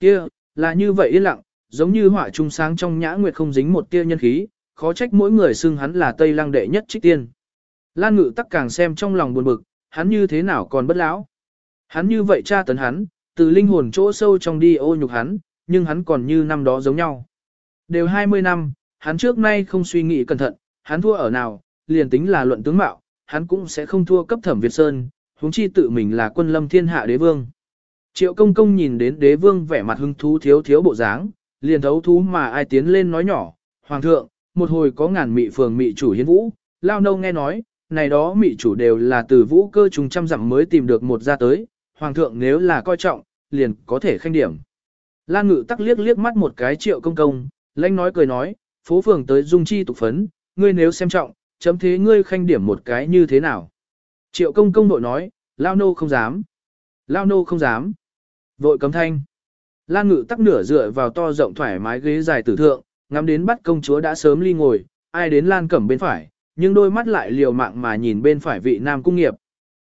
Kia, là như vậy yên lặng, giống như họa trung sáng trong nhã nguyệt không dính một tia nhân khí, khó trách mỗi người xưng hắn là Tây Lăng đệ nhất trích tiên. Lan Ngự tắc càng xem trong lòng buồn bực, hắn như thế nào còn bất lão. Hắn như vậy tra tấn hắn, từ linh hồn chỗ sâu trong đi ô nhục hắn, nhưng hắn còn như năm đó giống nhau. Đều 20 năm, hắn trước nay không suy nghĩ cẩn thận, hắn thua ở nào, liền tính là luận tướng mạo, hắn cũng sẽ không thua cấp thẩm Việt Sơn, huống chi tự mình là quân lâm thiên hạ đế vương. Triệu công công nhìn đến đế vương vẻ mặt hưng thú thiếu thiếu bộ dáng, liền thấu thú mà ai tiến lên nói nhỏ, Hoàng thượng, một hồi có ngàn mị phường mị chủ hiến vũ, lao nâu nghe nói, này đó mị chủ đều là từ vũ cơ trùng trăm dặm mới tìm được một ra tới, Hoàng thượng nếu là coi trọng, liền có thể khanh điểm. Lan ngự tắc liếc liếc mắt một cái triệu công công, lãnh nói cười nói, phố phường tới dung chi tục phấn, ngươi nếu xem trọng, chấm thế ngươi khanh điểm một cái như thế nào. Triệu công công nội nói, lao nô không dám. Lao nô không dám. Vội cấm thanh. Lan ngự tắc nửa dựa vào to rộng thoải mái ghế dài tử thượng, ngắm đến bắt công chúa đã sớm ly ngồi, ai đến Lan cẩm bên phải, nhưng đôi mắt lại liều mạng mà nhìn bên phải vị Nam Cung Nghiệp.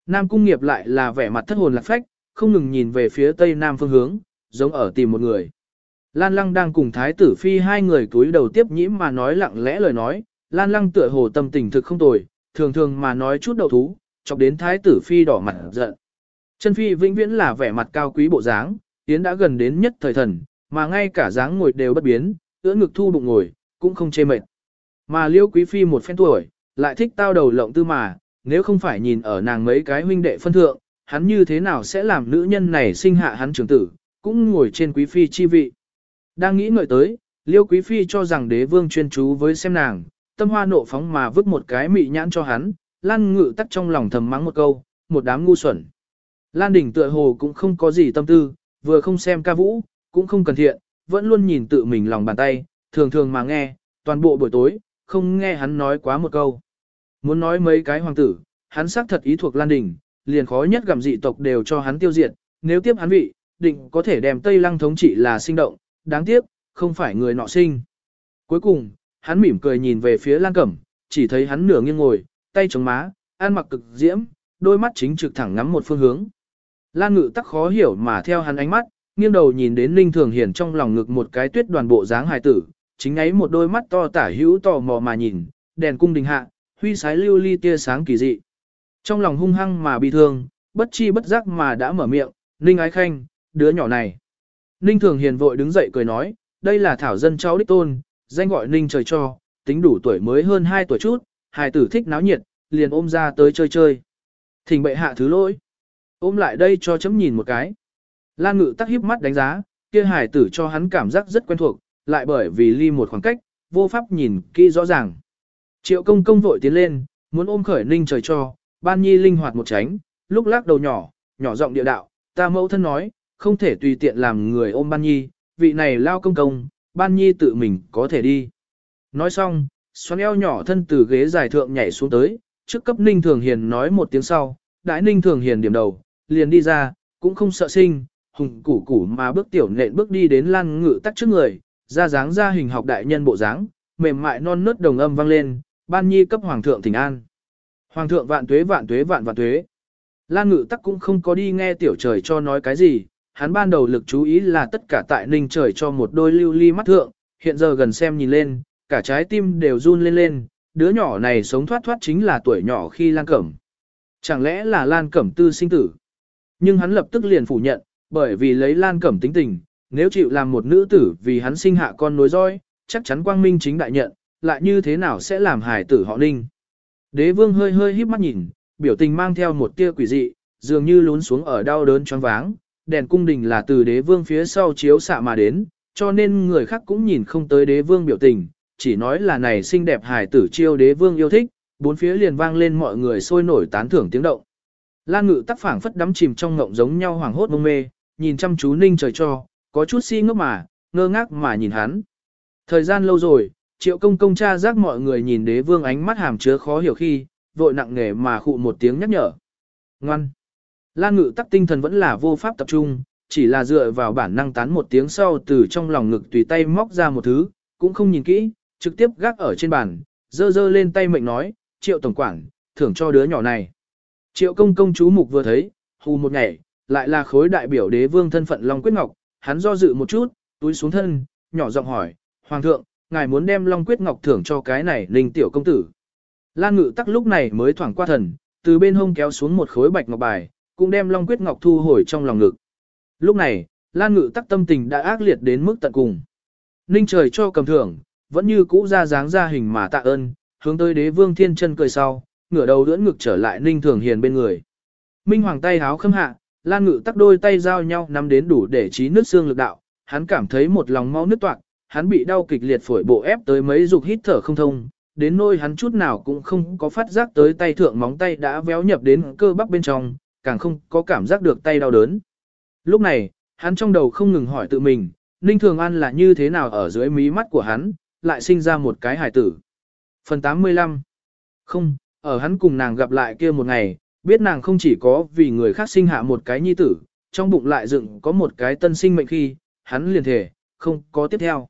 Nam Cung Nghiệp lại là vẻ mặt thất hồn lạc phách, không ngừng nhìn về phía tây nam phương hướng, giống ở tìm một người. Lan Lăng đang cùng Thái tử Phi hai người túi đầu tiếp nhiễm mà nói lặng lẽ lời nói, Lan Lăng tựa hồ tâm tình thực không tồi, thường thường mà nói chút đầu thú, chọc đến Thái tử Phi đỏ mặt giận. Chân Phi vĩnh viễn là vẻ mặt cao quý bộ dáng, tiến đã gần đến nhất thời thần, mà ngay cả dáng ngồi đều bất biến, ưỡn ngực thu bụng ngồi, cũng không chê mệt. Mà Liêu Quý Phi một phen tuổi, lại thích tao đầu lộng tư mà, nếu không phải nhìn ở nàng mấy cái huynh đệ phân thượng, hắn như thế nào sẽ làm nữ nhân này sinh hạ hắn trưởng tử, cũng ngồi trên Quý Phi chi vị. Đang nghĩ ngợi tới, Liêu Quý Phi cho rằng đế vương chuyên chú với xem nàng, tâm hoa nộ phóng mà vứt một cái mị nhãn cho hắn, Lan ngự tắt trong lòng thầm mắng một câu, một đám ngu xuẩn. Lan đỉnh tựa hồ cũng không có gì tâm tư, vừa không xem ca vũ, cũng không cần thiện, vẫn luôn nhìn tự mình lòng bàn tay, thường thường mà nghe, toàn bộ buổi tối, không nghe hắn nói quá một câu. Muốn nói mấy cái hoàng tử, hắn xác thật ý thuộc Lan Đình, liền khó nhất gặm dị tộc đều cho hắn tiêu diệt, nếu tiếp hắn vị, định có thể đem Tây Lăng thống trị là sinh động, đáng tiếc, không phải người nọ sinh. Cuối cùng, hắn mỉm cười nhìn về phía Lan Cẩm, chỉ thấy hắn nửa nghiêng ngồi, tay chống má, ăn mặc cực diễm, đôi mắt chính trực thẳng ngắm một phương hướng. Lan Ngự tắc khó hiểu mà theo hắn ánh mắt, nghiêng đầu nhìn đến Ninh Thường Hiển trong lòng ngực một cái tuyết đoàn bộ dáng hài tử, chính ấy một đôi mắt to tả hữu tò mò mà nhìn, đèn cung đình hạ, huy sái lưu ly tia sáng kỳ dị. Trong lòng hung hăng mà bị thương, bất chi bất giác mà đã mở miệng, Ninh Ái Khanh, đứa nhỏ này. Ninh Thường Hiền vội đứng dậy cười nói, đây là thảo dân cháu đích tôn, danh gọi Ninh trời cho, tính đủ tuổi mới hơn 2 tuổi chút, hài tử thích náo nhiệt, liền ôm ra tới chơi chơi. Thỉnh bệ hạ thứ lỗi. Ôm lại đây cho chấm nhìn một cái. Lan ngự tắc híp mắt đánh giá, kia Hải tử cho hắn cảm giác rất quen thuộc, lại bởi vì ly một khoảng cách, vô pháp nhìn kỹ rõ ràng. Triệu công công vội tiến lên, muốn ôm khởi ninh trời cho, ban nhi linh hoạt một tránh, lúc lắc đầu nhỏ, nhỏ giọng địa đạo, ta mẫu thân nói, không thể tùy tiện làm người ôm ban nhi, vị này lao công công, ban nhi tự mình có thể đi. Nói xong, xoắn eo nhỏ thân từ ghế dài thượng nhảy xuống tới, trước cấp ninh thường hiền nói một tiếng sau, đại ninh thường hiền điểm đầu, liền đi ra, cũng không sợ sinh, hùng củ củ mà bước tiểu nện bước đi đến lan ngự tắt trước người, ra dáng ra hình học đại nhân bộ dáng, mềm mại non nớt đồng âm vang lên, ban nhi cấp hoàng thượng thỉnh an. Hoàng thượng vạn tuế vạn tuế vạn vạn tuế. Lan ngự tắc cũng không có đi nghe tiểu trời cho nói cái gì, hắn ban đầu lực chú ý là tất cả tại ninh trời cho một đôi lưu ly mắt thượng, hiện giờ gần xem nhìn lên, cả trái tim đều run lên lên, đứa nhỏ này sống thoát thoát chính là tuổi nhỏ khi Lan Cẩm. Chẳng lẽ là Lan Cẩm tư sinh tử? Nhưng hắn lập tức liền phủ nhận, bởi vì lấy Lan Cẩm tính tình, nếu chịu làm một nữ tử vì hắn sinh hạ con nối roi, chắc chắn quang minh chính đại nhận, lại như thế nào sẽ làm hài tử họ ninh. Đế vương hơi hơi híp mắt nhìn, biểu tình mang theo một tia quỷ dị, dường như lún xuống ở đau đớn choáng váng, đèn cung đình là từ đế vương phía sau chiếu xạ mà đến, cho nên người khác cũng nhìn không tới đế vương biểu tình, chỉ nói là này xinh đẹp hài tử chiêu đế vương yêu thích, bốn phía liền vang lên mọi người sôi nổi tán thưởng tiếng động. Lan ngự tắc phảng phất đắm chìm trong ngộng giống nhau hoàng hốt mông mê, nhìn chăm chú ninh trời cho, có chút si ngốc mà, ngơ ngác mà nhìn hắn. Thời gian lâu rồi, triệu công công cha giác mọi người nhìn đế vương ánh mắt hàm chứa khó hiểu khi, vội nặng nề mà khụ một tiếng nhắc nhở. Ngoan! Lan ngự tắc tinh thần vẫn là vô pháp tập trung, chỉ là dựa vào bản năng tán một tiếng sau từ trong lòng ngực tùy tay móc ra một thứ, cũng không nhìn kỹ, trực tiếp gác ở trên bàn, dơ dơ lên tay mệnh nói, triệu tổng quản, thưởng cho đứa nhỏ này. Triệu công công chú mục vừa thấy, hù một ngày, lại là khối đại biểu đế vương thân phận Long Quyết Ngọc, hắn do dự một chút, túi xuống thân, nhỏ giọng hỏi, Hoàng thượng, ngài muốn đem Long Quyết Ngọc thưởng cho cái này linh tiểu công tử. Lan ngự tắc lúc này mới thoảng qua thần, từ bên hông kéo xuống một khối bạch ngọc bài, cũng đem Long Quyết Ngọc thu hồi trong lòng ngực. Lúc này, Lan ngự tắc tâm tình đã ác liệt đến mức tận cùng. Ninh trời cho cầm thưởng, vẫn như cũ ra dáng ra hình mà tạ ơn, hướng tới đế vương thiên chân cười sau, ngửa đầu đưỡn ngực trở lại Ninh thường hiền bên người. Minh Hoàng tay háo khâm hạ, Lan ngự tắc đôi tay giao nhau nắm đến đủ để trí nước xương lực đạo, hắn cảm thấy một lòng mau nứt toạc, hắn bị đau kịch liệt phổi bộ ép tới mấy dục hít thở không thông, đến nôi hắn chút nào cũng không có phát giác tới tay thượng móng tay đã véo nhập đến cơ bắp bên trong, càng không có cảm giác được tay đau đớn. Lúc này, hắn trong đầu không ngừng hỏi tự mình, Ninh Thường An là như thế nào ở dưới mí mắt của hắn, lại sinh ra một cái hải tử. Phần 85 Không, ở hắn cùng nàng gặp lại kia một ngày, biết nàng không chỉ có vì người khác sinh hạ một cái nhi tử, trong bụng lại dựng có một cái tân sinh mệnh khi, hắn liền thể, không có tiếp theo.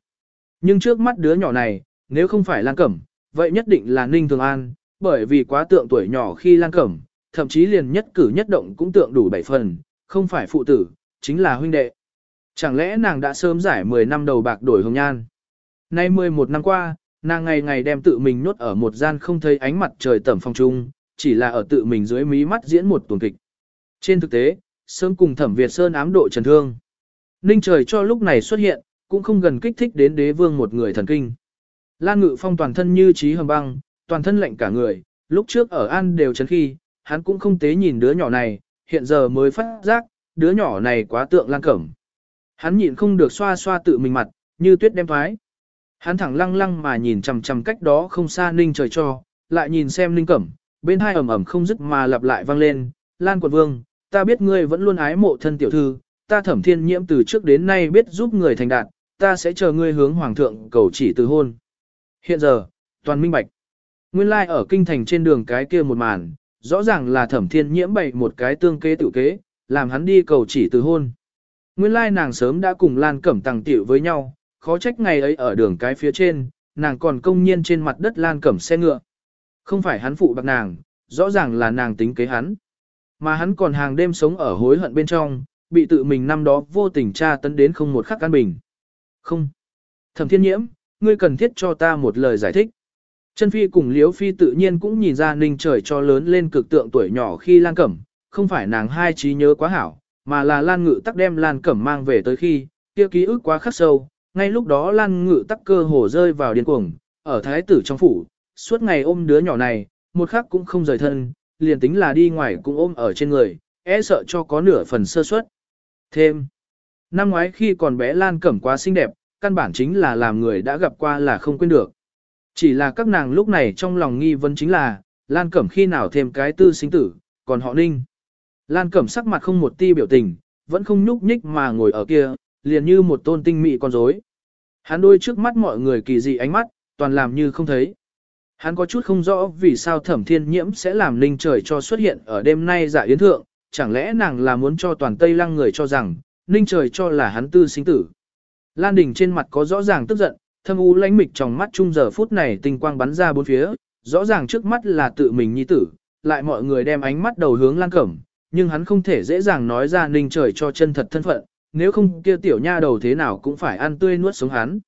Nhưng trước mắt đứa nhỏ này, nếu không phải Lan Cẩm, vậy nhất định là Ninh Thường An, bởi vì quá tượng tuổi nhỏ khi Lan Cẩm, thậm chí liền nhất cử nhất động cũng tượng đủ bảy phần, không phải phụ tử, chính là huynh đệ. Chẳng lẽ nàng đã sớm giải 10 năm đầu bạc đổi hồng nhan? Nay 11 năm qua, nàng ngày ngày đem tự mình nhốt ở một gian không thấy ánh mặt trời tẩm phong trung, chỉ là ở tự mình dưới mí mắt diễn một tuần kịch. Trên thực tế, sớm cùng thẩm Việt Sơn ám độ trần thương. Ninh trời cho lúc này xuất hiện, cũng không gần kích thích đến đế vương một người thần kinh. Lan Ngự Phong toàn thân như trí hầm băng, toàn thân lạnh cả người, lúc trước ở An đều chấn khi, hắn cũng không tế nhìn đứa nhỏ này, hiện giờ mới phát giác, đứa nhỏ này quá tượng Lan Cẩm. Hắn nhịn không được xoa xoa tự mình mặt, như tuyết đem thoái. Hắn thẳng lăng lăng mà nhìn chằm chằm cách đó không xa Ninh trời cho, lại nhìn xem Ninh Cẩm, bên hai ầm ầm không dứt mà lặp lại vang lên, Lan Quận Vương, ta biết ngươi vẫn luôn ái mộ thân tiểu thư, ta thẩm thiên nhiễm từ trước đến nay biết giúp người thành đạt, ta sẽ chờ ngươi hướng hoàng thượng cầu chỉ từ hôn. Hiện giờ, toàn minh bạch. Nguyên lai like ở kinh thành trên đường cái kia một màn, rõ ràng là thẩm thiên nhiễm bày một cái tương kế tự kế, làm hắn đi cầu chỉ từ hôn. Nguyên lai like nàng sớm đã cùng Lan Cẩm tàng tiểu với nhau, khó trách ngày ấy ở đường cái phía trên, nàng còn công nhiên trên mặt đất Lan Cẩm xe ngựa. Không phải hắn phụ bạc nàng, rõ ràng là nàng tính kế hắn. Mà hắn còn hàng đêm sống ở hối hận bên trong, bị tự mình năm đó vô tình tra tấn đến không một khắc căn bình. Không. Thẩm thiên nhiễm, ngươi cần thiết cho ta một lời giải thích. Chân Phi cùng Liễu Phi tự nhiên cũng nhìn ra Ninh trời cho lớn lên cực tượng tuổi nhỏ khi Lan Cẩm, không phải nàng hai trí nhớ quá hảo, mà là Lan Ngự tắc đem Lan Cẩm mang về tới khi, kia ký ức quá khắc sâu, ngay lúc đó Lan Ngự tắc cơ hồ rơi vào điên cuồng, ở thái tử trong phủ, suốt ngày ôm đứa nhỏ này, một khắc cũng không rời thân, liền tính là đi ngoài cũng ôm ở trên người, e sợ cho có nửa phần sơ suất. Thêm, năm ngoái khi còn bé Lan Cẩm quá xinh đẹp, căn bản chính là làm người đã gặp qua là không quên được. Chỉ là các nàng lúc này trong lòng nghi vấn chính là, Lan Cẩm khi nào thêm cái tư sinh tử, còn họ ninh. Lan Cẩm sắc mặt không một ti biểu tình, vẫn không nhúc nhích mà ngồi ở kia, liền như một tôn tinh mị con rối. Hắn đôi trước mắt mọi người kỳ dị ánh mắt, toàn làm như không thấy. Hắn có chút không rõ vì sao thẩm thiên nhiễm sẽ làm ninh trời cho xuất hiện ở đêm nay dạ yến thượng, chẳng lẽ nàng là muốn cho toàn Tây Lăng người cho rằng, ninh trời cho là hắn tư sinh tử. Lan Đình trên mặt có rõ ràng tức giận, thâm u lãnh mịch trong mắt chung giờ phút này tinh quang bắn ra bốn phía, rõ ràng trước mắt là tự mình nhi tử, lại mọi người đem ánh mắt đầu hướng Lan Cẩm, nhưng hắn không thể dễ dàng nói ra ninh trời cho chân thật thân phận, nếu không kia tiểu nha đầu thế nào cũng phải ăn tươi nuốt sống hắn.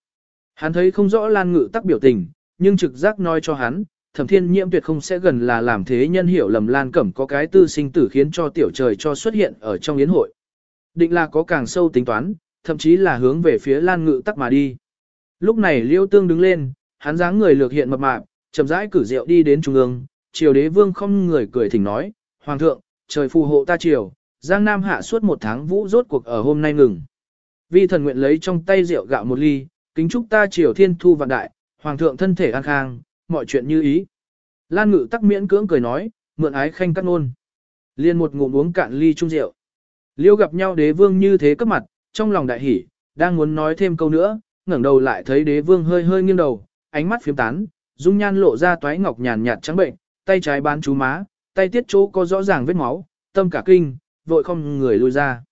Hắn thấy không rõ Lan Ngự tắc biểu tình, nhưng trực giác nói cho hắn, thẩm thiên nhiễm tuyệt không sẽ gần là làm thế nhân hiểu lầm Lan Cẩm có cái tư sinh tử khiến cho tiểu trời cho xuất hiện ở trong yến hội. Định là có càng sâu tính toán, thậm chí là hướng về phía Lan Ngự tắc mà đi. Lúc này Liêu Tương đứng lên, hắn dáng người lược hiện mập mạp, chậm rãi cử rượu đi đến trung ương, triều đế vương không người cười thỉnh nói, Hoàng thượng, trời phù hộ ta triều, Giang Nam hạ suốt một tháng vũ rốt cuộc ở hôm nay ngừng. Vi thần nguyện lấy trong tay rượu gạo một ly, kính chúc ta triều thiên thu vạn đại, Hoàng thượng thân thể an khang, mọi chuyện như ý. Lan ngự tắc miễn cưỡng cười nói, mượn ái khanh cắt nôn. Liên một ngụm uống cạn ly chung rượu. Liêu gặp nhau đế vương như thế cấp mặt, trong lòng đại hỉ, đang muốn nói thêm câu nữa, ngẩng đầu lại thấy đế vương hơi hơi nghiêng đầu, ánh mắt phiếm tán, dung nhan lộ ra toái ngọc nhàn nhạt trắng bệnh, tay trái bán chú má, tay tiết chỗ có rõ ràng vết máu, tâm cả kinh, vội không người lui ra.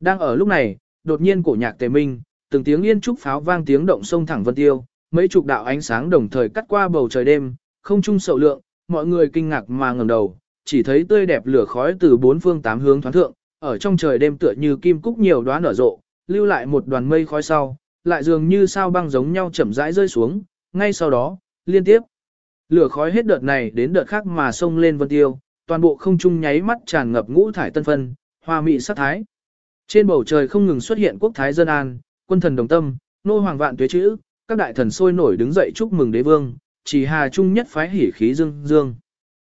Đang ở lúc này, đột nhiên cổ nhạc tề minh, từng tiếng yên trúc pháo vang tiếng động sông thẳng vân tiêu, mấy chục đạo ánh sáng đồng thời cắt qua bầu trời đêm, không trung sậu lượng, mọi người kinh ngạc mà ngẩng đầu, chỉ thấy tươi đẹp lửa khói từ bốn phương tám hướng thoáng thượng, ở trong trời đêm tựa như kim cúc nhiều đóa nở rộ, lưu lại một đoàn mây khói sau, lại dường như sao băng giống nhau chậm rãi rơi xuống, ngay sau đó, liên tiếp. Lửa khói hết đợt này đến đợt khác mà sông lên vân tiêu, toàn bộ không trung nháy mắt tràn ngập ngũ thải tân phân, hoa mị sắc thái. Trên bầu trời không ngừng xuất hiện quốc thái dân an, quân thần đồng tâm, nô hoàng vạn tuế chữ, các đại thần sôi nổi đứng dậy chúc mừng đế vương, chỉ hà trung nhất phái hỉ khí dương dương.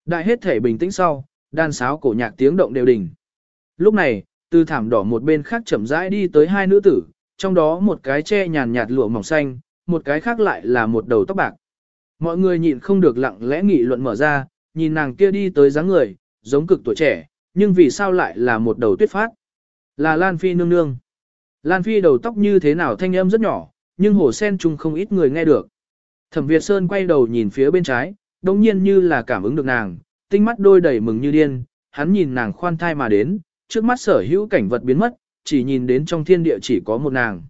Đại hết thể bình tĩnh sau, đàn sáo cổ nhạc tiếng động đều đỉnh. Lúc này, từ thảm đỏ một bên khác chậm rãi đi tới hai nữ tử, trong đó một cái che nhàn nhạt lụa mỏng xanh, một cái khác lại là một đầu tóc bạc. Mọi người nhịn không được lặng lẽ nghị luận mở ra, nhìn nàng kia đi tới dáng người, giống cực tuổi trẻ, nhưng vì sao lại là một đầu tuyết phát? Là Lan Phi nương nương. Lan Phi đầu tóc như thế nào thanh âm rất nhỏ, nhưng hồ sen chung không ít người nghe được. Thẩm Việt Sơn quay đầu nhìn phía bên trái, đồng nhiên như là cảm ứng được nàng, tinh mắt đôi đầy mừng như điên, hắn nhìn nàng khoan thai mà đến, trước mắt sở hữu cảnh vật biến mất, chỉ nhìn đến trong thiên địa chỉ có một nàng.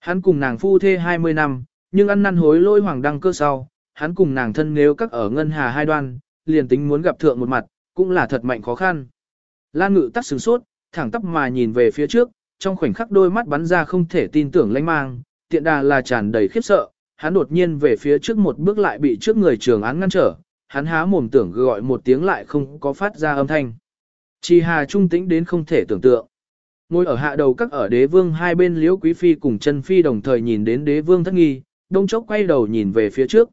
Hắn cùng nàng phu thê 20 năm, nhưng ăn năn hối lỗi hoàng đăng cơ sau, hắn cùng nàng thân nếu các ở ngân hà hai đoan, liền tính muốn gặp thượng một mặt, cũng là thật mạnh khó khăn. Lan ngự tắt sừng sốt, thẳng tắp mà nhìn về phía trước, trong khoảnh khắc đôi mắt bắn ra không thể tin tưởng lanh mang, tiện đà là tràn đầy khiếp sợ, hắn đột nhiên về phía trước một bước lại bị trước người trường án ngăn trở, hắn há mồm tưởng gọi một tiếng lại không có phát ra âm thanh. Chi hà trung tĩnh đến không thể tưởng tượng. Ngồi ở hạ đầu các ở đế vương hai bên liễu quý phi cùng chân phi đồng thời nhìn đến đế vương thất nghi, đông chốc quay đầu nhìn về phía trước.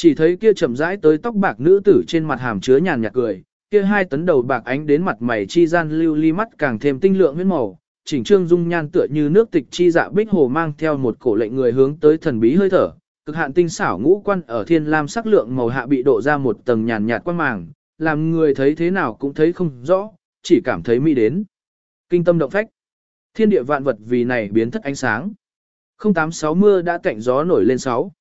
Chỉ thấy kia chậm rãi tới tóc bạc nữ tử trên mặt hàm chứa nhàn nhạt cười, kia hai tấn đầu bạc ánh đến mặt mày chi gian lưu ly mắt càng thêm tinh lượng huyết màu, chỉnh trương dung nhan tựa như nước tịch chi dạ bích hồ mang theo một cổ lệnh người hướng tới thần bí hơi thở, cực hạn tinh xảo ngũ quan ở thiên lam sắc lượng màu hạ bị độ ra một tầng nhàn nhạt quan màng, làm người thấy thế nào cũng thấy không rõ, chỉ cảm thấy mỹ đến. Kinh tâm động phách. Thiên địa vạn vật vì này biến thất ánh sáng. 086 mưa đã cạnh gió nổi lên 6.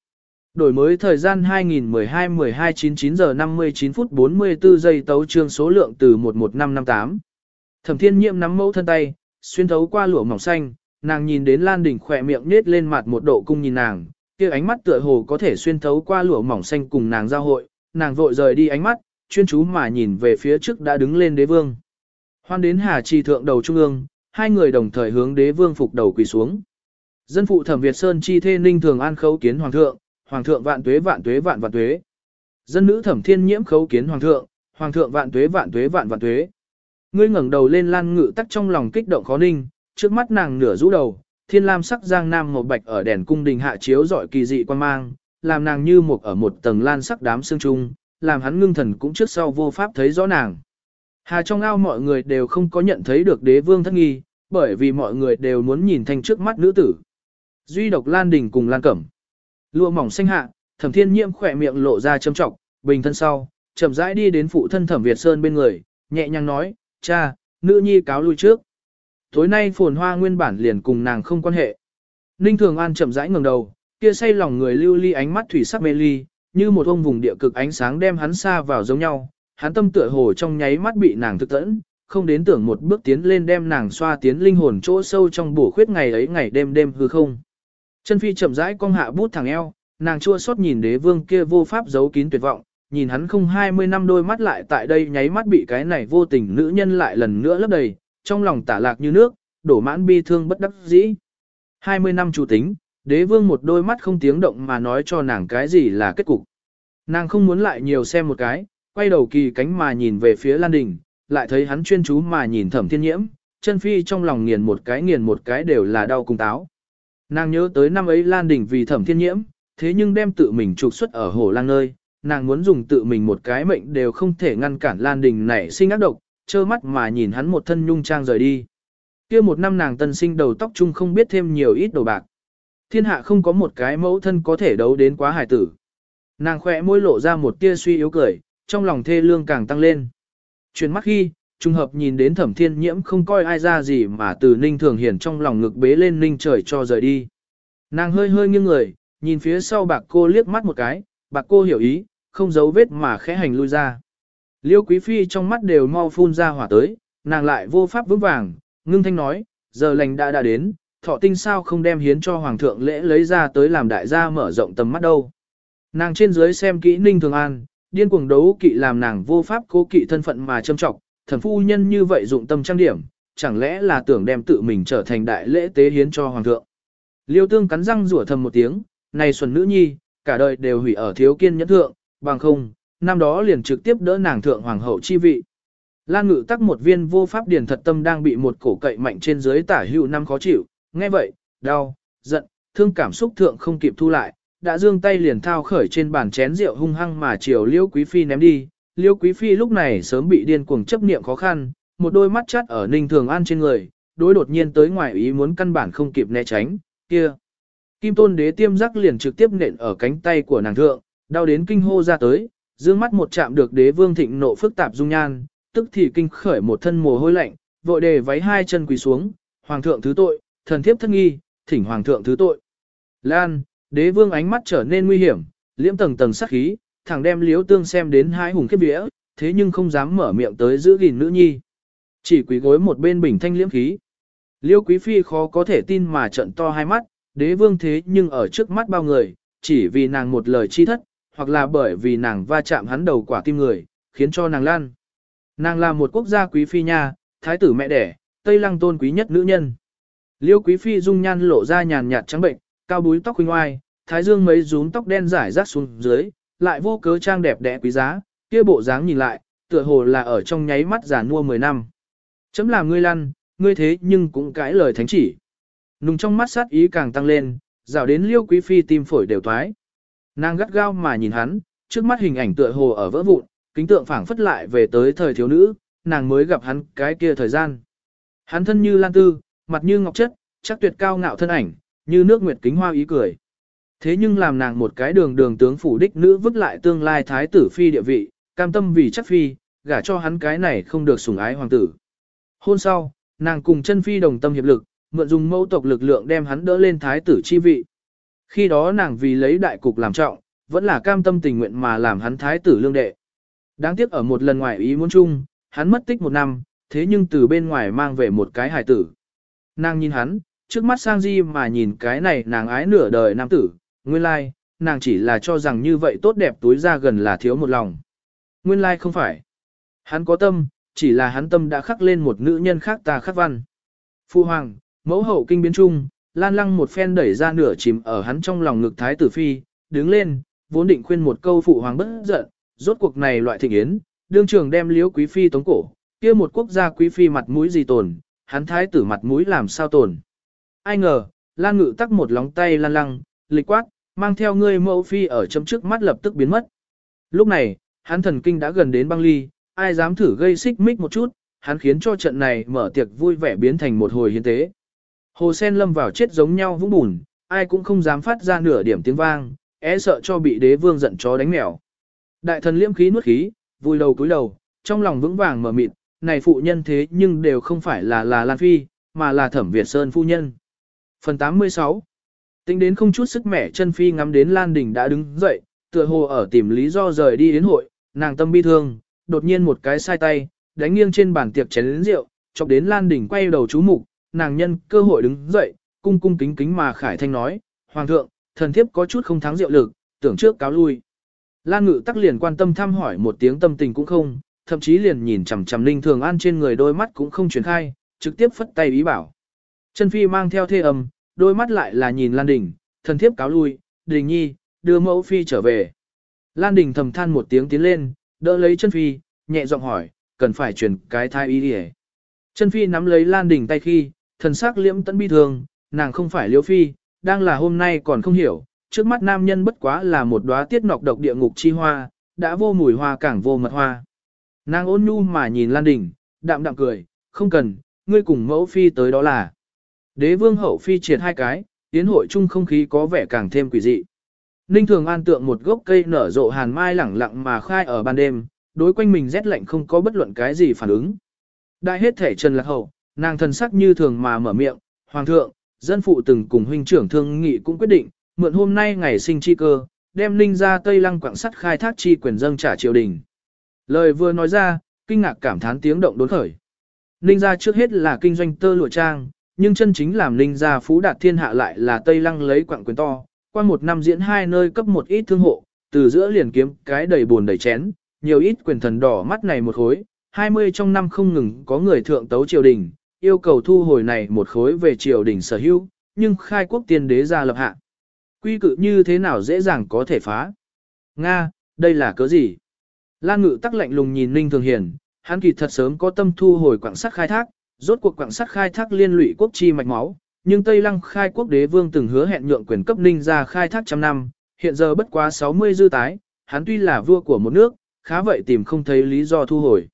Đổi mới thời gian 2012-12-99 giờ 59 phút 44 giây tấu trương số lượng từ 11558. Thẩm thiên nhiệm nắm mẫu thân tay, xuyên thấu qua lụa mỏng xanh, nàng nhìn đến Lan Đình khỏe miệng nết lên mặt một độ cung nhìn nàng, kia ánh mắt tựa hồ có thể xuyên thấu qua lụa mỏng xanh cùng nàng giao hội, nàng vội rời đi ánh mắt, chuyên chú mà nhìn về phía trước đã đứng lên đế vương. Hoan đến Hà Trì thượng đầu trung ương, hai người đồng thời hướng đế vương phục đầu quỳ xuống. Dân phụ thẩm Việt Sơn chi thê ninh thường an khấu kiến hoàng thượng, hoàng thượng vạn tuế vạn tuế vạn vạn tuế. Dân nữ thẩm thiên nhiễm khấu kiến hoàng thượng, hoàng thượng vạn tuế vạn tuế vạn vạn tuế. Ngươi ngẩng đầu lên lan ngự tắc trong lòng kích động khó ninh, trước mắt nàng nửa rũ đầu, thiên lam sắc giang nam một bạch ở đèn cung đình hạ chiếu dọi kỳ dị quan mang, làm nàng như một ở một tầng lan sắc đám xương trung, làm hắn ngưng thần cũng trước sau vô pháp thấy rõ nàng. Hà trong ao mọi người đều không có nhận thấy được đế vương thất nghi, bởi vì mọi người đều muốn nhìn thanh trước mắt nữ tử. Duy độc Lan Đình cùng Lan Cẩm. Lụa mỏng xanh hạ, thẩm thiên nhiễm khỏe miệng lộ ra châm trọng, bình thân sau, chậm rãi đi đến phụ thân thẩm Việt Sơn bên người, nhẹ nhàng nói, cha, nữ nhi cáo lui trước. Tối nay phồn hoa nguyên bản liền cùng nàng không quan hệ. Ninh Thường An chậm rãi ngẩng đầu, kia say lòng người lưu ly ánh mắt thủy sắc mê ly, như một ông vùng địa cực ánh sáng đem hắn xa vào giống nhau, hắn tâm tựa hồ trong nháy mắt bị nàng thực tẫn, không đến tưởng một bước tiến lên đem nàng xoa tiến linh hồn chỗ sâu trong bổ khuyết ngày ấy ngày đêm đêm hư không. Chân phi chậm rãi cong hạ bút thẳng eo, nàng chua xót nhìn đế vương kia vô pháp giấu kín tuyệt vọng, nhìn hắn không 20 năm đôi mắt lại tại đây nháy mắt bị cái này vô tình nữ nhân lại lần nữa lấp đầy, trong lòng tả lạc như nước, đổ mãn bi thương bất đắc dĩ. 20 năm chủ tính, đế vương một đôi mắt không tiếng động mà nói cho nàng cái gì là kết cục. Nàng không muốn lại nhiều xem một cái, quay đầu kỳ cánh mà nhìn về phía Lan Đình, lại thấy hắn chuyên chú mà nhìn thẩm thiên nhiễm, chân phi trong lòng nghiền một cái nghiền một cái đều là đau cùng táo. Nàng nhớ tới năm ấy Lan Đình vì thẩm thiên nhiễm, thế nhưng đem tự mình trục xuất ở hồ lang nơi, nàng muốn dùng tự mình một cái mệnh đều không thể ngăn cản Lan Đình nảy sinh ác độc, trơ mắt mà nhìn hắn một thân nhung trang rời đi. kia một năm nàng tân sinh đầu tóc chung không biết thêm nhiều ít đồ bạc. Thiên hạ không có một cái mẫu thân có thể đấu đến quá hài tử. Nàng khỏe môi lộ ra một tia suy yếu cười, trong lòng thê lương càng tăng lên. Chuyển mắt khi, trùng hợp nhìn đến thẩm thiên nhiễm không coi ai ra gì mà từ ninh thường hiển trong lòng ngực bế lên ninh trời cho rời đi. Nàng hơi hơi nghiêng người, nhìn phía sau bạc cô liếc mắt một cái, bạc cô hiểu ý, không giấu vết mà khẽ hành lui ra. Liêu quý phi trong mắt đều mau phun ra hỏa tới, nàng lại vô pháp vững vàng, ngưng thanh nói, giờ lành đã đã đến, thọ tinh sao không đem hiến cho hoàng thượng lễ lấy ra tới làm đại gia mở rộng tầm mắt đâu. Nàng trên dưới xem kỹ ninh thường an, điên cuồng đấu kỵ làm nàng vô pháp cố kỵ thân phận mà châm trọng, thần phu nhân như vậy dụng tâm trang điểm, chẳng lẽ là tưởng đem tự mình trở thành đại lễ tế hiến cho hoàng thượng. Liêu tương cắn răng rủa thầm một tiếng, này xuân nữ nhi, cả đời đều hủy ở thiếu kiên nhẫn thượng, bằng không, năm đó liền trực tiếp đỡ nàng thượng hoàng hậu chi vị. Lan ngự tắc một viên vô pháp điển thật tâm đang bị một cổ cậy mạnh trên dưới tả hữu năm khó chịu, nghe vậy, đau, giận, thương cảm xúc thượng không kịp thu lại, đã dương tay liền thao khởi trên bàn chén rượu hung hăng mà chiều liêu quý phi ném đi. Liêu quý phi lúc này sớm bị điên cuồng chấp niệm khó khăn, một đôi mắt chắt ở ninh thường an trên người, đối đột nhiên tới ngoài ý muốn căn bản không kịp né tránh, kia. Kim tôn đế tiêm rắc liền trực tiếp nện ở cánh tay của nàng thượng, đau đến kinh hô ra tới, dương mắt một chạm được đế vương thịnh nộ phức tạp dung nhan, tức thì kinh khởi một thân mồ hôi lạnh, vội đề váy hai chân quỳ xuống, hoàng thượng thứ tội, thần thiếp thân nghi, thỉnh hoàng thượng thứ tội. Lan, đế vương ánh mắt trở nên nguy hiểm, liễm tầng tầng sát khí, thẳng đem liếu tương xem đến hai hùng khiếp vía, thế nhưng không dám mở miệng tới giữ gìn nữ nhi. Chỉ quỳ gối một bên bình thanh liễm khí. Liêu quý phi khó có thể tin mà trận to hai mắt, đế vương thế nhưng ở trước mắt bao người, chỉ vì nàng một lời chi thất, hoặc là bởi vì nàng va chạm hắn đầu quả tim người, khiến cho nàng lan. Nàng là một quốc gia quý phi nha, thái tử mẹ đẻ, tây lăng tôn quý nhất nữ nhân. Liêu quý phi dung nhan lộ ra nhàn nhạt trắng bệnh, cao búi tóc huynh oai, thái dương mấy rún tóc đen rải rác xuống dưới, lại vô cớ trang đẹp đẽ quý giá, kia bộ dáng nhìn lại, tựa hồ là ở trong nháy mắt giả mua 10 năm. Chấm làm ngươi lăn, ngươi thế nhưng cũng cãi lời thánh chỉ. Nùng trong mắt sát ý càng tăng lên, rào đến liêu quý phi tim phổi đều thoái. Nàng gắt gao mà nhìn hắn, trước mắt hình ảnh tựa hồ ở vỡ vụn, kính tượng phảng phất lại về tới thời thiếu nữ, nàng mới gặp hắn cái kia thời gian. Hắn thân như lan tư, mặt như ngọc chất, chắc tuyệt cao ngạo thân ảnh, như nước nguyệt kính hoa ý cười. Thế nhưng làm nàng một cái đường đường tướng phủ đích nữ vứt lại tương lai thái tử phi địa vị, cam tâm vì chắc phi, gả cho hắn cái này không được sủng ái hoàng tử. Hôn sau, nàng cùng chân phi đồng tâm hiệp lực, mượn dùng mẫu tộc lực lượng đem hắn đỡ lên thái tử chi vị. Khi đó nàng vì lấy đại cục làm trọng, vẫn là cam tâm tình nguyện mà làm hắn thái tử lương đệ. Đáng tiếc ở một lần ngoài ý muốn chung, hắn mất tích một năm, thế nhưng từ bên ngoài mang về một cái hài tử. Nàng nhìn hắn, trước mắt sang di mà nhìn cái này nàng ái nửa đời nam tử, nguyên lai, nàng chỉ là cho rằng như vậy tốt đẹp túi ra gần là thiếu một lòng. Nguyên lai không phải. Hắn có tâm, chỉ là hắn tâm đã khắc lên một nữ nhân khác ta khắc văn. Phu hoàng, mẫu hậu kinh biến trung, lan lăng một phen đẩy ra nửa chìm ở hắn trong lòng ngực thái tử phi, đứng lên, vốn định khuyên một câu phụ hoàng bất giận, rốt cuộc này loại thịnh yến, đương trường đem liếu quý phi tống cổ, kia một quốc gia quý phi mặt mũi gì tồn, hắn thái tử mặt mũi làm sao tồn. Ai ngờ, lan ngự tắc một lóng tay lan lăng, lịch quát, mang theo ngươi mẫu phi ở chấm trước mắt lập tức biến mất. Lúc này, hắn thần kinh đã gần đến băng ly, ai dám thử gây xích mích một chút, hắn khiến cho trận này mở tiệc vui vẻ biến thành một hồi hiến tế. Hồ sen lâm vào chết giống nhau vũng bùn, ai cũng không dám phát ra nửa điểm tiếng vang, é sợ cho bị đế vương giận chó đánh mèo. Đại thần liêm khí nuốt khí, vui đầu cúi đầu, trong lòng vững vàng mở mịt, này phụ nhân thế nhưng đều không phải là là Lan Phi, mà là thẩm Việt Sơn phu nhân. Phần 86 Tính đến không chút sức mẻ chân Phi ngắm đến Lan Đình đã đứng dậy, tựa hồ ở tìm lý do rời đi đến hội, nàng tâm bi thương, đột nhiên một cái sai tay, đánh nghiêng trên bàn tiệc chén lĩnh rượu, chọc đến Lan Đình quay đầu chú mục, nàng nhân cơ hội đứng dậy, cung cung kính kính mà khải thanh nói, Hoàng thượng, thần thiếp có chút không thắng rượu lực, tưởng trước cáo lui. Lan ngự tắc liền quan tâm thăm hỏi một tiếng tâm tình cũng không, thậm chí liền nhìn chằm chằm linh Thường An trên người đôi mắt cũng không chuyển khai, trực tiếp phất tay ý bảo. Chân Phi mang theo thê âm, đôi mắt lại là nhìn Lan Đình, thần thiếp cáo lui, Đình Nhi, đưa mẫu Phi trở về. Lan Đình thầm than một tiếng tiến lên, đỡ lấy chân Phi, nhẹ giọng hỏi, cần phải truyền cái thai y đi Chân Phi nắm lấy Lan Đình tay khi, thần sắc liễm tận bi thường, nàng không phải liễu Phi, đang là hôm nay còn không hiểu, trước mắt nam nhân bất quá là một đóa tiết nọc độc địa ngục chi hoa, đã vô mùi hoa càng vô mật hoa. Nàng ôn nhu mà nhìn Lan Đình, đạm đạm cười, không cần, ngươi cùng mẫu phi tới đó là. Đế vương hậu phi triệt hai cái, tiến hội chung không khí có vẻ càng thêm quỷ dị. Ninh thường an tượng một gốc cây nở rộ hàn mai lẳng lặng mà khai ở ban đêm, đối quanh mình rét lạnh không có bất luận cái gì phản ứng. Đại hết thể trần lạc hậu, nàng thần sắc như thường mà mở miệng, hoàng thượng, dân phụ từng cùng huynh trưởng thương nghị cũng quyết định, mượn hôm nay ngày sinh chi cơ, đem ninh ra Tây Lăng quảng sắt khai thác chi quyền dâng trả triều đình. Lời vừa nói ra, kinh ngạc cảm thán tiếng động đốn khởi. Ninh gia trước hết là kinh doanh tơ lụa trang, nhưng chân chính làm ninh gia phú đạt thiên hạ lại là Tây Lăng lấy quặng quyền to, qua một năm diễn hai nơi cấp một ít thương hộ, từ giữa liền kiếm cái đầy buồn đầy chén, nhiều ít quyền thần đỏ mắt này một khối, 20 trong năm không ngừng có người thượng tấu triều đình, yêu cầu thu hồi này một khối về triều đình sở hữu, nhưng khai quốc tiên đế ra lập hạ. Quy cự như thế nào dễ dàng có thể phá? Nga, đây là cớ gì? Lan ngự tắc lạnh lùng nhìn Ninh Thường Hiền, hắn kỳ thật sớm có tâm thu hồi quảng sắc khai thác, rốt cuộc quảng sắt khai thác liên lụy quốc chi mạch máu, nhưng Tây Lăng khai quốc đế vương từng hứa hẹn nhượng quyền cấp Ninh ra khai thác trăm năm, hiện giờ bất quá 60 dư tái, hắn tuy là vua của một nước, khá vậy tìm không thấy lý do thu hồi.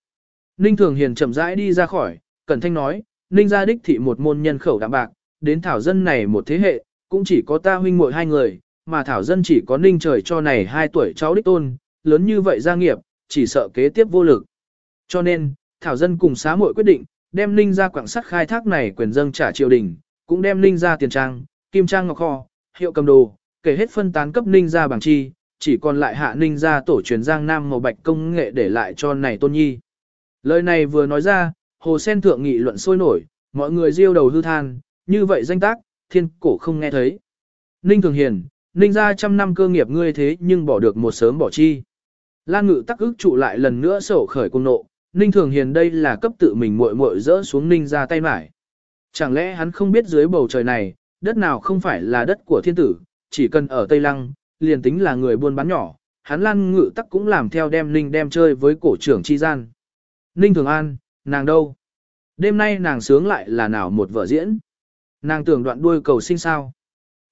Ninh Thường Hiền chậm rãi đi ra khỏi, Cẩn Thanh nói, Ninh gia đích thị một môn nhân khẩu đạm bạc, đến thảo dân này một thế hệ, cũng chỉ có ta huynh muội hai người, mà thảo dân chỉ có Ninh trời cho này hai tuổi cháu đích tôn, lớn như vậy gia nghiệp, chỉ sợ kế tiếp vô lực. Cho nên, thảo dân cùng xá muội quyết định, đem Ninh gia quảng sắt khai thác này quyền dâng trả triều đình, cũng đem Ninh gia tiền trang, kim trang ngọc kho, hiệu cầm đồ, kể hết phân tán cấp Ninh gia bằng chi, chỉ còn lại hạ Ninh gia tổ truyền Giang Nam màu bạch công nghệ để lại cho này tôn nhi. Lời này vừa nói ra, hồ sen thượng nghị luận sôi nổi, mọi người riêu đầu hư than, như vậy danh tác, thiên cổ không nghe thấy. Ninh Thường Hiền, Ninh gia trăm năm cơ nghiệp ngươi thế nhưng bỏ được một sớm bỏ chi. Lan ngự tắc ức trụ lại lần nữa sổ khởi cung nộ, Ninh Thường Hiền đây là cấp tự mình muội muội rỡ xuống Ninh ra tay mải. Chẳng lẽ hắn không biết dưới bầu trời này, đất nào không phải là đất của thiên tử, chỉ cần ở Tây Lăng, liền tính là người buôn bán nhỏ, hắn Lan ngự tắc cũng làm theo đem Ninh đem chơi với cổ trưởng chi gian. Ninh Thường An, nàng đâu? Đêm nay nàng sướng lại là nào một vợ diễn? Nàng tưởng đoạn đuôi cầu sinh sao?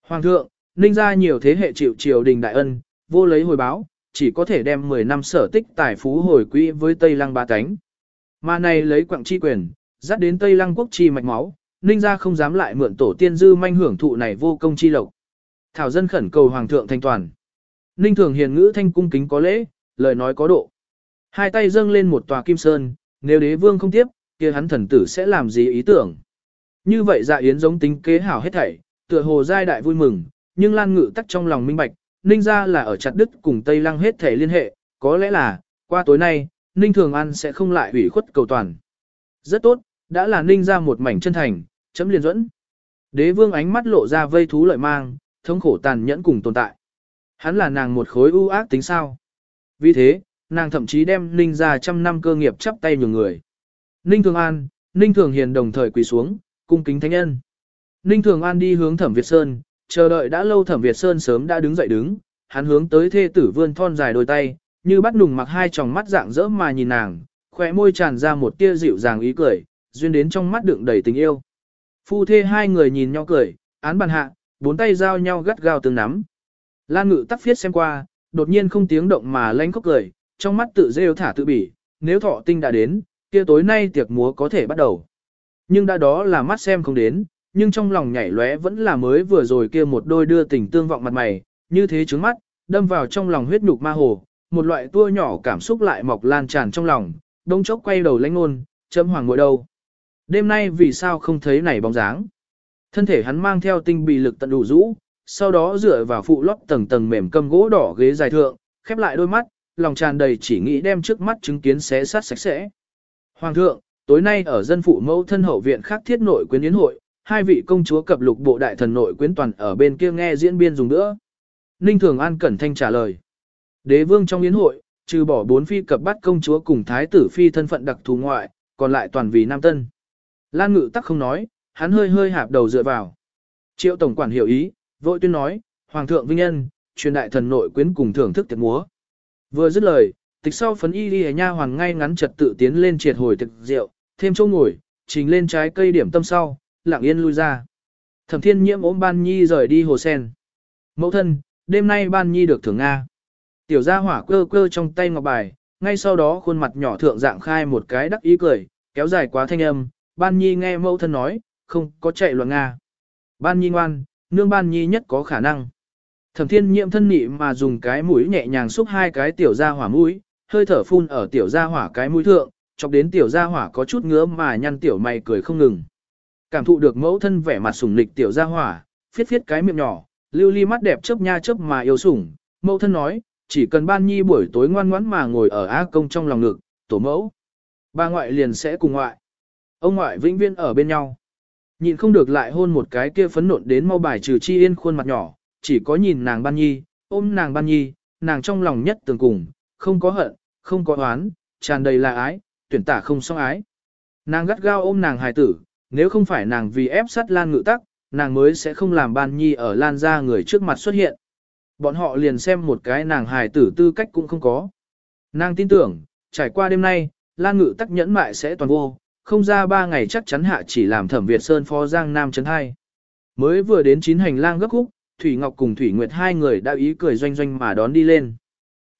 Hoàng thượng, Ninh ra nhiều thế hệ chịu triều đình đại ân, vô lấy hồi báo, chỉ có thể đem 10 năm sở tích tài phú hồi quỹ với Tây Lăng ba cánh. Mà này lấy quặng chi quyền, dắt đến Tây Lăng quốc chi mạch máu, Ninh gia không dám lại mượn tổ tiên dư manh hưởng thụ này vô công chi lộc. Thảo dân khẩn cầu Hoàng thượng thanh toàn. Ninh thường hiền ngữ thanh cung kính có lễ, lời nói có độ. Hai tay dâng lên một tòa kim sơn, nếu đế vương không tiếp, kia hắn thần tử sẽ làm gì ý tưởng. Như vậy dạ yến giống tính kế hảo hết thảy, tựa hồ giai đại vui mừng, nhưng Lan Ngự tắc trong lòng minh bạch, Ninh ra là ở chặt đức cùng Tây Lăng hết thể liên hệ, có lẽ là, qua tối nay, Ninh Thường An sẽ không lại ủy khuất cầu toàn. Rất tốt, đã là Ninh ra một mảnh chân thành, chấm liền dẫn. Đế vương ánh mắt lộ ra vây thú lợi mang, thống khổ tàn nhẫn cùng tồn tại. Hắn là nàng một khối ưu ác tính sao. Vì thế, nàng thậm chí đem Ninh ra trăm năm cơ nghiệp chắp tay nhường người. Ninh Thường An, Ninh Thường Hiền đồng thời quỳ xuống, cung kính thánh nhân. Ninh Thường An đi hướng Thẩm Việt Sơn, chờ đợi đã lâu Thẩm Việt Sơn sớm đã đứng dậy đứng, hắn hướng tới thê tử vươn thon dài đôi tay, như bắt nùng mặc hai tròng mắt dạng dỡ mà nhìn nàng, khoe môi tràn ra một tia dịu dàng ý cười, duyên đến trong mắt đựng đầy tình yêu. Phu thê hai người nhìn nhau cười, án bàn hạ, bốn tay giao nhau gắt gao từng nắm. Lan ngự tắc phiết xem qua, đột nhiên không tiếng động mà lanh khóc cười, trong mắt tự rêu thả tự bỉ, nếu thọ tinh đã đến, kia tối nay tiệc múa có thể bắt đầu. Nhưng đã đó là mắt xem không đến, nhưng trong lòng nhảy lóe vẫn là mới vừa rồi kia một đôi đưa tình tương vọng mặt mày, như thế trứng mắt, đâm vào trong lòng huyết nhục ma hồ, một loại tua nhỏ cảm xúc lại mọc lan tràn trong lòng, đông chốc quay đầu lãnh ngôn, chấm hoàng ngồi đâu. Đêm nay vì sao không thấy này bóng dáng? Thân thể hắn mang theo tinh bị lực tận đủ rũ, sau đó dựa vào phụ lót tầng tầng mềm cầm gỗ đỏ ghế dài thượng, khép lại đôi mắt, lòng tràn đầy chỉ nghĩ đem trước mắt chứng kiến xé sát sạch sẽ. Hoàng thượng, tối nay ở dân phụ mẫu thân hậu viện khác thiết nội quyến yến hội, hai vị công chúa cập lục bộ đại thần nội quyến toàn ở bên kia nghe diễn biên dùng nữa. Ninh Thường An cẩn thanh trả lời. Đế vương trong yến hội, trừ bỏ bốn phi cập bắt công chúa cùng thái tử phi thân phận đặc thù ngoại, còn lại toàn vì nam tân. Lan ngự tắc không nói, hắn hơi hơi hạp đầu dựa vào. Triệu tổng quản hiểu ý, vội tuyên nói, Hoàng thượng vinh nhân, truyền đại thần nội quyến cùng thưởng thức tiệc múa. Vừa dứt lời, tịch sau phấn y đi nha hoàng ngay ngắn trật tự tiến lên triệt hồi thực rượu, thêm chỗ ngồi, trình lên trái cây điểm tâm sau, lặng yên lui ra. Thẩm thiên nhiễm ôm ban nhi rời đi hồ sen. Mẫu thân, đêm nay ban nhi được thưởng Nga. Tiểu gia hỏa cơ cơ trong tay ngọc bài, ngay sau đó khuôn mặt nhỏ thượng dạng khai một cái đắc ý cười, kéo dài quá thanh âm, ban nhi nghe mẫu thân nói, không có chạy loạn Nga. Ban nhi ngoan, nương ban nhi nhất có khả năng. Thẩm thiên nhiễm thân nị mà dùng cái mũi nhẹ nhàng xúc hai cái tiểu gia hỏa mũi, hơi thở phun ở tiểu gia hỏa cái mũi thượng, chọc đến tiểu gia hỏa có chút ngứa mà nhăn tiểu mày cười không ngừng. Cảm thụ được mẫu thân vẻ mặt sủng lịch tiểu gia hỏa, phiết phiết cái miệng nhỏ, lưu ly mắt đẹp chớp nha chớp mà yêu sủng, mẫu thân nói, chỉ cần ban nhi buổi tối ngoan ngoãn mà ngồi ở á công trong lòng ngực, tổ mẫu. Ba ngoại liền sẽ cùng ngoại. Ông ngoại vĩnh viên ở bên nhau. Nhìn không được lại hôn một cái kia phấn nộn đến mau bài trừ chi yên khuôn mặt nhỏ, chỉ có nhìn nàng ban nhi, ôm nàng ban nhi, nàng trong lòng nhất tường cùng, không có hận, không có oán, tràn đầy là ái, tuyển tả không xong ái. Nàng gắt gao ôm nàng hài tử, nếu không phải nàng vì ép sát Lan Ngự Tắc, nàng mới sẽ không làm ban nhi ở Lan ra người trước mặt xuất hiện. Bọn họ liền xem một cái nàng hài tử tư cách cũng không có. Nàng tin tưởng, trải qua đêm nay, Lan Ngự Tắc nhẫn mại sẽ toàn vô, không ra ba ngày chắc chắn hạ chỉ làm thẩm Việt Sơn phó Giang Nam chấn hai. Mới vừa đến chín hành lang gấp khúc, Thủy Ngọc cùng Thủy Nguyệt hai người đã ý cười doanh doanh mà đón đi lên.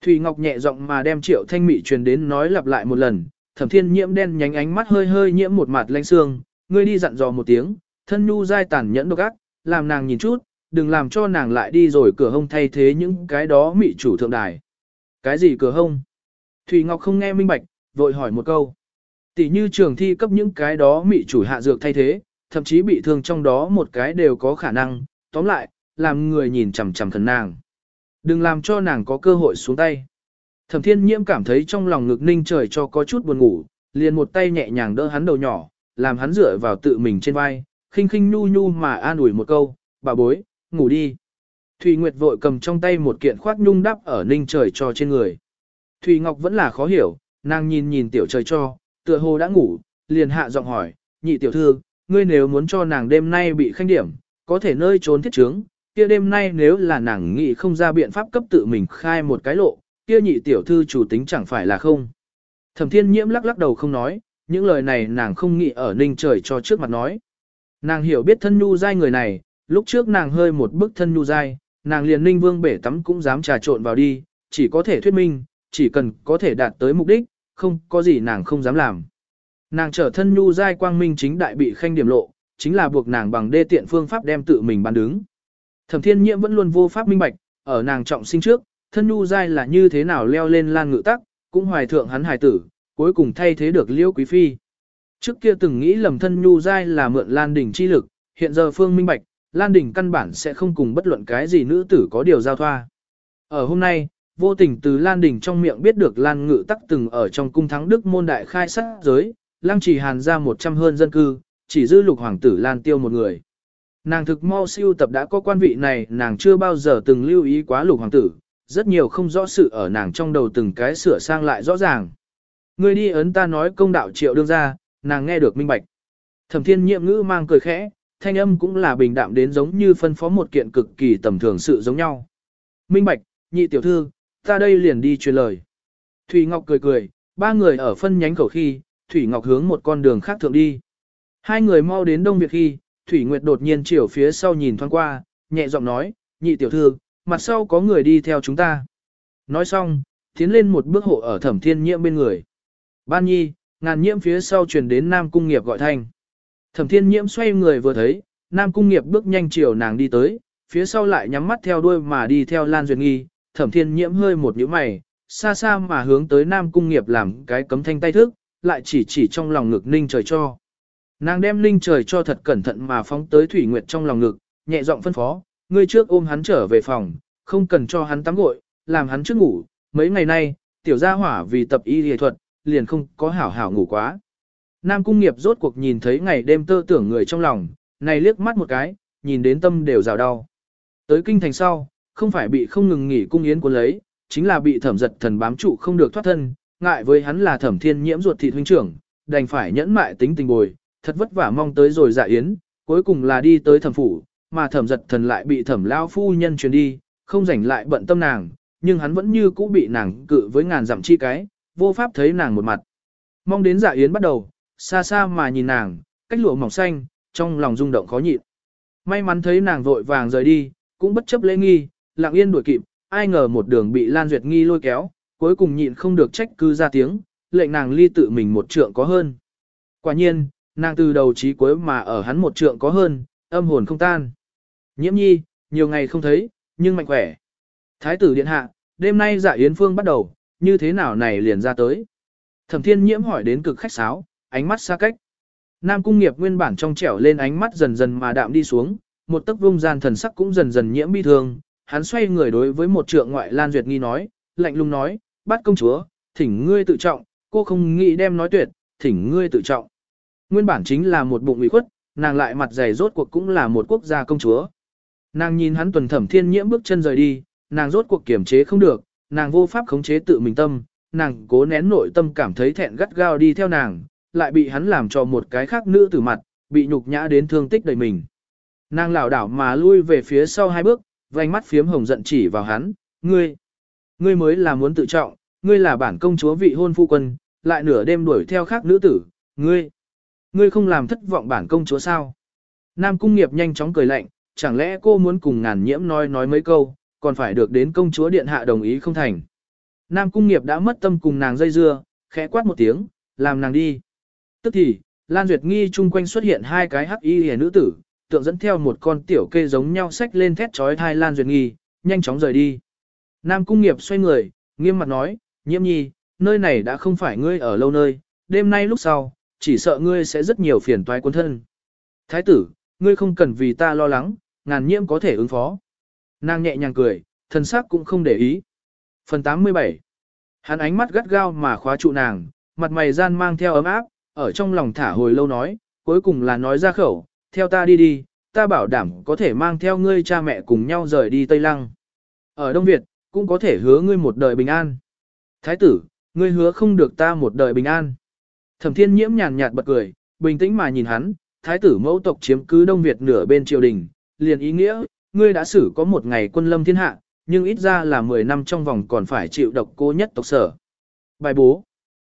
Thủy Ngọc nhẹ giọng mà đem Triệu Thanh Mị truyền đến nói lặp lại một lần, Thẩm Thiên Nhiễm đen nhánh ánh mắt hơi hơi nhiễm một mặt lanh xương, ngươi đi dặn dò một tiếng, thân nhu dai tàn nhẫn độc ác, làm nàng nhìn chút, đừng làm cho nàng lại đi rồi cửa hông thay thế những cái đó mị chủ thượng đài. Cái gì cửa hông? Thủy Ngọc không nghe minh bạch, vội hỏi một câu. Tỷ như trường thi cấp những cái đó mị chủ hạ dược thay thế, thậm chí bị thương trong đó một cái đều có khả năng, tóm lại, làm người nhìn chằm chằm thần nàng. Đừng làm cho nàng có cơ hội xuống tay. Thẩm thiên nhiễm cảm thấy trong lòng ngực ninh trời cho có chút buồn ngủ, liền một tay nhẹ nhàng đỡ hắn đầu nhỏ, làm hắn dựa vào tự mình trên vai, khinh khinh nhu nhu mà an ủi một câu, bà bối, ngủ đi. Thủy Nguyệt vội cầm trong tay một kiện khoác nhung đắp ở ninh trời cho trên người. Thủy Ngọc vẫn là khó hiểu, nàng nhìn nhìn tiểu trời cho, tựa hồ đã ngủ, liền hạ giọng hỏi, nhị tiểu thư, ngươi nếu muốn cho nàng đêm nay bị khanh điểm, có thể nơi trốn thiết trướng, kia đêm nay nếu là nàng nghĩ không ra biện pháp cấp tự mình khai một cái lộ, kia nhị tiểu thư chủ tính chẳng phải là không. Thẩm thiên nhiễm lắc lắc đầu không nói, những lời này nàng không nghĩ ở ninh trời cho trước mặt nói. Nàng hiểu biết thân nhu dai người này, lúc trước nàng hơi một bức thân nhu dai, nàng liền ninh vương bể tắm cũng dám trà trộn vào đi, chỉ có thể thuyết minh, chỉ cần có thể đạt tới mục đích, không có gì nàng không dám làm. Nàng trở thân nhu dai quang minh chính đại bị khanh điểm lộ, chính là buộc nàng bằng đê tiện phương pháp đem tự mình bán đứng. Thẩm thiên nhiễm vẫn luôn vô pháp minh bạch, ở nàng trọng sinh trước, thân nhu dai là như thế nào leo lên lan ngự tắc, cũng hoài thượng hắn hài tử, cuối cùng thay thế được liễu quý phi. Trước kia từng nghĩ lầm thân nhu dai là mượn lan đỉnh chi lực, hiện giờ phương minh bạch, lan đỉnh căn bản sẽ không cùng bất luận cái gì nữ tử có điều giao thoa. Ở hôm nay, vô tình từ lan đỉnh trong miệng biết được lan ngự tắc từng ở trong cung thắng đức môn đại khai sát giới, lăng trì hàn ra một trăm hơn dân cư, chỉ dư lục hoàng tử lan tiêu một người. Nàng thực mau siêu tập đã có quan vị này nàng chưa bao giờ từng lưu ý quá lục hoàng tử, rất nhiều không rõ sự ở nàng trong đầu từng cái sửa sang lại rõ ràng. Ngươi đi ấn ta nói công đạo triệu đương ra, nàng nghe được minh bạch. Thẩm thiên nhiệm ngữ mang cười khẽ, thanh âm cũng là bình đạm đến giống như phân phó một kiện cực kỳ tầm thường sự giống nhau. Minh bạch, nhị tiểu thư, ta đây liền đi truyền lời. Thủy Ngọc cười cười, ba người ở phân nhánh khẩu khi, Thủy Ngọc hướng một con đường khác thượng đi. Hai người mau đến Đông Việt khi, Thủy Nguyệt đột nhiên chiều phía sau nhìn thoáng qua, nhẹ giọng nói, nhị tiểu thư, mặt sau có người đi theo chúng ta. Nói xong, tiến lên một bước hộ ở thẩm thiên nhiễm bên người. Ban nhi, ngàn nhiễm phía sau truyền đến Nam Cung Nghiệp gọi thanh. Thẩm thiên nhiễm xoay người vừa thấy, Nam Cung Nghiệp bước nhanh chiều nàng đi tới, phía sau lại nhắm mắt theo đuôi mà đi theo Lan Duyệt Nghi, thẩm thiên nhiễm hơi một nhíu mày, xa xa mà hướng tới Nam Cung Nghiệp làm cái cấm thanh tay thức, lại chỉ chỉ trong lòng ngực ninh trời cho. Nàng đem ninh trời cho thật cẩn thận mà phóng tới Thủy Nguyệt trong lòng ngực, nhẹ giọng phân phó, ngươi trước ôm hắn trở về phòng, không cần cho hắn tắm gội, làm hắn trước ngủ, mấy ngày nay, tiểu gia hỏa vì tập y y thuật, liền không có hảo hảo ngủ quá. Nam cung nghiệp rốt cuộc nhìn thấy ngày đêm tơ tưởng người trong lòng, này liếc mắt một cái, nhìn đến tâm đều rào đau. Tới kinh thành sau, không phải bị không ngừng nghỉ cung yến cuốn lấy, chính là bị thẩm giật thần bám trụ không được thoát thân, ngại với hắn là thẩm thiên nhiễm ruột thịt huynh trưởng, đành phải nhẫn mại tính tình bồi, thật vất vả mong tới rồi dạ yến, cuối cùng là đi tới thẩm phủ, mà thẩm giật thần lại bị thẩm lao phu nhân truyền đi, không rảnh lại bận tâm nàng, nhưng hắn vẫn như cũ bị nàng cự với ngàn dặm chi cái, vô pháp thấy nàng một mặt. Mong đến dạ yến bắt đầu, xa xa mà nhìn nàng, cách lụa mỏng xanh, trong lòng rung động khó nhịn. May mắn thấy nàng vội vàng rời đi, cũng bất chấp lễ nghi, lặng yên đuổi kịp, ai ngờ một đường bị Lan Duyệt nghi lôi kéo, cuối cùng nhịn không được trách cứ ra tiếng, lệnh nàng ly tự mình một trượng có hơn. Quả nhiên, nàng từ đầu chí cuối mà ở hắn một trượng có hơn, âm hồn không tan. Nhiễm nhi, nhiều ngày không thấy, nhưng mạnh khỏe. Thái tử điện hạ, đêm nay dạ yến phương bắt đầu, như thế nào này liền ra tới. Thẩm thiên nhiễm hỏi đến cực khách sáo, ánh mắt xa cách. Nam cung nghiệp nguyên bản trong trẻo lên ánh mắt dần dần mà đạm đi xuống, một tấc vung gian thần sắc cũng dần dần nhiễm bi thương. Hắn xoay người đối với một trượng ngoại Lan Duyệt Nghi nói, lạnh lùng nói, bắt công chúa, thỉnh ngươi tự trọng, cô không nghĩ đem nói tuyệt, thỉnh ngươi tự trọng. Nguyên bản chính là một bụng ủy khuất, nàng lại mặt dày rốt cuộc cũng là một quốc gia công chúa. Nàng nhìn hắn tuần thẩm thiên nhiễm bước chân rời đi, nàng rốt cuộc kiểm chế không được, nàng vô pháp khống chế tự mình tâm, nàng cố nén nội tâm cảm thấy thẹn gắt gao đi theo nàng, lại bị hắn làm cho một cái khác nữ tử mặt, bị nhục nhã đến thương tích đầy mình. Nàng lảo đảo mà lui về phía sau hai bước, vành mắt phiếm hồng giận chỉ vào hắn, ngươi, ngươi mới là muốn tự trọng, ngươi là bản công chúa vị hôn phu quân, lại nửa đêm đuổi theo khác nữ tử, ngươi, ngươi không làm thất vọng bản công chúa sao. Nam cung nghiệp nhanh chóng cười lạnh, chẳng lẽ cô muốn cùng ngàn nhiễm nói nói mấy câu, còn phải được đến công chúa điện hạ đồng ý không thành. Nam cung nghiệp đã mất tâm cùng nàng dây dưa, khẽ quát một tiếng, làm nàng đi. Tức thì, Lan Duyệt Nghi chung quanh xuất hiện hai cái hắc y hề nữ tử, tượng dẫn theo một con tiểu kê giống nhau xách lên thét trói thai Lan Duyệt Nghi, nhanh chóng rời đi. Nam cung nghiệp xoay người, nghiêm mặt nói, nhiễm nhi, nơi này đã không phải ngươi ở lâu nơi, đêm nay lúc sau, chỉ sợ ngươi sẽ rất nhiều phiền toái quân thân. Thái tử, ngươi không cần vì ta lo lắng, ngàn nhiễm có thể ứng phó. Nàng nhẹ nhàng cười, thân sắc cũng không để ý. Phần 87 Hắn ánh mắt gắt gao mà khóa trụ nàng, mặt mày gian mang theo ấm áp, ở trong lòng thả hồi lâu nói, cuối cùng là nói ra khẩu, theo ta đi đi, ta bảo đảm có thể mang theo ngươi cha mẹ cùng nhau rời đi Tây Lăng. Ở Đông Việt, cũng có thể hứa ngươi một đời bình an. Thái tử, ngươi hứa không được ta một đời bình an. Thẩm thiên nhiễm nhàn nhạt bật cười, bình tĩnh mà nhìn hắn, thái tử mẫu tộc chiếm cứ Đông Việt nửa bên triều đình, liền ý nghĩa, ngươi đã xử có một ngày quân lâm thiên hạ, nhưng ít ra là 10 năm trong vòng còn phải chịu độc cô nhất tộc sở. Bài bố.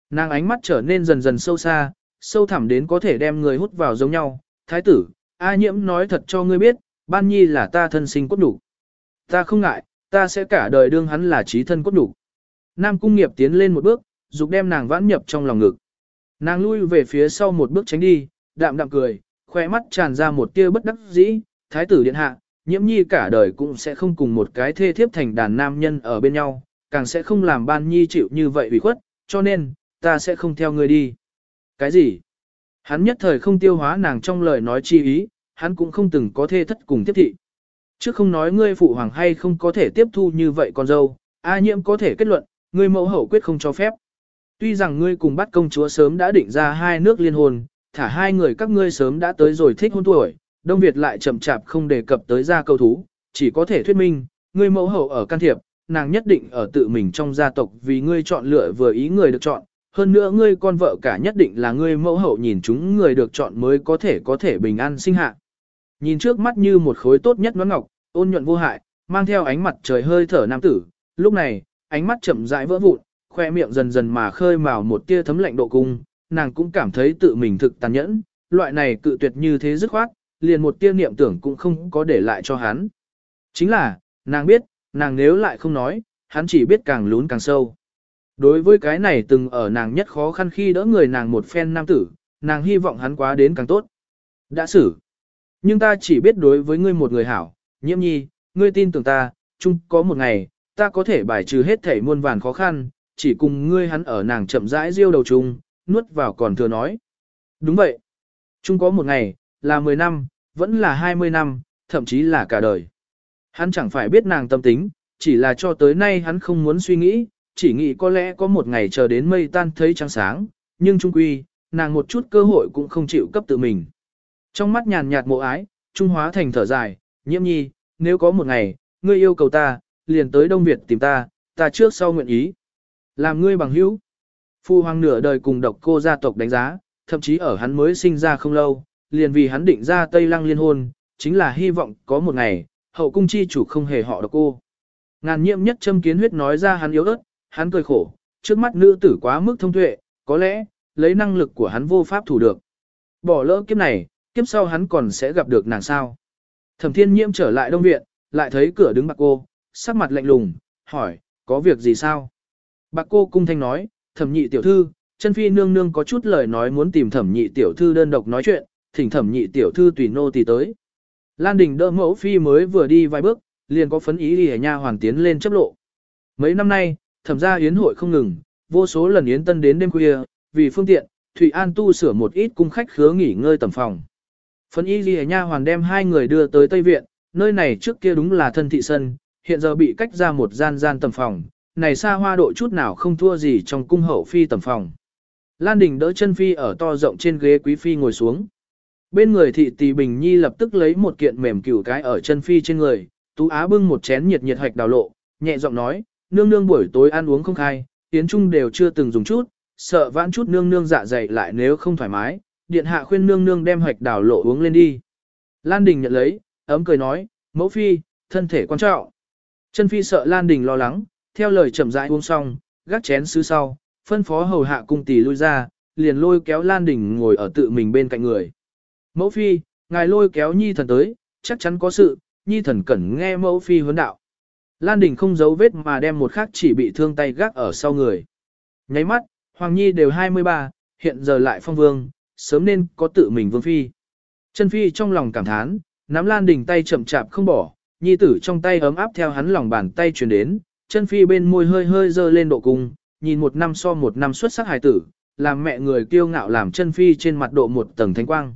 Nàng ánh mắt trở nên dần dần sâu xa, sâu thẳm đến có thể đem người hút vào giống nhau. Thái tử, A nhiễm nói thật cho ngươi biết, ban nhi là ta thân sinh cốt đủ. Ta không ngại, ta sẽ cả đời đương hắn là trí thân cốt đủ. Nam cung nghiệp tiến lên một bước, dục đem nàng vãn nhập trong lòng ngực. Nàng lui về phía sau một bước tránh đi, đạm đạm cười, khoe mắt tràn ra một tia bất đắc dĩ, thái tử điện hạ, nhiễm nhi cả đời cũng sẽ không cùng một cái thê thiếp thành đàn nam nhân ở bên nhau, càng sẽ không làm ban nhi chịu như vậy ủy khuất, cho nên, ta sẽ không theo ngươi đi. Cái gì? Hắn nhất thời không tiêu hóa nàng trong lời nói chi ý, hắn cũng không từng có thê thất cùng tiếp thị. Chứ không nói ngươi phụ hoàng hay không có thể tiếp thu như vậy con dâu, A nhiễm có thể kết luận, ngươi mẫu hậu quyết không cho phép. Tuy rằng ngươi cùng bắt công chúa sớm đã định ra hai nước liên hôn, thả hai người các ngươi sớm đã tới rồi thích hôn tuổi, Đông Việt lại chậm chạp không đề cập tới gia cầu thú, chỉ có thể thuyết minh, ngươi mẫu hậu ở can thiệp, nàng nhất định ở tự mình trong gia tộc vì ngươi chọn lựa vừa ý người được chọn, hơn nữa ngươi con vợ cả nhất định là ngươi mẫu hậu nhìn chúng người được chọn mới có thể có thể bình an sinh hạ. Nhìn trước mắt như một khối tốt nhất nón ngọc, ôn nhuận vô hại, mang theo ánh mặt trời hơi thở nam tử, lúc này, ánh mắt chậm rãi vỡ vụn, khoe miệng dần dần mà khơi mào một tia thấm lạnh độ cung, nàng cũng cảm thấy tự mình thực tàn nhẫn, loại này cự tuyệt như thế dứt khoát, liền một tia niệm tưởng cũng không có để lại cho hắn. Chính là, nàng biết, nàng nếu lại không nói, hắn chỉ biết càng lún càng sâu. Đối với cái này từng ở nàng nhất khó khăn khi đỡ người nàng một phen nam tử, nàng hy vọng hắn quá đến càng tốt. Đã xử. Nhưng ta chỉ biết đối với ngươi một người hảo, nhiễm nhi, ngươi tin tưởng ta, chung có một ngày, ta có thể bài trừ hết thể muôn vàn khó khăn, chỉ cùng ngươi hắn ở nàng chậm rãi riêu đầu chung, nuốt vào còn thừa nói. Đúng vậy. Chung có một ngày, là 10 năm, vẫn là 20 năm, thậm chí là cả đời. Hắn chẳng phải biết nàng tâm tính, chỉ là cho tới nay hắn không muốn suy nghĩ, chỉ nghĩ có lẽ có một ngày chờ đến mây tan thấy trăng sáng, nhưng trung quy, nàng một chút cơ hội cũng không chịu cấp tự mình. Trong mắt nhàn nhạt mộ ái, trung hóa thành thở dài, nhiễm nhi, nếu có một ngày, ngươi yêu cầu ta, liền tới Đông Việt tìm ta, ta trước sau nguyện ý. Làm ngươi bằng hữu. Phu hoàng nửa đời cùng độc cô gia tộc đánh giá, thậm chí ở hắn mới sinh ra không lâu, liền vì hắn định ra Tây Lăng liên hôn, chính là hy vọng có một ngày, hậu cung chi chủ không hề họ độc cô. Ngàn Nhiệm nhất châm kiến huyết nói ra hắn yếu ớt, hắn cười khổ, trước mắt nữ tử quá mức thông tuệ, có lẽ, lấy năng lực của hắn vô pháp thủ được. Bỏ lỡ kiếp này, kiếp sau hắn còn sẽ gặp được nàng sao. Thẩm thiên nhiễm trở lại đông viện, lại thấy cửa đứng bạc cô, sắc mặt lạnh lùng, hỏi, có việc gì sao? Bạc cô cung thanh nói, thẩm nhị tiểu thư, chân phi nương nương có chút lời nói muốn tìm thẩm nhị tiểu thư đơn độc nói chuyện, thỉnh thẩm nhị tiểu thư tùy nô tỳ tới. Lan đình đỡ mẫu phi mới vừa đi vài bước, liền có phấn ý đi nha hoàng tiến lên chấp lộ. Mấy năm nay, thẩm gia yến hội không ngừng, vô số lần yến tân đến đêm khuya, vì phương tiện, Thụy An tu sửa một ít cung khách khứa nghỉ ngơi tầm phòng. Phấn y ghi nha hoàn đem hai người đưa tới Tây Viện, nơi này trước kia đúng là thân thị sân, hiện giờ bị cách ra một gian gian tầm phòng, này xa hoa độ chút nào không thua gì trong cung hậu phi tầm phòng. Lan Đình đỡ chân phi ở to rộng trên ghế quý phi ngồi xuống. Bên người thị tỷ Bình Nhi lập tức lấy một kiện mềm cửu cái ở chân phi trên người, Tú Á bưng một chén nhiệt nhiệt hạch đào lộ, nhẹ giọng nói, nương nương buổi tối ăn uống không khai, tiến trung đều chưa từng dùng chút, sợ vãn chút nương nương dạ dày lại nếu không thoải mái, điện hạ khuyên nương nương đem hạch đào lộ uống lên đi. Lan Đình nhận lấy, ấm cười nói, mẫu phi, thân thể quan trọng. Chân phi sợ Lan Đình lo lắng, theo lời chậm rãi uống xong, gác chén sứ sau, phân phó hầu hạ cung tỷ lui ra, liền lôi kéo Lan Đình ngồi ở tự mình bên cạnh người. Mẫu phi, ngài lôi kéo nhi thần tới, chắc chắn có sự, nhi thần cần nghe mẫu phi huấn đạo. Lan Đình không giấu vết mà đem một khắc chỉ bị thương tay gác ở sau người. Nháy mắt, Hoàng Nhi đều 23, hiện giờ lại phong vương, sớm nên có tự mình vương phi. Chân phi trong lòng cảm thán, nắm Lan Đình tay chậm chạp không bỏ, nhi tử trong tay ấm áp theo hắn lòng bàn tay truyền đến, chân phi bên môi hơi hơi dơ lên độ cung, nhìn một năm so một năm xuất sắc hài tử, làm mẹ người kiêu ngạo làm chân phi trên mặt độ một tầng thánh quang.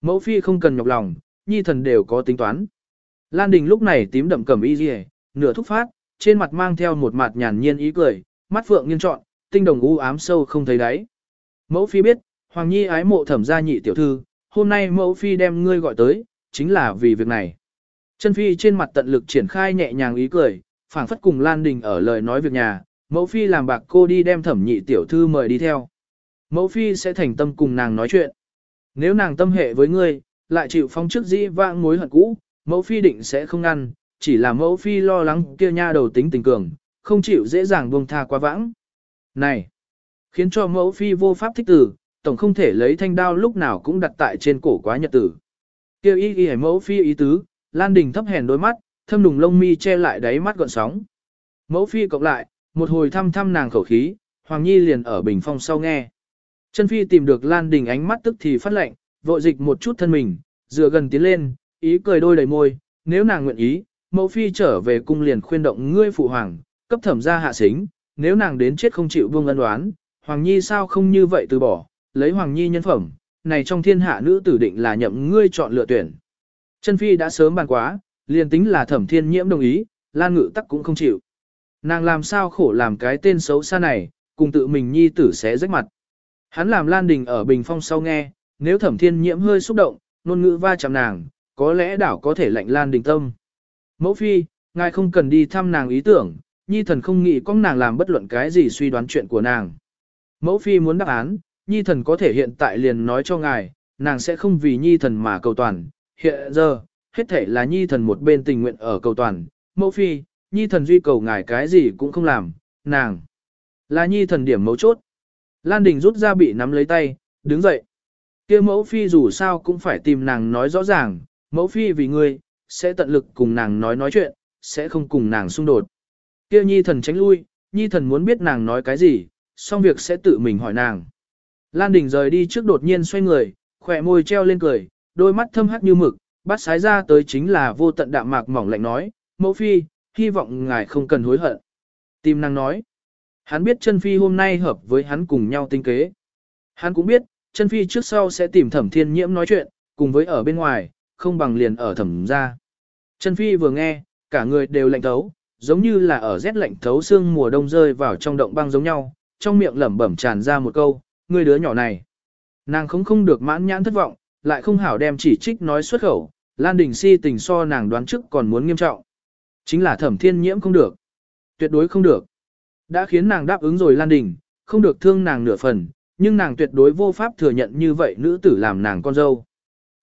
Mẫu phi không cần nhọc lòng, nhi thần đều có tính toán. Lan Đình lúc này tím đậm cầm y rìa, nửa thúc phát, trên mặt mang theo một mặt nhàn nhiên ý cười, mắt phượng nghiêng trọn, tinh đồng u ám sâu không thấy đáy. Mẫu phi biết, Hoàng Nhi ái mộ thẩm gia nhị tiểu thư, hôm nay mẫu phi đem ngươi gọi tới, chính là vì việc này. Chân phi trên mặt tận lực triển khai nhẹ nhàng ý cười, phảng phất cùng Lan Đình ở lời nói việc nhà, mẫu phi làm bạc cô đi đem thẩm nhị tiểu thư mời đi theo. Mẫu phi sẽ thành tâm cùng nàng nói chuyện. Nếu nàng tâm hệ với ngươi, lại chịu phong trước dĩ vãng mối hận cũ, mẫu phi định sẽ không ngăn, chỉ là mẫu phi lo lắng kia nha đầu tính tình cường, không chịu dễ dàng buông tha quá vãng. Này, khiến cho mẫu phi vô pháp thích tử, tổng không thể lấy thanh đao lúc nào cũng đặt tại trên cổ quá nhật tử. Kêu y y mẫu phi ý tứ, Lan Đình thấp hèn đôi mắt, thâm nùng lông mi che lại đáy mắt gọn sóng. Mẫu phi cộng lại, một hồi thăm thăm nàng khẩu khí, Hoàng Nhi liền ở bình phong sau nghe. Chân phi tìm được Lan Đình ánh mắt tức thì phát lệnh, vội dịch một chút thân mình, dựa gần tiến lên, ý cười đôi đầy môi, nếu nàng nguyện ý, mẫu phi trở về cung liền khuyên động ngươi phụ hoàng, cấp thẩm ra hạ xính, nếu nàng đến chết không chịu buông ân đoán, Hoàng Nhi sao không như vậy từ bỏ, lấy Hoàng Nhi nhân phẩm, này trong thiên hạ nữ tử định là nhậm ngươi chọn lựa tuyển. Chân Phi đã sớm bàn quá, liền tính là thẩm thiên nhiễm đồng ý, Lan Ngự tắc cũng không chịu. Nàng làm sao khổ làm cái tên xấu xa này, cùng tự mình Nhi tử sẽ rách mặt. Hắn làm Lan Đình ở bình phong sau nghe, nếu thẩm thiên nhiễm hơi xúc động, nôn ngữ va chạm nàng, có lẽ đảo có thể lạnh Lan Đình tâm. Mẫu Phi, ngài không cần đi thăm nàng ý tưởng, Nhi thần không nghĩ con nàng làm bất luận cái gì suy đoán chuyện của nàng. Mẫu phi muốn đáp án, Nhi thần có thể hiện tại liền nói cho ngài, nàng sẽ không vì Nhi thần mà cầu toàn. Hiện giờ, hết thể là Nhi thần một bên tình nguyện ở cầu toàn. Mẫu phi, Nhi thần duy cầu ngài cái gì cũng không làm, nàng. Là Nhi thần điểm mấu chốt. Lan Đình rút ra bị nắm lấy tay, đứng dậy. kia mẫu phi dù sao cũng phải tìm nàng nói rõ ràng, mẫu phi vì ngươi, sẽ tận lực cùng nàng nói nói chuyện, sẽ không cùng nàng xung đột. Kia nhi thần tránh lui, nhi thần muốn biết nàng nói cái gì, xong việc sẽ tự mình hỏi nàng. Lan Đình rời đi trước đột nhiên xoay người, khỏe môi treo lên cười, đôi mắt thâm hắc như mực, bắt sái ra tới chính là vô tận đạm mạc mỏng lạnh nói, mẫu phi, hy vọng ngài không cần hối hận. Tim nàng nói, hắn biết chân phi hôm nay hợp với hắn cùng nhau tinh kế. Hắn cũng biết, chân phi trước sau sẽ tìm thẩm thiên nhiễm nói chuyện, cùng với ở bên ngoài, không bằng liền ở thẩm ra. Chân phi vừa nghe, cả người đều lạnh thấu, giống như là ở rét lạnh thấu xương mùa đông rơi vào trong động băng giống nhau, trong miệng lẩm bẩm tràn ra một câu, người đứa nhỏ này. Nàng không không được mãn nhãn thất vọng, lại không hảo đem chỉ trích nói xuất khẩu, Lan Đình si tình so nàng đoán trước còn muốn nghiêm trọng. Chính là thẩm thiên nhiễm không được. Tuyệt đối không được. Đã khiến nàng đáp ứng rồi Lan Đình, không được thương nàng nửa phần, nhưng nàng tuyệt đối vô pháp thừa nhận như vậy nữ tử làm nàng con dâu.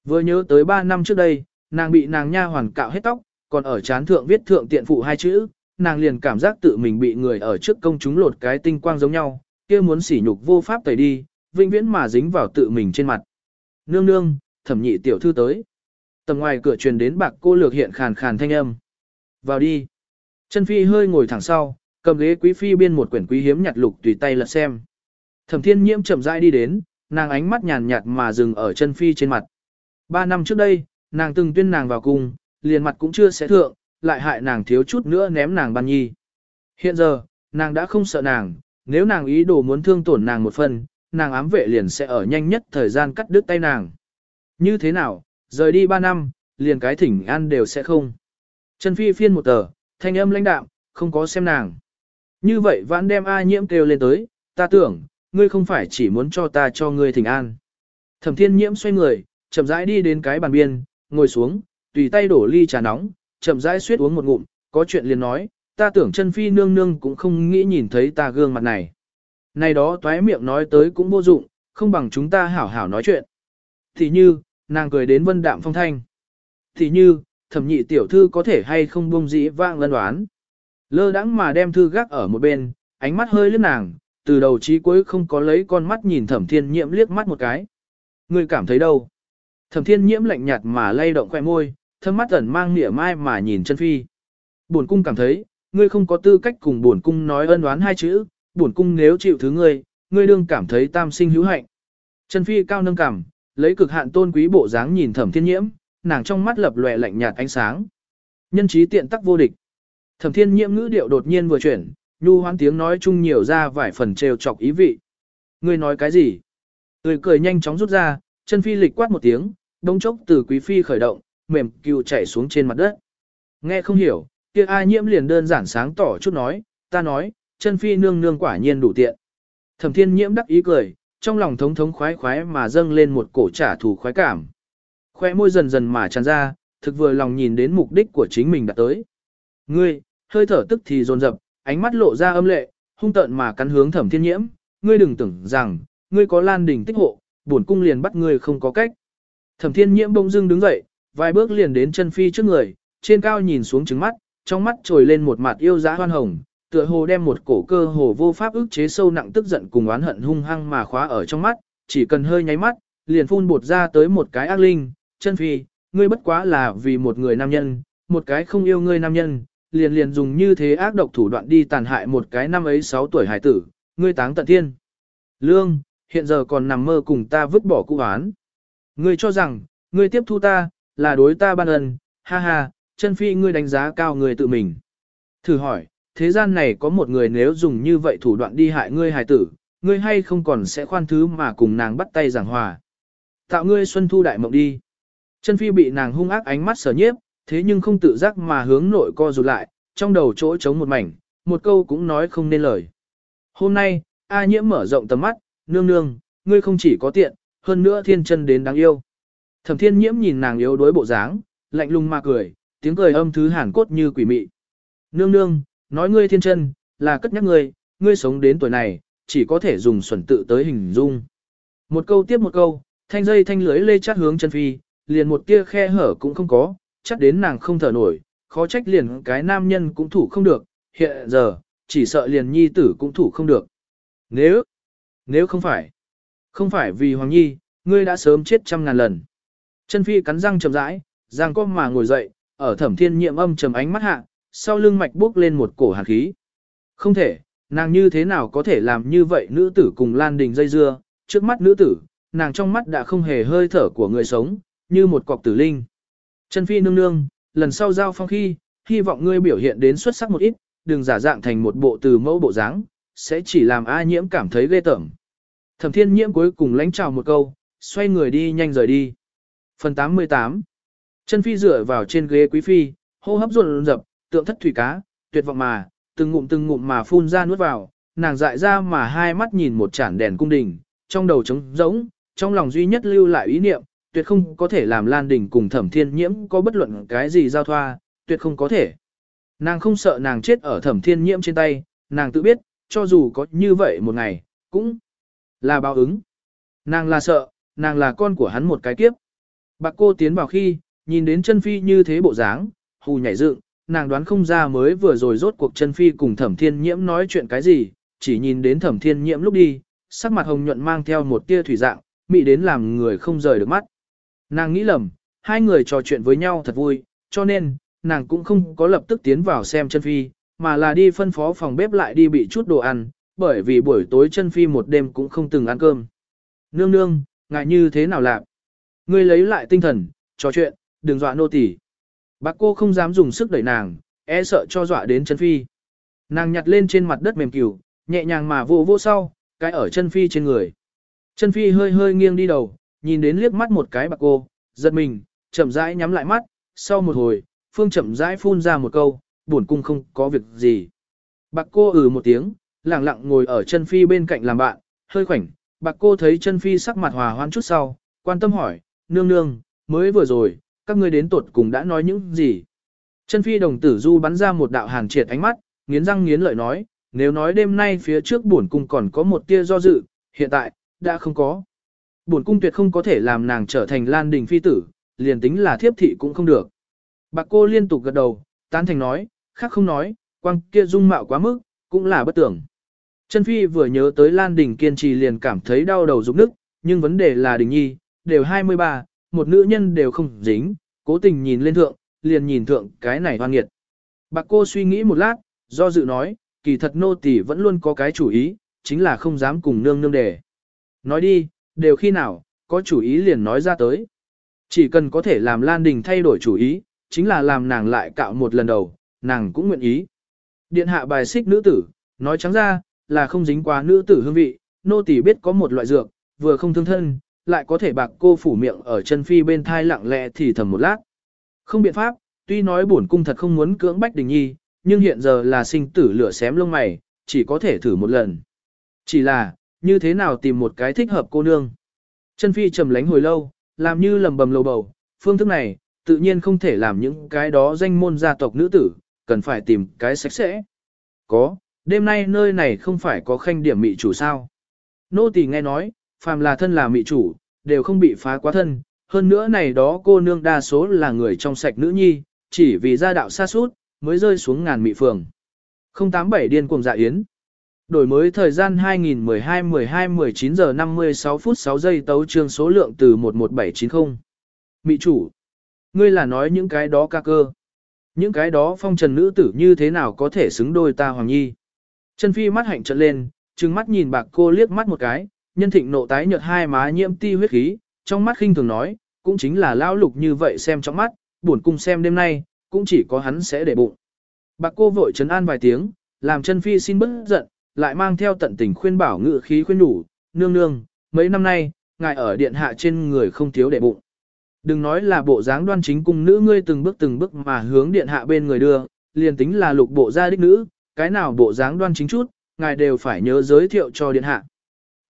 Vừa nhớ tới 3 năm trước đây, nàng bị nàng nha hoàn cạo hết tóc, còn ở chán thượng viết thượng tiện phụ hai chữ, nàng liền cảm giác tự mình bị người ở trước công chúng lột cái tinh quang giống nhau, kia muốn sỉ nhục vô pháp tẩy đi, vĩnh viễn mà dính vào tự mình trên mặt. Nương nương, thẩm nhị tiểu thư tới. Tầm ngoài cửa truyền đến bạc cô lược hiện khàn khàn thanh âm. Vào đi. Chân phi hơi ngồi thẳng sau, cầm ghế quý phi biên một quyển quý hiếm nhặt lục tùy tay lật xem. Thẩm thiên nhiễm chậm rãi đi đến, nàng ánh mắt nhàn nhạt mà dừng ở chân phi trên mặt. Ba năm trước đây, nàng từng tuyên nàng vào cung, liền mặt cũng chưa sẽ thượng, lại hại nàng thiếu chút nữa ném nàng ban nhi. Hiện giờ, nàng đã không sợ nàng, nếu nàng ý đồ muốn thương tổn nàng một phần, nàng ám vệ liền sẽ ở nhanh nhất thời gian cắt đứt tay nàng. Như thế nào, rời đi ba năm, liền cái thỉnh an đều sẽ không. chân Phi phiên một tờ, thanh âm lãnh đạm, không có xem nàng. Như vậy vãn đem A nhiễm kêu lên tới, ta tưởng, ngươi không phải chỉ muốn cho ta cho ngươi thỉnh an. Thẩm thiên nhiễm xoay người, chậm rãi đi đến cái bàn biên, ngồi xuống, tùy tay đổ ly trà nóng, chậm rãi suýt uống một ngụm, có chuyện liền nói, ta tưởng chân phi nương nương cũng không nghĩ nhìn thấy ta gương mặt này. Này đó toái miệng nói tới cũng vô dụng, không bằng chúng ta hảo hảo nói chuyện, Thì như, nàng cười đến vân đạm phong thanh. Thì như, thẩm nhị tiểu thư có thể hay không buông dĩ vang lân đoán. Lơ đãng mà đem thư gác ở một bên, ánh mắt hơi lướt nàng, từ đầu chí cuối không có lấy con mắt nhìn thẩm thiên nhiễm liếc mắt một cái. Ngươi cảm thấy đâu? Thẩm thiên nhiễm lạnh nhạt mà lay động khoẻ môi, thâm mắt ẩn mang nỉa mai mà nhìn chân phi. Bổn cung cảm thấy, ngươi không có tư cách cùng bổn cung nói ân oán hai chữ, bổn cung nếu chịu thứ ngươi, ngươi đương cảm thấy tam sinh hữu hạnh. Chân phi cao nâng cảm, lấy cực hạn tôn quý bộ dáng nhìn thẩm thiên nhiễm, nàng trong mắt lập lòe lạnh nhạt ánh sáng. Nhân trí tiện tắc vô địch. Thẩm thiên nhiễm ngữ điệu đột nhiên vừa chuyển, nhu hoan tiếng nói chung nhiều ra vài phần trêu chọc ý vị. Ngươi nói cái gì? Tươi cười nhanh chóng rút ra, chân phi lịch quát một tiếng, đông chốc từ quý phi khởi động, mềm cừu chảy xuống trên mặt đất. Nghe không hiểu, kia ai nhiễm liền đơn giản sáng tỏ chút nói, ta nói, chân phi nương nương quả nhiên đủ tiện. Thẩm thiên nhiễm đắc ý cười, trong lòng thống thống khoái khoái mà dâng lên một cổ trả thù khoái cảm. Khoe môi dần dần mà tràn ra, thực vừa lòng nhìn đến mục đích của chính mình đã tới. Ngươi, hơi thở tức thì dồn dập, ánh mắt lộ ra âm lệ, hung tợn mà cắn hướng thẩm thiên nhiễm, ngươi đừng tưởng rằng, ngươi có lan đỉnh tích hộ, bổn cung liền bắt ngươi không có cách. Thẩm thiên nhiễm bỗng dưng đứng dậy, vài bước liền đến chân phi trước người, trên cao nhìn xuống trứng mắt, trong mắt trồi lên một mặt yêu giá hoan hồng, tựa hồ đem một cổ cơ hồ vô pháp ức chế sâu nặng tức giận cùng oán hận hung hăng mà khóa ở trong mắt, chỉ cần hơi nháy mắt, liền phun bột ra tới một cái ác linh, chân phi, ngươi bất quá là vì một người nam nhân, một cái không yêu ngươi nam nhân, liền liền dùng như thế ác độc thủ đoạn đi tàn hại một cái năm ấy 6 tuổi hải tử, ngươi táng tận thiên. Lương, hiện giờ còn nằm mơ cùng ta vứt bỏ cụ án. Ngươi cho rằng, ngươi tiếp thu ta, là đối ta ban ân, ha ha, chân phi ngươi đánh giá cao người tự mình. Thử hỏi, thế gian này có một người nếu dùng như vậy thủ đoạn đi hại ngươi hài tử, ngươi hay không còn sẽ khoan thứ mà cùng nàng bắt tay giảng hòa. Tạo ngươi xuân thu đại mộng đi. Chân phi bị nàng hung ác ánh mắt sở nhiếp, thế nhưng không tự giác mà hướng nội co rụt lại, trong đầu chỗ trống một mảnh, một câu cũng nói không nên lời. Hôm nay, A nhiễm mở rộng tầm mắt, nương nương, ngươi không chỉ có tiện, hơn nữa thiên chân đến đáng yêu. Thẩm thiên nhiễm nhìn nàng yếu đuối bộ dáng, lạnh lùng mà cười, tiếng cười âm thứ hàn cốt như quỷ mị. Nương nương, nói ngươi thiên chân, là cất nhắc ngươi, ngươi sống đến tuổi này, chỉ có thể dùng xuẩn tự tới hình dung. Một câu tiếp một câu, thanh dây thanh lưới lê chát hướng chân phi, liền một tia khe hở cũng không có, chắc đến nàng không thở nổi, khó trách liền cái nam nhân cũng thủ không được, hiện giờ, chỉ sợ liền nhi tử cũng thủ không được. Nếu, nếu không phải, không phải vì Hoàng Nhi, ngươi đã sớm chết trăm ngàn lần. Chân phi cắn răng chậm rãi, giang co mà ngồi dậy, ở thẩm thiên nhiệm âm trầm ánh mắt hạ, sau lưng mạch bước lên một cổ hàn khí. Không thể, nàng như thế nào có thể làm như vậy nữ tử cùng Lan Đình dây dưa, trước mắt nữ tử, nàng trong mắt đã không hề hơi thở của người sống, như một cọc tử linh. Chân phi nương nương, lần sau giao phong khi, hy vọng ngươi biểu hiện đến xuất sắc một ít, đừng giả dạng thành một bộ từ mẫu bộ dáng, sẽ chỉ làm A nhiễm cảm thấy ghê tởm. Thẩm thiên nhiễm cuối cùng lánh chào một câu, xoay người đi nhanh rời đi. Phần 88 Chân phi dựa vào trên ghế quý phi, hô hấp ruột rập, tượng thất thủy cá, tuyệt vọng mà, từng ngụm từng ngụm mà phun ra nuốt vào, nàng dại ra mà hai mắt nhìn một chản đèn cung đình, trong đầu trống rỗng, trong lòng duy nhất lưu lại ý niệm, tuyệt không có thể làm Lan Đình cùng Thẩm Thiên Nhiễm có bất luận cái gì giao thoa, tuyệt không có thể. Nàng không sợ nàng chết ở Thẩm Thiên Nhiễm trên tay, nàng tự biết, cho dù có như vậy một ngày, cũng là báo ứng. Nàng là sợ, nàng là con của hắn một cái kiếp. Bạc cô tiến vào khi, nhìn đến chân phi như thế bộ dáng, hù nhảy dựng, nàng đoán không ra mới vừa rồi rốt cuộc chân phi cùng thẩm thiên nhiễm nói chuyện cái gì, chỉ nhìn đến thẩm thiên nhiễm lúc đi, sắc mặt hồng nhuận mang theo một tia thủy dạng, mị đến làm người không rời được mắt. Nàng nghĩ lầm, hai người trò chuyện với nhau thật vui, cho nên, nàng cũng không có lập tức tiến vào xem chân phi, mà là đi phân phó phòng bếp lại đi bị chút đồ ăn, bởi vì buổi tối chân phi một đêm cũng không từng ăn cơm. Nương nương, ngại như thế nào lạc? Ngươi lấy lại tinh thần, trò chuyện, đừng dọa nô tỳ. Bác cô không dám dùng sức đẩy nàng, e sợ cho dọa đến chân phi. Nàng nhặt lên trên mặt đất mềm cừu, nhẹ nhàng mà vô vô sau, cái ở chân phi trên người. Chân phi hơi hơi nghiêng đi đầu, nhìn đến liếc mắt một cái bạc cô, giật mình, chậm rãi nhắm lại mắt, sau một hồi, phương chậm rãi phun ra một câu, buồn cung không có việc gì. Bạc cô ừ một tiếng, lặng lặng ngồi ở chân phi bên cạnh làm bạn, hơi khoảnh, bạc cô thấy chân phi sắc mặt hòa hoan chút sau, quan tâm hỏi, nương nương, mới vừa rồi, các ngươi đến tuột cùng đã nói những gì. Chân phi đồng tử du bắn ra một đạo hàn triệt ánh mắt, nghiến răng nghiến lợi nói, nếu nói đêm nay phía trước buồn cung còn có một tia do dự, hiện tại, đã không có bổn cung tuyệt không có thể làm nàng trở thành Lan Đình phi tử, liền tính là thiếp thị cũng không được. Bạc cô liên tục gật đầu, tán thành nói, khác không nói, quang kia dung mạo quá mức, cũng là bất tưởng. Chân phi vừa nhớ tới Lan Đình kiên trì liền cảm thấy đau đầu rụng nức, nhưng vấn đề là Đình Nhi, đều 23, một nữ nhân đều không dính, cố tình nhìn lên thượng, liền nhìn thượng cái này hoan nghiệt. Bạc cô suy nghĩ một lát, do dự nói, kỳ thật nô tỳ vẫn luôn có cái chủ ý, chính là không dám cùng nương nương đề. Nói đi, đều khi nào, có chủ ý liền nói ra tới. Chỉ cần có thể làm Lan Đình thay đổi chủ ý, chính là làm nàng lại cạo một lần đầu, nàng cũng nguyện ý. Điện hạ bài xích nữ tử, nói trắng ra, là không dính quá nữ tử hương vị, nô tỳ biết có một loại dược, vừa không thương thân, lại có thể bạc cô phủ miệng ở chân phi bên thai lặng lẽ thì thầm một lát. Không biện pháp, tuy nói bổn cung thật không muốn cưỡng bách đình nhi, nhưng hiện giờ là sinh tử lửa xém lông mày, chỉ có thể thử một lần. Chỉ là, như thế nào tìm một cái thích hợp cô nương. Chân phi trầm lánh hồi lâu, làm như lầm bầm lầu bầu, phương thức này, tự nhiên không thể làm những cái đó danh môn gia tộc nữ tử, cần phải tìm cái sạch sẽ. Có, đêm nay nơi này không phải có khanh điểm mị chủ sao. Nô tỳ nghe nói, phàm là thân là mị chủ, đều không bị phá quá thân, hơn nữa này đó cô nương đa số là người trong sạch nữ nhi, chỉ vì gia đạo xa suốt, mới rơi xuống ngàn mị phường. 087 điên cuồng dạ yến. Đổi mới thời gian 2012-12-19 giờ 56 phút 6 giây tấu trương số lượng từ 11790. Mị chủ. Ngươi là nói những cái đó ca cơ. Những cái đó phong trần nữ tử như thế nào có thể xứng đôi ta Hoàng Nhi. Chân phi mắt hạnh trận lên, trừng mắt nhìn bạc cô liếc mắt một cái, nhân thịnh nộ tái nhợt hai má nhiễm ti huyết khí, trong mắt khinh thường nói, cũng chính là lão lục như vậy xem trong mắt, buồn cung xem đêm nay, cũng chỉ có hắn sẽ để bụng. Bạc cô vội trấn an vài tiếng, làm chân phi xin bớt giận, lại mang theo tận tình khuyên bảo ngự khí khuyên đủ, nương nương, mấy năm nay, ngài ở điện hạ trên người không thiếu để bụng. Đừng nói là bộ dáng đoan chính cung nữ ngươi từng bước từng bước mà hướng điện hạ bên người đưa, liền tính là lục bộ gia đích nữ, cái nào bộ dáng đoan chính chút, ngài đều phải nhớ giới thiệu cho điện hạ.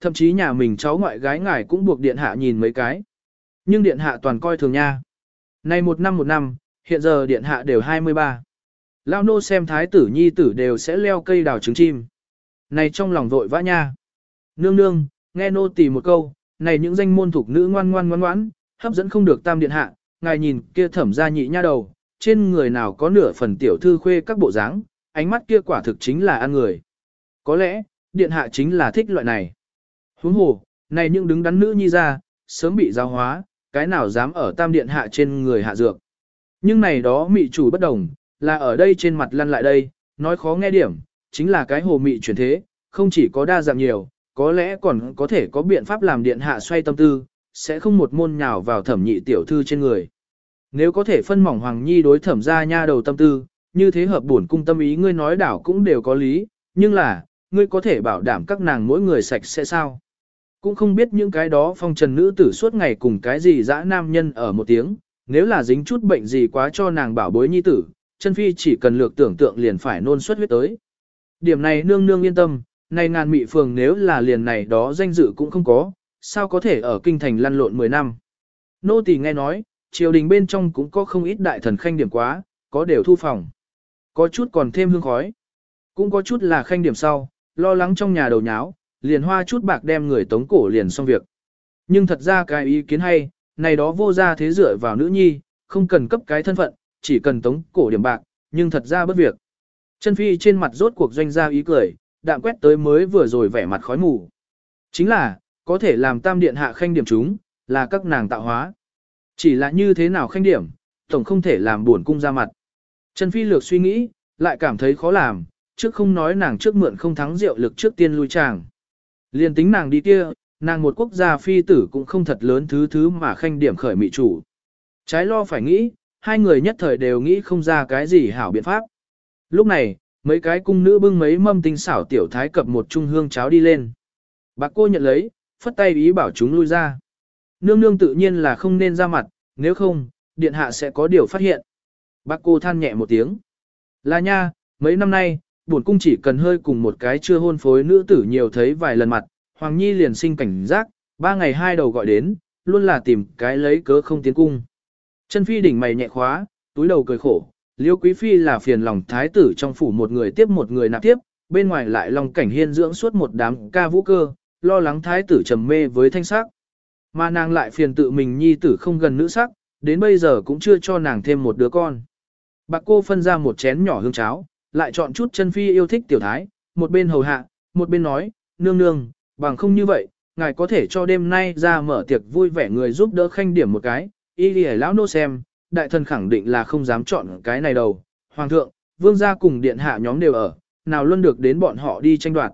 Thậm chí nhà mình cháu ngoại gái ngài cũng buộc điện hạ nhìn mấy cái. Nhưng điện hạ toàn coi thường nha. Này một năm một năm, hiện giờ điện hạ đều 23. Lao nô xem thái tử nhi tử đều sẽ leo cây đào trứng chim. Này trong lòng vội vã nha. Nương nương, nghe nô tỳ một câu, này những danh môn thuộc nữ ngoan ngoan ngoan ngoãn, hấp dẫn không được tam điện hạ, ngài nhìn kia thẩm gia nhị nha đầu, trên người nào có nửa phần tiểu thư khuê các bộ dáng, ánh mắt kia quả thực chính là ăn người. Có lẽ, điện hạ chính là thích loại này. Huống hồ, này những đứng đắn nữ nhi ra, sớm bị giáo hóa, cái nào dám ở tam điện hạ trên người hạ dược. Nhưng này đó mị chủ bất đồng, là ở đây trên mặt lăn lại đây, nói khó nghe điểm, chính là cái hồ mị chuyển thế, không chỉ có đa dạng nhiều, có lẽ còn có thể có biện pháp làm điện hạ xoay tâm tư, sẽ không một môn nhào vào thẩm nhị tiểu thư trên người. Nếu có thể phân mỏng Hoàng Nhi đối thẩm ra nha đầu tâm tư, như thế hợp bổn cung tâm ý ngươi nói đảo cũng đều có lý, nhưng là, ngươi có thể bảo đảm các nàng mỗi người sạch sẽ sao? Cũng không biết những cái đó phong trần nữ tử suốt ngày cùng cái gì dã nam nhân ở một tiếng, nếu là dính chút bệnh gì quá cho nàng bảo bối nhi tử, chân phi chỉ cần lược tưởng tượng liền phải nôn suất huyết tới. Điểm này nương nương yên tâm, này ngàn mị phường nếu là liền này đó danh dự cũng không có, sao có thể ở kinh thành lăn lộn 10 năm. Nô tỳ nghe nói, triều đình bên trong cũng có không ít đại thần khanh điểm quá, có đều thu phòng. Có chút còn thêm hương khói. Cũng có chút là khanh điểm sau, lo lắng trong nhà đầu nháo, liền hoa chút bạc đem người tống cổ liền xong việc. Nhưng thật ra cái ý kiến hay, này đó vô ra thế dựa vào nữ nhi, không cần cấp cái thân phận, chỉ cần tống cổ điểm bạc, nhưng thật ra bất việc. Chân phi trên mặt rốt cuộc doanh ra ý cười, đạm quét tới mới vừa rồi vẻ mặt khói mù. Chính là, có thể làm tam điện hạ khanh điểm chúng, là các nàng tạo hóa. Chỉ là như thế nào khanh điểm, tổng không thể làm buồn cung ra mặt. Trần Phi lược suy nghĩ, lại cảm thấy khó làm, trước không nói nàng trước mượn không thắng rượu lực trước tiên lui chàng. Liên tính nàng đi kia, nàng một quốc gia phi tử cũng không thật lớn thứ thứ mà khanh điểm khởi mị chủ. Trái lo phải nghĩ, hai người nhất thời đều nghĩ không ra cái gì hảo biện pháp. Lúc này, mấy cái cung nữ bưng mấy mâm tinh xảo tiểu thái cập một trung hương cháo đi lên. Bạc cô nhận lấy, phất tay ý bảo chúng lui ra. Nương nương tự nhiên là không nên ra mặt, nếu không, điện hạ sẽ có điều phát hiện. Bác cô than nhẹ một tiếng. Là nha, mấy năm nay, bổn cung chỉ cần hơi cùng một cái chưa hôn phối nữ tử nhiều thấy vài lần mặt, Hoàng Nhi liền sinh cảnh giác, ba ngày hai đầu gọi đến, luôn là tìm cái lấy cớ không tiến cung. Chân phi đỉnh mày nhẹ khóa, túi đầu cười khổ, liêu quý phi là phiền lòng thái tử trong phủ một người tiếp một người nạp tiếp, bên ngoài lại lòng cảnh hiên dưỡng suốt một đám ca vũ cơ, lo lắng thái tử trầm mê với thanh sắc. Mà nàng lại phiền tự mình nhi tử không gần nữ sắc, đến bây giờ cũng chưa cho nàng thêm một đứa con. Bạc cô phân ra một chén nhỏ hương cháo, lại chọn chút chân phi yêu thích tiểu thái, một bên hầu hạ, một bên nói, nương nương, bằng không như vậy, ngài có thể cho đêm nay ra mở tiệc vui vẻ người giúp đỡ khanh điểm một cái, y đi lão nô xem, đại thần khẳng định là không dám chọn cái này đâu. Hoàng thượng, vương gia cùng điện hạ nhóm đều ở, nào luôn được đến bọn họ đi tranh đoạt.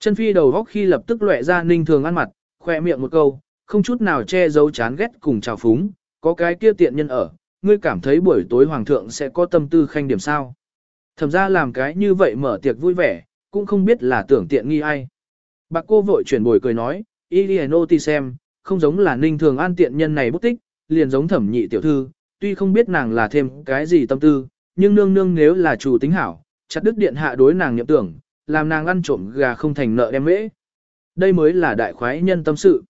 Chân phi đầu góc khi lập tức lệ ra ninh thường ăn mặt, khoe miệng một câu, không chút nào che giấu chán ghét cùng chào phúng, có cái kia tiện nhân ở, ngươi cảm thấy buổi tối hoàng thượng sẽ có tâm tư khanh điểm sao. Thẩm ra làm cái như vậy mở tiệc vui vẻ, cũng không biết là tưởng tiện nghi ai. Bạc cô vội chuyển bồi cười nói, Iliano ti xem, không giống là ninh thường an tiện nhân này bút tích, liền giống thẩm nhị tiểu thư, tuy không biết nàng là thêm cái gì tâm tư, nhưng nương nương nếu là chủ tính hảo, chặt đức điện hạ đối nàng nhậm tưởng, làm nàng ăn trộm gà không thành nợ đem mễ. Đây mới là đại khoái nhân tâm sự.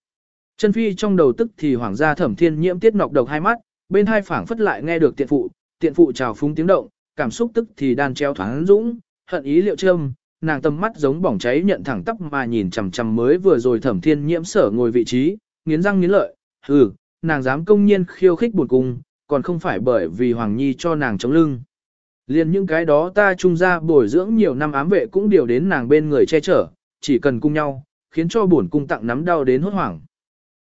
Chân phi trong đầu tức thì hoàng gia thẩm thiên nhiễm tiết nọc độc hai mắt, bên hai phảng phất lại nghe được tiện phụ, tiện phụ chào phúng tiếng động, cảm xúc tức thì đan treo thoáng dũng, hận ý liệu trâm, nàng tâm mắt giống bỏng cháy nhận thẳng tắp mà nhìn chằm chằm mới vừa rồi thẩm thiên nhiễm sở ngồi vị trí, nghiến răng nghiến lợi, hừ, nàng dám công nhiên khiêu khích buồn cung, còn không phải bởi vì Hoàng Nhi cho nàng chống lưng. Liên những cái đó ta trung ra bồi dưỡng nhiều năm ám vệ cũng điều đến nàng bên người che chở, chỉ cần cung nhau, khiến cho bổn cung tặng nắm đau đến hốt hoảng.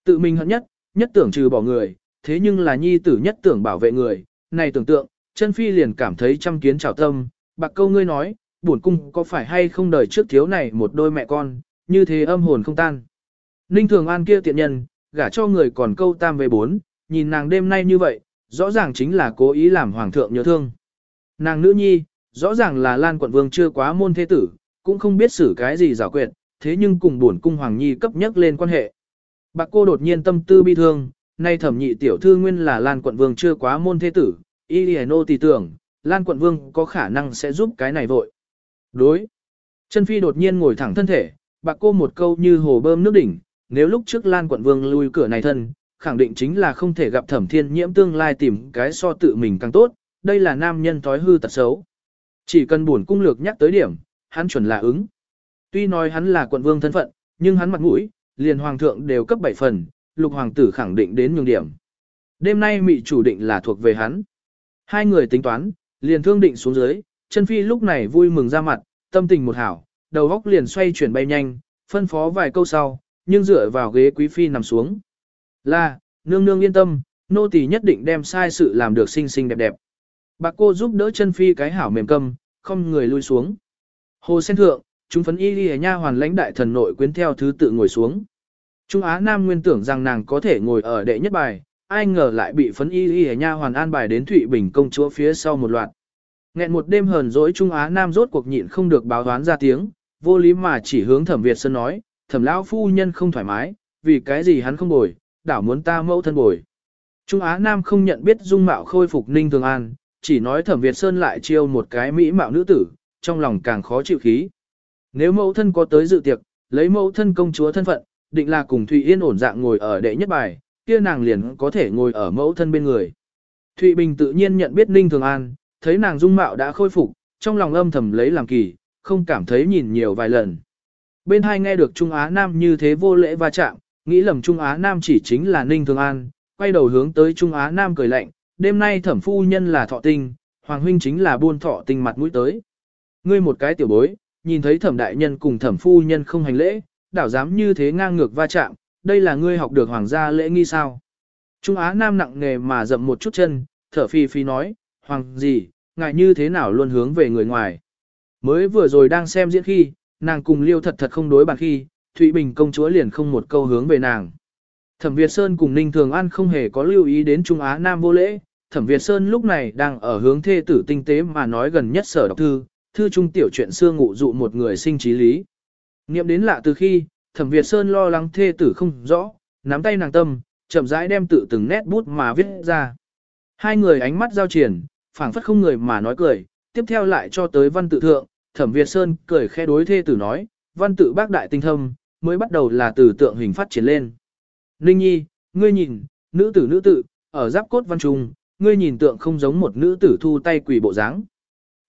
Tự mình hận nhất, nhất tưởng trừ bỏ người, thế nhưng là nhi tử nhất tưởng bảo vệ người, này tưởng tượng, chân phi liền cảm thấy trăm kiến trào tâm, bạc câu ngươi nói, bổn cung có phải hay không đời trước thiếu này một đôi mẹ con, như thế âm hồn không tan. Ninh thường an kia tiện nhân, gả cho người còn câu tam về bốn, nhìn nàng đêm nay như vậy, rõ ràng chính là cố ý làm hoàng thượng nhớ thương. Nàng nữ nhi, rõ ràng là Lan quận vương chưa quá môn thế tử, cũng không biết xử cái gì giả quyệt, thế nhưng cùng buồn cung hoàng nhi cấp nhất lên quan hệ. Bạc cô đột nhiên tâm tư bi thương, nay thẩm nhị tiểu thư nguyên là Lan quận vương chưa quá môn thế tử, y lì nô tì tưởng, Lan quận vương có khả năng sẽ giúp cái này vội. Đối. Chân phi đột nhiên ngồi thẳng thân thể, bạc cô một câu như hồ bơm nước đỉnh, nếu lúc trước Lan quận vương lui cửa này thân, khẳng định chính là không thể gặp thẩm thiên nhiễm tương lai tìm cái so tự mình càng tốt, đây là nam nhân thói hư tật xấu. Chỉ cần buồn cung lược nhắc tới điểm, hắn chuẩn là ứng. Tuy nói hắn là quận vương thân phận, nhưng hắn mặt mũi, liền hoàng thượng đều cấp 7 phần, lục hoàng tử khẳng định đến nhường điểm. Đêm nay mị chủ định là thuộc về hắn. Hai người tính toán, liền thương định xuống dưới, chân phi lúc này vui mừng ra mặt, tâm tình một hảo, đầu góc liền xoay chuyển bay nhanh, phân phó vài câu sau, nhưng dựa vào ghế quý phi nằm xuống. Là, nương nương yên tâm, nô tỳ nhất định đem sai sự làm được xinh xinh đẹp đẹp. Bạc cô giúp đỡ chân phi cái hảo mềm câm, không người lui xuống. Hồ sen thượng, chúng phấn y ghi nha hoàn lãnh đại thần nội quyến theo thứ tự ngồi xuống. Trung Á Nam nguyên tưởng rằng nàng có thể ngồi ở đệ nhất bài, ai ngờ lại bị phấn y ghi nha hoàn an bài đến Thụy Bình công chúa phía sau một loạt. Nghẹn một đêm hờn dỗi Trung Á Nam rốt cuộc nhịn không được báo đoán ra tiếng, vô lý mà chỉ hướng thẩm Việt Sơn nói, thẩm lão phu nhân không thoải mái, vì cái gì hắn không bồi, đảo muốn ta mẫu thân bồi. Trung Á Nam không nhận biết dung mạo khôi phục Ninh Thường An, chỉ nói thẩm Việt Sơn lại chiêu một cái mỹ mạo nữ tử, trong lòng càng khó chịu khí. Nếu mẫu thân có tới dự tiệc, lấy mẫu thân công chúa thân phận, định là cùng Thụy Yên ổn dạng ngồi ở đệ nhất bài, kia nàng liền có thể ngồi ở mẫu thân bên người. Thụy Bình tự nhiên nhận biết Ninh Thường An, thấy nàng dung mạo đã khôi phục, trong lòng âm thầm lấy làm kỳ, không cảm thấy nhìn nhiều vài lần. Bên hai nghe được Trung Á Nam như thế vô lễ va chạm, nghĩ lầm Trung Á Nam chỉ chính là Ninh Thường An, quay đầu hướng tới Trung Á Nam cười lạnh, đêm nay thẩm phu nhân là thọ tinh, Hoàng huynh chính là buôn thọ tinh mặt mũi tới. Ngươi một cái tiểu bối, nhìn thấy thẩm đại nhân cùng thẩm phu nhân không hành lễ, đảo dám như thế ngang ngược va chạm, đây là ngươi học được hoàng gia lễ nghi sao. Trung Á Nam nặng nghề mà dậm một chút chân, thở phi phi nói, hoàng gì, ngại như thế nào luôn hướng về người ngoài. Mới vừa rồi đang xem diễn khi, nàng cùng liêu thật thật không đối bàn khi, Thụy Bình công chúa liền không một câu hướng về nàng. Thẩm Việt Sơn cùng Ninh Thường An không hề có lưu ý đến Trung Á Nam vô lễ, Thẩm Việt Sơn lúc này đang ở hướng thê tử tinh tế mà nói gần nhất sở đọc thư, thư trung tiểu chuyện xưa ngụ dụ một người sinh trí lý. Niệm đến lạ từ khi, Thẩm Việt Sơn lo lắng thê tử không rõ, nắm tay nàng tâm, chậm rãi đem tự từng nét bút mà viết ra. Hai người ánh mắt giao triển, phảng phất không người mà nói cười, tiếp theo lại cho tới văn tự thượng, Thẩm Việt Sơn cười khẽ đối thê tử nói, văn tự bác đại tinh thâm, mới bắt đầu là từ tượng hình phát triển lên. Ninh nhi, ngươi nhìn, nữ tử nữ tử, ở giáp cốt văn trung, ngươi nhìn tượng không giống một nữ tử thu tay quỷ bộ dáng.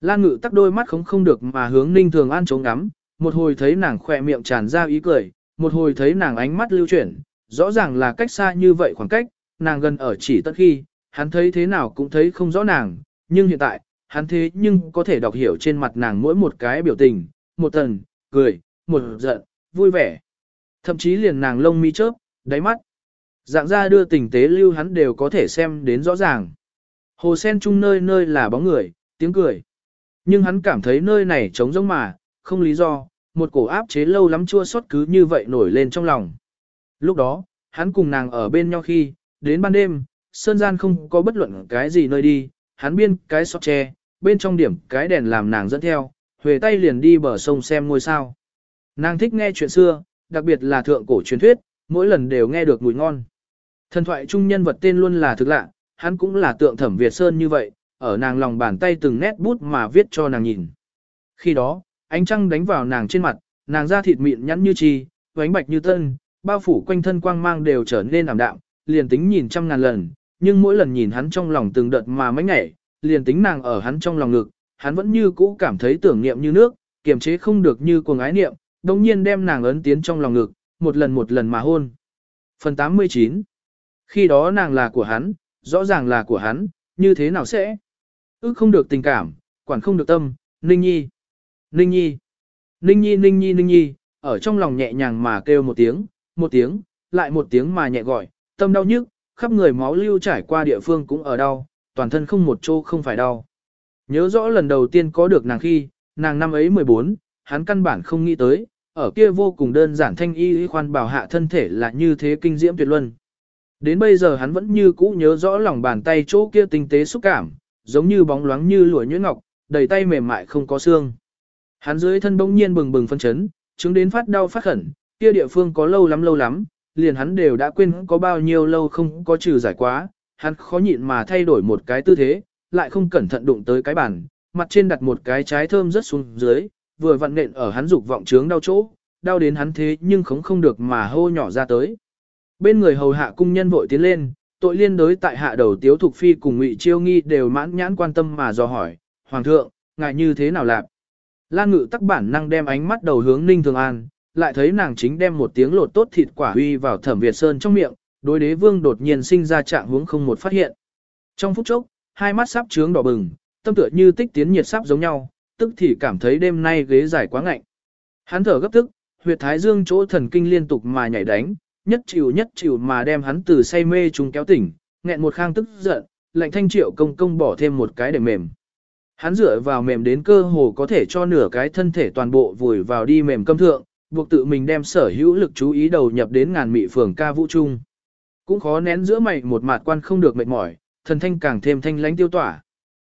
Lan ngự tắc đôi mắt không không được mà hướng ninh thường an chống ngắm, một hồi thấy nàng khỏe miệng tràn ra ý cười, một hồi thấy nàng ánh mắt lưu chuyển, rõ ràng là cách xa như vậy khoảng cách, nàng gần ở chỉ tất khi, hắn thấy thế nào cũng thấy không rõ nàng, nhưng hiện tại, hắn thế nhưng có thể đọc hiểu trên mặt nàng mỗi một cái biểu tình, một tần, cười, một giận, vui vẻ. Thậm chí liền nàng lông mi chớp, đáy mắt. Dạng ra đưa tình tế lưu hắn đều có thể xem đến rõ ràng. Hồ sen chung nơi nơi là bóng người, tiếng cười. Nhưng hắn cảm thấy nơi này trống rỗng mà, không lý do, một cổ áp chế lâu lắm chua xót cứ như vậy nổi lên trong lòng. Lúc đó, hắn cùng nàng ở bên nhau khi, đến ban đêm, sơn gian không có bất luận cái gì nơi đi, hắn biên cái sọt tre, bên trong điểm cái đèn làm nàng dẫn theo, huề tay liền đi bờ sông xem ngôi sao. Nàng thích nghe chuyện xưa, đặc biệt là thượng cổ truyền thuyết, mỗi lần đều nghe được mùi ngon. Thần thoại trung nhân vật tên luôn là thực lạ, hắn cũng là tượng thẩm Việt Sơn như vậy, ở nàng lòng bàn tay từng nét bút mà viết cho nàng nhìn. Khi đó, ánh trăng đánh vào nàng trên mặt, nàng da thịt mịn nhắn như chi, vánh bạch như tân, bao phủ quanh thân quang mang đều trở nên ảm đạm, liền tính nhìn trăm ngàn lần, nhưng mỗi lần nhìn hắn trong lòng từng đợt mà mấy nhảy, liền tính nàng ở hắn trong lòng ngực, hắn vẫn như cũ cảm thấy tưởng niệm như nước, kiềm chế không được như cuồng ái niệm, đồng nhiên đem nàng ấn tiến trong lòng ngực, một lần một lần mà hôn. Phần 89 Khi đó nàng là của hắn, rõ ràng là của hắn, như thế nào sẽ? Ước không được tình cảm, quản không được tâm, Ninh Nhi. Ninh Nhi. Ninh Nhi Ninh Nhi Ninh Nhi, ở trong lòng nhẹ nhàng mà kêu một tiếng, một tiếng, lại một tiếng mà nhẹ gọi, tâm đau nhức, khắp người máu lưu trải qua địa phương cũng ở đau, toàn thân không một chỗ không phải đau. Nhớ rõ lần đầu tiên có được nàng khi, nàng năm ấy 14, hắn căn bản không nghĩ tới, ở kia vô cùng đơn giản thanh y khoan bảo hạ thân thể là như thế kinh diễm tuyệt luân. Đến bây giờ hắn vẫn như cũ nhớ rõ lòng bàn tay chỗ kia tinh tế xúc cảm, giống như bóng loáng như lụa nhuyễn ngọc, đầy tay mềm mại không có xương. Hắn dưới thân bỗng nhiên bừng bừng phân chấn, chứng đến phát đau phát khẩn, kia địa phương có lâu lắm lâu lắm, liền hắn đều đã quên có bao nhiêu lâu không có trừ giải quá, hắn khó nhịn mà thay đổi một cái tư thế, lại không cẩn thận đụng tới cái bàn, mặt trên đặt một cái trái thơm rất xuống dưới, vừa vặn nện ở hắn dục vọng trướng đau chỗ, đau đến hắn thế nhưng khống không được mà hô nhỏ ra tới. Bên người hầu hạ cung nhân vội tiến lên, tội liên đối tại hạ đầu tiếu thục phi cùng ngụy chiêu nghi đều mãn nhãn quan tâm mà dò hỏi, hoàng thượng, ngài như thế nào lạc? Lan ngự tắc bản năng đem ánh mắt đầu hướng ninh thường an, lại thấy nàng chính đem một tiếng lột tốt thịt quả huy vào thẩm Việt Sơn trong miệng, đối đế vương đột nhiên sinh ra trạng hướng không một phát hiện. Trong phút chốc, hai mắt sắp trướng đỏ bừng, tâm tựa như tích tiến nhiệt sắp giống nhau, tức thì cảm thấy đêm nay ghế dài quá ngạnh. Hắn thở gấp tức, huyệt thái dương chỗ thần kinh liên tục mà nhảy đánh, nhất chịu nhất chịu mà đem hắn từ say mê trùng kéo tỉnh, nghẹn một khang tức giận, lạnh thanh triệu công công bỏ thêm một cái để mềm. Hắn dựa vào mềm đến cơ hồ có thể cho nửa cái thân thể toàn bộ vùi vào đi mềm câm thượng, buộc tự mình đem sở hữu lực chú ý đầu nhập đến ngàn mị phường ca vũ trung. Cũng khó nén giữa mày một mạt quan không được mệt mỏi, thần thanh càng thêm thanh lánh tiêu tỏa.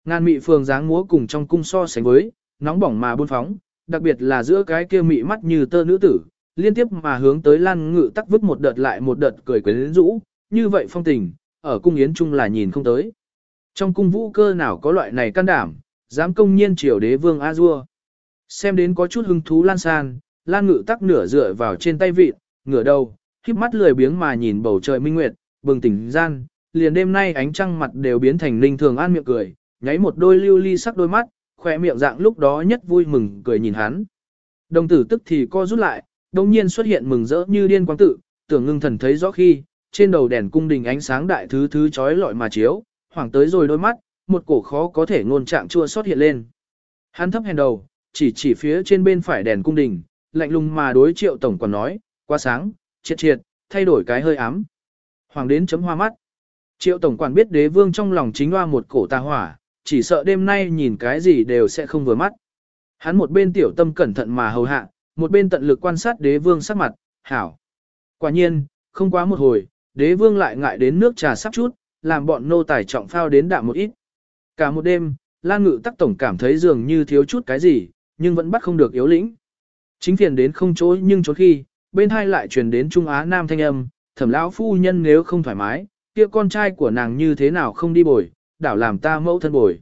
Ngàn mị phường dáng múa cùng trong cung so sánh với, nóng bỏng mà buôn phóng, đặc biệt là giữa cái kia mị mắt như tơ nữ tử, liên tiếp mà hướng tới Lan Ngự tắc vứt một đợt lại một đợt cười quyến rũ, như vậy phong tình, ở cung yến trung là nhìn không tới. Trong cung vũ cơ nào có loại này can đảm, dám công nhiên triều đế vương A Dua. Xem đến có chút hứng thú lan san, Lan Ngự tắc nửa dựa vào trên tay vịt, ngửa đầu, khiếp mắt lười biếng mà nhìn bầu trời minh nguyệt, bừng tỉnh gian, liền đêm nay ánh trăng mặt đều biến thành linh thường an miệng cười, nháy một đôi lưu ly sắc đôi mắt, khỏe miệng dạng lúc đó nhất vui mừng cười nhìn hắn. Đồng tử tức thì co rút lại, đồng nhiên xuất hiện mừng rỡ như điên quang tự, tưởng ngưng thần thấy rõ khi, trên đầu đèn cung đình ánh sáng đại thứ thứ chói lọi mà chiếu, hoảng tới rồi đôi mắt, một cổ khó có thể ngôn trạng chua xót hiện lên. Hắn thấp hèn đầu, chỉ chỉ phía trên bên phải đèn cung đình, lạnh lùng mà đối triệu tổng còn nói, quá sáng, triệt triệt, thay đổi cái hơi ám. Hoàng đến chấm hoa mắt. Triệu tổng quản biết đế vương trong lòng chính hoa một cổ tà hỏa, chỉ sợ đêm nay nhìn cái gì đều sẽ không vừa mắt. Hắn một bên tiểu tâm cẩn thận mà hầu hạ, một bên tận lực quan sát đế vương sắc mặt, hảo. Quả nhiên, không quá một hồi, đế vương lại ngại đến nước trà sắp chút, làm bọn nô tài trọng phao đến đạm một ít. Cả một đêm, Lan Ngự tắc tổng cảm thấy dường như thiếu chút cái gì, nhưng vẫn bắt không được yếu lĩnh. Chính phiền đến không chỗ nhưng chối khi, bên hai lại truyền đến Trung Á Nam thanh âm, thẩm lão phu nhân nếu không thoải mái, kia con trai của nàng như thế nào không đi bồi, đảo làm ta mẫu thân bồi.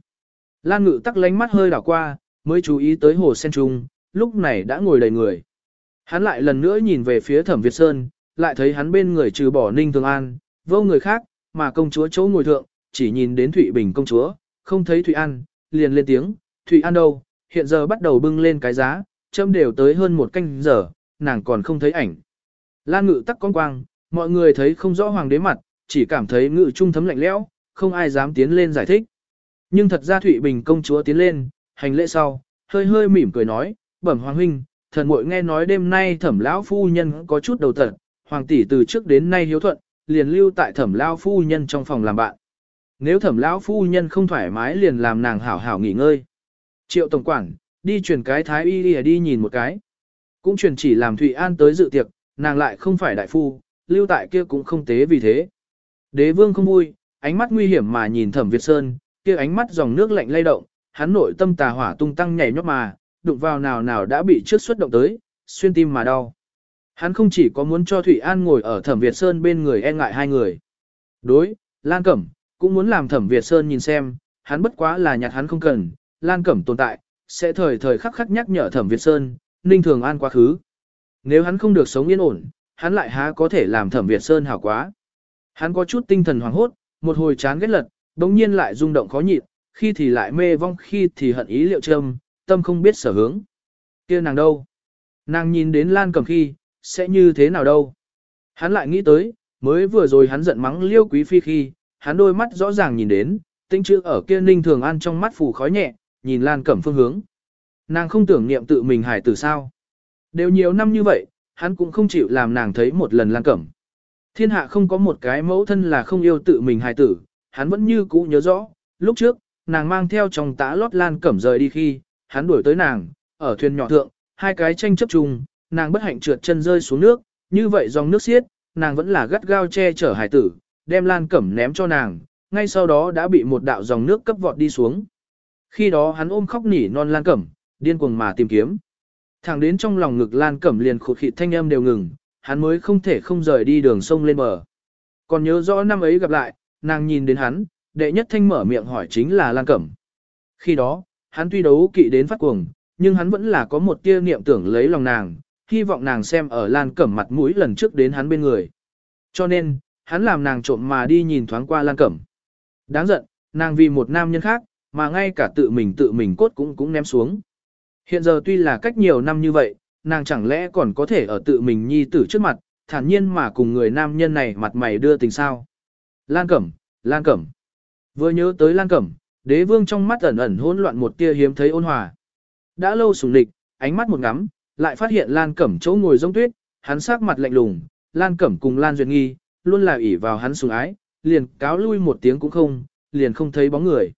Lan ngự tắc lánh mắt hơi đảo qua, mới chú ý tới hồ sen trung, lúc này đã ngồi đầy người. Hắn lại lần nữa nhìn về phía thẩm Việt Sơn, lại thấy hắn bên người trừ bỏ ninh thường an, vô người khác, mà công chúa chỗ ngồi thượng, chỉ nhìn đến Thụy Bình công chúa, không thấy Thụy An, liền lên tiếng, Thụy An đâu, hiện giờ bắt đầu bưng lên cái giá, châm đều tới hơn một canh giờ, nàng còn không thấy ảnh. Lan ngự tắc con quang, Mọi người thấy không rõ hoàng đế mặt, chỉ cảm thấy ngự trung thấm lạnh lẽo, không ai dám tiến lên giải thích. Nhưng thật ra Thụy Bình công chúa tiến lên, hành lễ sau, hơi hơi mỉm cười nói, bẩm hoàng huynh, thần muội nghe nói đêm nay thẩm lão phu nhân có chút đầu tật, hoàng tỷ từ trước đến nay hiếu thuận, liền lưu tại thẩm lão phu nhân trong phòng làm bạn. Nếu thẩm lão phu nhân không thoải mái liền làm nàng hảo hảo nghỉ ngơi. Triệu tổng quản, đi truyền cái thái y đi, đi nhìn một cái. Cũng truyền chỉ làm Thụy An tới dự tiệc, nàng lại không phải đại phu, lưu tại kia cũng không tế vì thế. Đế vương không vui, ánh mắt nguy hiểm mà nhìn thẩm Việt Sơn, kia ánh mắt dòng nước lạnh lay động, hắn nội tâm tà hỏa tung tăng nhảy nhót mà, đụng vào nào nào đã bị trước xuất động tới, xuyên tim mà đau. Hắn không chỉ có muốn cho Thủy An ngồi ở thẩm Việt Sơn bên người e ngại hai người. Đối, Lan Cẩm, cũng muốn làm thẩm Việt Sơn nhìn xem, hắn bất quá là nhặt hắn không cần, Lan Cẩm tồn tại, sẽ thời thời khắc khắc nhắc nhở thẩm Việt Sơn, ninh thường an quá khứ. Nếu hắn không được sống yên ổn, hắn lại há có thể làm thẩm Việt Sơn hảo quá. Hắn có chút tinh thần hoảng hốt, một hồi chán ghét lật, đống nhiên lại rung động khó nhịn, khi thì lại mê vong khi thì hận ý liệu trâm, tâm không biết sở hướng. kia nàng đâu? Nàng nhìn đến Lan Cẩm khi, sẽ như thế nào đâu? Hắn lại nghĩ tới, mới vừa rồi hắn giận mắng liêu quý phi khi, hắn đôi mắt rõ ràng nhìn đến, tinh chữ ở kia ninh thường ăn trong mắt phủ khói nhẹ, nhìn Lan Cẩm phương hướng. Nàng không tưởng niệm tự mình hải tử sao. Đều nhiều năm như vậy, hắn cũng không chịu làm nàng thấy một lần Lan Cẩm. Thiên hạ không có một cái mẫu thân là không yêu tự mình hài tử, hắn vẫn như cũ nhớ rõ, lúc trước, nàng mang theo trong tã lót Lan Cẩm rời đi khi, hắn đuổi tới nàng, ở thuyền nhỏ thượng, hai cái tranh chấp chung, nàng bất hạnh trượt chân rơi xuống nước, như vậy dòng nước xiết, nàng vẫn là gắt gao che chở hải tử, đem Lan Cẩm ném cho nàng, ngay sau đó đã bị một đạo dòng nước cấp vọt đi xuống. Khi đó hắn ôm khóc nỉ non Lan Cẩm, điên cuồng mà tìm kiếm. Thẳng đến trong lòng ngực Lan Cẩm liền khụt khịt thanh âm đều ngừng, hắn mới không thể không rời đi đường sông lên bờ. Còn nhớ rõ năm ấy gặp lại, nàng nhìn đến hắn, đệ nhất thanh mở miệng hỏi chính là Lan Cẩm. Khi đó, hắn tuy đấu kỵ đến phát cuồng, nhưng hắn vẫn là có một tia niệm tưởng lấy lòng nàng, hy vọng nàng xem ở Lan Cẩm mặt mũi lần trước đến hắn bên người. Cho nên, hắn làm nàng trộm mà đi nhìn thoáng qua Lan Cẩm. Đáng giận, nàng vì một nam nhân khác, mà ngay cả tự mình tự mình cốt cũng cũng ném xuống. Hiện giờ tuy là cách nhiều năm như vậy, nàng chẳng lẽ còn có thể ở tự mình nhi tử trước mặt, thản nhiên mà cùng người nam nhân này mặt mày đưa tình sao. Lan Cẩm, Lan Cẩm. Vừa nhớ tới Lan Cẩm, đế vương trong mắt ẩn ẩn hỗn loạn một tia hiếm thấy ôn hòa. Đã lâu sùng địch, ánh mắt một ngắm, lại phát hiện Lan Cẩm chỗ ngồi giống tuyết, hắn sắc mặt lạnh lùng, Lan Cẩm cùng Lan Duyệt Nghi, luôn là ỷ vào hắn sùng ái, liền cáo lui một tiếng cũng không, liền không thấy bóng người.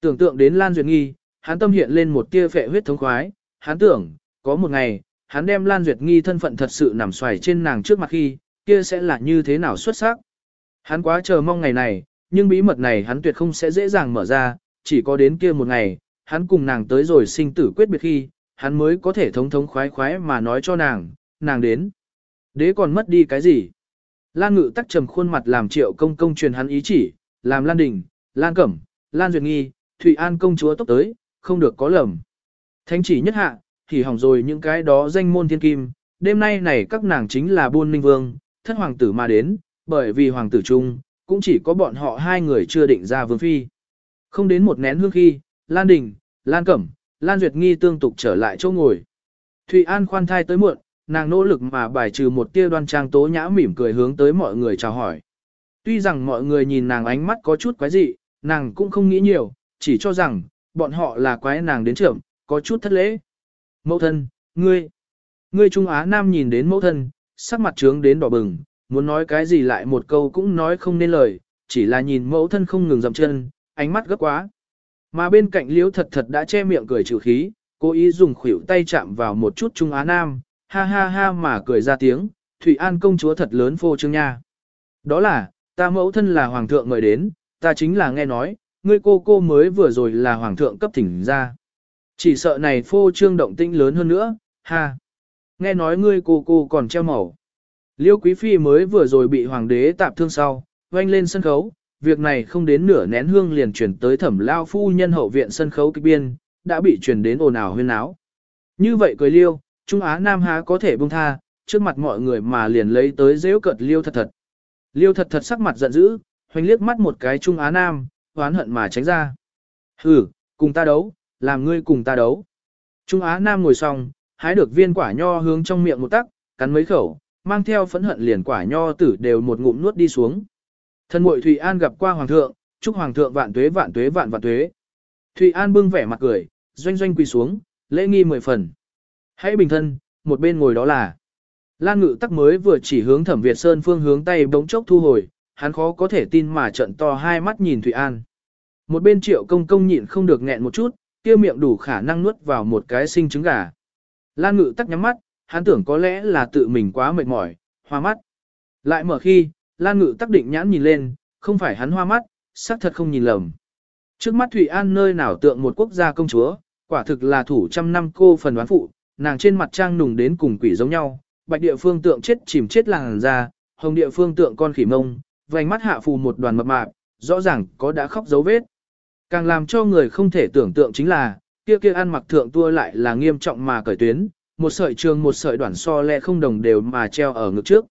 Tưởng tượng đến Lan Duyệt Nghi, hắn tâm hiện lên một tia phệ huyết thống khoái, hắn tưởng, có một ngày, hắn đem Lan Duyệt Nghi thân phận thật sự nằm xoài trên nàng trước mặt khi, kia sẽ là như thế nào xuất sắc. Hắn quá chờ mong ngày này, nhưng bí mật này hắn tuyệt không sẽ dễ dàng mở ra, chỉ có đến kia một ngày, hắn cùng nàng tới rồi sinh tử quyết biệt khi, hắn mới có thể thống thống khoái khoái mà nói cho nàng, nàng đến. Đế còn mất đi cái gì? Lan ngự tắc trầm khuôn mặt làm triệu công công truyền hắn ý chỉ, làm Lan Đình, Lan Cẩm, Lan Duyệt Nghi, Thụy An công chúa tốc tới, không được có lầm. Thánh chỉ nhất hạ, thì hỏng rồi những cái đó danh môn thiên kim, đêm nay này các nàng chính là buôn minh vương, thất hoàng tử mà đến, bởi vì hoàng tử chung, cũng chỉ có bọn họ hai người chưa định ra vương phi. Không đến một nén hương khi, Lan Đình, Lan Cẩm, Lan Duyệt Nghi tương tục trở lại chỗ ngồi. Thụy An khoan thai tới muộn, nàng nỗ lực mà bài trừ một tia đoan trang tố nhã mỉm cười hướng tới mọi người chào hỏi. Tuy rằng mọi người nhìn nàng ánh mắt có chút quái dị, nàng cũng không nghĩ nhiều, chỉ cho rằng, bọn họ là quái nàng đến trưởng, có chút thất lễ. Mẫu thân, ngươi, ngươi Trung Á Nam nhìn đến mẫu thân, sắc mặt trướng đến đỏ bừng, muốn nói cái gì lại một câu cũng nói không nên lời, chỉ là nhìn mẫu thân không ngừng dậm chân, ánh mắt gấp quá. Mà bên cạnh liễu thật thật đã che miệng cười trừ khí, cố ý dùng khuỷu tay chạm vào một chút Trung Á Nam, ha ha ha mà cười ra tiếng, Thủy An công chúa thật lớn phô trương nha. Đó là, ta mẫu thân là hoàng thượng mời đến, ta chính là nghe nói, ngươi cô cô mới vừa rồi là hoàng thượng cấp thỉnh ra. Chỉ sợ này phô trương động tĩnh lớn hơn nữa, ha. Nghe nói ngươi cô cô còn treo màu. Liêu Quý Phi mới vừa rồi bị hoàng đế tạp thương sau, oanh lên sân khấu, việc này không đến nửa nén hương liền chuyển tới thẩm lao phu nhân hậu viện sân khấu kịch biên, đã bị chuyển đến ồn ào huyên áo. Như vậy cười liêu, Trung Á Nam há có thể buông tha, trước mặt mọi người mà liền lấy tới dễu cợt liêu thật thật. Liêu thật thật sắc mặt giận dữ, hoành liếc mắt một cái Trung Á Nam, hoán hận mà tránh ra. Hừ, cùng ta đấu, làm ngươi cùng ta đấu. Trung Á Nam ngồi xong, hái được viên quả nho hướng trong miệng một tắc, cắn mấy khẩu, mang theo phẫn hận liền quả nho tử đều một ngụm nuốt đi xuống. Thân muội Thụy An gặp qua hoàng thượng, chúc hoàng thượng vạn tuế vạn tuế vạn vạn tuế. Thụy An bưng vẻ mặt cười, doanh doanh quỳ xuống, lễ nghi mười phần. Hãy bình thân, một bên ngồi đó là. Lan ngự tắc mới vừa chỉ hướng thẩm Việt Sơn phương hướng tay bỗng chốc thu hồi, hắn khó có thể tin mà trận to hai mắt nhìn Thụy An. Một bên triệu công công nhịn không được nghẹn một chút, kia miệng đủ khả năng nuốt vào một cái sinh trứng gà. Lan ngự tắc nhắm mắt, hắn tưởng có lẽ là tự mình quá mệt mỏi, hoa mắt. Lại mở khi, Lan ngự tắc định nhãn nhìn lên, không phải hắn hoa mắt, xác thật không nhìn lầm. Trước mắt Thụy An nơi nào tượng một quốc gia công chúa, quả thực là thủ trăm năm cô phần đoán phụ, nàng trên mặt trang nùng đến cùng quỷ giống nhau, bạch địa phương tượng chết chìm chết làng ra, hồng địa phương tượng con khỉ mông, vành mắt hạ phù một đoàn mập mạp, rõ ràng có đã khóc dấu vết. Càng làm cho người không thể tưởng tượng chính là, kia kia ăn mặc thượng tua lại là nghiêm trọng mà cởi tuyến, một sợi trường một sợi đoạn so lẹ không đồng đều mà treo ở ngực trước.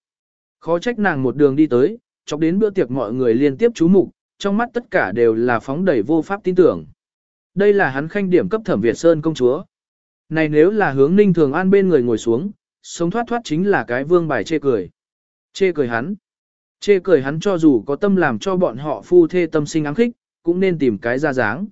Khó trách nàng một đường đi tới, chọc đến bữa tiệc mọi người liên tiếp chú mục, trong mắt tất cả đều là phóng đầy vô pháp tin tưởng. Đây là hắn khanh điểm cấp thẩm Việt Sơn công chúa. Này nếu là hướng ninh thường an bên người ngồi xuống, sống thoát thoát chính là cái vương bài chê cười. Chê cười hắn. Chê cười hắn cho dù có tâm làm cho bọn họ phu thê tâm sinh ám khích, cũng nên tìm cái ra dáng.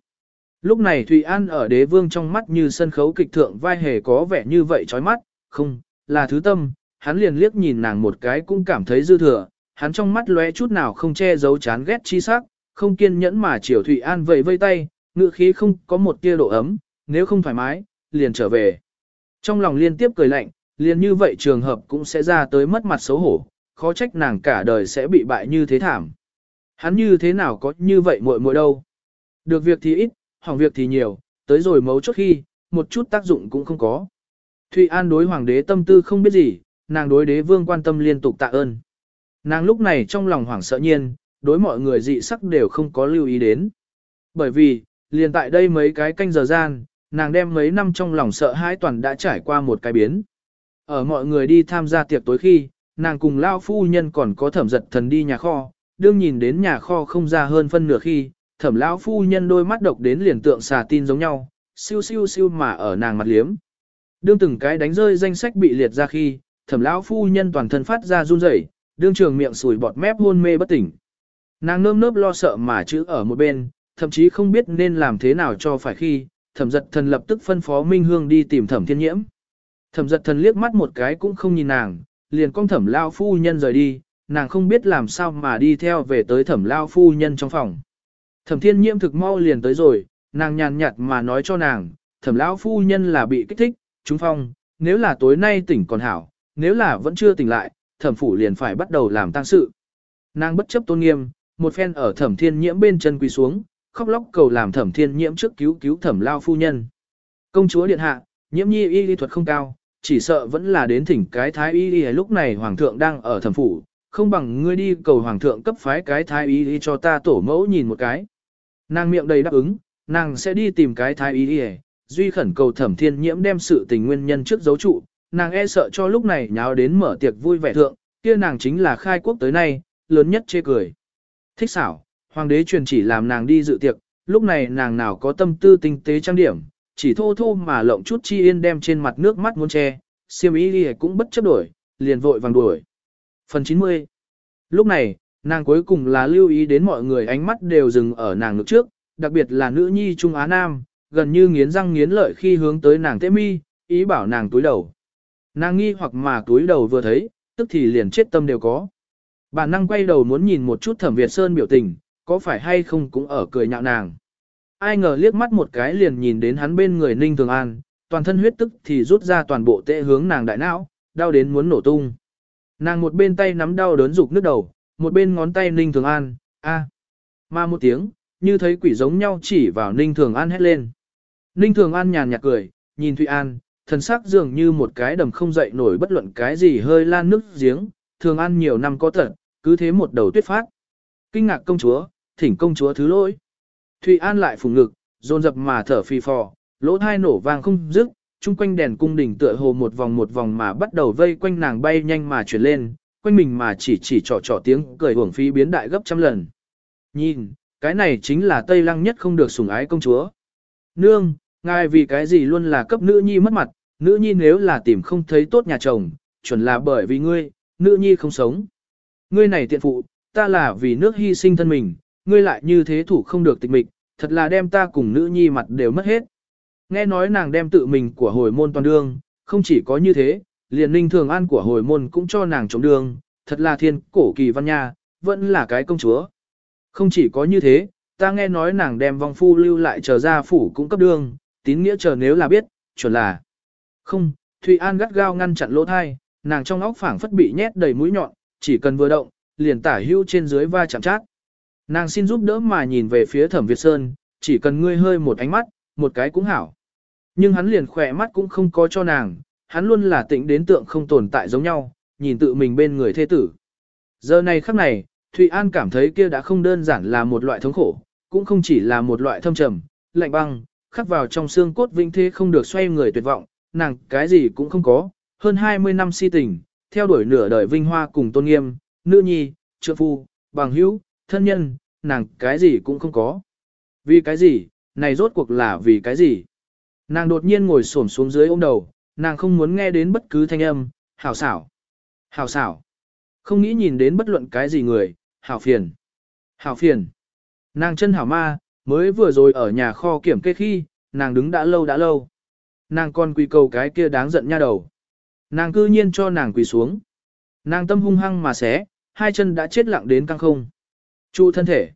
Lúc này Thụy An ở đế vương trong mắt như sân khấu kịch thượng vai hề có vẻ như vậy chói mắt, không, là thứ tâm, hắn liền liếc nhìn nàng một cái cũng cảm thấy dư thừa, hắn trong mắt lóe chút nào không che giấu chán ghét chi sắc, không kiên nhẫn mà chiều Thụy An vẫy vây tay, ngựa khí không có một tia độ ấm, nếu không thoải mái, liền trở về. Trong lòng liên tiếp cười lạnh, liền như vậy trường hợp cũng sẽ ra tới mất mặt xấu hổ, khó trách nàng cả đời sẽ bị bại như thế thảm. Hắn như thế nào có như vậy muội muội đâu. Được việc thì ít, hỏng việc thì nhiều, tới rồi mấu chốt khi, một chút tác dụng cũng không có. Thụy An đối hoàng đế tâm tư không biết gì, nàng đối đế vương quan tâm liên tục tạ ơn. Nàng lúc này trong lòng hoảng sợ nhiên, đối mọi người dị sắc đều không có lưu ý đến. Bởi vì, liền tại đây mấy cái canh giờ gian, nàng đem mấy năm trong lòng sợ hãi toàn đã trải qua một cái biến. Ở mọi người đi tham gia tiệc tối khi, nàng cùng lao phu nhân còn có thẩm giật thần đi nhà kho, đương nhìn đến nhà kho không ra hơn phân nửa khi, thẩm lão phu nhân đôi mắt độc đến liền tượng xà tin giống nhau, siêu siêu siêu mà ở nàng mặt liếm. Đương từng cái đánh rơi danh sách bị liệt ra khi, thẩm lão phu nhân toàn thân phát ra run rẩy, đương trường miệng sùi bọt mép hôn mê bất tỉnh. Nàng nơm nớp lo sợ mà chữ ở một bên, thậm chí không biết nên làm thế nào cho phải khi, thẩm giật thần lập tức phân phó Minh Hương đi tìm thẩm thiên nhiễm. Thẩm giật thần liếc mắt một cái cũng không nhìn nàng, liền con thẩm lao phu nhân rời đi, nàng không biết làm sao mà đi theo về tới thẩm lao phu nhân trong phòng. Thẩm thiên nhiễm thực mau liền tới rồi, nàng nhàn nhạt mà nói cho nàng, thẩm lão phu nhân là bị kích thích, trúng phong, nếu là tối nay tỉnh còn hảo, nếu là vẫn chưa tỉnh lại, thẩm phủ liền phải bắt đầu làm tang sự. Nàng bất chấp tôn nghiêm, một phen ở thẩm thiên nhiễm bên chân quỳ xuống, khóc lóc cầu làm thẩm thiên nhiễm trước cứu cứu thẩm lao phu nhân. Công chúa điện hạ, nhiễm nhi y lý thuật không cao, chỉ sợ vẫn là đến thỉnh cái thái y y lúc này hoàng thượng đang ở thẩm phủ, không bằng ngươi đi cầu hoàng thượng cấp phái cái thái y đi cho ta tổ mẫu nhìn một cái. Nàng miệng đầy đáp ứng, nàng sẽ đi tìm cái thái y y, duy khẩn cầu thẩm thiên nhiễm đem sự tình nguyên nhân trước dấu trụ, nàng e sợ cho lúc này nháo đến mở tiệc vui vẻ thượng, kia nàng chính là khai quốc tới nay, lớn nhất chê cười. Thích xảo, hoàng đế truyền chỉ làm nàng đi dự tiệc, lúc này nàng nào có tâm tư tinh tế trang điểm, chỉ thô thô mà lộng chút chi yên đem trên mặt nước mắt muốn che, siêm ý đi cũng bất chấp đổi, liền vội vàng đuổi. Phần 90 Lúc này, nàng cuối cùng là lưu ý đến mọi người ánh mắt đều dừng ở nàng ngực trước, đặc biệt là nữ nhi Trung Á Nam, gần như nghiến răng nghiến lợi khi hướng tới nàng tế mi, ý bảo nàng túi đầu. Nàng nghi hoặc mà túi đầu vừa thấy, tức thì liền chết tâm đều có. Bản năng quay đầu muốn nhìn một chút thẩm Việt Sơn biểu tình, có phải hay không cũng ở cười nhạo nàng. Ai ngờ liếc mắt một cái liền nhìn đến hắn bên người Ninh Thường An, toàn thân huyết tức thì rút ra toàn bộ tệ hướng nàng đại não, đau đến muốn nổ tung. Nàng một bên tay nắm đau đớn rụt nước đầu, một bên ngón tay Ninh Thường An, a, ma một tiếng, như thấy quỷ giống nhau chỉ vào Ninh Thường An hét lên. Ninh Thường An nhàn nhạt cười, nhìn Thụy An, thần sắc dường như một cái đầm không dậy nổi bất luận cái gì hơi lan nước giếng, Thường An nhiều năm có tận, cứ thế một đầu tuyết phát. Kinh ngạc công chúa, thỉnh công chúa thứ lỗi. Thụy An lại phùng ngực, dồn dập mà thở phì phò, lỗ thai nổ vàng không dứt, chung quanh đèn cung đỉnh tựa hồ một vòng một vòng mà bắt đầu vây quanh nàng bay nhanh mà chuyển lên, quanh mình mà chỉ chỉ trò trò tiếng cười hưởng phí biến đại gấp trăm lần. Nhìn, cái này chính là Tây Lăng nhất không được sủng ái công chúa. Nương, ngài vì cái gì luôn là cấp nữ nhi mất mặt, nữ nhi nếu là tìm không thấy tốt nhà chồng, chuẩn là bởi vì ngươi, nữ nhi không sống. Ngươi này tiện phụ, ta là vì nước hy sinh thân mình, ngươi lại như thế thủ không được tịch mịch, thật là đem ta cùng nữ nhi mặt đều mất hết. Nghe nói nàng đem tự mình của hồi môn toàn đương, không chỉ có như thế, liền ninh thường an của hồi môn cũng cho nàng chống đương, thật là thiên cổ kỳ văn nha, vẫn là cái công chúa. Không chỉ có như thế, ta nghe nói nàng đem vong phu lưu lại chờ ra phủ cũng cấp đương, tín nghĩa chờ nếu là biết, chuẩn là. Không, Thụy An gắt gao ngăn chặn lỗ thai, nàng trong óc phảng phất bị nhét đầy mũi nhọn, chỉ cần vừa động, liền tả hưu trên dưới va chạm chát. Nàng xin giúp đỡ mà nhìn về phía thẩm Việt Sơn, chỉ cần ngươi hơi một ánh mắt, một cái cũng hảo. Nhưng hắn liền khỏe mắt cũng không có cho nàng, hắn luôn là tĩnh đến tượng không tồn tại giống nhau, nhìn tự mình bên người thê tử. Giờ này khắc này, Thụy An cảm thấy kia đã không đơn giản là một loại thống khổ, cũng không chỉ là một loại thâm trầm, lạnh băng, khắc vào trong xương cốt vĩnh thế không được xoay người tuyệt vọng, nàng cái gì cũng không có, hơn 20 năm si tình, theo đuổi nửa đời vinh hoa cùng tôn nghiêm, nữ nhi, trượng phu, bằng hữu, thân nhân, nàng cái gì cũng không có. Vì cái gì, này rốt cuộc là vì cái gì? Nàng đột nhiên ngồi xổm xuống dưới ôm đầu, nàng không muốn nghe đến bất cứ thanh âm, hảo xảo, hảo xảo. Không nghĩ nhìn đến bất luận cái gì người, hảo phiền, hảo phiền. Nàng chân hảo ma, mới vừa rồi ở nhà kho kiểm kê khi, nàng đứng đã lâu đã lâu. Nàng còn quỳ cầu cái kia đáng giận nha đầu. Nàng cư nhiên cho nàng quỳ xuống. Nàng tâm hung hăng mà xé, hai chân đã chết lặng đến căng không. Chu thân thể.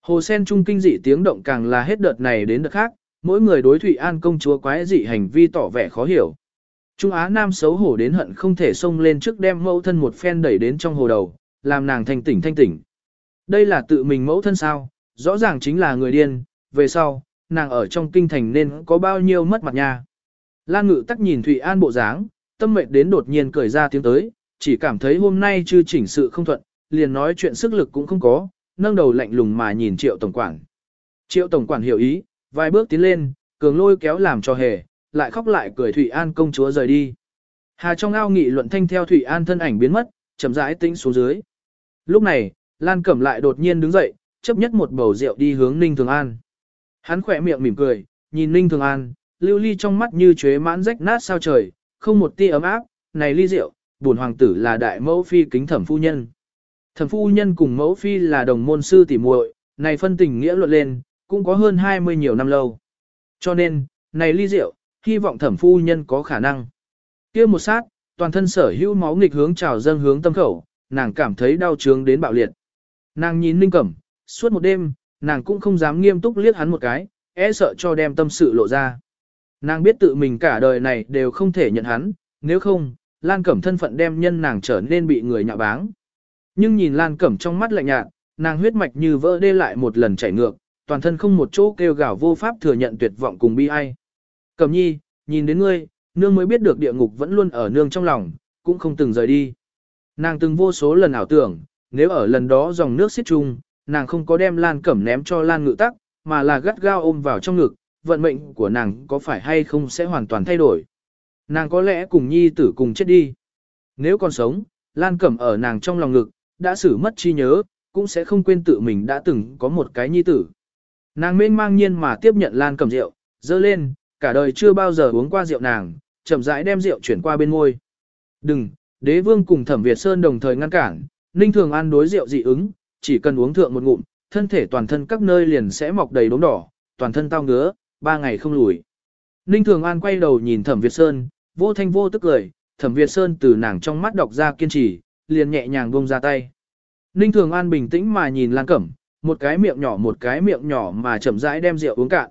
Hồ sen trung kinh dị tiếng động càng là hết đợt này đến đợt khác, mỗi người đối Thụy An công chúa quái dị hành vi tỏ vẻ khó hiểu. Trung Á Nam xấu hổ đến hận không thể xông lên trước đem mẫu thân một phen đẩy đến trong hồ đầu, làm nàng thanh tỉnh thanh tỉnh. Đây là tự mình mẫu thân sao, rõ ràng chính là người điên, về sau, nàng ở trong kinh thành nên có bao nhiêu mất mặt nha. Lan ngự tắc nhìn Thụy An bộ dáng, tâm mệnh đến đột nhiên cười ra tiếng tới, chỉ cảm thấy hôm nay chưa chỉnh sự không thuận, liền nói chuyện sức lực cũng không có, nâng đầu lạnh lùng mà nhìn triệu tổng quản. Triệu tổng quản hiểu ý, vài bước tiến lên, cường lôi kéo làm cho hề, lại khóc lại cười thủy An công chúa rời đi. Hà trong ao nghị luận thanh theo thủy An thân ảnh biến mất, chậm rãi tĩnh xuống dưới. Lúc này, Lan Cẩm lại đột nhiên đứng dậy, chấp nhất một bầu rượu đi hướng Ninh Thường An. Hắn khỏe miệng mỉm cười, nhìn Ninh Thường An, lưu ly trong mắt như chuế mãn rách nát sao trời, không một tia ấm áp, này ly rượu, buồn hoàng tử là đại mẫu phi kính thẩm phu nhân. Thẩm phu nhân cùng mẫu phi là đồng môn sư tỉ muội, này phân tình nghĩa luận lên, cũng có hơn 20 nhiều năm lâu. Cho nên, này ly rượu, hy vọng thẩm phu nhân có khả năng. kia một sát, toàn thân sở hữu máu nghịch hướng trào dâng hướng tâm khẩu, nàng cảm thấy đau trướng đến bạo liệt. Nàng nhìn Ninh Cẩm, suốt một đêm, nàng cũng không dám nghiêm túc liếc hắn một cái, e sợ cho đem tâm sự lộ ra. Nàng biết tự mình cả đời này đều không thể nhận hắn, nếu không, Lan Cẩm thân phận đem nhân nàng trở nên bị người nhạ báng. Nhưng nhìn Lan Cẩm trong mắt lạnh nhạt, nàng huyết mạch như vỡ đê lại một lần chảy ngược, toàn thân không một chỗ kêu gào vô pháp thừa nhận tuyệt vọng cùng bi ai. Cẩm nhi, nhìn đến ngươi, nương mới biết được địa ngục vẫn luôn ở nương trong lòng, cũng không từng rời đi. Nàng từng vô số lần ảo tưởng, nếu ở lần đó dòng nước xiết chung, nàng không có đem Lan Cẩm ném cho Lan Ngự Tắc, mà là gắt gao ôm vào trong ngực, vận mệnh của nàng có phải hay không sẽ hoàn toàn thay đổi. Nàng có lẽ cùng nhi tử cùng chết đi. Nếu còn sống, Lan Cẩm ở nàng trong lòng ngực, đã xử mất chi nhớ, cũng sẽ không quên tự mình đã từng có một cái nhi tử. Nàng mênh mang nhiên mà tiếp nhận Lan Cẩm rượu, dơ lên, cả đời chưa bao giờ uống qua rượu nàng, chậm rãi đem rượu chuyển qua bên môi. Đừng, đế vương cùng thẩm Việt Sơn đồng thời ngăn cản, Ninh Thường An đối rượu dị ứng, chỉ cần uống thượng một ngụm, thân thể toàn thân các nơi liền sẽ mọc đầy đốm đỏ, toàn thân tao ngứa, ba ngày không lùi. Ninh Thường An quay đầu nhìn Thẩm Việt Sơn, vô thanh vô tức cười, Thẩm Việt Sơn từ nàng trong mắt đọc ra kiên trì, liền nhẹ nhàng buông ra tay. Ninh Thường An bình tĩnh mà nhìn Lan Cẩm, một cái miệng nhỏ một cái miệng nhỏ mà chậm rãi đem rượu uống cạn.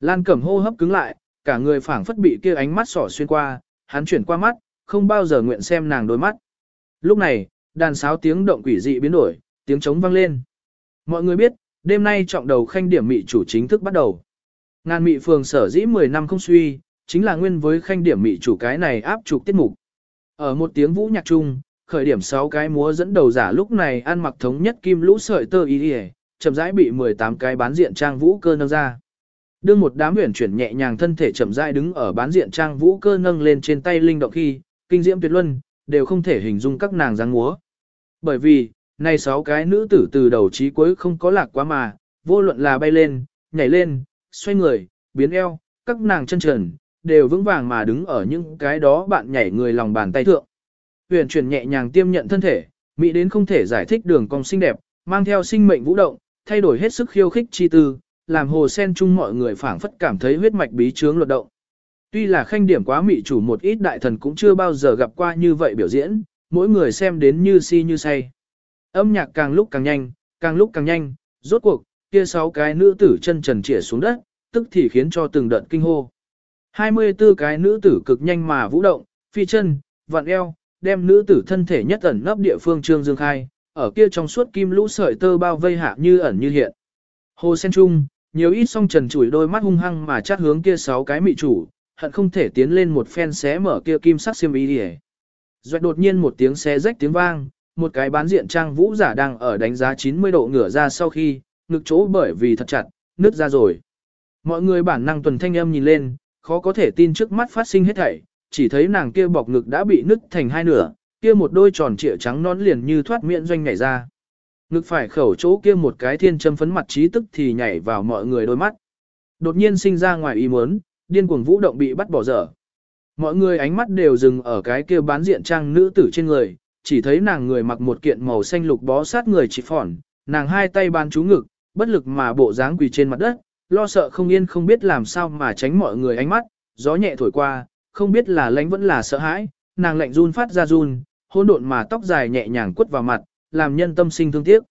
Lan Cẩm hô hấp cứng lại, cả người phảng phất bị kia ánh mắt sỏ xuyên qua, hắn chuyển qua mắt, không bao giờ nguyện xem nàng đôi mắt. Lúc này, đàn sáo tiếng động quỷ dị biến đổi, tiếng trống vang lên. Mọi người biết, đêm nay trọng đầu khanh điểm mị chủ chính thức bắt đầu. Ngàn mị phường sở dĩ 10 năm không suy, chính là nguyên với khanh điểm mị chủ cái này áp trục tiết mục. Ở một tiếng vũ nhạc chung, khởi điểm 6 cái múa dẫn đầu giả lúc này ăn mặc thống nhất kim lũ sợi tơ y chậm rãi bị 18 cái bán diện trang vũ cơ nâng ra. Đương một đám huyền chuyển nhẹ nhàng thân thể chậm rãi đứng ở bán diện trang vũ cơ nâng lên trên tay linh động khi, kinh diễm tuyệt luân, đều không thể hình dung các nàng dáng múa. Bởi vì, nay sáu cái nữ tử từ đầu chí cuối không có lạc quá mà, vô luận là bay lên, nhảy lên, xoay người, biến eo, các nàng chân trần, đều vững vàng mà đứng ở những cái đó bạn nhảy người lòng bàn tay thượng. huyền chuyển nhẹ nhàng tiêm nhận thân thể, mỹ đến không thể giải thích đường cong xinh đẹp, mang theo sinh mệnh vũ động, thay đổi hết sức khiêu khích chi tư, làm hồ sen chung mọi người phảng phất cảm thấy huyết mạch bí trướng luật động. Tuy là khanh điểm quá mị chủ một ít đại thần cũng chưa bao giờ gặp qua như vậy biểu diễn, mỗi người xem đến như si như say. Âm nhạc càng lúc càng nhanh, càng lúc càng nhanh, rốt cuộc, kia sáu cái nữ tử chân trần chĩa xuống đất, tức thì khiến cho từng đợt kinh hô. 24 cái nữ tử cực nhanh mà vũ động, phi chân, vặn eo, đem nữ tử thân thể nhất ẩn nấp địa phương trương dương khai, ở kia trong suốt kim lũ sợi tơ bao vây hạ như ẩn như hiện. Hồ sen trung, nhiều ít song trần chủi đôi mắt hung hăng mà chát hướng kia sáu cái mị chủ, hận không thể tiến lên một phen xé mở kia kim sắc xiêm y đi Doạch đột nhiên một tiếng xé rách tiếng vang, một cái bán diện trang vũ giả đang ở đánh giá 90 độ ngửa ra sau khi, ngực chỗ bởi vì thật chặt, nứt ra rồi. Mọi người bản năng tuần thanh âm nhìn lên, khó có thể tin trước mắt phát sinh hết thảy, chỉ thấy nàng kia bọc ngực đã bị nứt thành hai nửa, kia một đôi tròn trịa trắng nón liền như thoát miệng doanh nhảy ra. Ngực phải khẩu chỗ kia một cái thiên châm phấn mặt trí tức thì nhảy vào mọi người đôi mắt. Đột nhiên sinh ra ngoài ý muốn, điên cuồng vũ động bị bắt bỏ dở. Mọi người ánh mắt đều dừng ở cái kia bán diện trang nữ tử trên người, chỉ thấy nàng người mặc một kiện màu xanh lục bó sát người chỉ phỏn, nàng hai tay ban chú ngực, bất lực mà bộ dáng quỳ trên mặt đất, lo sợ không yên không biết làm sao mà tránh mọi người ánh mắt, gió nhẹ thổi qua, không biết là lánh vẫn là sợ hãi, nàng lạnh run phát ra run, hỗn độn mà tóc dài nhẹ nhàng quất vào mặt, làm nhân tâm sinh thương tiếc.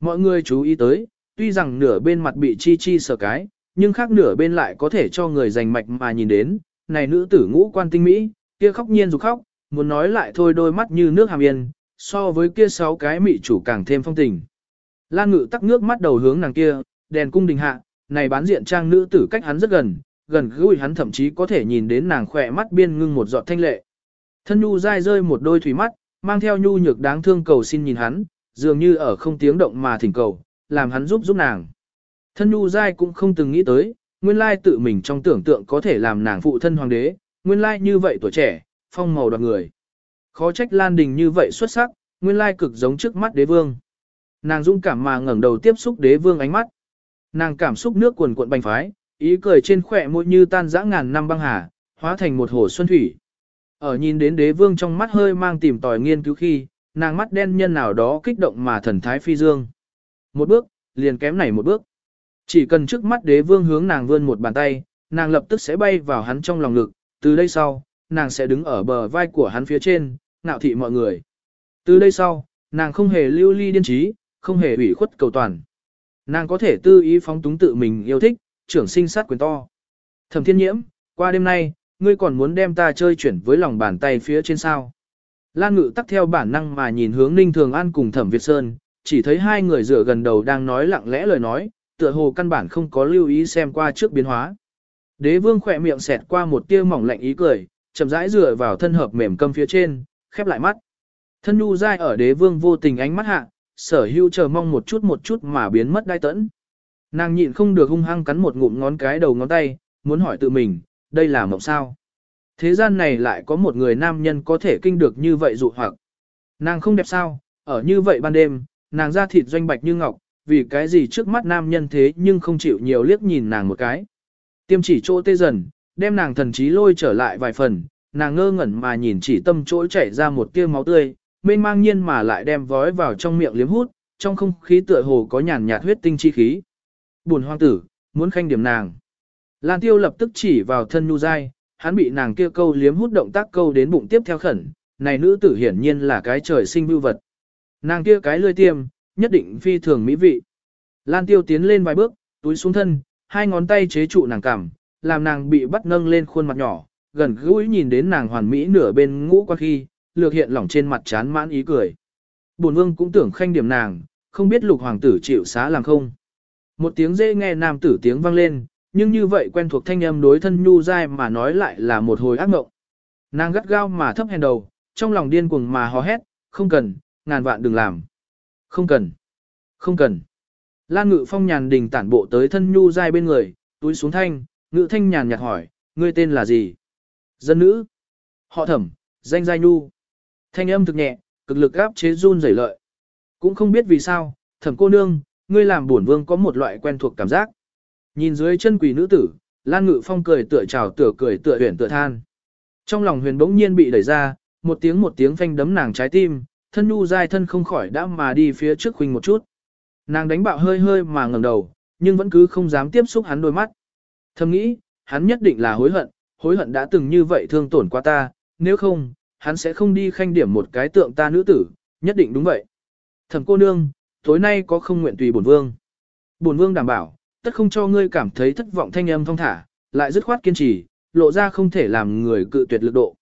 Mọi người chú ý tới, tuy rằng nửa bên mặt bị chi chi sợ cái, nhưng khác nửa bên lại có thể cho người dành mạch mà nhìn đến, này nữ tử ngũ quan tinh mỹ, kia khóc nhiên dù khóc, muốn nói lại thôi đôi mắt như nước hàm yên, so với kia sáu cái mị chủ càng thêm phong tình. Lan ngự tắc nước mắt đầu hướng nàng kia, đèn cung đình hạ, này bán diện trang nữ tử cách hắn rất gần, gần gũi hắn thậm chí có thể nhìn đến nàng khỏe mắt biên ngưng một giọt thanh lệ. Thân nhu dai rơi một đôi thủy mắt, mang theo nhu nhược đáng thương cầu xin nhìn hắn, dường như ở không tiếng động mà thỉnh cầu, làm hắn giúp giúp nàng. Thân nhu dai cũng không từng nghĩ tới, nguyên lai tự mình trong tưởng tượng có thể làm nàng phụ thân hoàng đế, nguyên lai như vậy tuổi trẻ, phong màu đoạt người. Khó trách Lan Đình như vậy xuất sắc, nguyên lai cực giống trước mắt đế vương. Nàng dung cảm mà ngẩng đầu tiếp xúc đế vương ánh mắt. Nàng cảm xúc nước cuồn cuộn bành phái, ý cười trên khỏe môi như tan dã ngàn năm băng hà, hóa thành một hồ xuân thủy. Ở nhìn đến đế vương trong mắt hơi mang tìm tòi nghiên cứu khi, nàng mắt đen nhân nào đó kích động mà thần thái phi dương. Một bước, liền kém này một bước. Chỉ cần trước mắt đế vương hướng nàng vươn một bàn tay, nàng lập tức sẽ bay vào hắn trong lòng ngực, từ đây sau, nàng sẽ đứng ở bờ vai của hắn phía trên, ngạo thị mọi người. Từ đây sau, nàng không hề lưu ly điên trí, không hề ủy khuất cầu toàn. Nàng có thể tư ý phóng túng tự mình yêu thích, trưởng sinh sát quyền to. Thẩm thiên nhiễm, qua đêm nay, ngươi còn muốn đem ta chơi chuyển với lòng bàn tay phía trên sao. Lan ngự tắt theo bản năng mà nhìn hướng Ninh Thường An cùng Thẩm Việt Sơn, chỉ thấy hai người dựa gần đầu đang nói lặng lẽ lời nói, tựa hồ căn bản không có lưu ý xem qua trước biến hóa. Đế vương khỏe miệng xẹt qua một tia mỏng lạnh ý cười, chậm rãi dựa vào thân hợp mềm câm phía trên, khép lại mắt. Thân nhu dai ở đế vương vô tình ánh mắt hạ, sở hưu chờ mong một chút một chút mà biến mất đai tẫn. Nàng nhịn không được hung hăng cắn một ngụm ngón cái đầu ngón tay, muốn hỏi tự mình, đây là mộng sao? Thế gian này lại có một người nam nhân có thể kinh được như vậy dụ hoặc. Nàng không đẹp sao, ở như vậy ban đêm, nàng ra thịt doanh bạch như ngọc, vì cái gì trước mắt nam nhân thế nhưng không chịu nhiều liếc nhìn nàng một cái. Tiêm chỉ chỗ tê dần, đem nàng thần trí lôi trở lại vài phần, nàng ngơ ngẩn mà nhìn chỉ tâm chỗ chảy ra một tia máu tươi, mênh mang nhiên mà lại đem vói vào trong miệng liếm hút, trong không khí tựa hồ có nhàn nhạt huyết tinh chi khí. Buồn hoang tử, muốn khanh điểm nàng. Lan tiêu lập tức chỉ vào thân nu dai, hắn bị nàng kia câu liếm hút động tác câu đến bụng tiếp theo khẩn, này nữ tử hiển nhiên là cái trời sinh vưu vật. Nàng kia cái lươi tiêm, nhất định phi thường mỹ vị. Lan tiêu tiến lên vài bước, túi xuống thân, hai ngón tay chế trụ nàng cằm, làm nàng bị bắt nâng lên khuôn mặt nhỏ, gần gũi nhìn đến nàng hoàn mỹ nửa bên ngũ qua khi, lược hiện lỏng trên mặt chán mãn ý cười. Bổn vương cũng tưởng khanh điểm nàng, không biết lục hoàng tử chịu xá làm không. Một tiếng dễ nghe nam tử tiếng vang lên, nhưng như vậy quen thuộc thanh âm đối thân nhu dai mà nói lại là một hồi ác mộng. Nàng gắt gao mà thấp hèn đầu, trong lòng điên cuồng mà hò hét, không cần, ngàn vạn đừng làm. Không cần, không cần. Lan ngự phong nhàn đình tản bộ tới thân nhu dai bên người, túi xuống thanh, ngự thanh nhàn nhạt hỏi, ngươi tên là gì? Dân nữ. Họ thẩm, danh giai nhu. Thanh âm thực nhẹ, cực lực áp chế run rẩy lợi. Cũng không biết vì sao, thẩm cô nương, ngươi làm bổn vương có một loại quen thuộc cảm giác. Nhìn dưới chân quỷ nữ tử, Lan Ngự Phong cười tựa chào tựa cười tựa huyền tựa than. Trong lòng huyền bỗng nhiên bị đẩy ra, một tiếng một tiếng phanh đấm nàng trái tim, thân nhu dai thân không khỏi đã mà đi phía trước khuynh một chút. Nàng đánh bạo hơi hơi mà ngẩng đầu, nhưng vẫn cứ không dám tiếp xúc hắn đôi mắt. Thầm nghĩ, hắn nhất định là hối hận, hối hận đã từng như vậy thương tổn qua ta, nếu không, hắn sẽ không đi khanh điểm một cái tượng ta nữ tử, nhất định đúng vậy. thầm cô nương, tối nay có không nguyện tùy bổn vương. Bổn vương đảm bảo, tất không cho ngươi cảm thấy thất vọng thanh âm thong thả, lại dứt khoát kiên trì, lộ ra không thể làm người cự tuyệt lực độ.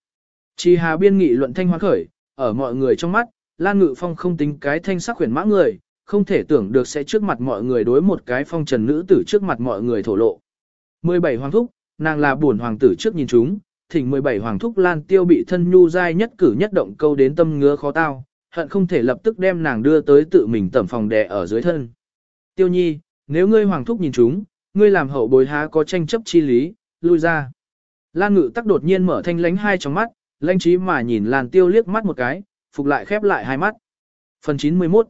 Chi hà biên nghị luận thanh hóa khởi, ở mọi người trong mắt, Lan Ngự Phong không tính cái thanh sắc khuyển mã người, không thể tưởng được sẽ trước mặt mọi người đối một cái phong trần nữ tử trước mặt mọi người thổ lộ. 17 hoàng thúc, nàng là buồn hoàng tử trước nhìn chúng, thỉnh 17 hoàng thúc Lan Tiêu bị thân nhu dai nhất cử nhất động câu đến tâm ngứa khó tao, hận không thể lập tức đem nàng đưa tới tự mình tẩm phòng đè ở dưới thân. Tiêu nhi, nếu ngươi hoàng thúc nhìn chúng, ngươi làm hậu bối há có tranh chấp chi lý, lui ra. Lan ngự tắc đột nhiên mở thanh lánh hai trong mắt, lãnh trí mà nhìn Lan Tiêu liếc mắt một cái, phục lại khép lại hai mắt. Phần 91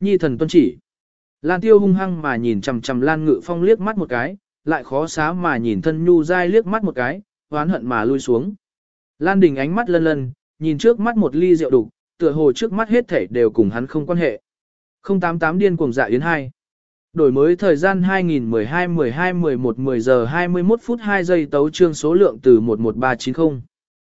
Nhi thần tuân chỉ Lan Tiêu hung hăng mà nhìn chầm chầm Lan Ngự Phong liếc mắt một cái, lại khó xá mà nhìn thân nhu dai liếc mắt một cái, oán hận mà lui xuống. Lan Đình ánh mắt lân lân, nhìn trước mắt một ly rượu đục, tựa hồ trước mắt hết thảy đều cùng hắn không quan hệ. 088 điên cuồng dạ yến hai. Đổi mới thời gian 2012-12-11 10 giờ 21 phút 2 giây tấu trương số lượng từ 11390.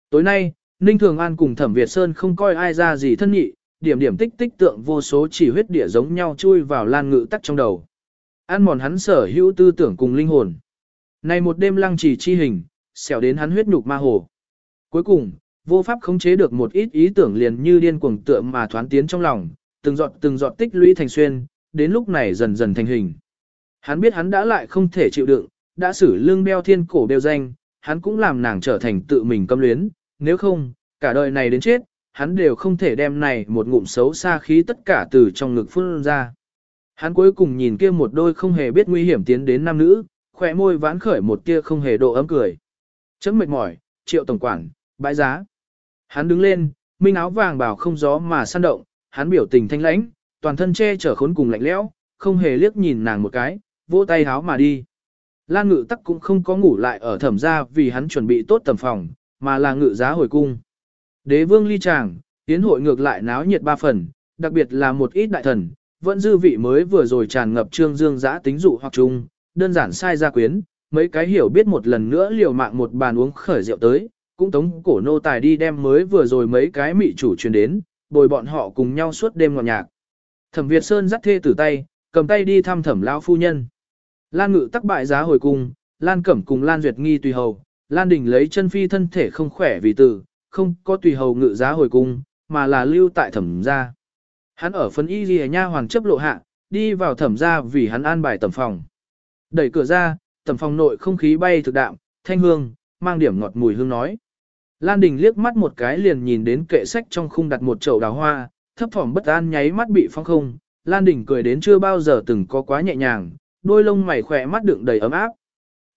Tối nay, Ninh Thường An cùng Thẩm Việt Sơn không coi ai ra gì thân nhị, điểm điểm tích tích tượng vô số chỉ huyết địa giống nhau chui vào lan ngự tắc trong đầu. An mòn hắn sở hữu tư tưởng cùng linh hồn. Này một đêm lăng trì chi hình, xẻo đến hắn huyết nhục ma hồ. Cuối cùng, vô pháp khống chế được một ít ý tưởng liền như điên cuồng tượng mà thoán tiến trong lòng, từng giọt từng giọt tích lũy thành xuyên, đến lúc này dần dần thành hình. Hắn biết hắn đã lại không thể chịu đựng, đã xử lương đeo thiên cổ đeo danh, hắn cũng làm nàng trở thành tự mình câm luyến, nếu không, cả đời này đến chết, hắn đều không thể đem này một ngụm xấu xa khí tất cả từ trong ngực phun ra. Hắn cuối cùng nhìn kia một đôi không hề biết nguy hiểm tiến đến nam nữ, khỏe môi vãn khởi một tia không hề độ ấm cười. Chấm mệt mỏi, triệu tổng quản, bãi giá. Hắn đứng lên, minh áo vàng bảo không gió mà săn động, hắn biểu tình thanh lãnh, toàn thân che chở khốn cùng lạnh lẽo, không hề liếc nhìn nàng một cái, vỗ tay háo mà đi. Lan ngự tắc cũng không có ngủ lại ở thẩm gia vì hắn chuẩn bị tốt tầm phòng, mà là ngự giá hồi cung. Đế vương ly tràng, tiến hội ngược lại náo nhiệt ba phần, đặc biệt là một ít đại thần, vẫn dư vị mới vừa rồi tràn ngập trương dương giã tính dụ hoặc chung, đơn giản sai ra quyến, mấy cái hiểu biết một lần nữa liều mạng một bàn uống khởi rượu tới, cũng tống cổ nô tài đi đem mới vừa rồi mấy cái mị chủ truyền đến, bồi bọn họ cùng nhau suốt đêm ngọt nhạc. Thẩm Việt Sơn dắt thê tử tay, cầm tay đi thăm thẩm lão phu nhân. Lan ngự tắc bại giá hồi cung, Lan cẩm cùng Lan duyệt nghi tùy hầu, Lan đình lấy chân phi thân thể không khỏe vì tử, không có tùy hầu ngự giá hồi cung, mà là lưu tại thẩm gia. Hắn ở phân y ghi nha hoàng chấp lộ hạ, đi vào thẩm gia vì hắn an bài tẩm phòng. Đẩy cửa ra, tẩm phòng nội không khí bay thực đạm, thanh hương, mang điểm ngọt mùi hương nói. Lan Đình liếc mắt một cái liền nhìn đến kệ sách trong khung đặt một chậu đào hoa, thấp thỏm bất an nháy mắt bị phong không. Lan Đình cười đến chưa bao giờ từng có quá nhẹ nhàng, đôi lông mày khỏe mắt đựng đầy ấm áp.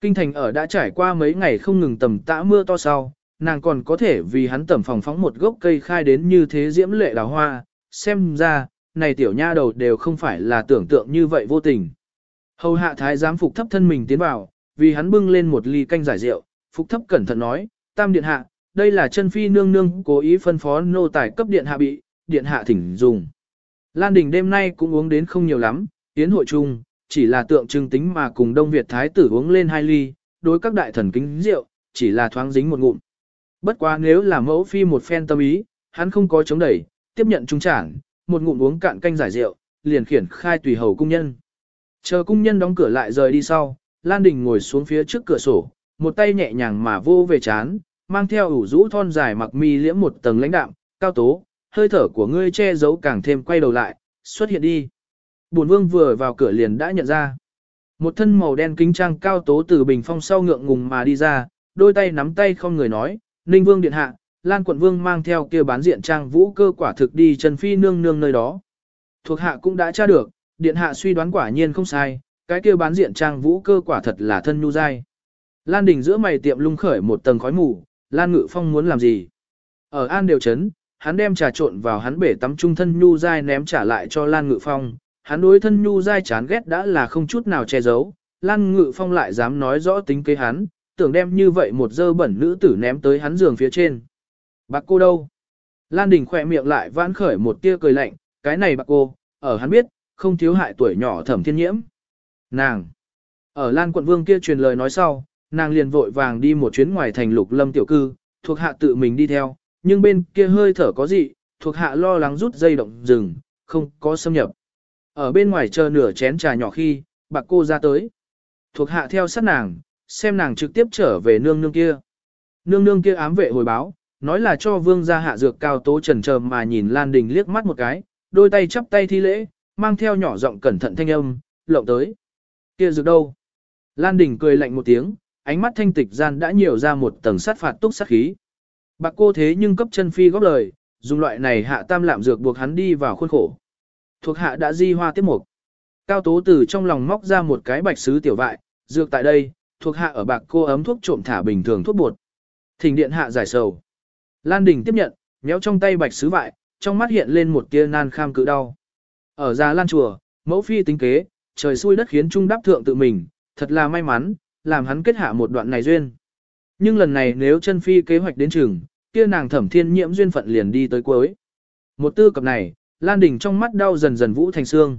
Kinh thành ở đã trải qua mấy ngày không ngừng tầm tã mưa to sau, nàng còn có thể vì hắn tẩm phòng phóng một gốc cây khai đến như thế diễm lệ đào hoa, xem ra, này tiểu nha đầu đều không phải là tưởng tượng như vậy vô tình. Hầu hạ thái giám phục thấp thân mình tiến vào, vì hắn bưng lên một ly canh giải rượu, phục thấp cẩn thận nói, tam điện hạ, đây là chân phi nương nương cố ý phân phó nô tài cấp điện hạ bị, điện hạ thỉnh dùng. Lan Đình đêm nay cũng uống đến không nhiều lắm, tiến hội chung, chỉ là tượng trưng tính mà cùng Đông Việt Thái tử uống lên hai ly, đối các đại thần kính rượu, chỉ là thoáng dính một ngụm. Bất quá nếu là mẫu phi một phen tâm ý, hắn không có chống đẩy, tiếp nhận trung trảng, một ngụm uống cạn canh giải rượu, liền khiển khai tùy hầu cung nhân. Chờ cung nhân đóng cửa lại rời đi sau, Lan Đình ngồi xuống phía trước cửa sổ, một tay nhẹ nhàng mà vô về chán, mang theo ủ rũ thon dài mặc mi liễm một tầng lãnh đạm, cao tố, hơi thở của ngươi che giấu càng thêm quay đầu lại, xuất hiện đi. Bổn vương vừa vào cửa liền đã nhận ra. Một thân màu đen kính trang cao tố từ bình phong sau ngượng ngùng mà đi ra, đôi tay nắm tay không người nói, Ninh Vương điện hạ, Lan quận vương mang theo kia bán diện trang vũ cơ quả thực đi Trần Phi nương nương nơi đó. Thuộc hạ cũng đã tra được, điện hạ suy đoán quả nhiên không sai, cái kia bán diện trang vũ cơ quả thật là thân nhu dai. Lan đỉnh giữa mày tiệm lung khởi một tầng khói mù, Lan Ngự Phong muốn làm gì? Ở An Đều chấn hắn đem trà trộn vào hắn bể tắm trung thân nhu dai ném trả lại cho Lan Ngự Phong. Hắn đối thân nhu dai chán ghét đã là không chút nào che giấu. Lan Ngự Phong lại dám nói rõ tính kế hắn, tưởng đem như vậy một dơ bẩn nữ tử ném tới hắn giường phía trên. Bạc cô đâu? Lan Đình khỏe miệng lại vãn khởi một tia cười lạnh, cái này bạc cô, ở hắn biết, không thiếu hại tuổi nhỏ thẩm thiên nhiễm. Nàng! Ở Lan quận vương kia truyền lời nói sau, nàng liền vội vàng đi một chuyến ngoài thành lục lâm tiểu cư, thuộc hạ tự mình đi theo, nhưng bên kia hơi thở có gì, thuộc hạ lo lắng rút dây động rừng, không có xâm nhập. Ở bên ngoài chờ nửa chén trà nhỏ khi, bạc cô ra tới. Thuộc hạ theo sát nàng, xem nàng trực tiếp trở về nương nương kia. Nương nương kia ám vệ hồi báo, nói là cho vương gia hạ dược cao tố trần trờ mà nhìn Lan Đình liếc mắt một cái, đôi tay chắp tay thi lễ, mang theo nhỏ giọng cẩn thận thanh âm, lộng tới. Kia dược đâu? Lan Đình cười lạnh một tiếng, ánh mắt thanh tịch gian đã nhiều ra một tầng sát phạt túc sát khí. Bạc cô thế nhưng cấp chân phi góp lời, dùng loại này hạ tam lạm dược buộc hắn đi vào khuôn khổ. Thuộc hạ đã di hoa tiếp mục. Cao tố từ trong lòng móc ra một cái bạch sứ tiểu vại, dược tại đây, thuộc hạ ở bạc cô ấm thuốc trộm thả bình thường thuốc bột. Thỉnh điện hạ giải sầu. Lan Đình tiếp nhận, méo trong tay bạch sứ vại, trong mắt hiện lên một tia nan kham cự đau. Ở già Lan chùa, mẫu phi tính kế, trời xui đất khiến trung đáp thượng tự mình, thật là may mắn, làm hắn kết hạ một đoạn này duyên. Nhưng lần này nếu chân phi kế hoạch đến trường, kia nàng thẩm thiên nhiễm duyên phận liền đi tới cuối. Một tư cập này, Lan Đình trong mắt đau dần dần vũ thành xương.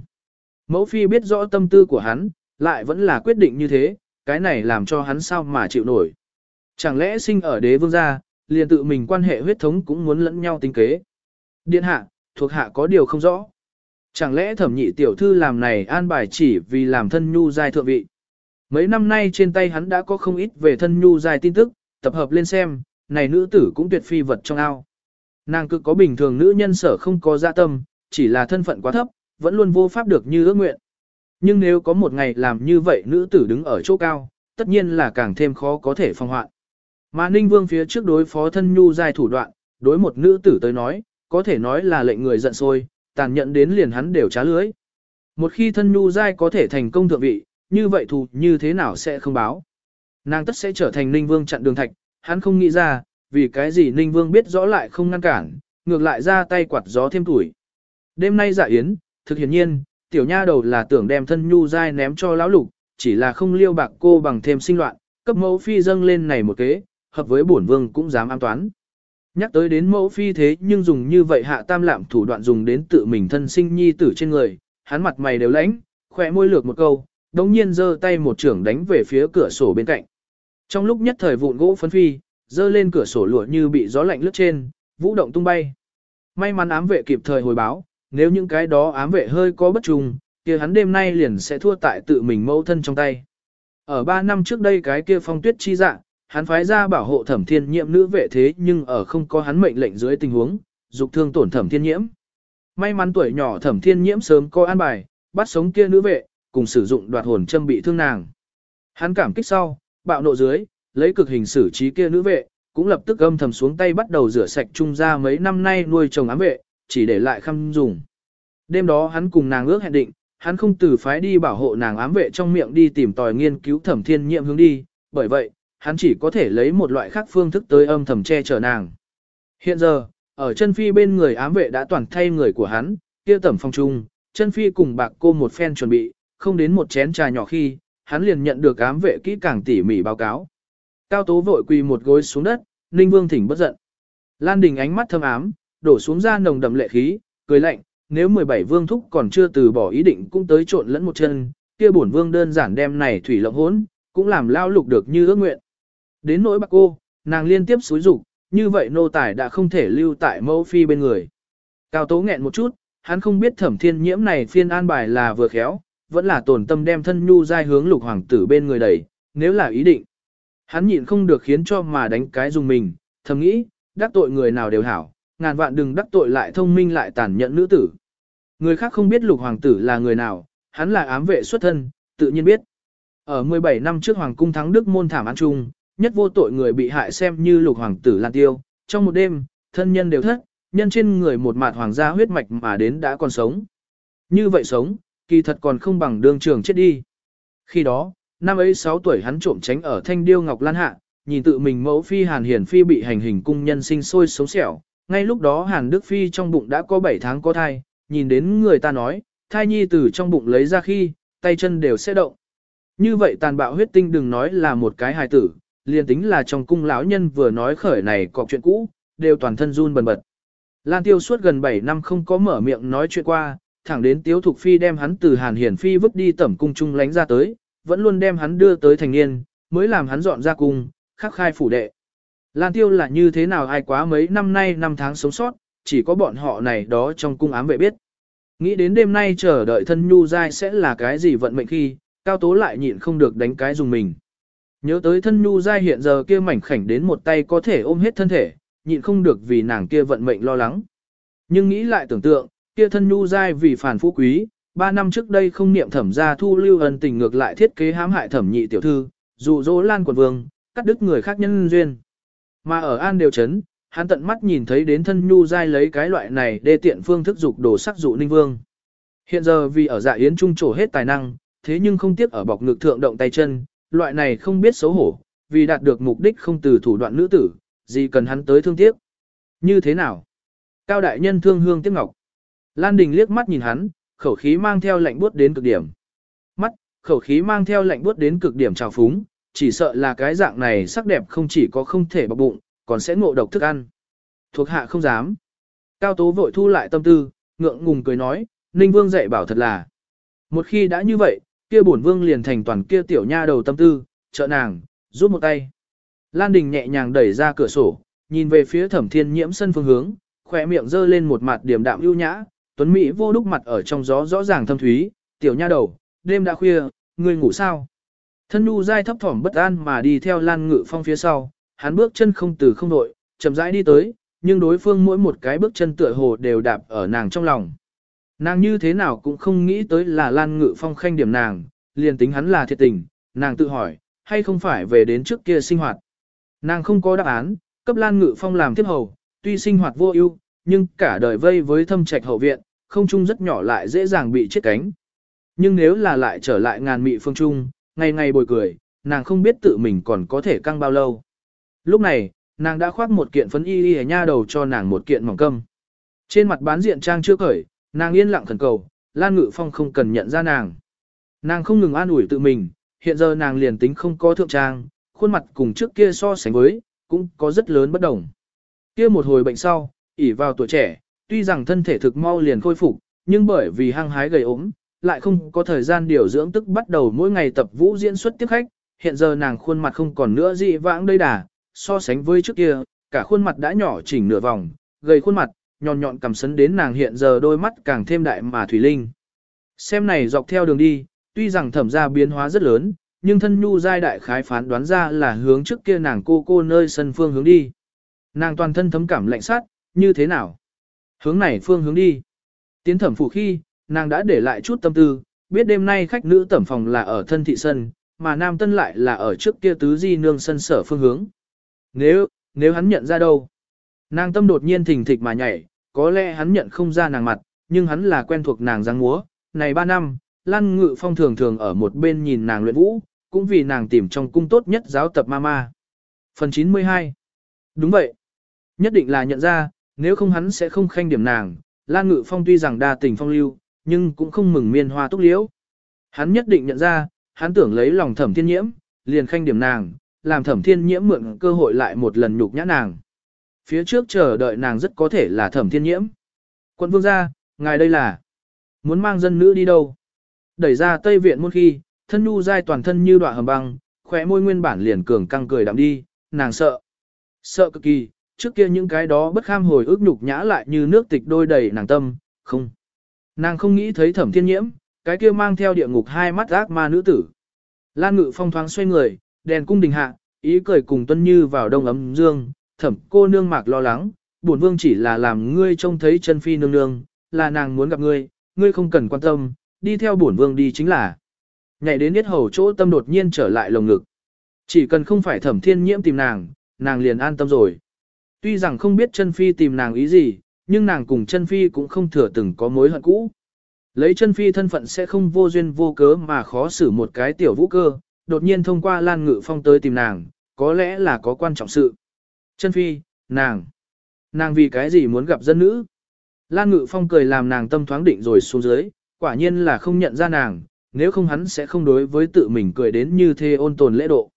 Mẫu phi biết rõ tâm tư của hắn, lại vẫn là quyết định như thế, cái này làm cho hắn sao mà chịu nổi. Chẳng lẽ sinh ở đế vương gia, liền tự mình quan hệ huyết thống cũng muốn lẫn nhau tính kế. Điện hạ, thuộc hạ có điều không rõ. Chẳng lẽ thẩm nhị tiểu thư làm này an bài chỉ vì làm thân nhu giai thượng vị. Mấy năm nay trên tay hắn đã có không ít về thân nhu dài tin tức, tập hợp lên xem, này nữ tử cũng tuyệt phi vật trong ao. Nàng cực có bình thường nữ nhân sở không có dạ tâm, chỉ là thân phận quá thấp, vẫn luôn vô pháp được như ước nguyện. Nhưng nếu có một ngày làm như vậy nữ tử đứng ở chỗ cao, tất nhiên là càng thêm khó có thể phong hoạn. Mà Ninh Vương phía trước đối phó thân nhu dài thủ đoạn, đối một nữ tử tới nói, có thể nói là lệnh người giận sôi, tàn nhẫn đến liền hắn đều trá lưới. Một khi thân nhu dai có thể thành công thượng vị, như vậy thù như thế nào sẽ không báo. Nàng tất sẽ trở thành Ninh Vương chặn đường thạch, hắn không nghĩ ra, vì cái gì Ninh Vương biết rõ lại không ngăn cản, ngược lại ra tay quạt gió thêm tuổi. Đêm nay dạ yến, thực hiển nhiên, tiểu nha đầu là tưởng đem thân nhu dai ném cho lão lục, chỉ là không liêu bạc cô bằng thêm sinh loạn, cấp mẫu phi dâng lên này một kế, hợp với bổn vương cũng dám an toán. Nhắc tới đến mẫu phi thế nhưng dùng như vậy hạ tam lạm thủ đoạn dùng đến tự mình thân sinh nhi tử trên người, hắn mặt mày đều lãnh, khỏe môi lược một câu, đống nhiên giơ tay một trưởng đánh về phía cửa sổ bên cạnh. Trong lúc nhất thời vụn gỗ phấn phi, giơ lên cửa sổ lụa như bị gió lạnh lướt trên, vũ động tung bay. May mắn ám vệ kịp thời hồi báo, nếu những cái đó ám vệ hơi có bất trùng, kia hắn đêm nay liền sẽ thua tại tự mình mâu thân trong tay. Ở 3 năm trước đây cái kia phong tuyết chi dạng, hắn phái ra bảo hộ thẩm thiên nhiễm nữ vệ thế nhưng ở không có hắn mệnh lệnh dưới tình huống, dục thương tổn thẩm thiên nhiễm. May mắn tuổi nhỏ thẩm thiên nhiễm sớm có an bài, bắt sống kia nữ vệ, cùng sử dụng đoạt hồn châm bị thương nàng. Hắn cảm kích sau, bạo nộ dưới, lấy cực hình xử trí kia nữ vệ, cũng lập tức âm thầm xuống tay bắt đầu rửa sạch trung ra mấy năm nay nuôi chồng ám vệ, chỉ để lại khăm dùng. Đêm đó hắn cùng nàng ước hẹn định, hắn không từ phái đi bảo hộ nàng ám vệ trong miệng đi tìm tòi nghiên cứu thẩm thiên nhiệm hướng đi, bởi vậy, hắn chỉ có thể lấy một loại khác phương thức tới âm thầm che chở nàng. Hiện giờ, ở chân phi bên người ám vệ đã toàn thay người của hắn, kia tẩm phong trung, chân phi cùng bạc cô một phen chuẩn bị, không đến một chén trà nhỏ khi, hắn liền nhận được ám vệ kỹ càng tỉ mỉ báo cáo. Cao tố vội quỳ một gối xuống đất, Ninh Vương thỉnh bất giận. Lan Đình ánh mắt thâm ám, đổ xuống ra nồng đậm lệ khí, cười lạnh, nếu 17 vương thúc còn chưa từ bỏ ý định cũng tới trộn lẫn một chân, kia bổn vương đơn giản đem này thủy lộng hỗn, cũng làm lao lục được như ước nguyện. Đến nỗi bạc cô, nàng liên tiếp xúi dục, như vậy nô tài đã không thể lưu tại mẫu phi bên người. Cao tố nghẹn một chút, hắn không biết thẩm thiên nhiễm này phiên an bài là vừa khéo, vẫn là tổn tâm đem thân nhu giai hướng lục hoàng tử bên người đẩy, nếu là ý định. Hắn nhịn không được khiến cho mà đánh cái dùng mình, thầm nghĩ, đắc tội người nào đều hảo, ngàn vạn đừng đắc tội lại thông minh lại tàn nhẫn nữ tử. Người khác không biết lục hoàng tử là người nào, hắn là ám vệ xuất thân, tự nhiên biết. Ở 17 năm trước hoàng cung thắng đức môn thảm án chung, nhất vô tội người bị hại xem như lục hoàng tử Lan Tiêu, trong một đêm, thân nhân đều thất, nhân trên người một mạt hoàng gia huyết mạch mà đến đã còn sống. Như vậy sống, kỳ thật còn không bằng đương trường chết đi. Khi đó, năm ấy 6 tuổi hắn trộm tránh ở thanh điêu ngọc lan hạ, nhìn tự mình mẫu phi Hàn Hiển Phi bị hành hình cung nhân sinh sôi sống sẹo. Ngay lúc đó Hàn Đức Phi trong bụng đã có 7 tháng có thai, nhìn đến người ta nói, thai nhi từ trong bụng lấy ra khi, tay chân đều sẽ động. Như vậy tàn bạo huyết tinh đừng nói là một cái hài tử, liền tính là trong cung lão nhân vừa nói khởi này cọc chuyện cũ, đều toàn thân run bần bật. Lan Tiêu suốt gần 7 năm không có mở miệng nói chuyện qua, thẳng đến Tiếu Thục Phi đem hắn từ Hàn Hiển Phi vứt đi tẩm cung trung lánh ra tới, vẫn luôn đem hắn đưa tới thành niên, mới làm hắn dọn ra cung, khắc khai phủ đệ. Lan Tiêu là như thế nào ai quá mấy năm nay năm tháng sống sót, chỉ có bọn họ này đó trong cung ám vệ biết. Nghĩ đến đêm nay chờ đợi thân nhu dai sẽ là cái gì vận mệnh khi, cao tố lại nhịn không được đánh cái dùng mình. Nhớ tới thân nhu dai hiện giờ kia mảnh khảnh đến một tay có thể ôm hết thân thể, nhịn không được vì nàng kia vận mệnh lo lắng. Nhưng nghĩ lại tưởng tượng, kia thân nhu dai vì phản phú quý, ba năm trước đây không niệm thẩm gia thu lưu ân tình ngược lại thiết kế hãm hại thẩm nhị tiểu thư, dụ dỗ lan quần vương, cắt đứt người khác nhân duyên. Mà ở an đều chấn, hắn tận mắt nhìn thấy đến thân nhu dai lấy cái loại này để tiện phương thức dục đồ sắc dụ ninh vương. Hiện giờ vì ở dạ yến trung trổ hết tài năng, thế nhưng không tiếc ở bọc ngực thượng động tay chân, loại này không biết xấu hổ, vì đạt được mục đích không từ thủ đoạn nữ tử, gì cần hắn tới thương tiếc. Như thế nào? Cao đại nhân thương hương tiếc ngọc. Lan Đình liếc mắt nhìn hắn, khẩu khí mang theo lạnh buốt đến cực điểm. Mắt, khẩu khí mang theo lạnh buốt đến cực điểm trào phúng, chỉ sợ là cái dạng này sắc đẹp không chỉ có không thể bọc bụng, còn sẽ ngộ độc thức ăn. Thuộc hạ không dám. Cao Tố vội thu lại tâm tư, ngượng ngùng cười nói, Ninh Vương dạy bảo thật là. Một khi đã như vậy, kia bổn vương liền thành toàn kia tiểu nha đầu tâm tư, trợ nàng, giúp một tay. Lan Đình nhẹ nhàng đẩy ra cửa sổ, nhìn về phía thẩm thiên nhiễm sân phương hướng, khỏe miệng dơ lên một mặt điểm đạm ưu nhã, tuấn Mỹ vô đúc mặt ở trong gió rõ ràng thâm thúy, tiểu nha đầu, đêm đã khuya, ngươi ngủ sao? Thân nu dai thấp thỏm bất an mà đi theo Lan Ngự Phong phía sau, hắn bước chân không từ không đội, chậm rãi đi tới, nhưng đối phương mỗi một cái bước chân tựa hồ đều đạp ở nàng trong lòng. Nàng như thế nào cũng không nghĩ tới là Lan Ngự Phong khanh điểm nàng, liền tính hắn là thiệt tình, nàng tự hỏi, hay không phải về đến trước kia sinh hoạt. Nàng không có đáp án, cấp Lan Ngự Phong làm tiếp hầu, tuy sinh hoạt vô ưu, nhưng cả đời vây với thâm trạch hậu viện, không trung rất nhỏ lại dễ dàng bị chết cánh. Nhưng nếu là lại trở lại ngàn mị phương trung, ngày ngày bồi cười, nàng không biết tự mình còn có thể căng bao lâu. Lúc này, nàng đã khoác một kiện phấn y y nha đầu cho nàng một kiện mỏng câm. Trên mặt bán diện trang chưa cởi, nàng yên lặng thần cầu, Lan Ngự Phong không cần nhận ra nàng. Nàng không ngừng an ủi tự mình, hiện giờ nàng liền tính không có thượng trang, khuôn mặt cùng trước kia so sánh với, cũng có rất lớn bất đồng. Kia một hồi bệnh sau, ỉ vào tuổi trẻ, tuy rằng thân thể thực mau liền khôi phục, nhưng bởi vì hăng hái gầy ốm, lại không có thời gian điều dưỡng tức bắt đầu mỗi ngày tập vũ diễn xuất tiếp khách, hiện giờ nàng khuôn mặt không còn nữa dị vãng đây đà, so sánh với trước kia, cả khuôn mặt đã nhỏ chỉnh nửa vòng, gầy khuôn mặt, nhọn nhọn cầm sấn đến nàng hiện giờ đôi mắt càng thêm đại mà thủy linh. Xem này dọc theo đường đi, tuy rằng thẩm ra biến hóa rất lớn, nhưng thân nhu giai đại khái phán đoán ra là hướng trước kia nàng cô cô nơi sân phương hướng đi. Nàng toàn thân thấm cảm lạnh sát, như thế nào? Hướng này phương hướng đi. Tiến thẩm phủ khi, nàng đã để lại chút tâm tư, biết đêm nay khách nữ tẩm phòng là ở thân thị sân, mà nam tân lại là ở trước kia tứ di nương sân sở phương hướng. Nếu, nếu hắn nhận ra đâu? Nàng tâm đột nhiên thình thịch mà nhảy, có lẽ hắn nhận không ra nàng mặt, nhưng hắn là quen thuộc nàng giang múa. Này ba năm, Lan Ngự Phong thường thường ở một bên nhìn nàng luyện vũ, cũng vì nàng tìm trong cung tốt nhất giáo tập mama. Phần 92 Đúng vậy. Nhất định là nhận ra, nếu không hắn sẽ không khanh điểm nàng. Lan Ngự Phong tuy rằng đa tình phong lưu, nhưng cũng không mừng miên hoa túc liễu. Hắn nhất định nhận ra, hắn tưởng lấy lòng thẩm thiên nhiễm, liền khanh điểm nàng, làm thẩm thiên nhiễm mượn cơ hội lại một lần nhục nhã nàng. Phía trước chờ đợi nàng rất có thể là thẩm thiên nhiễm. Quân vương gia, ngài đây là muốn mang dân nữ đi đâu? Đẩy ra tây viện muôn khi, thân nhu dai toàn thân như đoạn hầm băng, khỏe môi nguyên bản liền cường căng cười đạm đi, nàng sợ. Sợ cực kỳ, trước kia những cái đó bất kham hồi ức nhục nhã lại như nước tịch đôi đầy nàng tâm, không. Nàng không nghĩ thấy thẩm thiên nhiễm, cái kia mang theo địa ngục hai mắt ác ma nữ tử. Lan ngự phong thoáng xoay người, đèn cung đình hạ, ý cười cùng tuân như vào đông ấm dương, thẩm cô nương mạc lo lắng, bổn vương chỉ là làm ngươi trông thấy chân phi nương nương, là nàng muốn gặp ngươi, ngươi không cần quan tâm, đi theo bổn vương đi chính là. Nhảy đến yết hầu chỗ tâm đột nhiên trở lại lồng ngực. Chỉ cần không phải thẩm thiên nhiễm tìm nàng, nàng liền an tâm rồi. Tuy rằng không biết chân phi tìm nàng ý gì, nhưng nàng cùng chân phi cũng không thừa từng có mối hận cũ. Lấy chân phi thân phận sẽ không vô duyên vô cớ mà khó xử một cái tiểu vũ cơ, đột nhiên thông qua Lan Ngự Phong tới tìm nàng, có lẽ là có quan trọng sự. Chân phi, nàng, nàng vì cái gì muốn gặp dân nữ? Lan Ngự Phong cười làm nàng tâm thoáng định rồi xuống dưới, quả nhiên là không nhận ra nàng, nếu không hắn sẽ không đối với tự mình cười đến như thế ôn tồn lễ độ.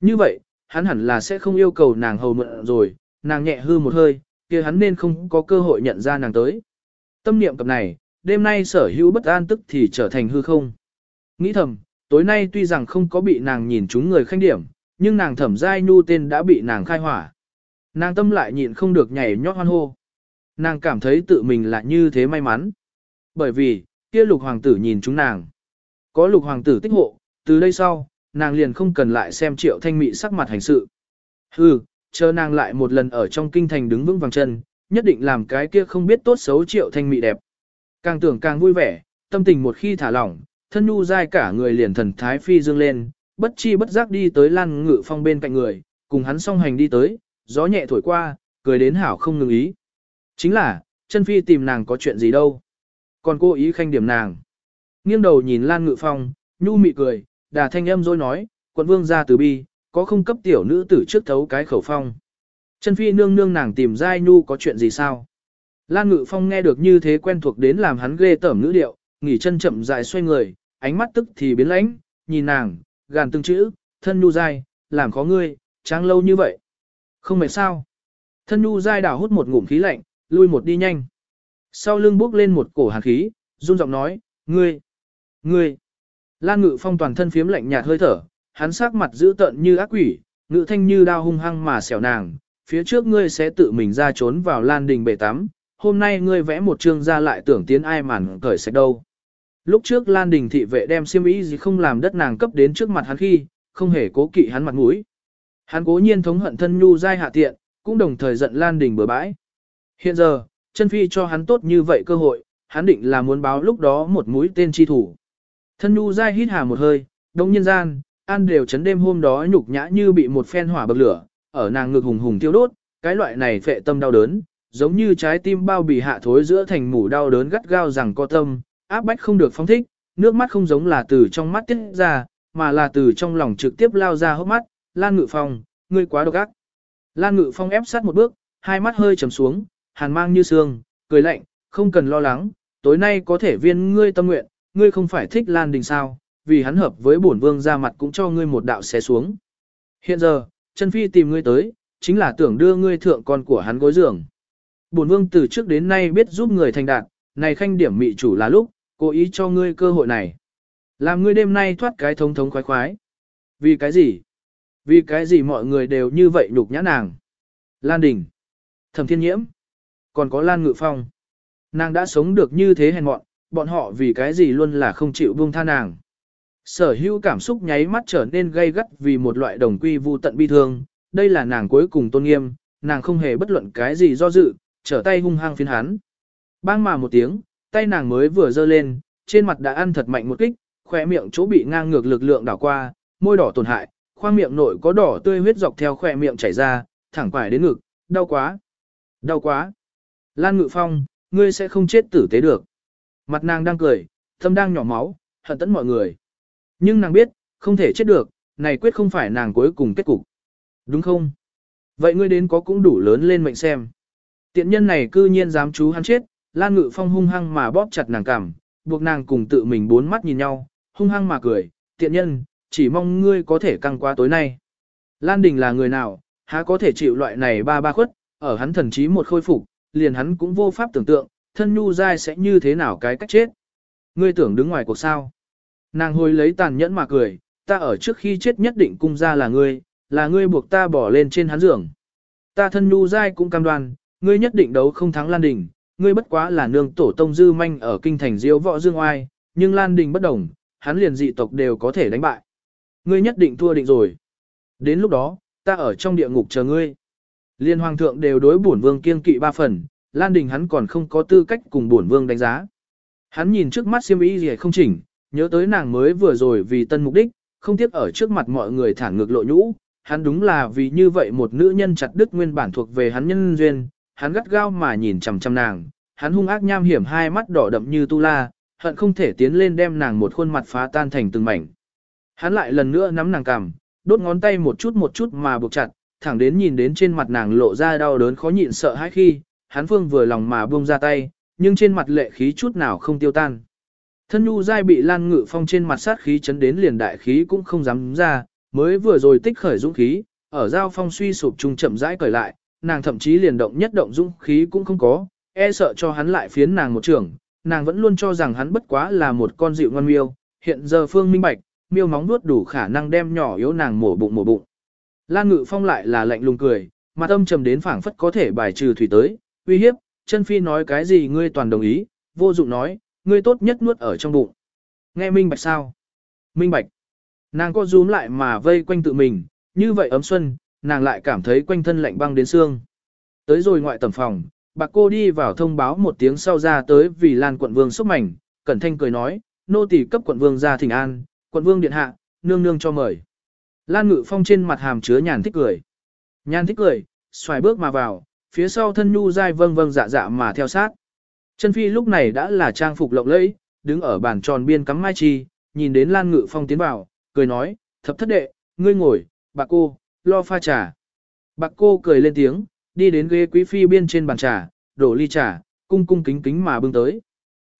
Như vậy, hắn hẳn là sẽ không yêu cầu nàng hầu mượn rồi, nàng nhẹ hư một hơi, kia hắn nên không có cơ hội nhận ra nàng tới. Tâm niệm cập này, đêm nay sở hữu bất an tức thì trở thành hư không. Nghĩ thầm, tối nay tuy rằng không có bị nàng nhìn chúng người khanh điểm, nhưng nàng thẩm giai nhu tên đã bị nàng khai hỏa. Nàng tâm lại nhịn không được nhảy nhót hoan hô. Nàng cảm thấy tự mình là như thế may mắn. Bởi vì, kia lục hoàng tử nhìn chúng nàng. Có lục hoàng tử tích hộ, từ đây sau, nàng liền không cần lại xem triệu thanh mị sắc mặt hành sự. Hừ, chờ nàng lại một lần ở trong kinh thành đứng vững vàng chân, nhất định làm cái kia không biết tốt xấu triệu thanh mị đẹp. Càng tưởng càng vui vẻ, tâm tình một khi thả lỏng, thân nhu dai cả người liền thần thái phi dương lên, bất chi bất giác đi tới lan ngự phong bên cạnh người, cùng hắn song hành đi tới, gió nhẹ thổi qua, cười đến hảo không ngừng ý. Chính là, chân phi tìm nàng có chuyện gì đâu. Còn cô ý khanh điểm nàng. Nghiêng đầu nhìn lan ngự phong, nhu mị cười, đà thanh âm rồi nói, quận vương ra từ bi, có không cấp tiểu nữ tử trước thấu cái khẩu phong. Chân phi nương nương nàng tìm giai nhu có chuyện gì sao? Lan ngự phong nghe được như thế quen thuộc đến làm hắn ghê tởm nữ điệu, nghỉ chân chậm dại xoay người, ánh mắt tức thì biến lãnh, nhìn nàng, gàn từng chữ, thân nhu dai, làm khó ngươi, tráng lâu như vậy. Không mệt sao? Thân nhu dai đảo hút một ngụm khí lạnh, lui một đi nhanh. Sau lưng bước lên một cổ hàn khí, run giọng nói, ngươi, ngươi. Lan ngự phong toàn thân phiếm lạnh nhạt hơi thở, hắn sắc mặt dữ tợn như ác quỷ, ngữ thanh như đao hung hăng mà xẻo nàng, phía trước ngươi sẽ tự mình ra trốn vào lan đình bể tắm, hôm nay ngươi vẽ một chương ra lại tưởng tiến ai màn cởi sạch đâu. Lúc trước Lan Đình thị vệ đem xiêm y gì không làm đất nàng cấp đến trước mặt hắn khi, không hề cố kỵ hắn mặt mũi. Hắn cố nhiên thống hận thân nhu giai hạ tiện, cũng đồng thời giận Lan Đình bừa bãi. Hiện giờ, chân phi cho hắn tốt như vậy cơ hội, hắn định là muốn báo lúc đó một mũi tên chi thủ. Thân nhu giai hít hà một hơi, đông nhân gian, an đều chấn đêm hôm đó nhục nhã như bị một phen hỏa bậc lửa, ở nàng ngực hùng hùng tiêu đốt, cái loại này phệ tâm đau đớn, giống như trái tim bao bì hạ thối giữa thành mủ đau đớn gắt gao rằng co tâm, áp bách không được phóng thích, nước mắt không giống là từ trong mắt tiết ra, mà là từ trong lòng trực tiếp lao ra hốc mắt, Lan Ngự Phong, ngươi quá độc ác. Lan Ngự Phong ép sát một bước, hai mắt hơi trầm xuống, hàn mang như sương, cười lạnh, không cần lo lắng, tối nay có thể viên ngươi tâm nguyện, ngươi không phải thích Lan Đình sao, vì hắn hợp với bổn vương ra mặt cũng cho ngươi một đạo xé xuống. Hiện giờ, chân phi tìm ngươi tới, chính là tưởng đưa ngươi thượng con của hắn gối giường. Bổn vương từ trước đến nay biết giúp người thành đạt, này khanh điểm mị chủ là lúc, cố ý cho ngươi cơ hội này. Làm ngươi đêm nay thoát cái thống thống khoái khoái. Vì cái gì? Vì cái gì mọi người đều như vậy nhục nhã nàng? Lan Đình, Thẩm Thiên Nhiễm, còn có Lan Ngự Phong. Nàng đã sống được như thế hèn mọn, bọn họ vì cái gì luôn là không chịu buông tha nàng. Sở hữu cảm xúc nháy mắt trở nên gay gắt vì một loại đồng quy vu tận bi thương, đây là nàng cuối cùng tôn nghiêm, nàng không hề bất luận cái gì do dự, trở tay hung hăng phiến hắn. Bang mà một tiếng, tay nàng mới vừa giơ lên, trên mặt đã ăn thật mạnh một kích, khỏe miệng chỗ bị ngang ngược lực lượng đảo qua, môi đỏ tổn hại, khoang miệng nội có đỏ tươi huyết dọc theo khỏe miệng chảy ra, thẳng quải đến ngực, đau quá, đau quá. Lan Ngự Phong, ngươi sẽ không chết tử tế được. Mặt nàng đang cười, tâm đang nhỏ máu, hận tẫn mọi người. Nhưng nàng biết, không thể chết được, này quyết không phải nàng cuối cùng kết cục. Đúng không? Vậy ngươi đến có cũng đủ lớn lên mệnh xem. Tiện nhân này cư nhiên dám chú hắn chết, Lan Ngự Phong hung hăng mà bóp chặt nàng cằm, buộc nàng cùng tự mình bốn mắt nhìn nhau, hung hăng mà cười, tiện nhân, chỉ mong ngươi có thể căng qua tối nay. Lan Đình là người nào, há có thể chịu loại này ba ba khuất, ở hắn thần trí một khôi phục, liền hắn cũng vô pháp tưởng tượng, thân nhu dai sẽ như thế nào cái cách chết. Ngươi tưởng đứng ngoài cuộc sao. Nàng hồi lấy tàn nhẫn mà cười, ta ở trước khi chết nhất định cung ra là ngươi, là ngươi buộc ta bỏ lên trên hắn giường. Ta thân nhu dai cũng cam đoan, ngươi nhất định đấu không thắng Lan Đình, ngươi bất quá là nương tổ tông dư manh ở kinh thành diêu võ dương oai, nhưng Lan Đình bất đồng, hắn liền dị tộc đều có thể đánh bại. Ngươi nhất định thua định rồi. Đến lúc đó, ta ở trong địa ngục chờ ngươi. Liên hoàng thượng đều đối bổn vương kiên kỵ ba phần, Lan Đình hắn còn không có tư cách cùng bổn vương đánh giá. Hắn nhìn trước mắt xiêm y gì không chỉnh, nhớ tới nàng mới vừa rồi vì tân mục đích, không tiếc ở trước mặt mọi người thản ngược lộ nhũ. Hắn đúng là vì như vậy một nữ nhân chặt đứt nguyên bản thuộc về hắn nhân duyên, hắn gắt gao mà nhìn chằm chằm nàng, hắn hung ác nham hiểm hai mắt đỏ đậm như tu la, hận không thể tiến lên đem nàng một khuôn mặt phá tan thành từng mảnh. Hắn lại lần nữa nắm nàng cằm, đốt ngón tay một chút một chút mà buộc chặt, thẳng đến nhìn đến trên mặt nàng lộ ra đau đớn khó nhịn sợ hãi khi, hắn phương vừa lòng mà buông ra tay, nhưng trên mặt lệ khí chút nào không tiêu tan. Thân nhu dai bị lan ngự phong trên mặt sát khí chấn đến liền đại khí cũng không dám ra, mới vừa rồi tích khởi dũng khí, ở giao phong suy sụp trung chậm rãi cởi lại, nàng thậm chí liền động nhất động dũng khí cũng không có, e sợ cho hắn lại phiến nàng một trường, nàng vẫn luôn cho rằng hắn bất quá là một con dịu ngoan miêu, hiện giờ phương minh bạch, miêu móng nuốt đủ khả năng đem nhỏ yếu nàng mổ bụng mổ bụng. Lan Ngự Phong lại là lạnh lùng cười, mặt âm trầm đến phảng phất có thể bài trừ thủy tới, uy hiếp, chân phi nói cái gì ngươi toàn đồng ý, vô dụng nói, ngươi tốt nhất nuốt ở trong bụng. Nghe minh bạch sao? Minh bạch. Nàng co rúm lại mà vây quanh tự mình, như vậy ấm xuân, nàng lại cảm thấy quanh thân lạnh băng đến xương. Tới rồi ngoại tầm phòng, bạc cô đi vào thông báo một tiếng sau ra tới vì Lan quận vương xúc mảnh, cẩn thanh cười nói, nô tỳ cấp quận vương ra thỉnh an, quận vương điện hạ, nương nương cho mời. Lan ngự phong trên mặt hàm chứa nhàn thích cười. Nhàn thích cười, xoài bước mà vào, phía sau thân nhu dai vâng vâng dạ dạ mà theo sát. Chân phi lúc này đã là trang phục lộng lẫy, đứng ở bàn tròn biên cắm mai chi, nhìn đến Lan ngự phong tiến vào, cười nói, thập thất đệ, ngươi ngồi, bà cô, lo pha trà. Bạc cô cười lên tiếng, đi đến ghế quý phi biên trên bàn trà, đổ ly trà, cung cung kính kính mà bưng tới.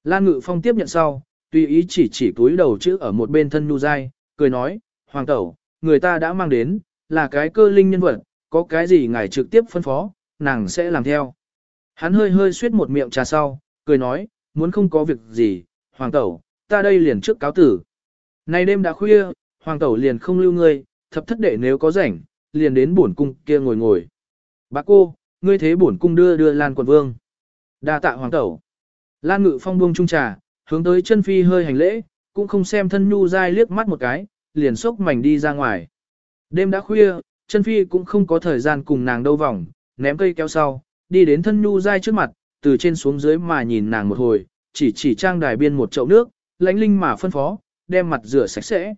Lan Ngự Phong tiếp nhận sau, tùy ý chỉ chỉ túi đầu chữ ở một bên thân nu dai, cười nói, Hoàng tẩu, người ta đã mang đến, là cái cơ linh nhân vật, có cái gì ngài trực tiếp phân phó, nàng sẽ làm theo. Hắn hơi hơi suýt một miệng trà sau, cười nói, muốn không có việc gì, Hoàng tẩu, ta đây liền trước cáo tử. nay đêm đã khuya, Hoàng tẩu liền không lưu ngươi, thập thất đệ nếu có rảnh, liền đến bổn cung kia ngồi ngồi. Bác cô, ngươi thế bổn cung đưa đưa Lan quận vương. đa tạ hoàng tẩu. Lan ngự phong buông trung trà, hướng tới chân phi hơi hành lễ, cũng không xem thân nhu dai liếc mắt một cái, liền sốc mảnh đi ra ngoài. Đêm đã khuya, chân phi cũng không có thời gian cùng nàng đâu vòng, ném cây kéo sau, đi đến thân nhu dai trước mặt, từ trên xuống dưới mà nhìn nàng một hồi, chỉ chỉ trang đài biên một chậu nước, lãnh linh mà phân phó, đem mặt rửa sạch sẽ.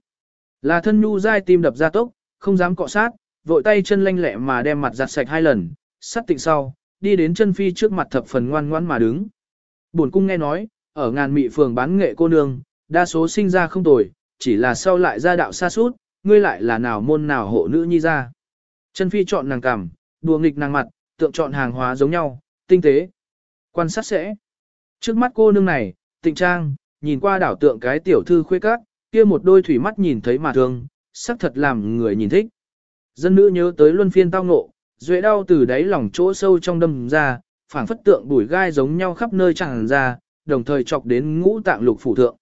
Là thân nhu dai tim đập ra tốc, không dám cọ sát, vội tay chân lanh lẹ mà đem mặt giặt sạch hai lần, sát tịnh sau, đi đến chân phi trước mặt thập phần ngoan ngoãn mà đứng. Buồn cung nghe nói, ở ngàn mị phường bán nghệ cô nương, đa số sinh ra không tồi, chỉ là sau lại ra đạo xa suốt, ngươi lại là nào môn nào hộ nữ nhi ra. Chân phi chọn nàng cằm, đùa nghịch nàng mặt, tượng chọn hàng hóa giống nhau, tinh tế. Quan sát sẽ. Trước mắt cô nương này, tịnh trang, nhìn qua đảo tượng cái tiểu thư khuê các, kia một đôi thủy mắt nhìn thấy mà thương, sắc thật làm người nhìn thích. Dân nữ nhớ tới luân phiên tao ngộ, duệ đau từ đáy lòng chỗ sâu trong đâm ra, phảng phất tượng bùi gai giống nhau khắp nơi tràn ra, đồng thời chọc đến ngũ tạng lục phủ thượng.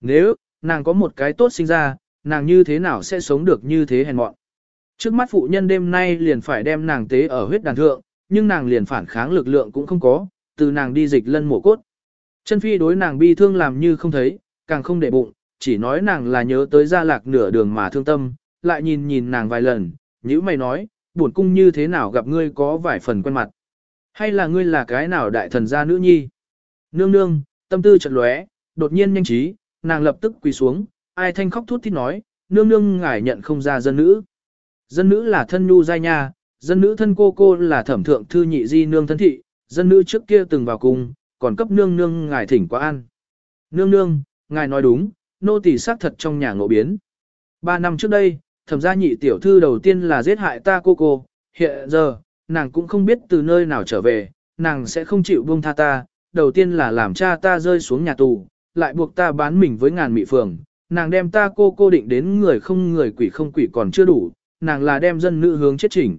Nếu, nàng có một cái tốt sinh ra, nàng như thế nào sẽ sống được như thế hèn mọn. Trước mắt phụ nhân đêm nay liền phải đem nàng tế ở huyết đàn thượng, nhưng nàng liền phản kháng lực lượng cũng không có, từ nàng đi dịch lân mổ cốt. Chân phi đối nàng bi thương làm như không thấy, càng không để bụng, chỉ nói nàng là nhớ tới gia lạc nửa đường mà thương tâm, lại nhìn nhìn nàng vài lần, nhữ mày nói, buồn cung như thế nào gặp ngươi có vài phần quen mặt. Hay là ngươi là cái nào đại thần gia nữ nhi? Nương nương, tâm tư chợt lóe, đột nhiên nhanh trí, nàng lập tức quỳ xuống, ai thanh khóc thút thít nói, nương nương ngài nhận không ra dân nữ. Dân nữ là thân nhu giai nha, dân nữ thân cô cô là thẩm thượng thư nhị di nương thân thị, dân nữ trước kia từng vào cung, còn cấp nương nương ngài thỉnh quá ăn. Nương nương, ngài nói đúng, nô tỳ xác thật trong nhà ngộ biến. Ba năm trước đây, thẩm gia nhị tiểu thư đầu tiên là giết hại ta cô cô, hiện giờ, nàng cũng không biết từ nơi nào trở về, nàng sẽ không chịu buông tha ta, đầu tiên là làm cha ta rơi xuống nhà tù, lại buộc ta bán mình với ngàn mị phường, nàng đem ta cô cô định đến người không người quỷ không quỷ còn chưa đủ, nàng là đem dân nữ hướng chết chỉnh.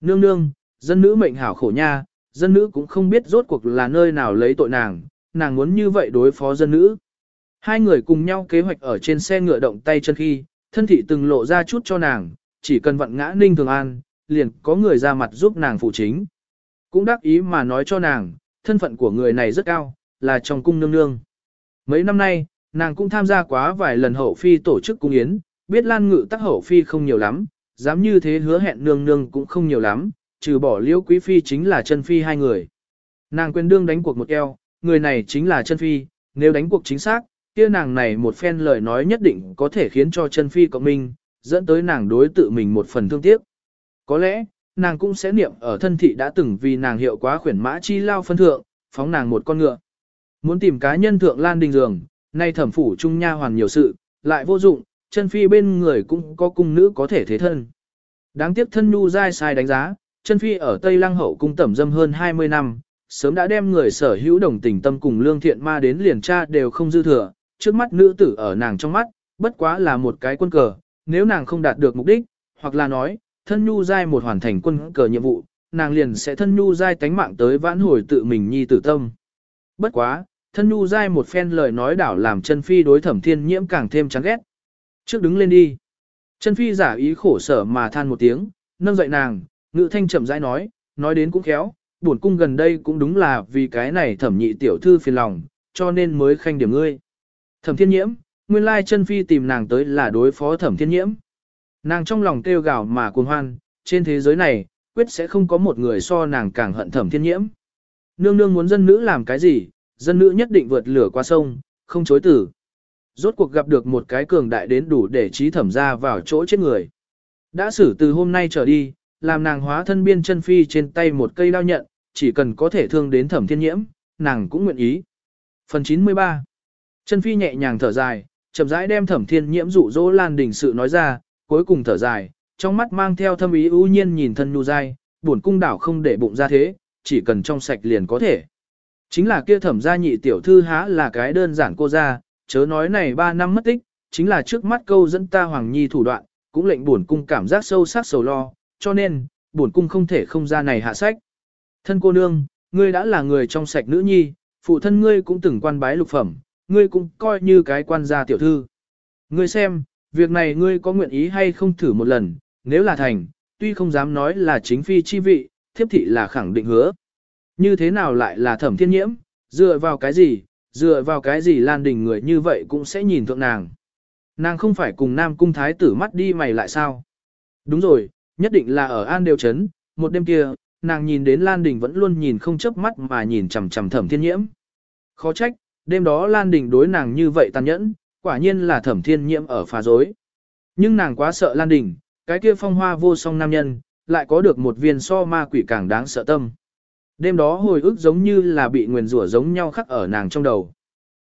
Nương nương, dân nữ mệnh hảo khổ nha, dân nữ cũng không biết rốt cuộc là nơi nào lấy tội nàng, nàng muốn như vậy đối phó dân nữ. Hai người cùng nhau kế hoạch ở trên xe ngựa động tay chân khi, thân thị từng lộ ra chút cho nàng, chỉ cần vận ngã ninh thường an, liền có người ra mặt giúp nàng phụ chính. Cũng đắc ý mà nói cho nàng, thân phận của người này rất cao, là trong cung nương nương. Mấy năm nay, nàng cũng tham gia quá vài lần hậu phi tổ chức cung yến, biết lan ngự tác hậu phi không nhiều lắm, dám như thế hứa hẹn nương nương cũng không nhiều lắm, trừ bỏ liễu quý phi chính là chân phi hai người. Nàng quên đương đánh cuộc một eo, người này chính là chân phi, nếu đánh cuộc chính xác, kia nàng này một phen lời nói nhất định có thể khiến cho chân phi cộng minh, dẫn tới nàng đối tự mình một phần thương tiếc. Có lẽ, nàng cũng sẽ niệm ở thân thị đã từng vì nàng hiệu quá khuyển mã chi lao phân thượng, phóng nàng một con ngựa. Muốn tìm cá nhân thượng lan đình giường, nay thẩm phủ trung nha hoàn nhiều sự, lại vô dụng, chân phi bên người cũng có cung nữ có thể thế thân. Đáng tiếc thân nhu dai sai đánh giá, chân phi ở Tây Lăng hậu cung tẩm dâm hơn 20 năm, sớm đã đem người sở hữu đồng tình tâm cùng lương thiện ma đến liền tra đều không dư thừa, trước mắt nữ tử ở nàng trong mắt, bất quá là một cái quân cờ, nếu nàng không đạt được mục đích, hoặc là nói, thân nhu giai một hoàn thành quân cờ nhiệm vụ, nàng liền sẽ thân nhu dai tánh mạng tới vãn hồi tự mình nhi tử tâm. Bất quá, thân nhu dai một phen lời nói đảo làm chân phi đối thẩm thiên nhiễm càng thêm chán ghét. Trước đứng lên đi. Chân phi giả ý khổ sở mà than một tiếng, nâng dậy nàng, ngự thanh chậm rãi nói, nói đến cũng khéo, buồn cung gần đây cũng đúng là vì cái này thẩm nhị tiểu thư phiền lòng, cho nên mới khanh điểm ngươi. Thẩm thiên nhiễm, nguyên lai chân phi tìm nàng tới là đối phó thẩm thiên nhiễm. Nàng trong lòng kêu gào mà cuồng hoan, trên thế giới này, quyết sẽ không có một người so nàng càng hận thẩm thiên nhiễm. Nương nương muốn dân nữ làm cái gì, dân nữ nhất định vượt lửa qua sông, không chối tử. Rốt cuộc gặp được một cái cường đại đến đủ để trí thẩm ra vào chỗ chết người. Đã xử từ hôm nay trở đi, làm nàng hóa thân biên chân phi trên tay một cây đao nhận, chỉ cần có thể thương đến thẩm thiên nhiễm, nàng cũng nguyện ý. Phần 93 Chân phi nhẹ nhàng thở dài, chậm rãi đem thẩm thiên nhiễm dụ dỗ lan đình sự nói ra, cuối cùng thở dài, trong mắt mang theo thâm ý ưu nhiên nhìn thân nhu dai, buồn cung đảo không để bụng ra thế, chỉ cần trong sạch liền có thể. Chính là kia thẩm gia nhị tiểu thư há là cái đơn giản cô ra, chớ nói này 3 năm mất tích, chính là trước mắt câu dẫn ta hoàng nhi thủ đoạn, cũng lệnh buồn cung cảm giác sâu sắc sầu lo, cho nên, bổn cung không thể không ra này hạ sách. Thân cô nương, ngươi đã là người trong sạch nữ nhi, phụ thân ngươi cũng từng quan bái lục phẩm, ngươi cũng coi như cái quan gia tiểu thư. Ngươi xem, việc này ngươi có nguyện ý hay không thử một lần, nếu là thành, tuy không dám nói là chính phi chi vị, thiếp thị là khẳng định hứa. Như thế nào lại là thẩm thiên nhiễm, dựa vào cái gì, dựa vào cái gì lan đình người như vậy cũng sẽ nhìn thượng nàng. Nàng không phải cùng nam cung thái tử mắt đi mày lại sao? Đúng rồi, nhất định là ở An Đều Trấn, một đêm kia, nàng nhìn đến Lan Đình vẫn luôn nhìn không chớp mắt mà nhìn chằm chằm thẩm thiên nhiễm. Khó trách, đêm đó Lan Đình đối nàng như vậy tàn nhẫn, quả nhiên là thẩm thiên nhiễm ở phá dối. Nhưng nàng quá sợ Lan Đình, cái kia phong hoa vô song nam nhân, lại có được một viên so ma quỷ càng đáng sợ tâm. Đêm đó hồi ức giống như là bị nguyền rủa giống nhau khắc ở nàng trong đầu.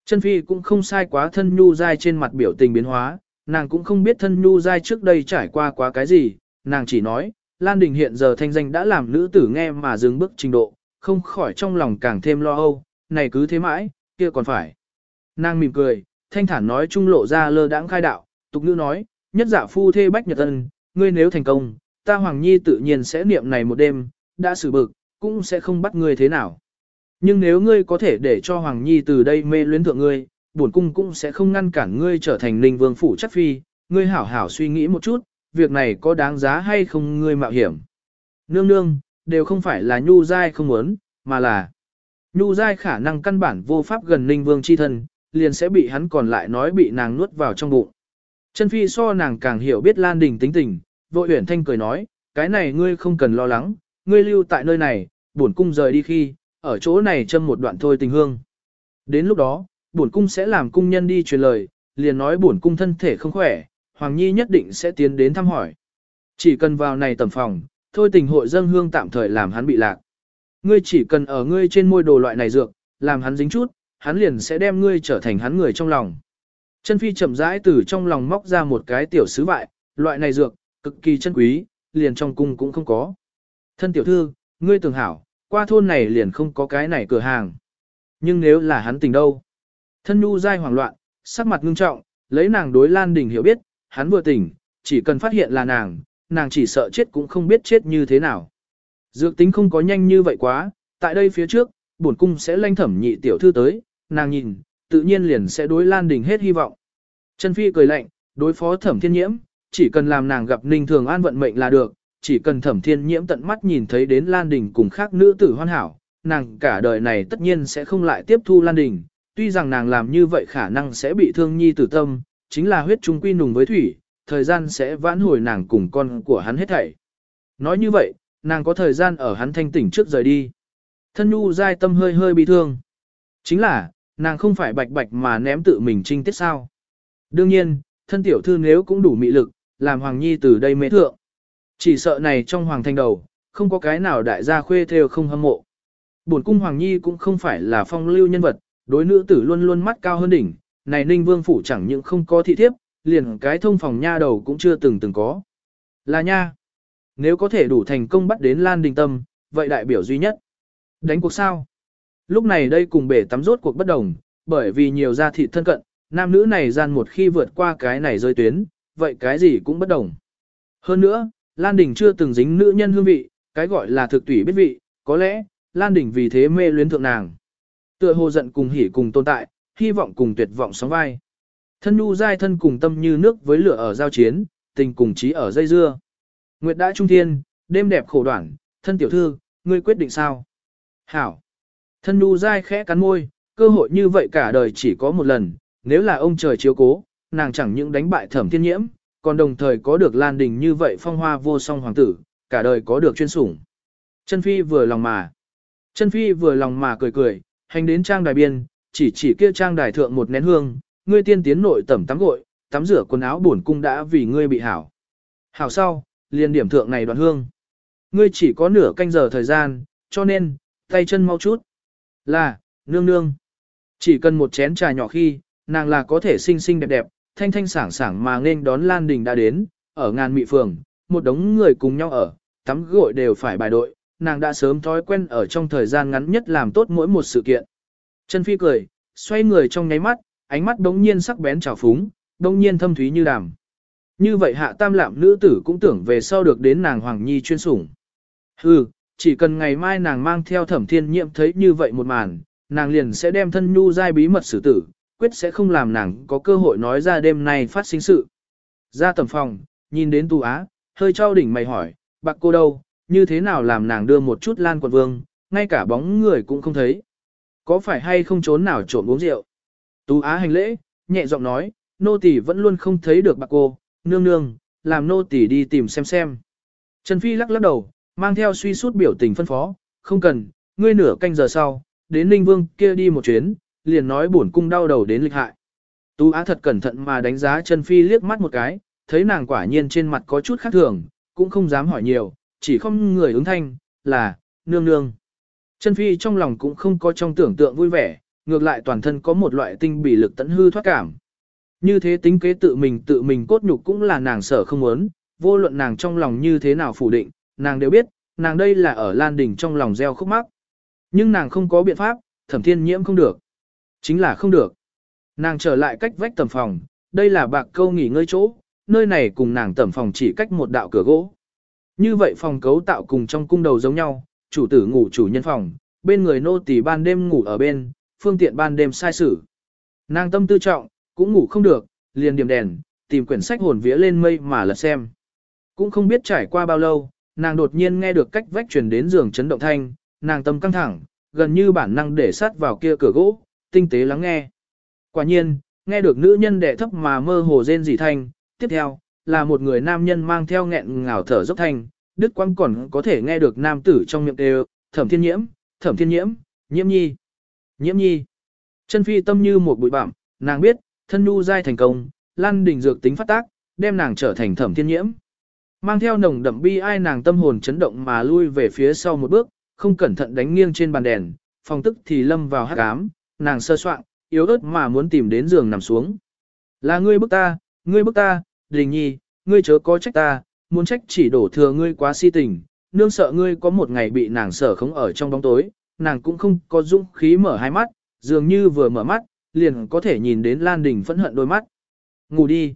Chân phi cũng không sai quá thân nhu dai trên mặt biểu tình biến hóa, nàng cũng không biết thân nhu dai trước đây trải qua quá cái gì, nàng chỉ nói, Lan Đình hiện giờ thanh danh đã làm nữ tử nghe mà dừng bước trình độ, không khỏi trong lòng càng thêm lo âu, này cứ thế mãi, kia còn phải. Nàng mỉm cười, thanh thản nói trung lộ ra lơ đãng khai đạo, tục nữ nói, nhất giả phu thê bách nhật ân, ngươi nếu thành công, ta Hoàng Nhi tự nhiên sẽ niệm này một đêm, đã xử bực, cũng sẽ không bắt ngươi thế nào. Nhưng nếu ngươi có thể để cho Hoàng Nhi từ đây mê luyến thượng ngươi, bổn cung cũng sẽ không ngăn cản ngươi trở thành linh vương phủ chắc phi, ngươi hảo hảo suy nghĩ một chút, việc này có đáng giá hay không ngươi mạo hiểm. Nương nương, đều không phải là nhu dai không muốn, mà là nhu dai khả năng căn bản vô pháp gần ninh vương chi thân, liền sẽ bị hắn còn lại nói bị nàng nuốt vào trong bụng. Chân phi so nàng càng hiểu biết Lan Đình tính tình, vội huyển thanh cười nói, cái này ngươi không cần lo lắng, ngươi lưu tại nơi này, bổn cung rời đi khi, ở chỗ này châm một đoạn thôi tình hương. Đến lúc đó, bổn cung sẽ làm cung nhân đi truyền lời, liền nói bổn cung thân thể không khỏe, Hoàng Nhi nhất định sẽ tiến đến thăm hỏi. Chỉ cần vào này tầm phòng, thôi tình hội dân hương tạm thời làm hắn bị lạc. Ngươi chỉ cần ở ngươi trên môi đồ loại này dược, làm hắn dính chút, hắn liền sẽ đem ngươi trở thành hắn người trong lòng. Chân phi chậm rãi từ trong lòng móc ra một cái tiểu sứ vại, loại này dược, cực kỳ chân quý, liền trong cung cũng không có. Thân tiểu thư, ngươi tưởng hảo, qua thôn này liền không có cái này cửa hàng. Nhưng nếu là hắn tình đâu? Thân nhu dai hoảng loạn, sắc mặt ngưng trọng, lấy nàng đối Lan Đình hiểu biết, hắn vừa tỉnh, chỉ cần phát hiện là nàng, nàng chỉ sợ chết cũng không biết chết như thế nào. Dược tính không có nhanh như vậy quá, tại đây phía trước, bổn cung sẽ lanh thẩm nhị tiểu thư tới, nàng nhìn, tự nhiên liền sẽ đối Lan Đình hết hy vọng. Trần Phi cười lạnh, đối phó thẩm thiên nhiễm, chỉ cần làm nàng gặp Ninh Thường An vận mệnh là được, chỉ cần thẩm thiên nhiễm tận mắt nhìn thấy đến Lan Đình cùng khác nữ tử hoàn hảo, nàng cả đời này tất nhiên sẽ không lại tiếp thu Lan Đình, tuy rằng nàng làm như vậy khả năng sẽ bị thương nhi tử tâm, chính là huyết trung quy nùng với thủy, thời gian sẽ vãn hồi nàng cùng con của hắn hết thảy. Nói như vậy, nàng có thời gian ở hắn thanh tỉnh trước rời đi. Thân nhu dai tâm hơi hơi bị thương. Chính là, nàng không phải bạch bạch mà ném tự mình trinh tiết sao. Đương nhiên, thân tiểu thư nếu cũng đủ mị lực, làm Hoàng Nhi từ đây mê thượng. Chỉ sợ này trong Hoàng Thanh đầu, không có cái nào đại gia khuê theo không hâm mộ. Bổn cung Hoàng Nhi cũng không phải là phong lưu nhân vật, đối nữ tử luôn luôn mắt cao hơn đỉnh, này Ninh Vương phủ chẳng những không có thị thiếp, liền cái thông phòng nha đầu cũng chưa từng từng có. Là nha. Nếu có thể đủ thành công bắt đến Lan Đình Tâm, vậy đại biểu duy nhất. Đánh cuộc sao? Lúc này đây cùng bể tắm rốt cuộc bất đồng, bởi vì nhiều gia thị thân cận, nam nữ này gian một khi vượt qua cái này rơi tuyến, vậy cái gì cũng bất đồng. Hơn nữa, Lan Đình chưa từng dính nữ nhân hương vị, Cái gọi là thực tủy biết vị, có lẽ, Lan Đình vì thế mê luyến thượng nàng. Tựa hồ giận cùng hỉ cùng tồn tại, hy vọng cùng tuyệt vọng sóng vai. Thân nhu giai thân cùng tâm như nước với lửa ở giao chiến, tình cùng trí ở dây dưa. Nguyệt đã trung thiên, đêm đẹp khổ đoạn, thân tiểu thư, ngươi quyết định sao? Hảo. Thân nhu dai khẽ cắn môi, cơ hội như vậy cả đời chỉ có một lần, nếu là ông trời chiếu cố, nàng chẳng những đánh bại thẩm thiên nhiễm, còn đồng thời có được Lan Đình như vậy phong hoa vô song hoàng tử, cả đời có được chuyên sủng. Chân Phi vừa lòng mà. Chân Phi vừa lòng mà cười cười, hành đến trang đài biên, chỉ chỉ kia trang đài thượng một nén hương, ngươi tiên tiến nội tẩm tắm gội, tắm rửa quần áo bổn cung đã vì ngươi bị hảo. Hảo sau, liền điểm thượng này đoạn hương. Ngươi chỉ có nửa canh giờ thời gian, cho nên, tay chân mau chút. Là, nương nương. Chỉ cần một chén trà nhỏ khi, nàng là có thể xinh xinh đẹp đẹp, thanh thanh sảng sảng mà nên đón Lan Đình đã đến, ở ngàn mị phường, một đống người cùng nhau ở, tắm gội đều phải bài đội, nàng đã sớm thói quen ở trong thời gian ngắn nhất làm tốt mỗi một sự kiện. Trần Phi cười, xoay người trong nháy mắt, ánh mắt đống nhiên sắc bén trào phúng, đống nhiên thâm thúy như đàm. Như vậy hạ tam lạm nữ tử cũng tưởng về sau được đến nàng Hoàng Nhi chuyên sủng. Hừ, chỉ cần ngày mai nàng mang theo thẩm thiên nhiệm thấy như vậy một màn, nàng liền sẽ đem thân nhu giai bí mật xử tử, quyết sẽ không làm nàng có cơ hội nói ra đêm nay phát sinh sự. Ra tầm phòng, nhìn đến tu á, hơi trao đỉnh mày hỏi, bạc cô đâu, như thế nào làm nàng đưa một chút lan quận vương, ngay cả bóng người cũng không thấy. Có phải hay không trốn nào trộm uống rượu? Tú Á hành lễ, nhẹ giọng nói, nô tỳ vẫn luôn không thấy được bạc cô, nương nương, làm nô tỳ đi tìm xem xem. Trần Phi lắc lắc đầu, mang theo suy sút biểu tình phân phó, không cần, ngươi nửa canh giờ sau, đến Ninh Vương kia đi một chuyến, liền nói bổn cung đau đầu đến lịch hại. Tú Á thật cẩn thận mà đánh giá Trần Phi liếc mắt một cái, thấy nàng quả nhiên trên mặt có chút khác thường, cũng không dám hỏi nhiều, chỉ không người ứng thanh, là, nương nương. Chân Phi trong lòng cũng không có trong tưởng tượng vui vẻ, ngược lại toàn thân có một loại tinh bị lực tận hư thoát cảm. Như thế tính kế tự mình tự mình cốt nhục cũng là nàng sở không muốn, vô luận nàng trong lòng như thế nào phủ định, nàng đều biết, nàng đây là ở Lan Đình trong lòng gieo khúc mắc. Nhưng nàng không có biện pháp, thẩm thiên nhiễm không được. Chính là không được. Nàng trở lại cách vách tầm phòng, đây là bạc câu nghỉ ngơi chỗ, nơi này cùng nàng tầm phòng chỉ cách một đạo cửa gỗ. Như vậy phòng cấu tạo cùng trong cung đầu giống nhau, chủ tử ngủ chủ nhân phòng, bên người nô tỳ ban đêm ngủ ở bên, phương tiện ban đêm sai sử. Nàng tâm tư trọng, cũng ngủ không được, liền điểm đèn, tìm quyển sách hồn vía lên mây mà lật xem. Cũng không biết trải qua bao lâu, nàng đột nhiên nghe được cách vách truyền đến giường chấn động thanh, nàng tâm căng thẳng, gần như bản năng để sát vào kia cửa gỗ, tinh tế lắng nghe. Quả nhiên, nghe được nữ nhân đệ thấp mà mơ hồ rên rỉ thanh, tiếp theo, là một người nam nhân mang theo nghẹn ngào thở dốc thanh, Đức Quang còn có thể nghe được nam tử trong miệng đều, thẩm thiên nhiễm, thẩm thiên nhiễm, nhiễm nhi, nhiễm nhi. Chân phi tâm như một bụi bặm, nàng biết, thân nu dai thành công, lan đình dược tính phát tác, đem nàng trở thành thẩm thiên nhiễm. Mang theo nồng đậm bi ai nàng tâm hồn chấn động mà lui về phía sau một bước, không cẩn thận đánh nghiêng trên bàn đèn, phòng tức thì lâm vào hắc ám, nàng sơ soạn, yếu ớt mà muốn tìm đến giường nằm xuống. Là ngươi bức ta, ngươi bức ta, đình nhi, ngươi chớ có trách ta, muốn trách chỉ đổ thừa ngươi quá si tình, nương sợ ngươi có một ngày bị nàng sở không ở trong bóng tối, nàng cũng không có dũng khí mở hai mắt, dường như vừa mở mắt, liền có thể nhìn đến Lan Đình phẫn hận đôi mắt. Ngủ đi.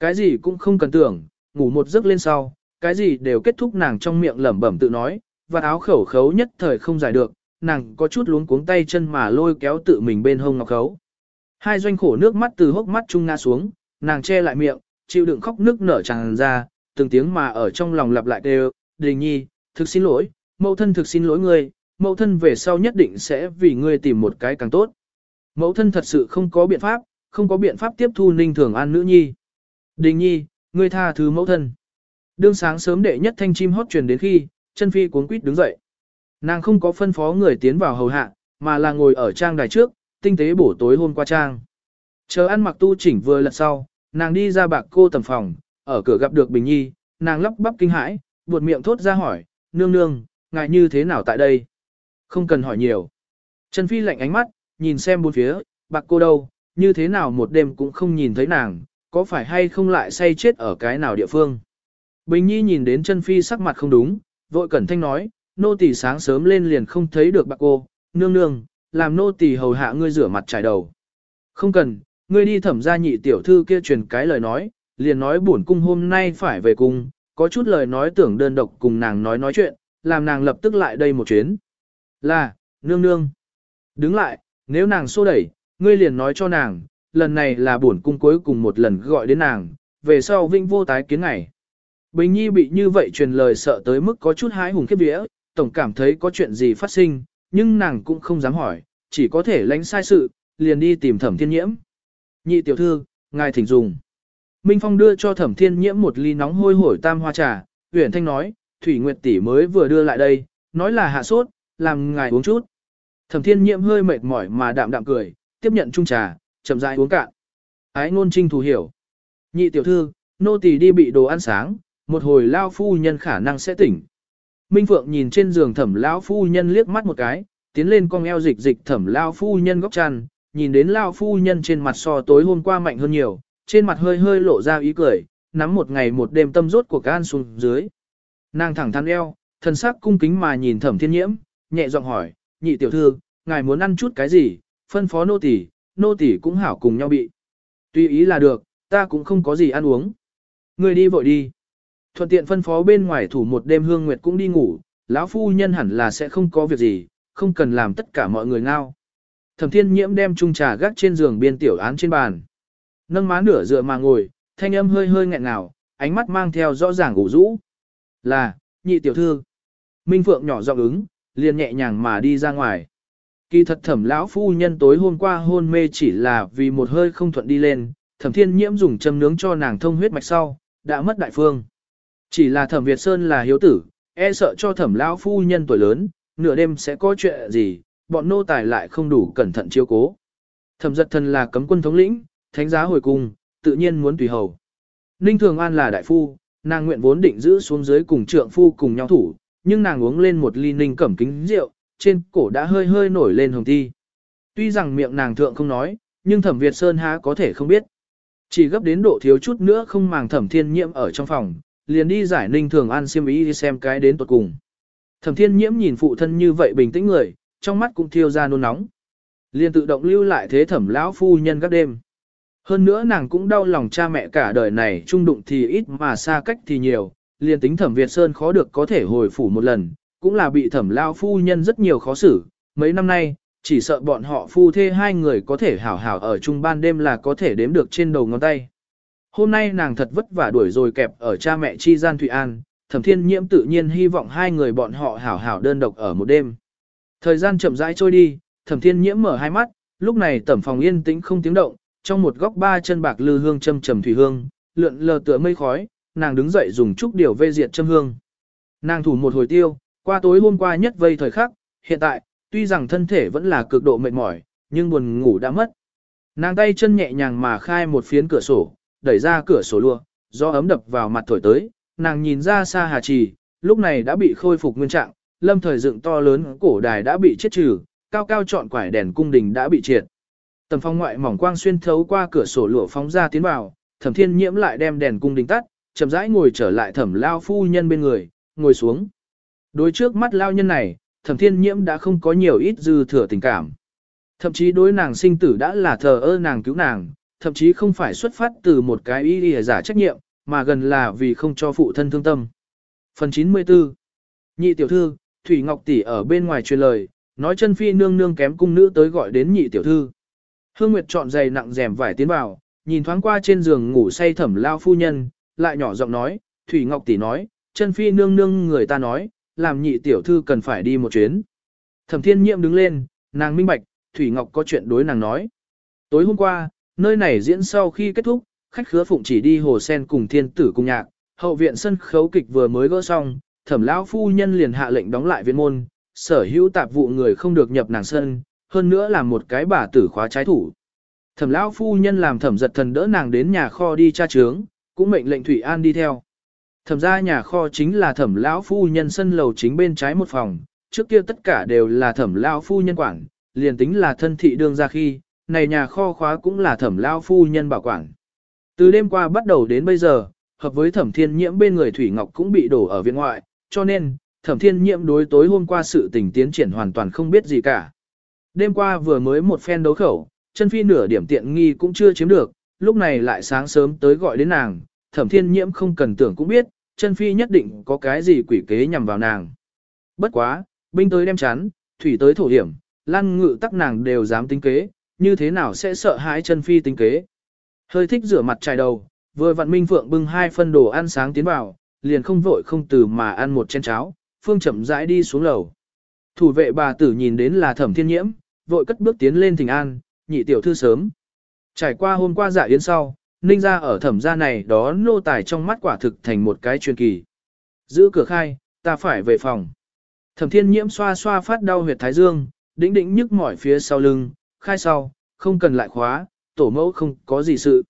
Cái gì cũng không cần tưởng, ngủ một giấc lên sau, cái gì đều kết thúc nàng trong miệng lẩm bẩm tự nói, và áo khẩu khấu nhất thời không giải được, nàng có chút luống cuống tay chân mà lôi kéo tự mình bên hông ngọc khấu. Hai doanh khổ nước mắt từ hốc mắt trung ngã xuống, nàng che lại miệng, chịu đựng khóc nước nở tràn ra, từng tiếng mà ở trong lòng lặp lại đều, đình nhi, thực xin lỗi, mẫu thân thực xin lỗi ngươi, mẫu thân về sau nhất định sẽ vì ngươi tìm một cái càng tốt. Mẫu thân thật sự không có biện pháp, không có biện pháp tiếp thu ninh thường an nữ nhi. Đình nhi, ngươi tha thứ mẫu thân. Đương sáng sớm đệ nhất thanh chim hót truyền đến khi, chân phi cuốn quýt đứng dậy. Nàng không có phân phó người tiến vào hầu hạ, mà là ngồi ở trang đài trước, tinh tế bổ tối hôm qua trang. Chờ ăn mặc tu chỉnh vừa lật sau, nàng đi ra bạc cô tầm phòng, ở cửa gặp được Bình Nhi, nàng lắp bắp kinh hãi, buột miệng thốt ra hỏi, nương nương, ngài như thế nào tại đây? Không cần hỏi nhiều. Trần Phi lạnh ánh mắt, nhìn xem bốn phía, bạc cô đâu, như thế nào một đêm cũng không nhìn thấy nàng, có phải hay không lại say chết ở cái nào địa phương? Bình Nhi nhìn đến Trần Phi sắc mặt không đúng, vội cẩn thanh nói, nô tỳ sáng sớm lên liền không thấy được bạc cô, nương nương, làm nô tỳ hầu hạ ngươi rửa mặt trải đầu. Không cần, ngươi đi thẩm gia nhị tiểu thư kia truyền cái lời nói, liền nói bổn cung hôm nay phải về cung, có chút lời nói tưởng đơn độc cùng nàng nói nói chuyện, làm nàng lập tức lại đây một chuyến. Là, nương nương. Đứng lại, nếu nàng xô đẩy, ngươi liền nói cho nàng, lần này là buồn cung cuối cùng một lần gọi đến nàng, về sau vinh vô tái kiến ngày. Bình Nhi bị như vậy truyền lời sợ tới mức có chút hái hùng khiếp vía, tổng cảm thấy có chuyện gì phát sinh, nhưng nàng cũng không dám hỏi, chỉ có thể lánh sai sự, liền đi tìm thẩm thiên nhiễm. Nhị tiểu thư, ngài thỉnh dùng. Minh Phong đưa cho thẩm thiên nhiễm một ly nóng hôi hổi tam hoa trà, Uyển Thanh nói, Thủy Nguyệt tỷ mới vừa đưa lại đây, nói là hạ sốt, làm ngài uống chút. Thẩm thiên nhiễm hơi mệt mỏi mà đạm đạm cười, tiếp nhận chung trà, chậm rãi uống cạn. Ái ngôn trinh thù hiểu. Nhị tiểu thư, nô tỳ đi bị đồ ăn sáng, một hồi lao phu nhân khả năng sẽ tỉnh. Minh Phượng nhìn trên giường thẩm lão phu nhân liếc mắt một cái, tiến lên cong eo dịch dịch thẩm Lão phu nhân góc chăn, nhìn đến lao phu nhân trên mặt so tối hôm qua mạnh hơn nhiều, trên mặt hơi hơi lộ ra ý cười, nắm một ngày một đêm tâm rốt của can xuống dưới. Nàng thẳng thắn eo, thân sắc cung kính mà nhìn thẩm thiên nhiễm, nhẹ giọng hỏi, nhị tiểu thư, ngài muốn ăn chút cái gì, phân phó nô tỳ, nô tỳ cũng hảo cùng nhau bị. Tuy ý là được, ta cũng không có gì ăn uống. Người đi vội đi. Thuận tiện phân phó bên ngoài thủ một đêm hương nguyệt cũng đi ngủ, lão phu nhân hẳn là sẽ không có việc gì, không cần làm tất cả mọi người ngao. Thẩm thiên nhiễm đem chung trà gác trên giường biên tiểu án trên bàn. Nâng má nửa dựa mà ngồi, thanh âm hơi hơi nghẹn ngào, ánh mắt mang theo rõ ràng ủ rũ. Là, nhị tiểu thư. Minh Phượng nhỏ giọng ứng, liền nhẹ nhàng mà đi ra ngoài. Kỳ thật thẩm lão phu nhân tối hôm qua hôn mê chỉ là vì một hơi không thuận đi lên, thẩm thiên nhiễm dùng châm nướng cho nàng thông huyết mạch sau, đã mất đại phương. Chỉ là thẩm Việt Sơn là hiếu tử, e sợ cho thẩm lão phu nhân tuổi lớn, nửa đêm sẽ có chuyện gì, bọn nô tài lại không đủ cẩn thận chiếu cố. Thẩm giật thần là cấm quân thống lĩnh, thánh giá hồi cung, tự nhiên muốn tùy hầu. Ninh Thường An là đại phu, nàng nguyện vốn định giữ xuống dưới cùng trượng phu cùng nhau thủ, nhưng nàng uống lên một ly ninh cẩm kính rượu, trên cổ đã hơi hơi nổi lên hồng thi. Tuy rằng miệng nàng thượng không nói, nhưng thẩm Việt Sơn há có thể không biết. Chỉ gấp đến độ thiếu chút nữa không màng thẩm thiên nhiễm ở trong phòng, liền đi giải ninh thường an siêm ý đi xem cái đến tuột cùng. Thẩm thiên nhiễm nhìn phụ thân như vậy bình tĩnh người, trong mắt cũng thiêu ra nôn nóng. Liền tự động lưu lại thế thẩm lão phu nhân các đêm. Hơn nữa nàng cũng đau lòng cha mẹ cả đời này trung đụng thì ít mà xa cách thì nhiều, liền tính thẩm Việt Sơn khó được có thể hồi phủ một lần, cũng là bị thẩm lao phu nhân rất nhiều khó xử. Mấy năm nay, chỉ sợ bọn họ phu thê hai người có thể hảo hảo ở chung ban đêm là có thể đếm được trên đầu ngón tay. Hôm nay nàng thật vất vả đuổi rồi kẹp ở cha mẹ chi gian Thụy An, thẩm thiên nhiễm tự nhiên hy vọng hai người bọn họ hảo hảo đơn độc ở một đêm. Thời gian chậm rãi trôi đi, thẩm thiên nhiễm mở hai mắt, lúc này tẩm phòng yên tĩnh không tiếng động, trong một góc ba chân bạc lư hương châm trầm thủy hương, lượn lờ tựa mây khói, nàng đứng dậy dùng chút điều vây diệt châm hương. Nàng thủ một hồi tiêu, qua tối hôm qua nhất vây thời khắc, hiện tại, tuy rằng thân thể vẫn là cực độ mệt mỏi, nhưng buồn ngủ đã mất. Nàng tay chân nhẹ nhàng mà khai một phiến cửa sổ, đẩy ra cửa sổ lùa gió ấm đập vào mặt thổi tới, nàng nhìn ra xa hà trì, lúc này đã bị khôi phục nguyên trạng, lâm thời dựng to lớn cổ đài đã bị chết trừ, cao cao trọn quải đèn cung đình đã bị triệt. Tầm phong ngoại mỏng quang xuyên thấu qua cửa sổ lụa phóng ra tiến vào, thẩm thiên nhiễm lại đem đèn cung đình tắt, chậm rãi ngồi trở lại thẩm lao phu nhân bên người, ngồi xuống. Đối trước mắt lao nhân này, thẩm thiên nhiễm đã không có nhiều ít dư thừa tình cảm. Thậm chí đối nàng sinh tử đã là thờ ơ nàng cứu nàng, thậm chí không phải xuất phát từ một cái ý ý giả trách nhiệm, mà gần là vì không cho phụ thân thương tâm. Phần 94 Nhị tiểu thư, Thủy Ngọc tỷ ở bên ngoài truyền lời, nói chân phi nương nương kém cung nữ tới gọi đến nhị tiểu thư. Hương Nguyệt chọn giày nặng rèm vải tiến vào, nhìn thoáng qua trên giường ngủ say thẩm lao phu nhân, lại nhỏ giọng nói, Thủy Ngọc tỷ nói, chân phi nương nương người ta nói, làm nhị tiểu thư cần phải đi một chuyến. Thẩm thiên nhiệm đứng lên, nàng minh bạch, Thủy Ngọc có chuyện đối nàng nói. Tối hôm qua, nơi này diễn sau khi kết thúc, khách khứa phụng chỉ đi hồ sen cùng thiên tử cùng nhạc, hậu viện sân khấu kịch vừa mới gỡ xong, thẩm lão phu nhân liền hạ lệnh đóng lại viện môn, sở hữu tạp vụ người không được nhập nàng sân, hơn nữa là một cái bà tử khóa trái thủ. Thẩm lão phu nhân làm thẩm giật thần đỡ nàng đến nhà kho đi tra trướng, cũng mệnh lệnh Thủy An đi theo. Thẩm ra nhà kho chính là thẩm lão phu nhân sân lầu chính bên trái một phòng, trước kia tất cả đều là thẩm lão phu nhân quản, liền tính là thân thị đương ra khi, này nhà kho khóa cũng là thẩm lão phu nhân bảo quản. Từ đêm qua bắt đầu đến bây giờ, hợp với thẩm thiên nhiễm bên người Thủy Ngọc cũng bị đổ ở viện ngoại, cho nên, thẩm thiên nhiễm đối tối hôm qua sự tình tiến triển hoàn toàn không biết gì cả. Đêm qua vừa mới một phen đấu khẩu, chân phi nửa điểm tiện nghi cũng chưa chiếm được, lúc này lại sáng sớm tới gọi đến nàng, thẩm thiên nhiễm không cần tưởng cũng biết, chân phi nhất định có cái gì quỷ kế nhằm vào nàng. Bất quá, binh tới đem chắn, thủy tới thổ hiểm, lan ngự tắc nàng đều dám tính kế, như thế nào sẽ sợ hãi chân phi tính kế. Hơi thích rửa mặt chải đầu, vừa vặn Minh Phượng bưng hai phân đồ ăn sáng tiến vào, liền không vội không từ mà ăn một chén cháo, Phương chậm rãi đi xuống lầu. Thủ vệ bà tử nhìn đến là thẩm thiên nhiễm, vội cất bước tiến lên thỉnh an, nhị tiểu thư sớm. Trải qua hôm qua dạ yến sau, ninh ra ở thẩm gia này đó nô tài trong mắt quả thực thành một cái truyền kỳ. Giữ cửa khai, ta phải về phòng. Thẩm thiên nhiễm xoa xoa phát đau huyệt thái dương, đĩnh đĩnh nhức mỏi phía sau lưng, khai sau, không cần lại khóa, tổ mẫu không có gì sự.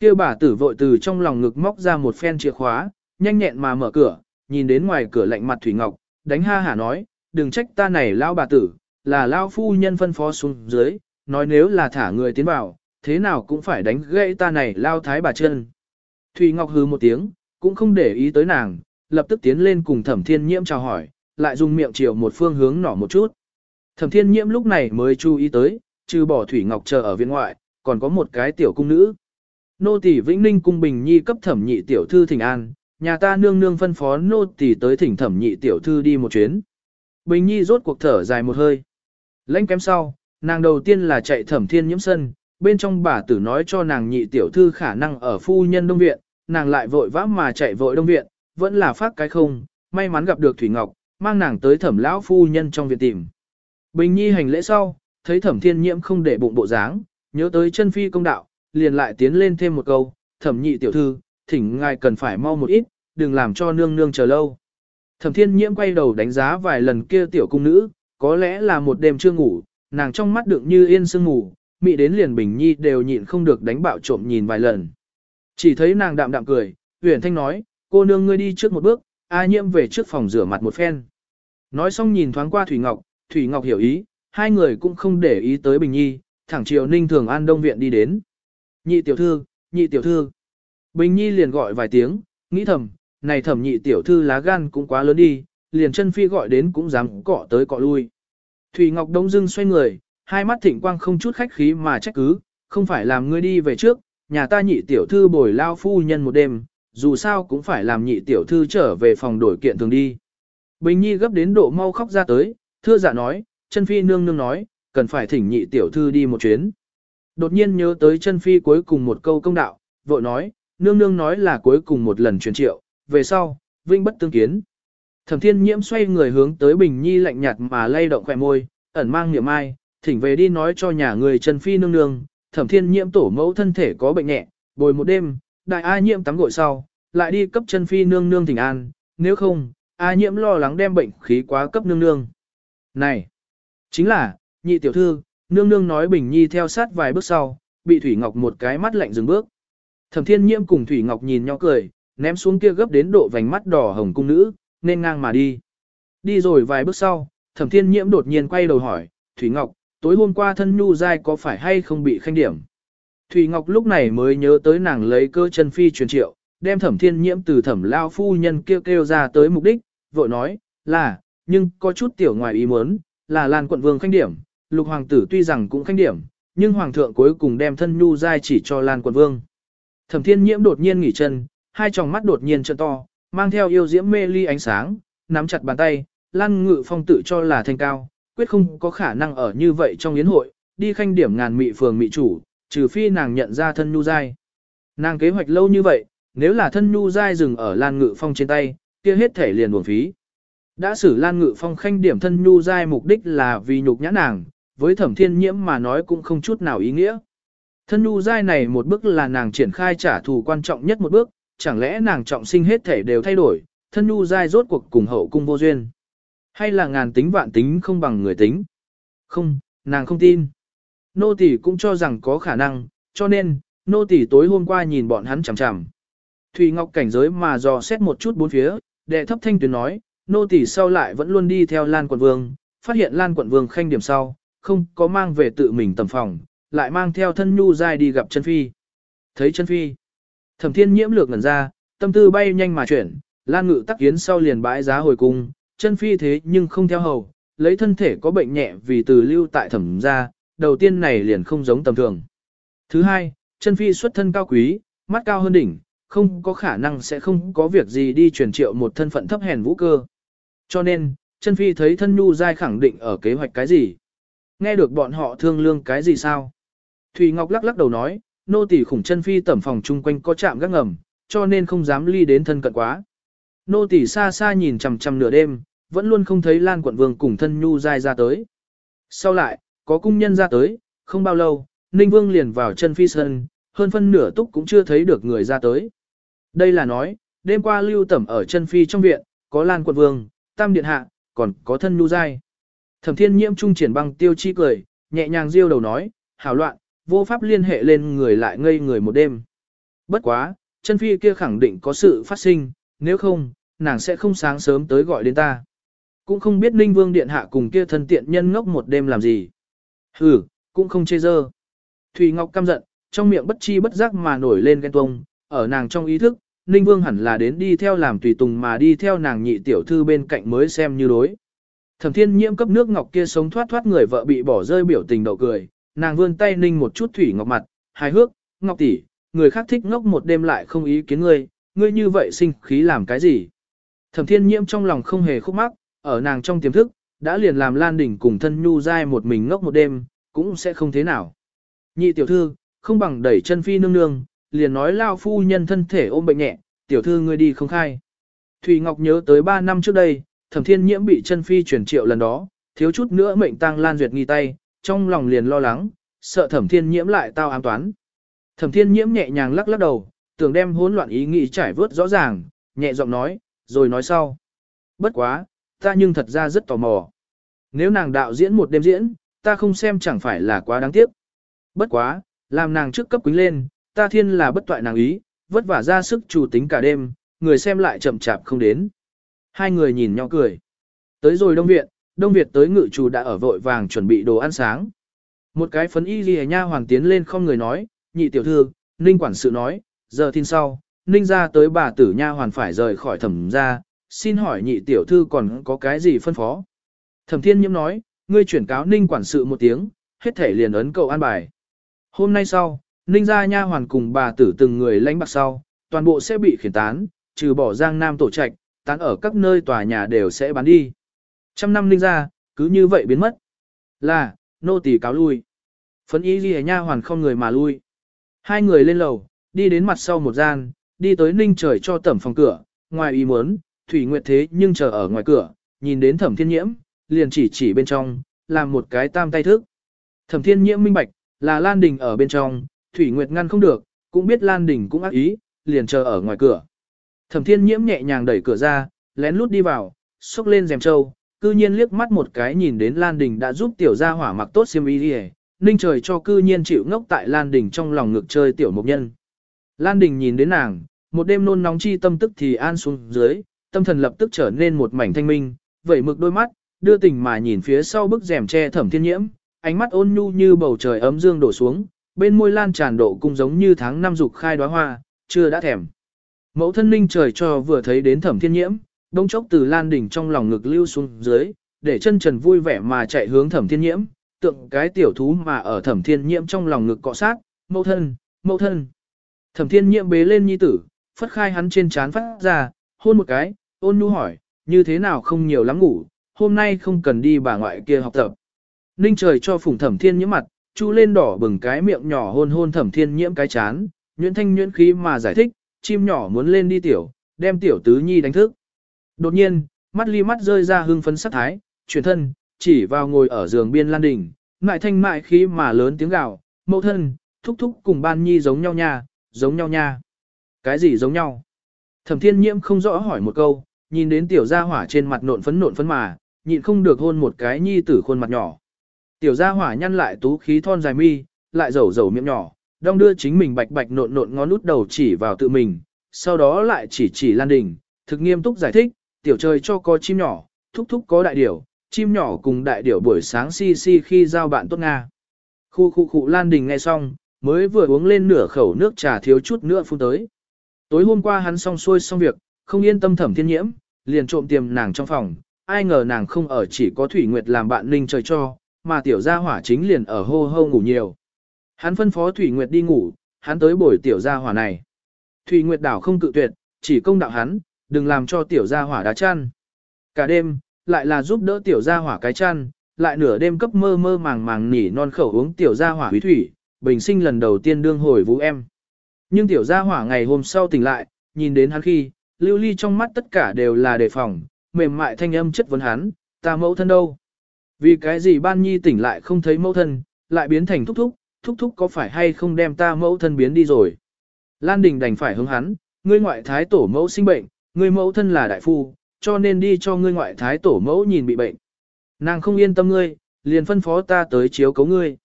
Kêu bà tử vội từ trong lòng ngực móc ra một phen chìa khóa, nhanh nhẹn mà mở cửa, nhìn đến ngoài cửa lạnh mặt Thủy Ngọc, đánh ha hả nói, đừng trách ta này lao bà tử, là lao phu nhân phân phó xuống dưới, nói nếu là thả người tiến vào, thế nào cũng phải đánh gãy ta này lao thái bà chân. Thủy Ngọc hừ một tiếng, cũng không để ý tới nàng, lập tức tiến lên cùng thẩm thiên nhiễm chào hỏi, lại dùng miệng chiều một phương hướng nỏ một chút. Thẩm thiên nhiễm lúc này mới chú ý tới, trừ bỏ Thủy Ngọc chờ ở viện ngoại, còn có một cái tiểu cung nữ. Nô tỷ Vĩnh Ninh cung Bình Nhi cấp thẩm nhị tiểu thư thỉnh an, nhà ta nương nương phân phó nô tỷ tới thỉnh thẩm nhị tiểu thư đi một chuyến. Bình Nhi rốt cuộc thở dài một hơi. Lãnh kém sau, nàng đầu tiên là chạy thẩm thiên nhiễm sân, bên trong bà tử nói cho nàng nhị tiểu thư khả năng ở phu nhân đông viện, nàng lại vội vã mà chạy vội đông viện, vẫn là phát cái không, may mắn gặp được Thủy Ngọc, mang nàng tới thẩm lão phu nhân trong viện tìm. Bình Nhi hành lễ sau, thấy thẩm thiên nhiễm không để bụng bộ dáng, nhớ tới chân phi công đạo, liền lại tiến lên thêm một câu, thẩm nhị tiểu thư, thỉnh ngài cần phải mau một ít, đừng làm cho nương nương chờ lâu. Thẩm thiên nhiễm quay đầu đánh giá vài lần kia tiểu cung nữ, có lẽ là một đêm chưa ngủ, nàng trong mắt đựng như yên sương ngủ, mị đến liền bình nhi đều nhịn không được đánh bạo trộm nhìn vài lần. Chỉ thấy nàng đạm đạm cười, huyền thanh nói, cô nương ngươi đi trước một bước, A nhiễm về trước phòng rửa mặt một phen. Nói xong nhìn thoáng qua Thủy Ngọc, Thủy Ngọc hiểu ý, hai người cũng không để ý tới Bình Nhi, thẳng chiều Ninh Thường An Đông Viện đi đến. Nhị tiểu thư, nhị tiểu thư. Bình Nhi liền gọi vài tiếng, nghĩ thầm, này thẩm nhị tiểu thư lá gan cũng quá lớn đi, liền chân phi gọi đến cũng dám cọ tới cọ lui. Thủy Ngọc Đông dưng xoay người, hai mắt thịnh quang không chút khách khí mà trách cứ, không phải làm ngươi đi về trước, nhà ta nhị tiểu thư bồi lao phu nhân một đêm, dù sao cũng phải làm nhị tiểu thư trở về phòng đổi kiện thường đi. Bình Nhi gấp đến độ mau khóc ra tới, thưa dạ nói, chân phi nương nương nói, cần phải thỉnh nhị tiểu thư đi một chuyến. Đột nhiên nhớ tới chân phi cuối cùng một câu công đạo, vội nói, nương nương nói là cuối cùng một lần truyền triệu, về sau, vinh bất tương kiến. Thẩm thiên nhiễm xoay người hướng tới Bình Nhi lạnh nhạt mà lay động khỏe môi, ẩn mang niệm ai, thỉnh về đi nói cho nhà người Trần phi nương nương, thẩm thiên nhiễm tổ mẫu thân thể có bệnh nhẹ, bồi một đêm, đại A nhiễm tắm gội sau, lại đi cấp Trần phi nương nương thỉnh an, nếu không, A nhiễm lo lắng đem bệnh khí quá cấp nương nương. Này, chính là, nhị tiểu thư, nương nương nói Bình Nhi theo sát vài bước sau, bị Thủy Ngọc một cái mắt lạnh dừng bước. Thẩm Thiên Nhiễm cùng Thủy Ngọc nhìn nhau cười, ném xuống kia gấp đến độ vành mắt đỏ hồng cung nữ, nên ngang mà đi. Đi rồi vài bước sau, Thẩm Thiên Nhiễm đột nhiên quay đầu hỏi, Thủy Ngọc, tối hôm qua thân nhu dai có phải hay không bị khanh điểm? Thủy Ngọc lúc này mới nhớ tới nàng lấy cơ chân phi truyền triệu, đem Thẩm Thiên Nhiễm từ Thẩm lao phu nhân kêu kêu ra tới mục đích, vội nói, là, nhưng có chút tiểu ngoài ý muốn, là Lan quận vương khanh điểm, lục hoàng tử tuy rằng cũng khanh điểm, nhưng hoàng thượng cuối cùng đem thân nhu dai chỉ cho Lan quận vương. Thẩm thiên nhiễm đột nhiên nghỉ chân, hai tròng mắt đột nhiên trợn to, mang theo yêu diễm mê ly ánh sáng, nắm chặt bàn tay, Lan ngự phong tự cho là thanh cao, quyết không có khả năng ở như vậy trong yến hội, đi khanh điểm ngàn mị phường mị chủ, trừ phi nàng nhận ra thân nhu giai. Nàng kế hoạch lâu như vậy, nếu là thân nhu giai dừng ở Lan ngự phong trên tay, kia hết thể liền buồn phí. Đã xử Lan Ngự Phong khanh điểm thân nhu giai mục đích là vì nhục nhã nàng, với thẩm thiên nhiễm mà nói cũng không chút nào ý nghĩa. Thân nhu giai này một bước là nàng triển khai trả thù quan trọng nhất một bước, chẳng lẽ nàng trọng sinh hết thể đều thay đổi, thân nhu dai rốt cuộc cùng hậu cung vô duyên. Hay là ngàn tính vạn tính không bằng người tính? Không, nàng không tin. Nô tỷ cũng cho rằng có khả năng, cho nên, nô tỷ tối hôm qua nhìn bọn hắn chằm chằm. Thùy Ngọc cảnh giới mà dò xét một chút bốn phía, đệ thấp thanh tuyến nói, nô tỳ sau lại vẫn luôn đi theo Lan quận vương, phát hiện Lan quận vương khanh điểm sau, không có mang về tự mình tầm phòng, lại mang theo thân nhu dai đi gặp chân phi. Thấy chân phi, thẩm thiên nhiễm lược ngẩn ra, tâm tư bay nhanh mà chuyển, Lan ngự tắc kiến sau liền bãi giá hồi cung, chân phi thế nhưng không theo hầu, lấy thân thể có bệnh nhẹ vì từ lưu tại thẩm gia, đầu tiên này liền không giống tầm thường. Thứ hai, chân phi xuất thân cao quý, mắt cao hơn đỉnh, không có khả năng sẽ không có việc gì đi truyền triệu một thân phận thấp hèn vũ cơ. Cho nên, chân phi thấy thân nhu dai khẳng định ở kế hoạch cái gì. Nghe được bọn họ thương lương cái gì sao? Thủy Ngọc lắc lắc đầu nói, nô tỳ khủng chân phi tẩm phòng chung quanh có chạm gác ngầm, cho nên không dám ly đến thân cận quá. Nô tỳ xa xa nhìn chằm chằm nửa đêm, vẫn luôn không thấy Lan quận vương cùng thân nhu dai ra tới. Sau lại, có cung nhân ra tới, không bao lâu, Ninh Vương liền vào chân phi sân, hơn phân nửa túc cũng chưa thấy được người ra tới. Đây là nói, đêm qua lưu tẩm ở chân phi trong viện, có Lan quận vương, Tam Điện Hạ, còn có thân nhu dai. Thẩm thiên nhiễm trung triển băng tiêu chi cười, nhẹ nhàng riêu đầu nói, hảo loạn, vô pháp liên hệ lên người lại ngây người một đêm. Bất quá, chân phi kia khẳng định có sự phát sinh, nếu không, nàng sẽ không sáng sớm tới gọi đến ta. Cũng không biết Ninh Vương Điện Hạ cùng kia thân tiện nhân ngốc một đêm làm gì. Hừ, cũng không chê dơ. Thủy Ngọc căm giận, trong miệng bất chi bất giác mà nổi lên ghen tuông, ở nàng trong ý thức, Ninh Vương hẳn là đến đi theo làm tùy tùng mà đi theo nàng nhị tiểu thư bên cạnh mới xem như đối. Thẩm Thiên Nhiễm cấp nước ngọc kia sống thoát thoát người vợ bị bỏ rơi biểu tình đậu cười, nàng vươn tay ninh một chút thủy ngọc mặt, hài hước, ngọc tỷ, người khác thích ngốc một đêm lại không ý kiến ngươi, ngươi như vậy sinh khí làm cái gì? Thẩm Thiên Nhiễm trong lòng không hề khúc mắc, ở nàng trong tiềm thức, đã liền làm Lan Đỉnh cùng thân nhu dai một mình ngốc một đêm, cũng sẽ không thế nào. Nhị tiểu thư, không bằng đẩy chân phi nương nương, liền nói lao phu nhân thân thể ôm bệnh nhẹ, tiểu thư ngươi đi không khai. Thủy Ngọc nhớ tới 3 năm trước đây, thẩm thiên nhiễm bị chân phi chuyển triệu lần đó, thiếu chút nữa mệnh tăng Lan Duyệt nghi tay, trong lòng liền lo lắng, sợ thẩm thiên nhiễm lại tao ám toán. Thẩm thiên nhiễm nhẹ nhàng lắc lắc đầu, tưởng đem hỗn loạn ý nghĩ trải vớt rõ ràng, nhẹ giọng nói, rồi nói sau. Bất quá, ta nhưng thật ra rất tò mò. Nếu nàng đạo diễn một đêm diễn, ta không xem chẳng phải là quá đáng tiếc. Bất quá, làm nàng trước cấp quýnh lên, ta thiên là bất toại nàng ý, vất vả ra sức chủ tính cả đêm, người xem lại chậm chạp không đến. Hai người nhìn nhau cười. Tới rồi Đông Viện, Đông Việt tới ngự chủ đã ở vội vàng chuẩn bị đồ ăn sáng. Một cái phấn y ghi nha hoàng tiến lên không người nói, nhị tiểu thư, Ninh quản sự nói, giờ tin sau, Ninh ra tới bà tử nha hoàn phải rời khỏi thẩm ra, xin hỏi nhị tiểu thư còn có cái gì phân phó. Thẩm thiên nhiễm nói, ngươi chuyển cáo Ninh quản sự một tiếng, hết thể liền ấn cậu an bài. Hôm nay sau, Ninh gia nha hoàn cùng bà tử từng người lãnh bạc sau, toàn bộ sẽ bị khiển tán, trừ bỏ giang nam tổ trạch, tán ở các nơi tòa nhà đều sẽ bán đi. Trăm năm Ninh gia, cứ như vậy biến mất. Là, nô tỳ cáo lui. Phấn y ghi nha hoàn không người mà lui. Hai người lên lầu, đi đến mặt sau một gian, đi tới ninh trời cho tẩm phòng cửa, ngoài ý muốn, Thủy Nguyệt thế nhưng chờ ở ngoài cửa, nhìn đến thẩm thiên nhiễm, liền chỉ chỉ bên trong, làm một cái tam tay thức. Thẩm thiên nhiễm minh bạch, là Lan Đình ở bên trong, Thủy Nguyệt ngăn không được, cũng biết Lan Đình cũng ác ý, liền chờ ở ngoài cửa. Thẩm thiên nhiễm nhẹ nhàng đẩy cửa ra, lén lút đi vào, xúc lên rèm trâu, cư nhiên liếc mắt một cái nhìn đến Lan Đình đã giúp tiểu gia hỏa mặc tốt xiêm y đi ninh trời cho cư nhiên chịu ngốc tại Lan Đình trong lòng ngực chơi tiểu mục nhân. Lan Đình nhìn đến nàng, một đêm nôn nóng chi tâm tức thì an xuống dưới, tâm thần lập tức trở nên một mảnh thanh minh, vẩy mực đôi mắt, đưa tình mà nhìn phía sau bức rèm che thẩm thiên nhiễm, ánh mắt ôn nhu như bầu trời ấm dương đổ xuống, bên môi lan tràn độ cung giống như tháng năm dục khai đóa hoa, chưa đã thèm. Mẫu thân ninh trời cho vừa thấy đến thẩm thiên nhiễm, đông chốc từ lan đỉnh trong lòng ngực lưu xuống dưới, để chân trần vui vẻ mà chạy hướng thẩm thiên nhiễm, tượng cái tiểu thú mà ở thẩm thiên nhiễm trong lòng ngực cọ sát, mẫu thân, mẫu thân. Thẩm thiên nhiễm bế lên nhi tử, phất khai hắn trên trán phát ra, hôn một cái, ôn nhu hỏi, như thế nào không nhiều lắm ngủ, hôm nay không cần đi bà ngoại kia học tập. Ninh trời cho phùng thẩm thiên nhiễm mặt, chu lên đỏ bừng cái miệng nhỏ hôn hôn thẩm thiên nhiễm cái chán, nhuyễn thanh nhuyễn khí mà giải thích, chim nhỏ muốn lên đi tiểu, đem tiểu tứ nhi đánh thức. Đột nhiên, mắt ly mắt rơi ra hưng phấn sắc thái, chuyển thân, chỉ vào ngồi ở giường biên lan đỉnh, ngại thanh mại khí mà lớn tiếng gào, mẫu thân, thúc thúc cùng ban nhi giống nhau nha, giống nhau nha. Cái gì giống nhau? Thẩm thiên nhiễm không rõ hỏi một câu, nhìn đến tiểu gia hỏa trên mặt nộn phấn nộn phấn mà, nhịn không được hôn một cái nhi tử khuôn mặt nhỏ. Tiểu gia hỏa nhăn lại tú khí thon dài mi, lại rầu rầu miệng nhỏ, đong đưa chính mình bạch bạch nộn nộn ngón út đầu chỉ vào tự mình, sau đó lại chỉ chỉ Lan Đình, thực nghiêm túc giải thích, tiểu trời cho có chim nhỏ, thúc thúc có đại điểu, chim nhỏ cùng đại điểu buổi sáng si si khi giao bạn tốt Nga. Khu khu khu Lan Đình nghe xong, mới vừa uống lên nửa khẩu nước trà thiếu chút nữa phun tới. Tối hôm qua hắn xong xuôi xong việc, không yên tâm thẩm thiên nhiễm, liền trộm tiềm nàng trong phòng, ai ngờ nàng không ở chỉ có Thủy Nguyệt làm bạn ninh trời cho, mà tiểu gia hỏa chính liền ở hô hô ngủ nhiều. Hắn phân phó Thủy Nguyệt đi ngủ, hắn tới bồi tiểu gia hỏa này. Thủy Nguyệt đảo không cự tuyệt, chỉ công đạo hắn, đừng làm cho tiểu gia hỏa đá chăn. Cả đêm, lại là giúp đỡ tiểu gia hỏa cái chăn, lại nửa đêm cấp mơ mơ màng màng nỉ non khẩu uống tiểu gia hỏa hủy thủy, bình sinh lần đầu tiên đương hồi vũ em. Nhưng tiểu gia hỏa ngày hôm sau tỉnh lại, nhìn đến hắn khi, lưu ly trong mắt tất cả đều là đề phòng, mềm mại thanh âm chất vấn hắn, ta mẫu thân đâu? Vì cái gì ban nhi tỉnh lại không thấy mẫu thân, lại biến thành thúc thúc, thúc thúc có phải hay không đem ta mẫu thân biến đi rồi? Lan Đình đành phải hướng hắn, ngươi ngoại thái tổ mẫu sinh bệnh, ngươi mẫu thân là đại phu, cho nên đi cho ngươi ngoại thái tổ mẫu nhìn bị bệnh. Nàng không yên tâm ngươi, liền phân phó ta tới chiếu cấu ngươi.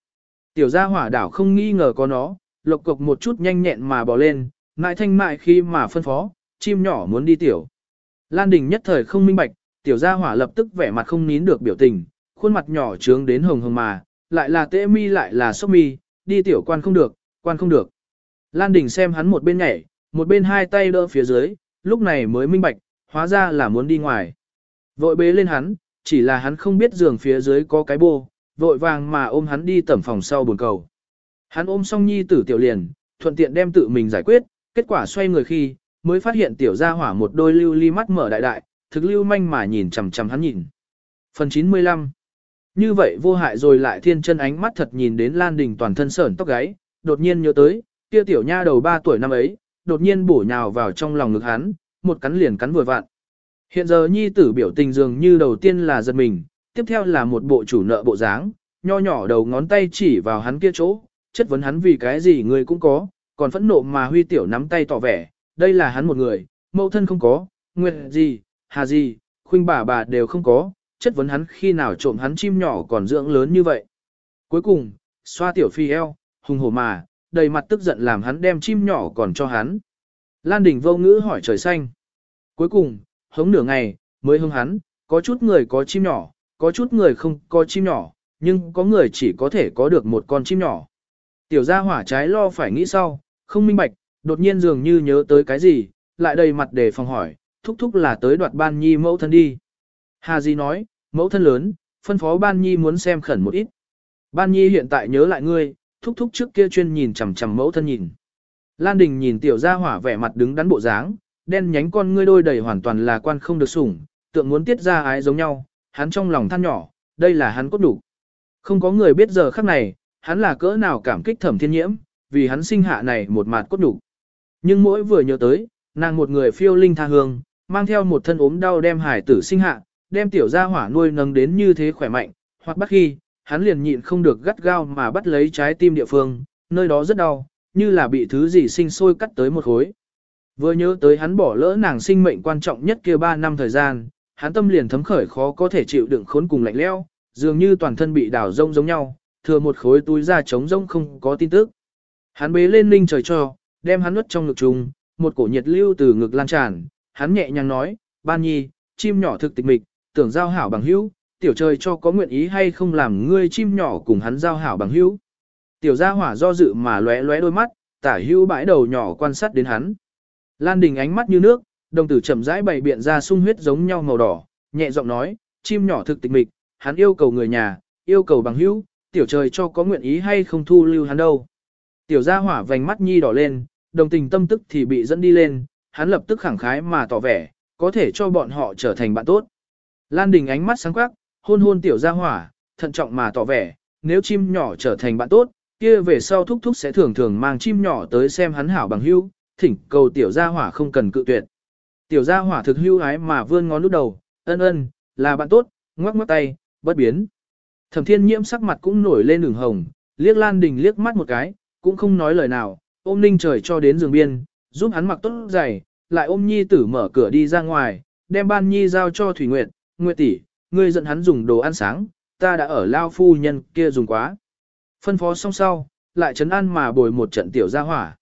Tiểu gia hỏa đảo không nghi ngờ có nó, lộc cục một chút nhanh nhẹn mà bỏ lên, ngại thanh mại khi mà phân phó, chim nhỏ muốn đi tiểu. Lan Đình nhất thời không minh bạch, tiểu gia hỏa lập tức vẻ mặt không nín được biểu tình, khuôn mặt nhỏ trướng đến hồng hồng mà, lại là tễ mi lại là sốc mi, đi tiểu quan không được, quan không được. Lan Đình xem hắn một bên nhảy, một bên hai tay đỡ phía dưới, lúc này mới minh bạch, hóa ra là muốn đi ngoài. Vội bế lên hắn, chỉ là hắn không biết giường phía dưới có cái bô, vội vàng mà ôm hắn đi tẩm phòng sau buồn cầu. Hắn ôm xong nhi tử tiểu liền, thuận tiện đem tự mình giải quyết, kết quả xoay người khi, mới phát hiện tiểu gia hỏa một đôi lưu ly mắt mở đại đại, thực lưu manh mà nhìn chằm chằm hắn nhìn. Phần 95 Như vậy vô hại rồi lại thiên chân ánh mắt thật nhìn đến Lan Đình toàn thân sởn tóc gáy, đột nhiên nhớ tới, kia tiểu nha đầu 3 tuổi năm ấy, đột nhiên bổ nhào vào trong lòng ngực hắn, một cắn liền cắn vừa vặn. Hiện giờ nhi tử biểu tình dường như đầu tiên là giật mình, tiếp theo là một bộ chủ nợ bộ dáng, nho nhỏ đầu ngón tay chỉ vào hắn kia chỗ, chất vấn hắn vì cái gì người cũng có, còn phẫn nộ mà huy tiểu nắm tay tỏ vẻ, đây là hắn một người, mẫu thân không có, nguyệt gì, hà gì, khuynh bà bà đều không có, chất vấn hắn khi nào trộm hắn chim nhỏ còn dưỡng lớn như vậy. Cuối cùng, xoa tiểu phi eo, hùng hổ mà, đầy mặt tức giận làm hắn đem chim nhỏ còn cho hắn. Lan Đình vô ngữ hỏi trời xanh. Cuối cùng, hống nửa ngày, mới hống hắn, có chút người có chim nhỏ, có chút người không có chim nhỏ, nhưng có người chỉ có thể có được một con chim nhỏ. Tiểu gia hỏa trái lo phải nghĩ sau, không minh bạch, đột nhiên dường như nhớ tới cái gì, lại đầy mặt để phòng hỏi, thúc thúc là tới đoạt ban nhi mẫu thân đi. Hà Di nói, mẫu thân lớn, phân phó ban nhi muốn xem khẩn một ít. Ban nhi hiện tại nhớ lại ngươi, thúc thúc trước kia chuyên nhìn chằm chằm mẫu thân nhìn. Lan Đình nhìn tiểu gia hỏa vẻ mặt đứng đắn bộ dáng, đen nhánh con ngươi đôi đầy hoàn toàn là quan không được sủng, tượng muốn tiết ra ái giống nhau, hắn trong lòng than nhỏ, đây là hắn cốt đủ. Không có người biết giờ khắc này, hắn là cỡ nào cảm kích thẩm thiên nhiễm, vì hắn sinh hạ này một mặt cốt đủ. Nhưng mỗi vừa nhớ tới, nàng một người phiêu linh tha hương, mang theo một thân ốm đau đem hải tử sinh hạ, đem tiểu gia hỏa nuôi nâng đến như thế khỏe mạnh, hoặc bắt khi, hắn liền nhịn không được gắt gao mà bắt lấy trái tim địa phương, nơi đó rất đau, như là bị thứ gì sinh sôi cắt tới một khối. Vừa nhớ tới hắn bỏ lỡ nàng sinh mệnh quan trọng nhất kia 3 năm thời gian, hắn tâm liền thấm khởi khó có thể chịu đựng khốn cùng lạnh lẽo, dường như toàn thân bị đảo rông giống nhau, thừa một khối túi da trống rông không có tin tức. Hắn bế lên linh trời cho, đem hắn nuốt trong ngực trùng, một cổ nhiệt lưu từ ngực lan tràn, hắn nhẹ nhàng nói, ban nhi, chim nhỏ thực tịch mịch, tưởng giao hảo bằng hữu, tiểu trời cho có nguyện ý hay không làm ngươi chim nhỏ cùng hắn giao hảo bằng hữu. Tiểu gia hỏa do dự mà lóe lóe đôi mắt, tả hữu bãi đầu nhỏ quan sát đến hắn. Lan Đình ánh mắt như nước, đồng tử chậm rãi bày biện ra sung huyết giống nhau màu đỏ, nhẹ giọng nói, chim nhỏ thực tịch mịch, hắn yêu cầu người nhà, yêu cầu bằng hữu, tiểu trời cho có nguyện ý hay không thu lưu hắn đâu. Tiểu gia hỏa vành mắt nhi đỏ lên, đồng tình tâm tức thì bị dẫn đi lên, hắn lập tức khẳng khái mà tỏ vẻ, có thể cho bọn họ trở thành bạn tốt. Lan Đình ánh mắt sáng quắc, hôn hôn tiểu gia hỏa, thận trọng mà tỏ vẻ, nếu chim nhỏ trở thành bạn tốt, kia về sau thúc thúc sẽ thường thường mang chim nhỏ tới xem hắn hảo bằng hữu, thỉnh cầu tiểu gia hỏa không cần cự tuyệt. Tiểu gia hỏa thực hưu ái mà vươn ngón nút đầu, ân ân, là bạn tốt, ngoắc ngoắc tay, bất biến. Thẩm thiên nhiễm sắc mặt cũng nổi lên đường hồng, liếc Lan Đình liếc mắt một cái, cũng không nói lời nào, ôm ninh trời cho đến giường biên, giúp hắn mặc tốt giày, lại ôm nhi tử mở cửa đi ra ngoài, đem ban nhi giao cho Thủy Nguyệt, Nguyệt tỷ, ngươi dẫn hắn dùng đồ ăn sáng, ta đã ở lao phu nhân kia dùng quá. Phân phó xong sau, lại chấn an mà bồi một trận tiểu gia hỏa.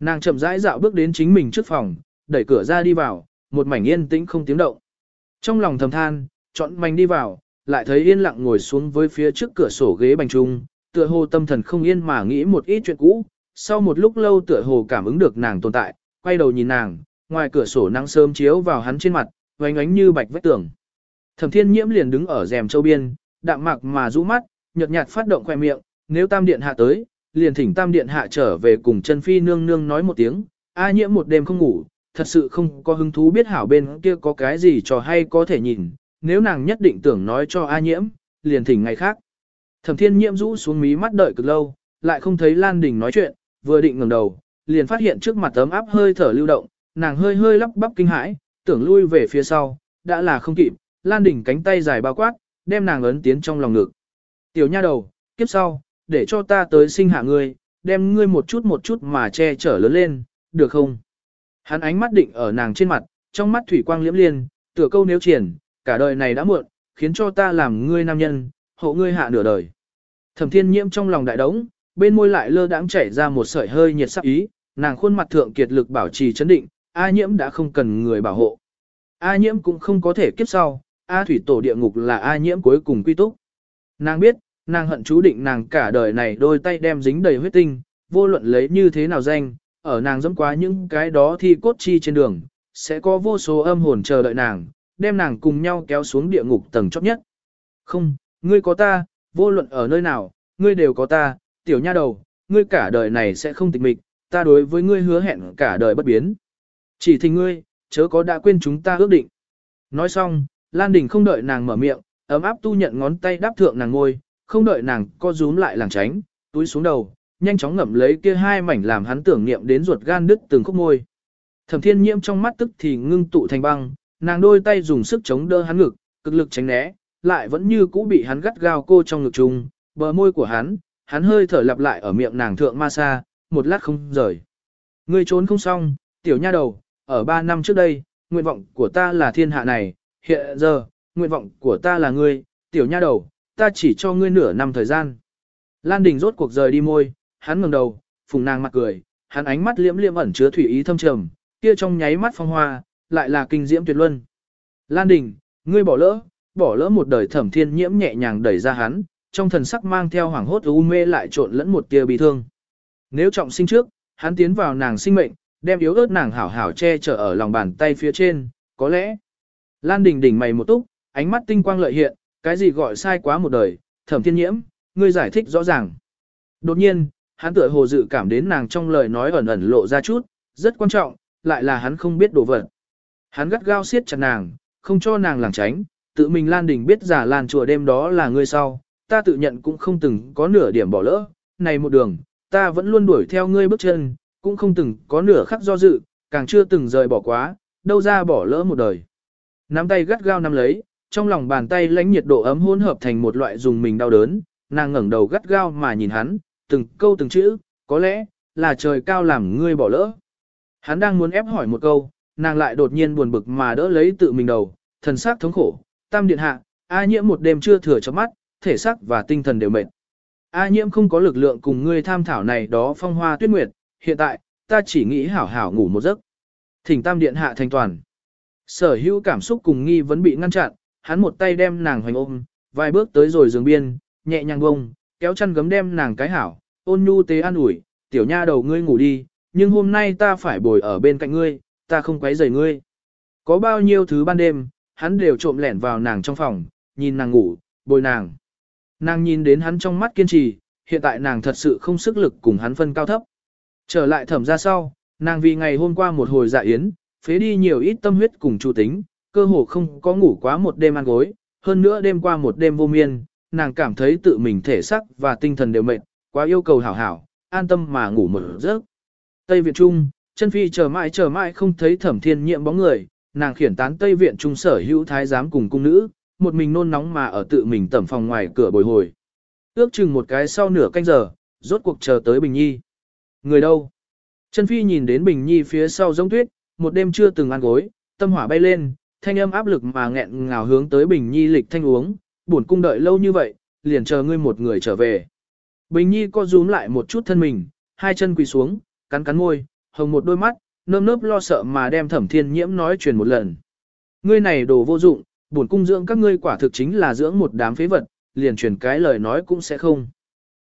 Nàng chậm rãi dạo bước đến chính mình trước phòng, đẩy cửa ra đi vào, một mảnh yên tĩnh không tiếng động. Trong lòng thầm than, chọn mảnh đi vào, lại thấy yên lặng ngồi xuống với phía trước cửa sổ ghế bành trung, tựa hồ tâm thần không yên mà nghĩ một ít chuyện cũ. Sau một lúc lâu tựa hồ cảm ứng được nàng tồn tại, quay đầu nhìn nàng, ngoài cửa sổ nắng sớm chiếu vào hắn trên mặt, vánh ánh như bạch vách tường. Thẩm Thiên Nhiễm liền đứng ở rèm châu biên, đạm mạc mà rũ mắt, nhợt nhạt phát động khoe miệng, nếu Tam điện hạ tới, liền thỉnh Tam điện hạ trở về cùng chân phi nương nương nói một tiếng, A Nhiễm một đêm không ngủ, thật sự không có hứng thú biết hảo bên kia có cái gì trò hay có thể nhìn, nếu nàng nhất định tưởng nói cho A nhiễm, liền thỉnh ngày khác. Thẩm thiên nhiễm rũ xuống mí mắt đợi cực lâu, lại không thấy Lan Đình nói chuyện, vừa định ngẩng đầu, liền phát hiện trước mặt ấm áp hơi thở lưu động, nàng hơi hơi lắp bắp kinh hãi, tưởng lui về phía sau, đã là không kịp, Lan Đình cánh tay dài bao quát, đem nàng ấn tiến trong lòng ngực. Tiểu nha đầu, kiếp sau, để cho ta tới sinh hạ ngươi, đem ngươi một chút một chút mà che chở lớn lên, được không? Hắn ánh mắt định ở nàng trên mặt, trong mắt thủy quang liễm liên, tựa câu nếu triển, cả đời này đã muộn, khiến cho ta làm ngươi nam nhân, hộ ngươi hạ nửa đời. Thẩm thiên nhiễm trong lòng đại đống, bên môi lại lơ đãng chảy ra một sợi hơi nhiệt sắc ý, nàng khuôn mặt thượng kiệt lực bảo trì chấn định, A nhiễm đã không cần người bảo hộ. A nhiễm cũng không có thể kiếp sau, A thủy tổ địa ngục là A nhiễm cuối cùng quy túc. Nàng biết, nàng hận chú định nàng cả đời này đôi tay đem dính đầy huyết tinh, vô luận lấy như thế nào danh, ở nàng dẫm quá những cái đó thi cốt chi trên đường, sẽ có vô số âm hồn chờ đợi nàng, đem nàng cùng nhau kéo xuống địa ngục tầng chót nhất. Không, ngươi có ta, vô luận ở nơi nào, ngươi đều có ta, tiểu nha đầu, ngươi cả đời này sẽ không tịch mịch, ta đối với ngươi hứa hẹn cả đời bất biến. Chỉ thì ngươi, chớ có đã quên chúng ta ước định. Nói xong, Lan Đình không đợi nàng mở miệng, ấm áp tu nhận ngón tay đáp thượng nàng ngôi, không đợi nàng co rúm lại làng tránh, túi xuống đầu, nhanh chóng ngậm lấy kia hai mảnh làm hắn tưởng niệm đến ruột gan đứt từng khúc môi. Thẩm Thiên Nhiễm trong mắt tức thì ngưng tụ thành băng, nàng đôi tay dùng sức chống đỡ hắn ngực, cực lực tránh né, lại vẫn như cũ bị hắn gắt gao cô trong ngực trùng, bờ môi của hắn, hắn hơi thở lặp lại ở miệng nàng thượng ma xa, một lát không rời. Ngươi trốn không xong, tiểu nha đầu, ở ba năm trước đây, nguyện vọng của ta là thiên hạ này, hiện giờ, nguyện vọng của ta là ngươi, tiểu nha đầu, ta chỉ cho ngươi nửa năm thời gian. Lan Đình rốt cuộc rời đi môi, hắn ngẩng đầu, phùng nàng mặt cười, hắn ánh mắt liễm liễm ẩn chứa thủy ý thâm trầm, kia trong nháy mắt phong hoa, lại là kinh diễm tuyệt luân. Lan Đình, ngươi bỏ lỡ, bỏ lỡ một đời thẩm thiên nhiễm nhẹ nhàng đẩy ra hắn, trong thần sắc mang theo hoảng hốt u mê lại trộn lẫn một tia bi thương. Nếu trọng sinh trước, hắn tiến vào nàng sinh mệnh, đem yếu ớt nàng hảo hảo che chở ở lòng bàn tay phía trên, có lẽ. Lan Đình đỉnh mày một túc, ánh mắt tinh quang lợi hiện, cái gì gọi sai quá một đời, thẩm thiên nhiễm, ngươi giải thích rõ ràng. Đột nhiên, hắn tựa hồ dự cảm đến nàng trong lời nói ẩn ẩn lộ ra chút, rất quan trọng, lại là hắn không biết đồ vật. Hắn gắt gao siết chặt nàng, không cho nàng lảng tránh, tự mình Lan Đình biết giả Lan chùa đêm đó là ngươi sau, ta tự nhận cũng không từng có nửa điểm bỏ lỡ, này một đường, ta vẫn luôn đuổi theo ngươi bước chân, cũng không từng có nửa khắc do dự, càng chưa từng rời bỏ quá, đâu ra bỏ lỡ một đời. Nắm tay gắt gao nắm lấy, trong lòng bàn tay lãnh nhiệt độ ấm hỗn hợp thành một loại dùng mình đau đớn, nàng ngẩng đầu gắt gao mà nhìn hắn, từng câu từng chữ, có lẽ là trời cao làm ngươi bỏ lỡ. Hắn đang muốn ép hỏi một câu, nàng lại đột nhiên buồn bực mà đỡ lấy tự mình đầu, thần sắc thống khổ, tam điện hạ, A nhiễm một đêm chưa thừa cho mắt, thể xác và tinh thần đều mệt. A nhiễm không có lực lượng cùng ngươi tham thảo này đó phong hoa tuyết nguyệt, hiện tại, ta chỉ nghĩ hảo hảo ngủ một giấc. Thỉnh tam điện hạ thành toàn. Sở hữu cảm xúc cùng nghi vẫn bị ngăn chặn, hắn một tay đem nàng hoành ôm, vài bước tới rồi giường biên, nhẹ nhàng bông, kéo chăn gấm đem nàng cái hảo, ôn nhu tế an ủi, tiểu nha đầu ngươi ngủ đi, nhưng hôm nay ta phải bồi ở bên cạnh ngươi, ta không quấy rầy ngươi. Có bao nhiêu thứ ban đêm, hắn đều trộm lẻn vào nàng trong phòng, nhìn nàng ngủ, bồi nàng. Nàng nhìn đến hắn trong mắt kiên trì, hiện tại nàng thật sự không sức lực cùng hắn phân cao thấp. Trở lại thẩm ra sau, nàng vì ngày hôm qua một hồi dạ yến, phế đi nhiều ít tâm huyết cùng chủ tính, cơ hồ không có ngủ quá một đêm ăn gối, hơn nữa đêm qua một đêm vô miên, nàng cảm thấy tự mình thể sắc và tinh thần đều mệt, quá yêu cầu hảo hảo, an tâm mà ngủ một giấc. Tây Viện Trung, chân phi chờ mãi chờ mãi không thấy thẩm thiên nhiệm bóng người, nàng khiển tán Tây Viện Trung sở hữu thái giám cùng cung nữ, một mình nôn nóng mà ở tự mình tẩm phòng ngoài cửa bồi hồi. Ước chừng một cái sau nửa canh giờ, rốt cuộc chờ tới Bình Nhi. Người đâu? Chân phi nhìn đến Bình Nhi phía sau giống tuyết, một đêm chưa từng ăn gối, tâm hỏa bay lên, thanh âm áp lực mà nghẹn ngào hướng tới Bình Nhi lịch thanh uống, buồn cung đợi lâu như vậy, liền chờ ngươi một người trở về. Bình Nhi co rúm lại một chút thân mình, hai chân quỳ xuống, cắn cắn môi, hồng một đôi mắt, nơm nớp lo sợ mà đem thẩm thiên nhiễm nói truyền một lần. Ngươi này đồ vô dụng, buồn cung dưỡng các ngươi quả thực chính là dưỡng một đám phế vật, liền truyền cái lời nói cũng sẽ không.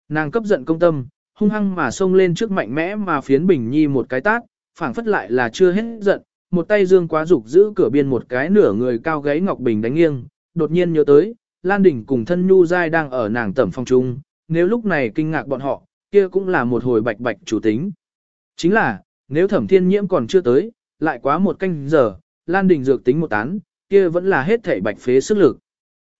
Nàng cấp giận công tâm, hung hăng mà xông lên trước mạnh mẽ mà phiến Bình Nhi một cái tát, phảng phất lại là chưa hết giận, một tay dương quá dục giữ cửa biên một cái nửa người cao gáy ngọc bình đánh nghiêng, đột nhiên nhớ tới, Lan Đình cùng thân Nhu Giai đang ở nàng tẩm phong trung, nếu lúc này kinh ngạc bọn họ, kia cũng là một hồi bạch bạch chủ tính. Chính là, nếu thẩm thiên nhiễm còn chưa tới, lại quá một canh giờ, Lan Đình dược tính một tán, kia vẫn là hết thể bạch phế sức lực.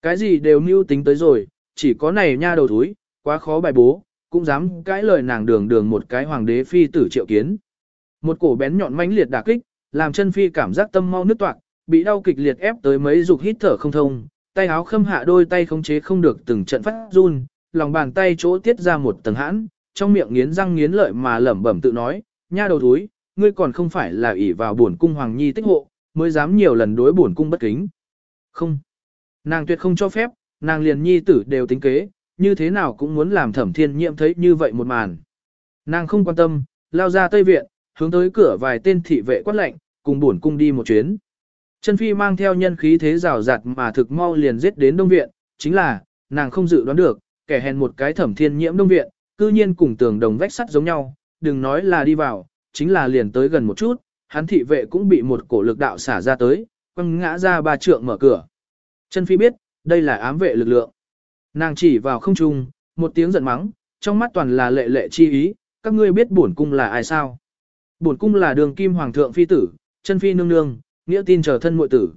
Cái gì đều mưu tính tới rồi, chỉ có này nha đầu thúi, quá khó bài bố, cũng dám cãi lời nàng đường đường một cái hoàng đế phi tử triệu kiến. Một cổ bén nhọn mãnh liệt đả kích, làm chân phi cảm giác tâm mau nứt toạc, bị đau kịch liệt ép tới mấy dục hít thở không thông, tay áo khâm hạ đôi tay khống chế không được từng trận phát run, lòng bàn tay chỗ tiết ra một tầng hãn, trong miệng nghiến răng nghiến lợi mà lẩm bẩm tự nói, nha đầu thúi, ngươi còn không phải là ỷ vào bổn cung hoàng nhi tích hộ, mới dám nhiều lần đối bổn cung bất kính. Không, nàng tuyệt không cho phép, nàng liền nhi tử đều tính kế, như thế nào cũng muốn làm thẩm thiên nhiệm thấy như vậy một màn. Nàng không quan tâm, lao ra tây viện, hướng tới cửa vài tên thị vệ quát lệnh, cùng bổn cung đi một chuyến. Chân phi mang theo nhân khí thế rào rạt mà thực mau liền giết đến đông viện, chính là, nàng không dự đoán được, kẻ hèn một cái thẩm thiên nhiễm đông viện, cư nhiên cùng tường đồng vách sắt giống nhau, đừng nói là đi vào, chính là liền tới gần một chút, hắn thị vệ cũng bị một cổ lực đạo xả ra tới, quăng ngã ra ba trượng mở cửa. Chân phi biết, đây là ám vệ lực lượng. Nàng chỉ vào không trung, một tiếng giận mắng, trong mắt toàn là lệ lệ chi ý, các ngươi biết bổn cung là ai sao? Bổn cung là đường kim hoàng thượng phi tử, chân phi nương nương, nghĩa tin chờ thân muội tử.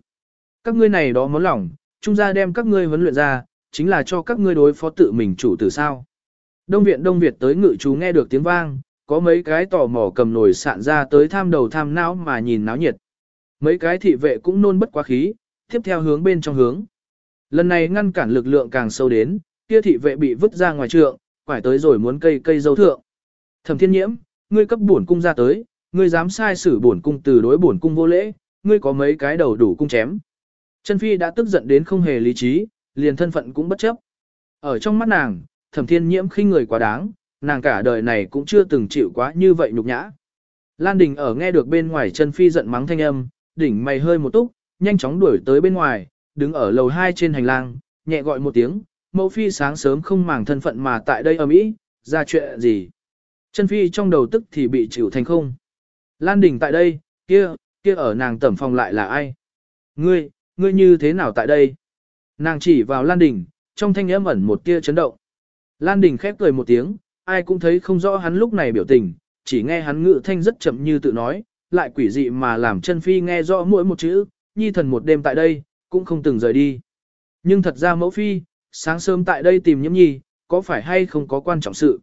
Các ngươi này đó món lòng, trung gia đem các ngươi huấn luyện ra, chính là cho các ngươi đối phó tự mình chủ tử sao. Đông viện Đông Việt tới ngự chú nghe được tiếng vang, có mấy cái tò mò cầm nồi sạn ra tới tham đầu tham não mà nhìn náo nhiệt. Mấy cái thị vệ cũng nôn bất quá khí, tiếp theo hướng bên trong hướng. Lần này ngăn cản lực lượng càng sâu đến, kia thị vệ bị vứt ra ngoài trượng, quải tới rồi muốn cây cây dâu thượng. Thẩm thiên nhiễm, ngươi cấp bổn cung ra tới, ngươi dám sai xử bổn cung từ đối bổn cung vô lễ, ngươi có mấy cái đầu đủ cung chém. Chân phi đã tức giận đến không hề lý trí, liền thân phận cũng bất chấp. Ở trong mắt nàng, thẩm thiên nhiễm khinh người quá đáng, nàng cả đời này cũng chưa từng chịu quá như vậy nhục nhã. Lan Đình ở nghe được bên ngoài chân phi giận mắng thanh âm, đỉnh mày hơi một túc, nhanh chóng đuổi tới bên ngoài, đứng ở lầu 2 trên hành lang, nhẹ gọi một tiếng, mẫu phi sáng sớm không màng thân phận mà tại đây ở Mỹ, ra chuyện gì. Chân phi trong đầu tức thì bị chịu thành không. Lan Đình tại đây, kia, kia ở nàng tẩm phòng lại là ai? Ngươi, ngươi như thế nào tại đây? Nàng chỉ vào Lan Đình, trong thanh âm ẩn một tia chấn động. Lan Đình khép cười một tiếng, ai cũng thấy không rõ hắn lúc này biểu tình, chỉ nghe hắn ngự thanh rất chậm như tự nói, lại quỷ dị mà làm chân phi nghe rõ mỗi một chữ, nhi thần một đêm tại đây, cũng không từng rời đi. Nhưng thật ra mẫu phi, sáng sớm tại đây tìm nhiễm nhi, có phải hay không có quan trọng sự?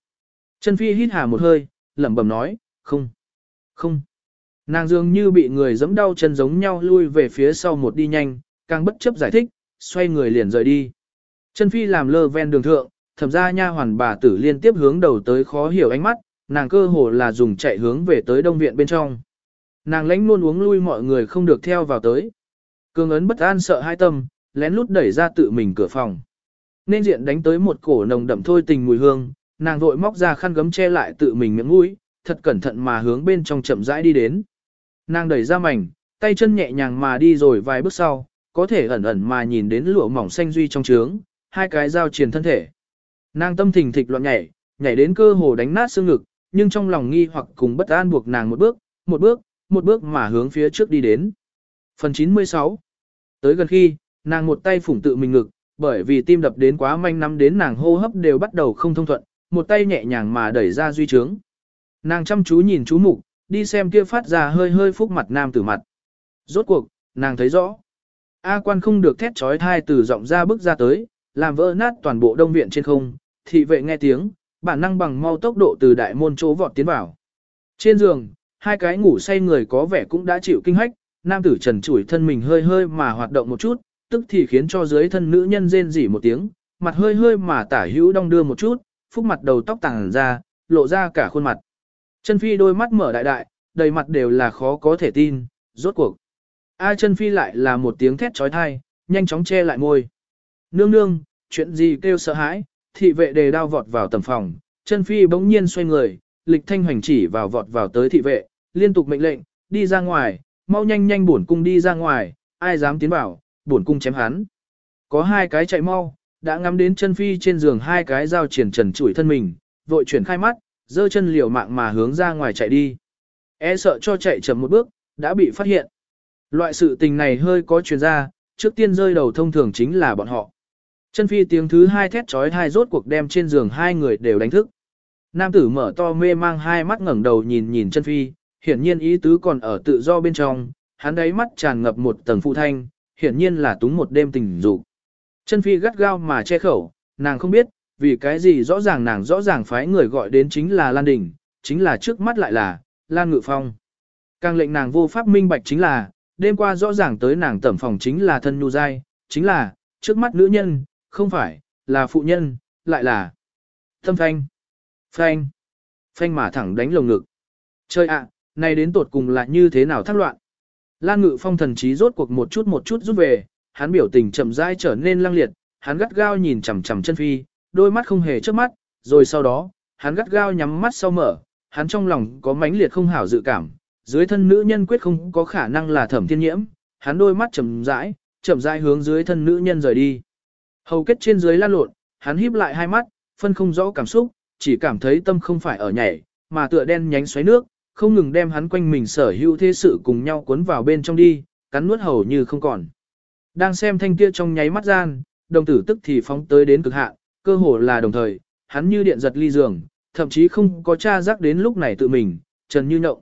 Chân phi hít hà một hơi, lẩm bẩm nói, không, không. Nàng dường như bị người giẫm đau chân giống nhau lui về phía sau một đi nhanh, càng bất chấp giải thích, xoay người liền rời đi. Chân phi làm lơ ven đường thượng, thẩm ra nha hoàn bà tử liên tiếp hướng đầu tới khó hiểu ánh mắt, nàng cơ hồ là dùng chạy hướng về tới đông viện bên trong. Nàng lánh luôn uống lui mọi người không được theo vào tới. Cường ấn bất an sợ hai tâm, lén lút đẩy ra tự mình cửa phòng. Nên diện đánh tới một cổ nồng đậm thôi tình mùi hương, nàng vội móc ra khăn gấm che lại tự mình miệng mũi, thật cẩn thận mà hướng bên trong chậm rãi đi đến. Nàng đẩy ra mảnh, tay chân nhẹ nhàng mà đi rồi vài bước sau, có thể ẩn ẩn mà nhìn đến lụa mỏng xanh duy trong trướng, hai cái dao triền thân thể. Nàng tâm thình thịch loạn nhảy, nhảy đến cơ hồ đánh nát xương ngực, nhưng trong lòng nghi hoặc cùng bất an buộc nàng một bước, một bước, một bước mà hướng phía trước đi đến. Phần 96 Tới gần khi, nàng một tay phủng tự mình ngực, bởi vì tim đập đến quá manh nắm đến nàng hô hấp đều bắt đầu không thông thuận, một tay nhẹ nhàng mà đẩy ra duy trướng. Nàng chăm chú nhìn chú mục, đi xem kia phát ra hơi hơi phúc mặt nam tử mặt. Rốt cuộc, nàng thấy rõ. A quan không được thét trói thai từ giọng ra bước ra tới, làm vỡ nát toàn bộ đông viện trên không, thị vệ nghe tiếng, bản năng bằng mau tốc độ từ đại môn chỗ vọt tiến vào. Trên giường, hai cái ngủ say người có vẻ cũng đã chịu kinh hách, nam tử trần chủi thân mình hơi hơi mà hoạt động một chút, tức thì khiến cho dưới thân nữ nhân rên rỉ một tiếng, mặt hơi hơi mà tả hữu đong đưa một chút, phúc mặt đầu tóc tàng ra, lộ ra cả khuôn mặt. Chân phi đôi mắt mở đại đại, đầy mặt đều là khó có thể tin, rốt cuộc. A chân phi lại là một tiếng thét trói thai, nhanh chóng che lại môi. Nương nương, chuyện gì kêu sợ hãi, thị vệ đề đao vọt vào tầm phòng, chân phi bỗng nhiên xoay người, lịch thanh hoành chỉ vào vọt vào tới thị vệ, liên tục mệnh lệnh, đi ra ngoài, mau nhanh nhanh bổn cung đi ra ngoài, ai dám tiến vào, bổn cung chém hắn. Có hai cái chạy mau, đã ngắm đến chân phi trên giường hai cái dao triển trần chủi thân mình, vội chuyển khai mắt, dơ chân liều mạng mà hướng ra ngoài chạy đi. E sợ cho chạy chậm một bước, đã bị phát hiện. Loại sự tình này hơi có truyền ra, trước tiên rơi đầu thông thường chính là bọn họ. Chân phi tiếng thứ hai thét trói hai rốt cuộc đem trên giường hai người đều đánh thức. Nam tử mở to mê mang hai mắt ngẩng đầu nhìn nhìn chân phi, hiển nhiên ý tứ còn ở tự do bên trong, hắn đáy mắt tràn ngập một tầng phụ thanh, hiển nhiên là túng một đêm tình dục. Chân phi gắt gao mà che khẩu, nàng không biết, vì cái gì rõ ràng nàng rõ ràng phái người gọi đến chính là Lan Đình, chính là trước mắt lại là, Lan Ngự Phong. Càng lệnh nàng vô pháp minh bạch chính là, đêm qua rõ ràng tới nàng tẩm phòng chính là thân nhu dai, chính là, trước mắt nữ nhân, không phải, là phụ nhân, lại là tâm phanh, phanh, phanh mà thẳng đánh lồng ngực. Chơi ạ, này đến tột cùng là như thế nào thác loạn. Lan Ngự Phong thần trí rốt cuộc một chút một chút rút về, hắn biểu tình chậm rãi trở nên lăng liệt, hắn gắt gao nhìn chằm chằm chân phi, đôi mắt không hề chớp mắt, rồi sau đó, hắn gắt gao nhắm mắt sau mở, hắn trong lòng có mãnh liệt không hảo dự cảm, dưới thân nữ nhân quyết không có khả năng là thẩm thiên nhiễm, hắn đôi mắt chậm rãi, chậm rãi hướng dưới thân nữ nhân rời đi. Hầu kết trên dưới lan lộn, hắn híp lại hai mắt, phân không rõ cảm xúc, chỉ cảm thấy tâm không phải ở nhảy, mà tựa đen nhánh xoáy nước, không ngừng đem hắn quanh mình sở hữu thế sự cùng nhau cuốn vào bên trong đi, cắn nuốt hầu như không còn. Đang xem thanh kia trong nháy mắt gian, đồng tử tức thì phóng tới đến cực hạn, cơ hồ là đồng thời, hắn như điện giật ly giường, thậm chí không có tra giác đến lúc này tự mình, trần như nhộng.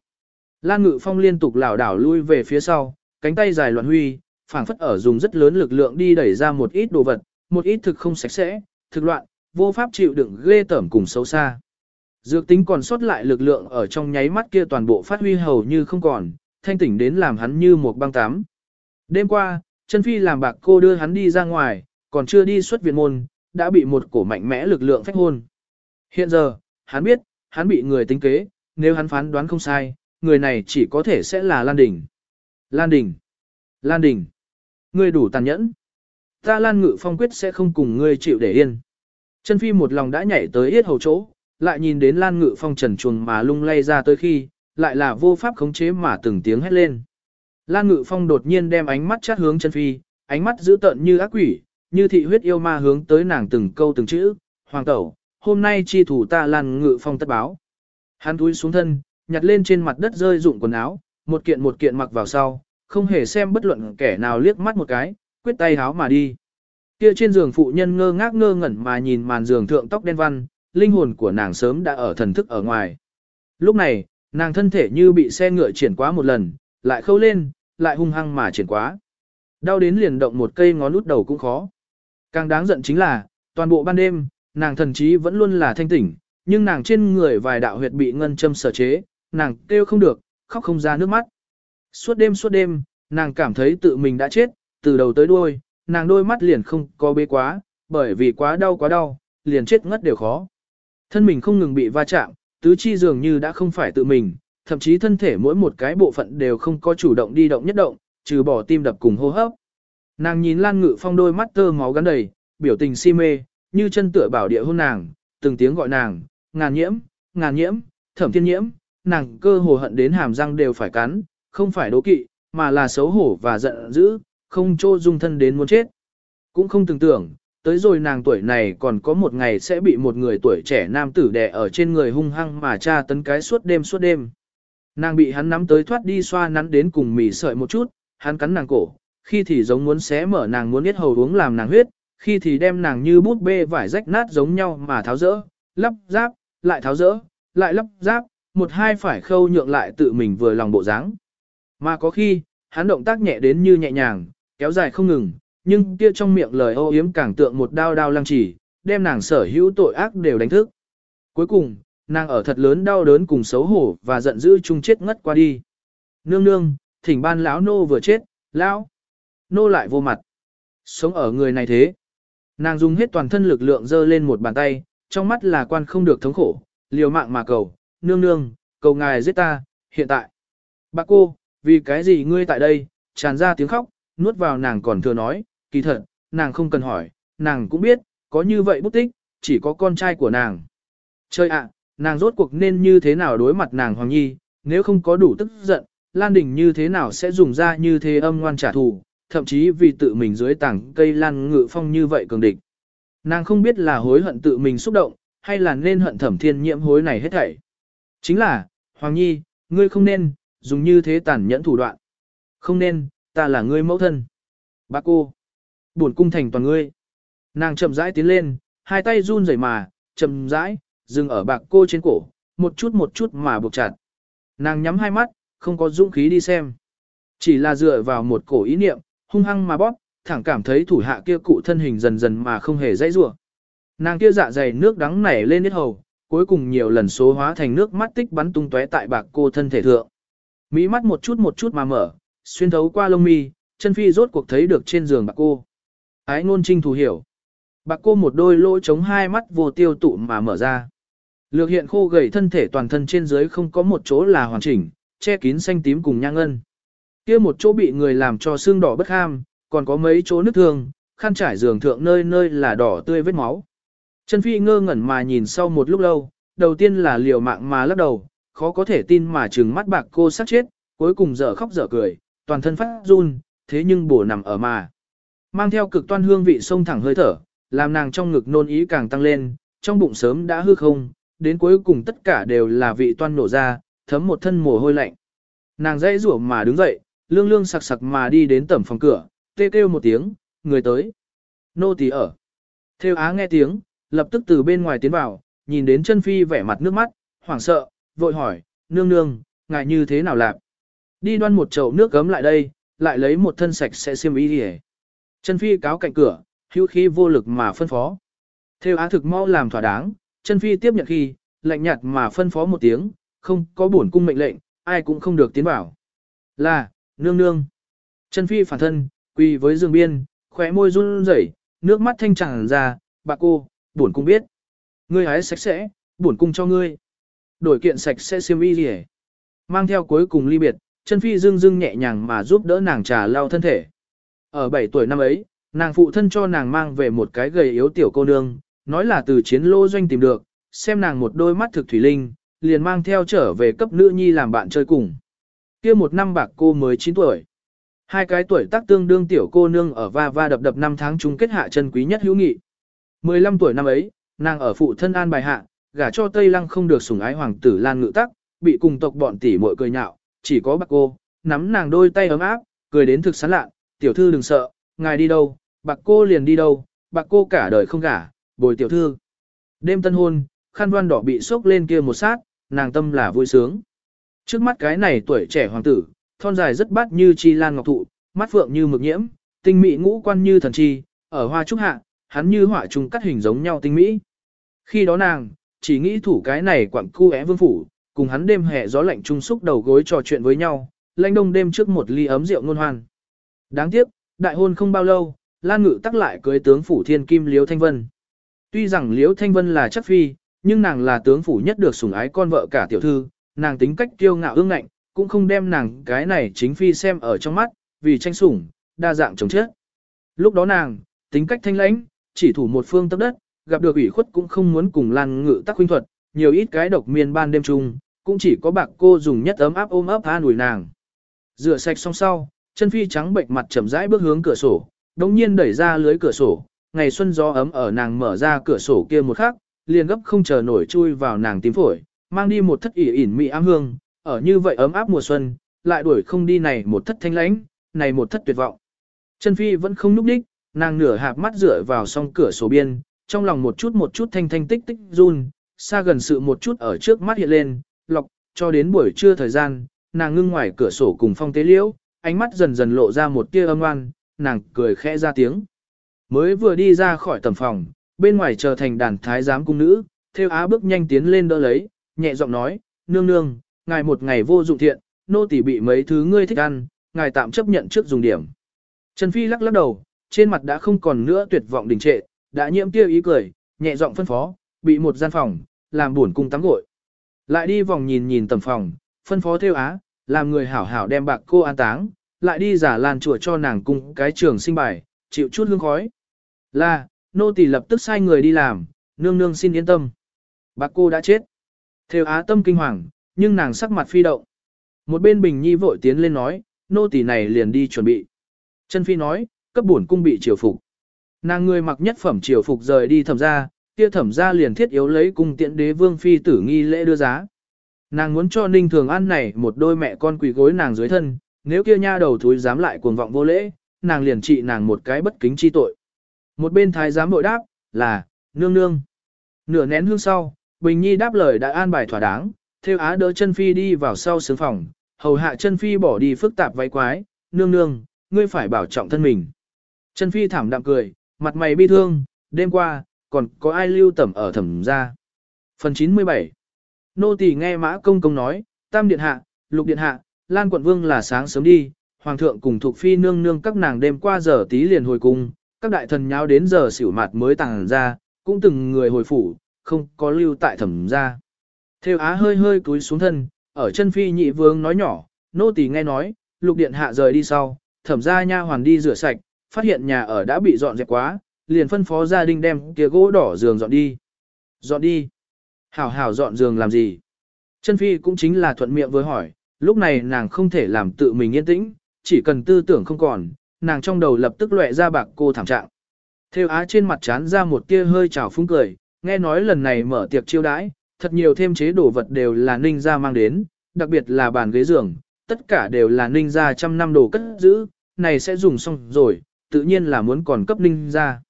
Lan Ngự Phong liên tục lảo đảo lui về phía sau, cánh tay dài loạn huy, phảng phất ở dùng rất lớn lực lượng đi đẩy ra một ít đồ vật, một ít thực không sạch sẽ, thực loạn, vô pháp chịu đựng ghê tởm cùng xấu xa. Dược tính còn sót lại lực lượng ở trong nháy mắt kia toàn bộ phát huy hầu như không còn, thanh tỉnh đến làm hắn như một băng tám. Đêm qua, chân phi làm bạc cô đưa hắn đi ra ngoài, còn chưa đi xuất viện môn, đã bị một cổ mạnh mẽ lực lượng phách hôn. Hiện giờ, hắn biết, hắn bị người tính kế, nếu hắn phán đoán không sai, người này chỉ có thể sẽ là Lan Đình. Lan Đình! Lan Đình! Ngươi đủ tàn nhẫn. Ta Lan Ngự Phong quyết sẽ không cùng ngươi chịu để yên. Chân phi một lòng đã nhảy tới yết hầu chỗ, lại nhìn đến Lan Ngự Phong trần chuồng mà lung lay ra tới khi, lại là vô pháp khống chế mà từng tiếng hét lên. Lan Ngự Phong đột nhiên đem ánh mắt chát hướng chân phi, ánh mắt dữ tợn như ác quỷ, như thị huyết yêu ma hướng tới nàng từng câu từng chữ, hoàng tẩu, hôm nay chi thủ ta Lan Ngự Phong tất báo. Hắn túi xuống thân, nhặt lên trên mặt đất rơi dụng quần áo, một kiện một kiện mặc vào sau, không hề xem bất luận kẻ nào liếc mắt một cái, quyết tay háo mà đi. Kia trên giường phụ nhân ngơ ngác ngơ ngẩn mà nhìn màn giường thượng tóc đen văn, linh hồn của nàng sớm đã ở thần thức ở ngoài. Lúc này, nàng thân thể như bị xe ngựa triển quá một lần, lại khâu lên, lại hung hăng mà triển quá. Đau đến liền động một cây ngón út đầu cũng khó. Càng đáng giận chính là, toàn bộ ban đêm, nàng thần trí vẫn luôn là thanh tỉnh, nhưng nàng trên người vài đạo huyệt bị ngân châm sở chế, nàng kêu không được, khóc không ra nước mắt. Suốt đêm suốt đêm, nàng cảm thấy tự mình đã chết, từ đầu tới đuôi, nàng đôi mắt liền không có bế quá, bởi vì quá đau quá đau, liền chết ngất đều khó. Thân mình không ngừng bị va chạm, tứ chi dường như đã không phải tự mình, thậm chí thân thể mỗi một cái bộ phận đều không có chủ động đi động nhất động, trừ bỏ tim đập cùng hô hấp. Nàng nhìn Lan Ngự Phong đôi mắt tơ máu gắn đầy, biểu tình si mê, như chân tựa bảo địa hôn nàng, từng tiếng gọi nàng, ngàn nhiễm, ngàn nhiễm, thẩm thiên nhiễm, nàng cơ hồ hận đến hàm răng đều phải cắn, không phải đố kỵ, mà là xấu hổ và giận dữ, không trô dung thân đến muốn chết. Cũng không tưởng tưởng, tới rồi nàng tuổi này còn có một ngày sẽ bị một người tuổi trẻ nam tử đè ở trên người hung hăng mà tra tấn cái suốt đêm suốt đêm. Nàng bị hắn nắm tới thoát đi xoa nắn đến cùng mỉ sợi một chút, hắn cắn nàng cổ, khi thì giống muốn xé mở nàng muốn biết hầu uống làm nàng huyết, khi thì đem nàng như bút bê vải rách nát giống nhau mà tháo rỡ, lắp ráp, lại tháo rỡ, lại lắp ráp, một hai phải khâu nhượng lại tự mình vừa lòng bộ dáng. Mà có khi, hắn động tác nhẹ đến như nhẹ nhàng, kéo dài không ngừng, nhưng kia trong miệng lời ô yếm càng tượng một đao đao lăng chỉ, đem nàng sở hữu tội ác đều đánh thức. Cuối cùng, nàng ở thật lớn đau đớn cùng xấu hổ và giận dữ chung chết ngất qua đi. Nương nương, thỉnh ban lão nô vừa chết, lão nô lại vô mặt. Sống ở người này thế. Nàng dùng hết toàn thân lực lượng dơ lên một bàn tay, trong mắt là quan không được thống khổ, liều mạng mà cầu, nương nương, cầu ngài giết ta, hiện tại. Bác cô, vì cái gì ngươi tại đây, tràn ra tiếng khóc, nuốt vào nàng còn thừa nói, kỳ thật, nàng không cần hỏi, nàng cũng biết, có như vậy bút tích, chỉ có con trai của nàng. Chơi ạ, nàng rốt cuộc nên như thế nào đối mặt nàng Hoàng Nhi, nếu không có đủ tức giận, Lan Đình như thế nào sẽ dùng ra như thế âm ngoan trả thù, thậm chí vì tự mình dưới tảng cây Lan Ngự Phong như vậy cường địch. Nàng không biết là hối hận tự mình xúc động, hay là nên hận thẩm thiên nhiễm hối này hết thảy. Chính là, Hoàng Nhi, ngươi không nên, dùng như thế tàn nhẫn thủ đoạn. Không nên, ta là ngươi mẫu thân. Bác cô, buồn cung thành toàn ngươi. Nàng chậm rãi tiến lên, hai tay run rẩy mà, chậm rãi, dừng ở bạc cô trên cổ, một chút một chút mà buộc chặt. Nàng nhắm hai mắt, không có dũng khí đi xem. Chỉ là dựa vào một cổ ý niệm, hung hăng mà bóp, thẳng cảm thấy thủ hạ kia cụ thân hình dần dần mà không hề dãy rủa. Nàng kia dạ dày nước đắng nảy lên hết hầu, cuối cùng nhiều lần số hóa thành nước mắt tích bắn tung tóe tại bạc cô thân thể thượng. Mỹ mắt một chút một chút mà mở, xuyên thấu qua lông mi, chân phi rốt cuộc thấy được trên giường bạc cô. Ái ngôn trinh thủ hiểu. Bạc cô một đôi lỗ chống hai mắt vô tiêu tụ mà mở ra. Lược hiện khô gầy thân thể toàn thân trên dưới không có một chỗ là hoàn chỉnh, che kín xanh tím cùng nhang ngân. Kia một chỗ bị người làm cho xương đỏ bất ham, còn có mấy chỗ nước thương, khăn trải giường thượng nơi nơi là đỏ tươi vết máu. Trần phi ngơ ngẩn mà nhìn sau một lúc lâu, đầu tiên là liều mạng mà lắc đầu, khó có thể tin mà trừng mắt bạc cô sát chết, cuối cùng dở khóc dở cười, toàn thân phát run, thế nhưng bổ nằm ở mà. Mang theo cực toan hương vị sông thẳng hơi thở, làm nàng trong ngực nôn ý càng tăng lên, trong bụng sớm đã hư không, đến cuối cùng tất cả đều là vị toan nổ ra, thấm một thân mồ hôi lạnh. Nàng dãy rủa mà đứng dậy, lương lương sặc sặc mà đi đến tẩm phòng cửa, tê kêu một tiếng, người tới. Nô tỳ ở. Theo á nghe tiếng, lập tức từ bên ngoài tiến vào, nhìn đến chân phi vẻ mặt nước mắt, hoảng sợ, vội hỏi, nương nương, ngài như thế nào làm? Đi đoan một chậu nước gấm lại đây, lại lấy một thân sạch sẽ xiêm y đi Chân phi cáo cạnh cửa, hữu khí vô lực mà phân phó. Theo á thực mau làm thỏa đáng, chân phi tiếp nhận khi, lạnh nhạt mà phân phó một tiếng, không có bổn cung mệnh lệnh, ai cũng không được tiến vào. Là, nương nương. Chân phi phản thân, quỳ với giường biên, khóe môi run rẩy, nước mắt thanh tràn ra, bà cô, bổn cung biết. Ngươi hái sạch sẽ, bổn cung cho ngươi. Đổi kiện sạch sẽ xiêm y gì Mang theo cuối cùng ly biệt, chân phi dương dương nhẹ nhàng mà giúp đỡ nàng trà lau thân thể. Ở 7 tuổi năm ấy, nàng phụ thân cho nàng mang về một cái gầy yếu tiểu cô nương, nói là từ chiến lô doanh tìm được, xem nàng một đôi mắt thực thủy linh, liền mang theo trở về cấp nữ nhi làm bạn chơi cùng kia một năm bạc cô mới 9 tuổi. Hai cái tuổi tác tương đương tiểu cô nương ở va va đập đập năm tháng chung kết hạ chân quý nhất hữu nghị. 15 tuổi năm ấy, nàng ở phụ thân an bài hạ, gả cho Tây Lăng không được sủng ái hoàng tử Lan Ngự Tắc, bị cùng tộc bọn tỷ muội cười nhạo, chỉ có bạc cô, nắm nàng đôi tay ấm áp, cười đến thực sán lạ, tiểu thư đừng sợ, ngài đi đâu, bạc cô liền đi đâu, bạc cô cả đời không gả, bồi tiểu thư. Đêm tân hôn, khăn đoan đỏ bị sốc lên kia một sát, nàng tâm là vui sướng. Trước mắt cái này tuổi trẻ hoàng tử, thon dài rất bát như chi lan ngọc thụ, mắt phượng như mực nhiễm, tinh mỹ ngũ quan như thần chi, ở hoa trúc hạ, hắn như họa trùng cắt hình giống nhau tinh mỹ. Khi đó nàng, chỉ nghĩ thủ cái này quặng cu é vương phủ, cùng hắn đêm hè gió lạnh trung xúc đầu gối trò chuyện với nhau, lanh đông đêm trước một ly ấm rượu ngôn hoan. Đáng tiếc, đại hôn không bao lâu, Lan Ngự tắc lại cưới tướng phủ thiên kim Liễu Thanh Vân. Tuy rằng Liễu Thanh Vân là chất phi, nhưng nàng là tướng phủ nhất được sủng ái con vợ cả tiểu thư, nàng tính cách kiêu ngạo ương ngạnh, cũng không đem nàng cái này chính phi xem ở trong mắt, vì tranh sủng, đa dạng chống chết. Lúc đó nàng, tính cách thanh lãnh, chỉ thủ một phương tấp đất, gặp được ủy khuất cũng không muốn cùng Lan Ngự tắc huynh thuật, nhiều ít cái độc miên ban đêm chung, cũng chỉ có bạc cô dùng nhất ấm áp ôm ấp an ủi nàng. Rửa sạch xong sau, chân phi trắng bệnh mặt chậm rãi bước hướng cửa sổ, đồng nhiên đẩy ra lưới cửa sổ, ngày xuân gió ấm ở nàng mở ra cửa sổ kia một khắc, liền gấp không chờ nổi chui vào nàng tím phổi, mang đi một thất ỉ ỉn mị ám hương, ở như vậy ấm áp mùa xuân, lại đuổi không đi này một thất thanh lãnh, này một thất tuyệt vọng. Chân phi vẫn không núp đích, nàng nửa hạp mắt dựa vào song cửa sổ biên, trong lòng một chút một chút thanh thanh tích tích run, xa gần sự một chút ở trước mắt hiện lên, lọc, cho đến buổi trưa thời gian, nàng ngưng ngoài cửa sổ cùng phong tế liễu, ánh mắt dần dần lộ ra một tia âm oan, nàng cười khẽ ra tiếng. Mới vừa đi ra khỏi tầm phòng, bên ngoài chờ thành đàn thái giám cung nữ, theo á bước nhanh tiến lên đỡ lấy, nhẹ giọng nói, nương nương, ngài một ngày vô dụng thiện, nô tỳ bị mấy thứ ngươi thích ăn, ngài tạm chấp nhận trước dùng điểm. Trần Phi lắc lắc đầu, trên mặt đã không còn nữa tuyệt vọng đình trệ, đã nhiễm tiêu ý cười, nhẹ giọng phân phó, bị một gian phòng, làm buồn cung tắm gội. Lại đi vòng nhìn nhìn tầm phòng, phân phó theo á, làm người hảo hảo đem bạc cô an táng, lại đi giả lan chùa cho nàng cung cái trường sinh bài, chịu chút hương khói. Là, nô tỳ lập tức sai người đi làm, nương nương xin yên tâm. Bạc cô đã chết. Theo á tâm kinh hoàng, nhưng nàng sắc mặt phi động. Một bên bình nhi vội tiến lên nói, nô tỳ này liền đi chuẩn bị. Chân phi nói, cấp bổn cung bị triều phục. Nàng người mặc nhất phẩm triều phục rời đi thẩm ra, kia thẩm ra liền thiết yếu lấy cung tiện đế vương phi tử nghi lễ đưa giá. Nàng muốn cho ninh thường ăn này một đôi mẹ con quỳ gối nàng dưới thân, nếu kia nha đầu thúi dám lại cuồng vọng vô lễ, nàng liền trị nàng một cái bất kính chi tội. Một bên thái giám bội đáp, là, nương nương. Nửa nén hương sau, Bình Nhi đáp lời đã an bài thỏa đáng, theo á đỡ chân phi đi vào sau sướng phòng, hầu hạ chân phi bỏ đi phức tạp váy quái, nương nương, ngươi phải bảo trọng thân mình. Chân phi thảm đạm cười, mặt mày bi thương, đêm qua, còn có ai lưu tẩm ở thẩm ra. Phần 97 Nô tỳ nghe mã công công nói, tam điện hạ, lục điện hạ, lan quận vương là sáng sớm đi, hoàng thượng cùng thuộc phi nương nương các nàng đêm qua giờ tí liền hồi cung, các đại thần nháo đến giờ xỉu mặt mới tàng ra, cũng từng người hồi phủ, không có lưu tại thẩm ra. Theo á hơi hơi cúi xuống thân, ở chân phi nhị vương nói nhỏ, nô tỳ nghe nói, lục điện hạ rời đi sau, thẩm ra nha hoàn đi rửa sạch, phát hiện nhà ở đã bị dọn dẹp quá, liền phân phó gia đình đem kia gỗ đỏ giường dọn đi. Dọn đi. Hảo hảo dọn giường làm gì? Chân phi cũng chính là thuận miệng với hỏi, lúc này nàng không thể làm tự mình yên tĩnh, chỉ cần tư tưởng không còn, nàng trong đầu lập tức lệ ra bạc cô thảm trạng. Theo á trên mặt chán ra một tia hơi trào phúng cười, nghe nói lần này mở tiệc chiêu đãi, thật nhiều thêm chế đồ vật đều là ninh gia mang đến, đặc biệt là bàn ghế giường, tất cả đều là ninh gia trăm năm đồ cất giữ, này sẽ dùng xong rồi, tự nhiên là muốn còn cấp ninh gia.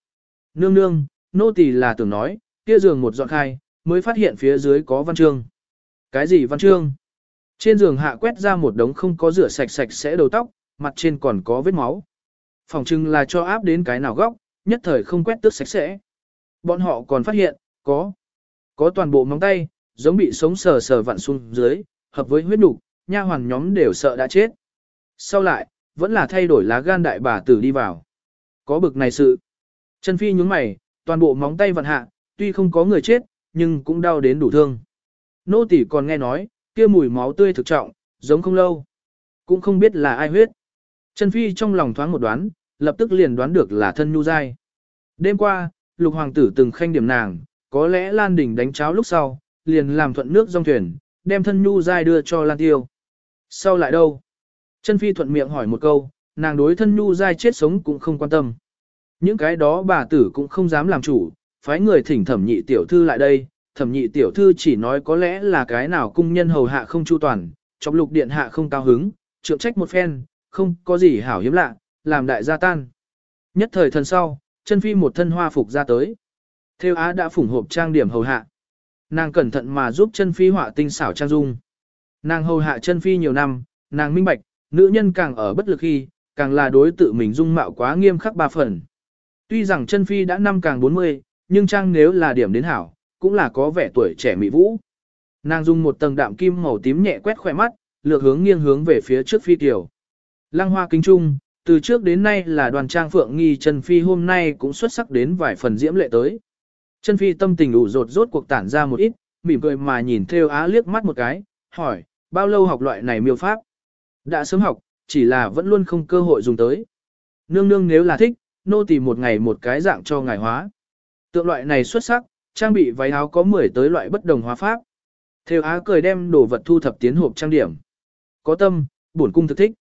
Nương nương, nô tỳ là tưởng nói, kia giường một dọn khai, mới phát hiện phía dưới có văn chương. Cái gì văn chương? Trên giường hạ quét ra một đống không có rửa sạch sạch sẽ đầu tóc, mặt trên còn có vết máu. Phòng trưng là cho áp đến cái nào góc, nhất thời không quét tước sạch sẽ. Bọn họ còn phát hiện, có, có toàn bộ móng tay, giống bị sống sờ sờ vặn xuống dưới, hợp với huyết nục, nha hoàn nhóm đều sợ đã chết. Sau lại, vẫn là thay đổi lá gan đại bà tử đi vào. Có bực này sự. Chân phi nhướng mày, toàn bộ móng tay vặn hạ, tuy không có người chết, nhưng cũng đau đến đủ thương. Nô tỷ còn nghe nói, kia mùi máu tươi thực trọng, giống không lâu. Cũng không biết là ai huyết. Chân phi trong lòng thoáng một đoán, lập tức liền đoán được là thân nhu dai. Đêm qua, lục hoàng tử từng khanh điểm nàng, có lẽ Lan Đình đánh cháo lúc sau, liền làm thuận nước dòng thuyền, đem thân nhu dai đưa cho Lan Tiêu. Sau lại đâu? Chân phi thuận miệng hỏi một câu, nàng đối thân nhu dai chết sống cũng không quan tâm. Những cái đó bà tử cũng không dám làm chủ, phái người thỉnh thẩm nhị tiểu thư lại đây, thẩm nhị tiểu thư chỉ nói có lẽ là cái nào cung nhân hầu hạ không chu toàn, trong lục điện hạ không cao hứng, trượng trách một phen, không có gì hảo hiếm lạ, làm đại gia tan. Nhất thời thần sau, chân phi một thân hoa phục ra tới. Theo Á đã phủng hộp trang điểm hầu hạ. Nàng cẩn thận mà giúp chân phi họa tinh xảo trang dung. Nàng hầu hạ chân phi nhiều năm, nàng minh bạch, nữ nhân càng ở bất lực khi, càng là đối tự mình dung mạo quá nghiêm khắc ba phần. Tuy rằng chân phi đã năm càng 40, nhưng trang nếu là điểm đến hảo, cũng là có vẻ tuổi trẻ mỹ vũ. Nàng dùng một tầng đạm kim màu tím nhẹ quét khỏe mắt, lược hướng nghiêng hướng về phía trước phi tiểu. Lăng hoa kính trung, từ trước đến nay là đoàn trang phượng nghi chân phi hôm nay cũng xuất sắc đến vài phần diễm lệ tới. Chân phi tâm tình ủ rột rốt cuộc tản ra một ít, mỉm cười mà nhìn theo á liếc mắt một cái, hỏi, bao lâu học loại này miêu pháp? Đã sớm học, chỉ là vẫn luôn không cơ hội dùng tới. Nương nương nếu là thích, nô tìm một ngày một cái dạng cho ngài hóa. Tượng loại này xuất sắc, trang bị váy áo có 10 tới loại bất đồng hóa pháp. Theo á cười đem đồ vật thu thập tiến hộp trang điểm. Có tâm, bổn cung thực thích.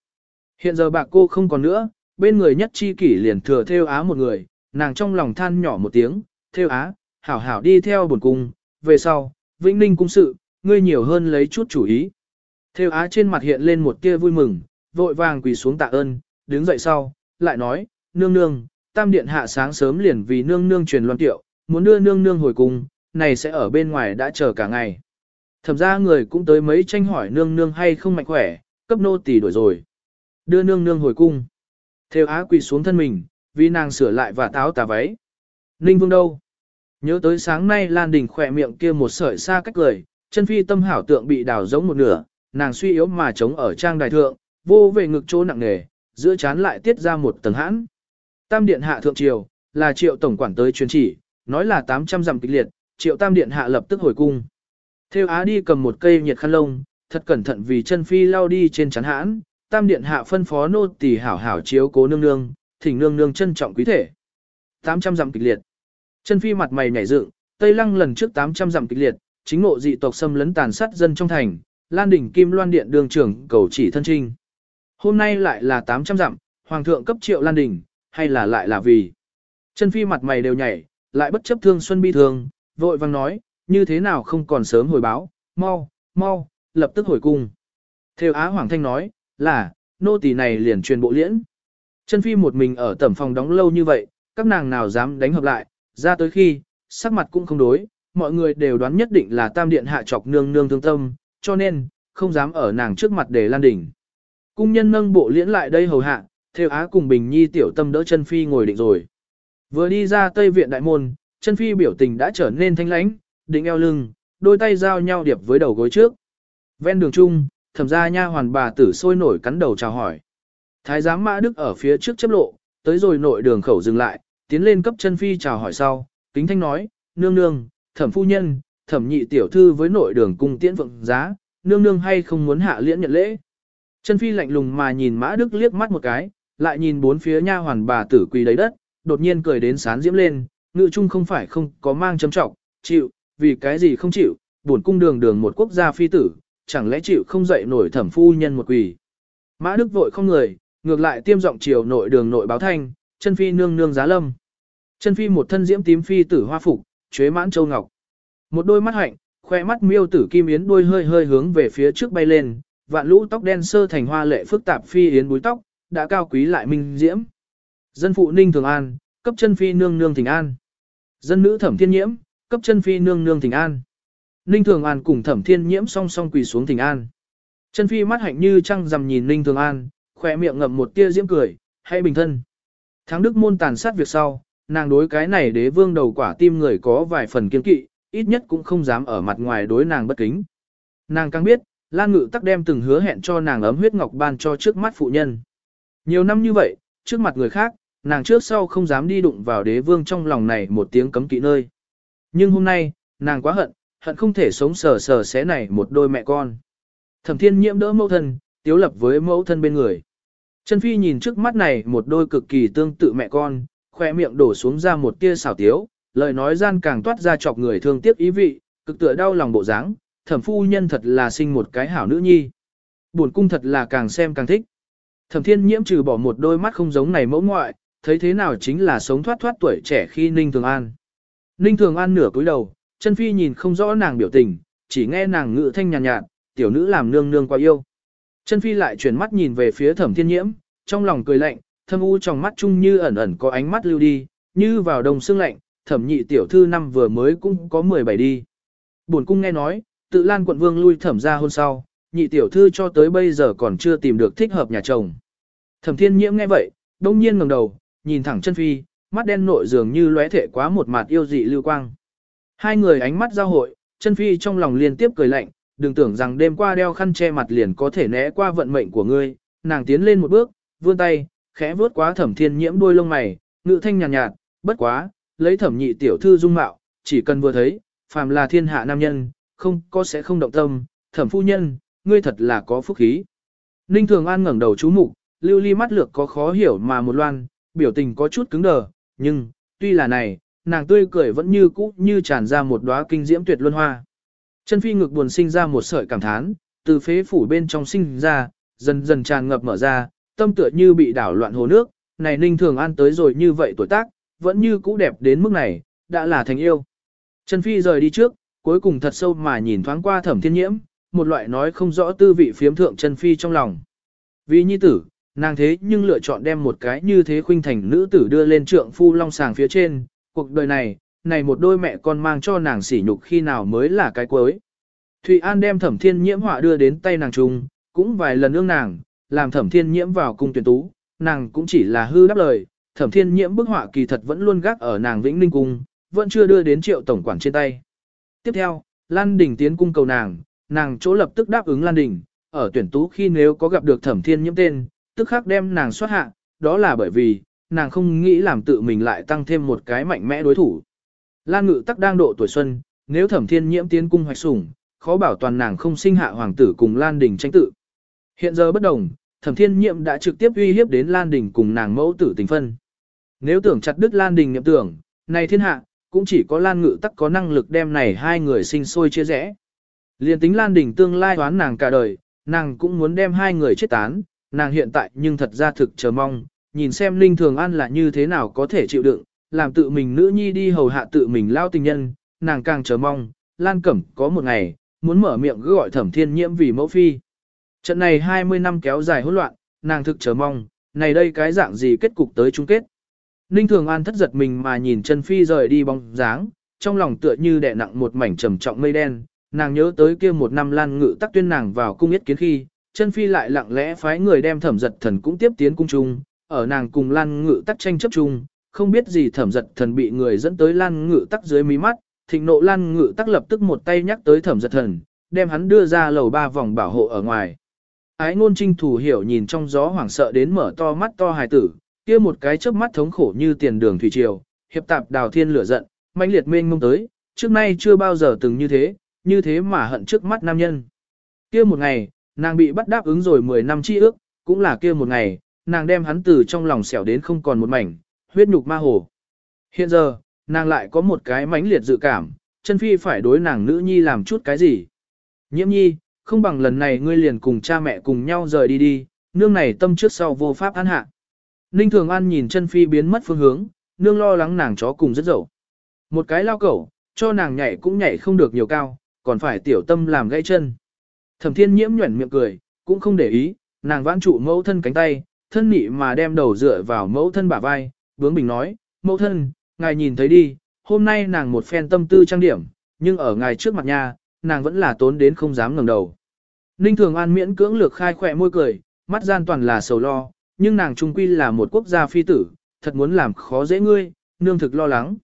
Hiện giờ bạc cô không còn nữa, bên người nhất chi kỷ liền thừa theo á một người, nàng trong lòng than nhỏ một tiếng, theo á, hảo hảo đi theo bổn cung, về sau, vĩnh ninh cung sự, ngươi nhiều hơn lấy chút chủ ý. Theo á trên mặt hiện lên một tia vui mừng, vội vàng quỳ xuống tạ ơn, đứng dậy sau, lại nói, nương nương, tam điện hạ sáng sớm liền vì nương nương truyền loan tiệu, muốn đưa nương nương hồi cung, này sẽ ở bên ngoài đã chờ cả ngày. Thẩm ra người cũng tới mấy tranh hỏi nương nương hay không mạnh khỏe, cấp nô tỳ đổi rồi. Đưa nương nương hồi cung. Theo á quỳ xuống thân mình, vì nàng sửa lại và táo tà váy. Ninh vương đâu? Nhớ tới sáng nay Lan Đình khỏe miệng kia một sợi xa cách lời, chân phi tâm hảo tượng bị đào giống một nửa, nàng suy yếu mà chống ở trang đài thượng, vô về ngực chỗ nặng nề, giữa chán lại tiết ra một tầng hãn. Tam điện hạ thượng triều, là triệu tổng quản tới truyền chỉ, nói là 800 dặm kịch liệt, triệu tam điện hạ lập tức hồi cung. Theo á đi cầm một cây nhiệt khăn lông, thật cẩn thận vì chân phi lao đi trên chán hãn, tam điện hạ phân phó nô tỳ hảo hảo chiếu cố nương nương, thỉnh nương nương trân trọng quý thể. 800 dặm kịch liệt. Chân phi mặt mày nhảy dựng, Tây Lăng lần trước 800 dặm kịch liệt, chính ngộ dị tộc xâm lấn tàn sát dân trong thành, Lan đỉnh Kim Loan điện đường trưởng cầu chỉ thân trinh. Hôm nay lại là 800 dặm, hoàng thượng cấp triệu Lan đỉnh, hay là lại là vì. Chân phi mặt mày đều nhảy, lại bất chấp thương xuân bi thường, vội vang nói, như thế nào không còn sớm hồi báo, mau, mau, lập tức hồi cung. Theo Á Hoàng Thanh nói, là, nô tỳ này liền truyền bộ liễn. Chân phi một mình ở tẩm phòng đóng lâu như vậy, các nàng nào dám đánh hợp lại, ra tới khi, sắc mặt cũng không đối, mọi người đều đoán nhất định là tam điện hạ chọc nương nương thương tâm, cho nên, không dám ở nàng trước mặt để lan đỉnh. Cung nhân nâng bộ liễn lại đây hầu hạ, Theo Á cùng Bình Nhi tiểu tâm đỡ chân phi ngồi định rồi. Vừa đi ra Tây Viện Đại Môn, chân phi biểu tình đã trở nên thanh lãnh, định eo lưng, đôi tay giao nhau điệp với đầu gối trước. Ven đường chung, thẩm gia nha hoàn bà tử sôi nổi cắn đầu chào hỏi. Thái giám Mã Đức ở phía trước chấp lộ, tới rồi nội đường khẩu dừng lại, tiến lên cấp chân phi chào hỏi sau, kính thanh nói, nương nương, thẩm phu nhân, thẩm nhị tiểu thư với nội đường cung tiễn vượng giá, nương nương hay không muốn hạ liễn nhận lễ. Chân phi lạnh lùng mà nhìn Mã Đức liếc mắt một cái, lại nhìn bốn phía nha hoàn bà tử quỳ đấy đất, đột nhiên cười đến sán diễm lên, ngự trung không phải không có mang chấm trọng, chịu, vì cái gì không chịu, buồn cung đường đường một quốc gia phi tử, chẳng lẽ chịu không dậy nổi thẩm phu nhân một quỳ. Mã Đức vội không người, ngược lại tiêm giọng chiều nội đường nội báo thanh, chân phi nương nương giá lâm. Chân phi một thân diễm tím phi tử hoa phục, chế mãn châu ngọc. Một đôi mắt hạnh, khoe mắt miêu tử kim yến đuôi hơi hơi hướng về phía trước bay lên, vạn lũ tóc đen sơ thành hoa lệ phức tạp phi yến búi tóc, đã cao quý lại minh diễm. Dân phụ ninh thường an, cấp chân phi nương nương thỉnh an. Dân nữ thẩm thiên nhiễm, cấp chân phi nương nương thỉnh an. Ninh thường an cùng thẩm thiên nhiễm song song quỳ xuống thỉnh an. Chân phi mắt hạnh như trăng rằm nhìn ninh thường an, khỏe miệng ngậm một tia diễm cười, hay bình thân. Thắng đức môn tàn sát việc sau, nàng đối cái này đế vương đầu quả tim người có vài phần kiên kỵ, ít nhất cũng không dám ở mặt ngoài đối nàng bất kính. Nàng càng biết, Lan Ngự tắc đem từng hứa hẹn cho nàng ấm huyết ngọc ban cho trước mắt phụ nhân. Nhiều năm như vậy, trước mặt người khác, nàng trước sau không dám đi đụng vào đế vương trong lòng này một tiếng cấm kỵ nơi. Nhưng hôm nay, nàng quá hận, hận không thể sống sờ sờ xé này một đôi mẹ con. Thẩm thiên nhiễm đỡ mẫu thân, tiếu lập với mẫu thân bên người. Chân phi nhìn trước mắt này một đôi cực kỳ tương tự mẹ con, khoe miệng đổ xuống ra một tia xảo tiếu, lời nói gian càng toát ra chọc người thương tiếc ý vị, cực tựa đau lòng bộ dáng, thẩm phu nhân thật là sinh một cái hảo nữ nhi. Buồn cung thật là càng xem càng thích. Thẩm thiên nhiễm trừ bỏ một đôi mắt không giống này mẫu ngoại, thấy thế nào chính là sống thoát thoát tuổi trẻ khi Ninh Thường An. Ninh Thường An nửa cúi đầu, chân phi nhìn không rõ nàng biểu tình, chỉ nghe nàng ngự thanh nhàn nhạt, nhạt, tiểu nữ làm nương nương quá yêu. Chân phi lại chuyển mắt nhìn về phía thẩm thiên nhiễm, trong lòng cười lạnh, thâm u trong mắt chung như ẩn ẩn có ánh mắt lưu đi, như vào đồng xương lạnh, thẩm nhị tiểu thư năm vừa mới cũng có 17 đi. Buồn cung nghe nói, tự lan quận vương lui thẩm ra hôn sau, nhị tiểu thư cho tới bây giờ còn chưa tìm được thích hợp nhà chồng. Thẩm thiên nhiễm nghe vậy, đông nhiên ngẩng đầu, nhìn thẳng chân phi, mắt đen nội dường như lóe thể quá một mặt yêu dị lưu quang. Hai người ánh mắt giao hội, chân phi trong lòng liên tiếp cười lạnh, đừng tưởng rằng đêm qua đeo khăn che mặt liền có thể né qua vận mệnh của ngươi, nàng tiến lên một bước, vươn tay, khẽ vuốt quá thẩm thiên nhiễm đuôi lông mày, ngự thanh nhàn nhạt, nhạt, bất quá, lấy thẩm nhị tiểu thư dung mạo, chỉ cần vừa thấy, phàm là thiên hạ nam nhân, không có sẽ không động tâm, thẩm phu nhân, ngươi thật là có phúc khí. Ninh Thường An ngẩng đầu chú mục, lưu ly mắt lược có khó hiểu mà một loan, biểu tình có chút cứng đờ, nhưng, tuy là này, nàng tươi cười vẫn như cũ như tràn ra một đóa kinh diễm tuyệt luân hoa. Chân phi ngực buồn sinh ra một sợi cảm thán, từ phế phủ bên trong sinh ra, dần dần tràn ngập mở ra, tâm tựa như bị đảo loạn hồ nước, này ninh thường an tới rồi như vậy tuổi tác, vẫn như cũ đẹp đến mức này, đã là thành yêu. Chân phi rời đi trước, cuối cùng thật sâu mà nhìn thoáng qua thẩm thiên nhiễm, một loại nói không rõ tư vị phiếm thượng chân phi trong lòng. Vì nhi tử, nàng thế nhưng lựa chọn đem một cái như thế khuynh thành nữ tử đưa lên trượng phu long sàng phía trên, cuộc đời này, này một đôi mẹ con mang cho nàng sỉ nhục khi nào mới là cái cuối. Thụy An đem thẩm thiên nhiễm họa đưa đến tay nàng trung, cũng vài lần ương nàng, làm thẩm thiên nhiễm vào cung tuyển tú, nàng cũng chỉ là hư đáp lời, thẩm thiên nhiễm bức họa kỳ thật vẫn luôn gác ở nàng vĩnh ninh cung, vẫn chưa đưa đến triệu tổng quản trên tay. Tiếp theo, Lan Đình tiến cung cầu nàng, nàng chỗ lập tức đáp ứng Lan Đình, ở tuyển tú khi nếu có gặp được thẩm thiên nhiễm tên, tức khắc đem nàng xuất hạ, đó là bởi vì, nàng không nghĩ làm tự mình lại tăng thêm một cái mạnh mẽ đối thủ. Lan Ngự tắc đang độ tuổi xuân, nếu thẩm thiên nhiễm tiến cung hoạch sủng, khó bảo toàn nàng không sinh hạ hoàng tử cùng Lan Đình tranh tự. Hiện giờ bất đồng, thẩm thiên nhiễm đã trực tiếp uy hiếp đến Lan Đình cùng nàng mẫu tử tình phân. Nếu tưởng chặt đứt Lan Đình niệm tưởng, này thiên hạ, cũng chỉ có Lan Ngự tắc có năng lực đem này hai người sinh sôi chia rẽ. Liên tính Lan Đình tương lai đoán nàng cả đời, nàng cũng muốn đem hai người chết tán, nàng hiện tại nhưng thật ra thực chờ mong, nhìn xem Linh Thường An là như thế nào có thể chịu đựng, làm tự mình nữ nhi đi hầu hạ tự mình lao tình nhân, nàng càng chờ mong, Lan Cẩm có một ngày, muốn mở miệng cứ gọi thẩm thiên nhiễm vì mẫu phi. Trận này 20 năm kéo dài hỗn loạn, nàng thực chờ mong, này đây cái dạng gì kết cục tới chung kết. Ninh Thường An thất giật mình mà nhìn chân phi rời đi bóng dáng, trong lòng tựa như đè nặng một mảnh trầm trọng mây đen, nàng nhớ tới kia một năm lan ngự tắc tuyên nàng vào cung yết kiến khi, chân phi lại lặng lẽ phái người đem thẩm giật thần cũng tiếp tiến cung trung, ở nàng cùng Lan Ngự tắc tranh chấp chung, không biết gì thẩm giật thần bị người dẫn tới Lan Ngự tắc dưới mí mắt, thịnh nộ Lan Ngự tắc lập tức một tay nhắc tới thẩm giật thần, đem hắn đưa ra lầu ba vòng bảo hộ ở ngoài. Ái ngôn trinh thủ hiểu nhìn trong gió hoảng sợ đến mở to mắt to hài tử, kia một cái chớp mắt thống khổ như tiền đường thủy triều, hiệp tạp đào thiên lửa giận, mãnh liệt mênh mông tới, trước nay chưa bao giờ từng như thế, như thế mà hận trước mắt nam nhân. Kia một ngày, nàng bị bắt đáp ứng rồi 10 năm chi ước, cũng là kia một ngày, nàng đem hắn từ trong lòng xẻo đến không còn một mảnh, huyết nhục ma hồ. Hiện giờ, nàng lại có một cái mãnh liệt dự cảm, chân phi phải đối nàng nữ nhi làm chút cái gì. Nhiễm nhi, không bằng lần này ngươi liền cùng cha mẹ cùng nhau rời đi đi, nương này tâm trước sau vô pháp an hạ. Ninh Thường An nhìn chân phi biến mất phương hướng, nương lo lắng nàng chó cùng rất dậu. Một cái lao cẩu, cho nàng nhảy cũng nhảy không được nhiều cao, còn phải tiểu tâm làm gãy chân. Thẩm thiên nhiễm nhuẩn miệng cười, cũng không để ý, nàng vãn trụ mẫu thân cánh tay, thân nị mà đem đầu dựa vào mẫu thân bả vai, bướng bình nói, mẫu thân, ngài nhìn thấy đi, hôm nay nàng một phen tâm tư trang điểm, nhưng ở ngài trước mặt nha, nàng vẫn là tốn đến không dám ngẩng đầu. Ninh Thường An miễn cưỡng lược khai khỏe môi cười, mắt gian toàn là sầu lo, nhưng nàng trung quy là một quốc gia phi tử, thật muốn làm khó dễ ngươi, nương thực lo lắng.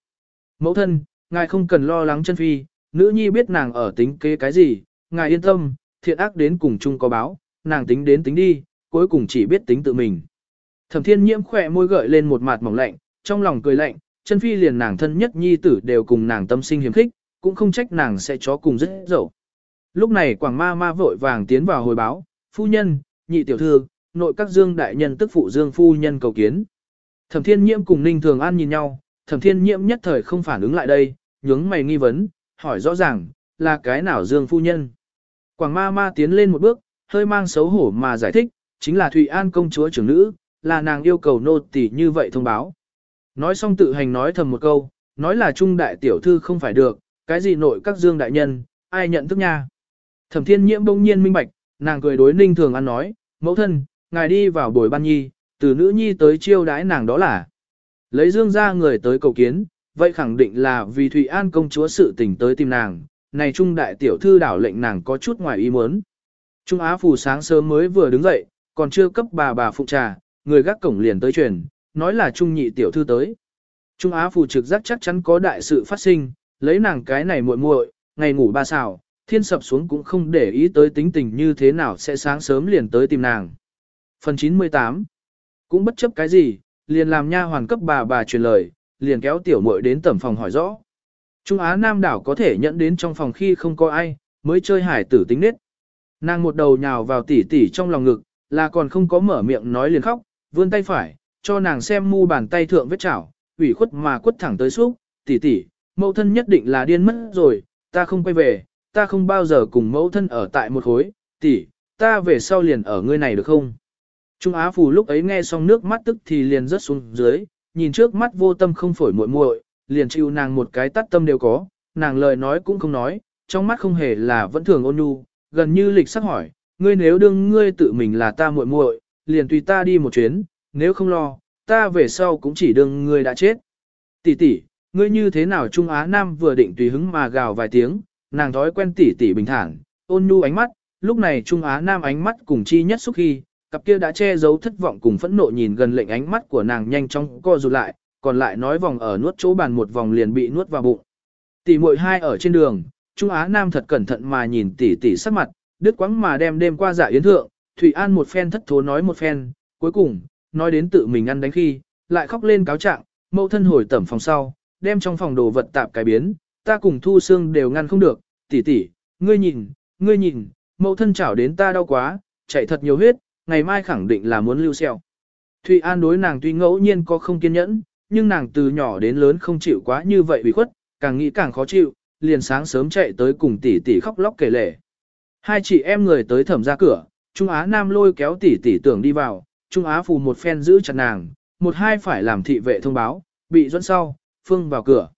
Mẫu thân, ngài không cần lo lắng chân phi, nữ nhi biết nàng ở tính kế cái gì, ngài yên tâm, thiện ác đến cùng chung có báo, nàng tính đến tính đi, cuối cùng chỉ biết tính tự mình. Thẩm thiên nhiễm khỏe môi gợi lên một mặt mỏng lạnh, trong lòng cười lạnh, chân phi liền nàng thân nhất nhi tử đều cùng nàng tâm sinh hiếm khích, cũng không trách nàng sẽ chó cùng rất dẫu. Lúc này quảng ma ma vội vàng tiến vào hồi báo, phu nhân, nhị tiểu thư, nội các dương đại nhân tức phụ dương phu nhân cầu kiến. Thẩm thiên nhiễm cùng ninh thường an nhìn nhau, thẩm thiên nhiễm nhất thời không phản ứng lại đây, nhướng mày nghi vấn, hỏi rõ ràng, là cái nào dương phu nhân. Quảng ma ma tiến lên một bước, hơi mang xấu hổ mà giải thích, chính là Thụy An công chúa trưởng nữ, là nàng yêu cầu nô tỳ như vậy thông báo. Nói xong tự hành nói thầm một câu, nói là trung đại tiểu thư không phải được, cái gì nội các dương đại nhân, ai nhận thức nha. Thẩm thiên nhiễm bỗng nhiên minh bạch, nàng cười đối ninh thường ăn nói, mẫu thân, ngài đi vào buổi ban nhi, từ nữ nhi tới chiêu đãi nàng đó là. Lấy dương ra người tới cầu kiến, vậy khẳng định là vì Thụy An công chúa sự tình tới tìm nàng, này trung đại tiểu thư đảo lệnh nàng có chút ngoài ý muốn. Trung Á Phù sáng sớm mới vừa đứng dậy, còn chưa cấp bà bà phụ trà, người gác cổng liền tới truyền, nói là Trung nhị tiểu thư tới. Trung Á Phù trực giác chắc chắn có đại sự phát sinh, lấy nàng cái này muội muội, ngày ngủ ba xào, thiên sập xuống cũng không để ý tới tính tình như thế nào sẽ sáng sớm liền tới tìm nàng. Phần 98 Cũng bất chấp cái gì, liền làm nha hoàn cấp bà bà truyền lời, liền kéo tiểu muội đến tầm phòng hỏi rõ. Trung Á Nam đảo có thể nhận đến trong phòng khi không có ai, mới chơi hải tử tính nết. Nàng một đầu nhào vào tỉ tỉ trong lòng ngực, là còn không có mở miệng nói liền khóc, vươn tay phải, cho nàng xem mu bàn tay thượng vết chảo, ủy khuất mà quất thẳng tới xúc, tỷ tỷ mẫu thân nhất định là điên mất rồi, ta không quay về, ta không bao giờ cùng mẫu thân ở tại một khối, tỷ, ta về sau liền ở ngươi này được không? Trung Á Phù lúc ấy nghe xong nước mắt tức thì liền rớt xuống dưới, nhìn trước mắt vô tâm không phổi muội muội, liền chịu nàng một cái tắt tâm đều có, nàng lời nói cũng không nói, trong mắt không hề là vẫn thường ôn nhu, gần như lịch sắc hỏi, ngươi nếu đương ngươi tự mình là ta muội muội, liền tùy ta đi một chuyến, nếu không lo, ta về sau cũng chỉ đương ngươi đã chết. Tỷ tỷ, ngươi như thế nào Trung Á Nam vừa định tùy hứng mà gào vài tiếng, nàng thói quen tỷ tỷ bình thản, ôn nhu ánh mắt, lúc này Trung Á Nam ánh mắt cùng chi nhất xúc khi, cặp kia đã che giấu thất vọng cùng phẫn nộ nhìn gần lệnh ánh mắt của nàng nhanh chóng co rụt lại, còn lại nói vòng ở nuốt chỗ bàn một vòng liền bị nuốt vào bụng. Tỷ muội hai ở trên đường, Trung Á Nam thật cẩn thận mà nhìn tỷ tỷ sắc mặt, đứt quãng mà đem đêm qua dạ yến thượng, Thủy An một phen thất thố nói một phen, cuối cùng, nói đến tự mình ăn đánh khi, lại khóc lên cáo trạng, mẫu thân hồi tẩm phòng sau, đem trong phòng đồ vật tạp cái biến, ta cùng thu xương đều ngăn không được, tỷ tỷ, ngươi nhìn, ngươi nhìn, mẫu thân chảo đến ta đau quá, chạy thật nhiều huyết, ngày mai khẳng định là muốn lưu xeo. Thụy An đối nàng tuy ngẫu nhiên có không kiên nhẫn, nhưng nàng từ nhỏ đến lớn không chịu quá như vậy bị khuất, càng nghĩ càng khó chịu, liền sáng sớm chạy tới cùng tỷ tỷ khóc lóc kể lể. Hai chị em người tới thẩm ra cửa, Trung Á Nam lôi kéo tỷ tỷ tưởng đi vào, Trung Á phù một phen giữ chặt nàng, một hai phải làm thị vệ thông báo, bị dẫn sau, phương vào cửa.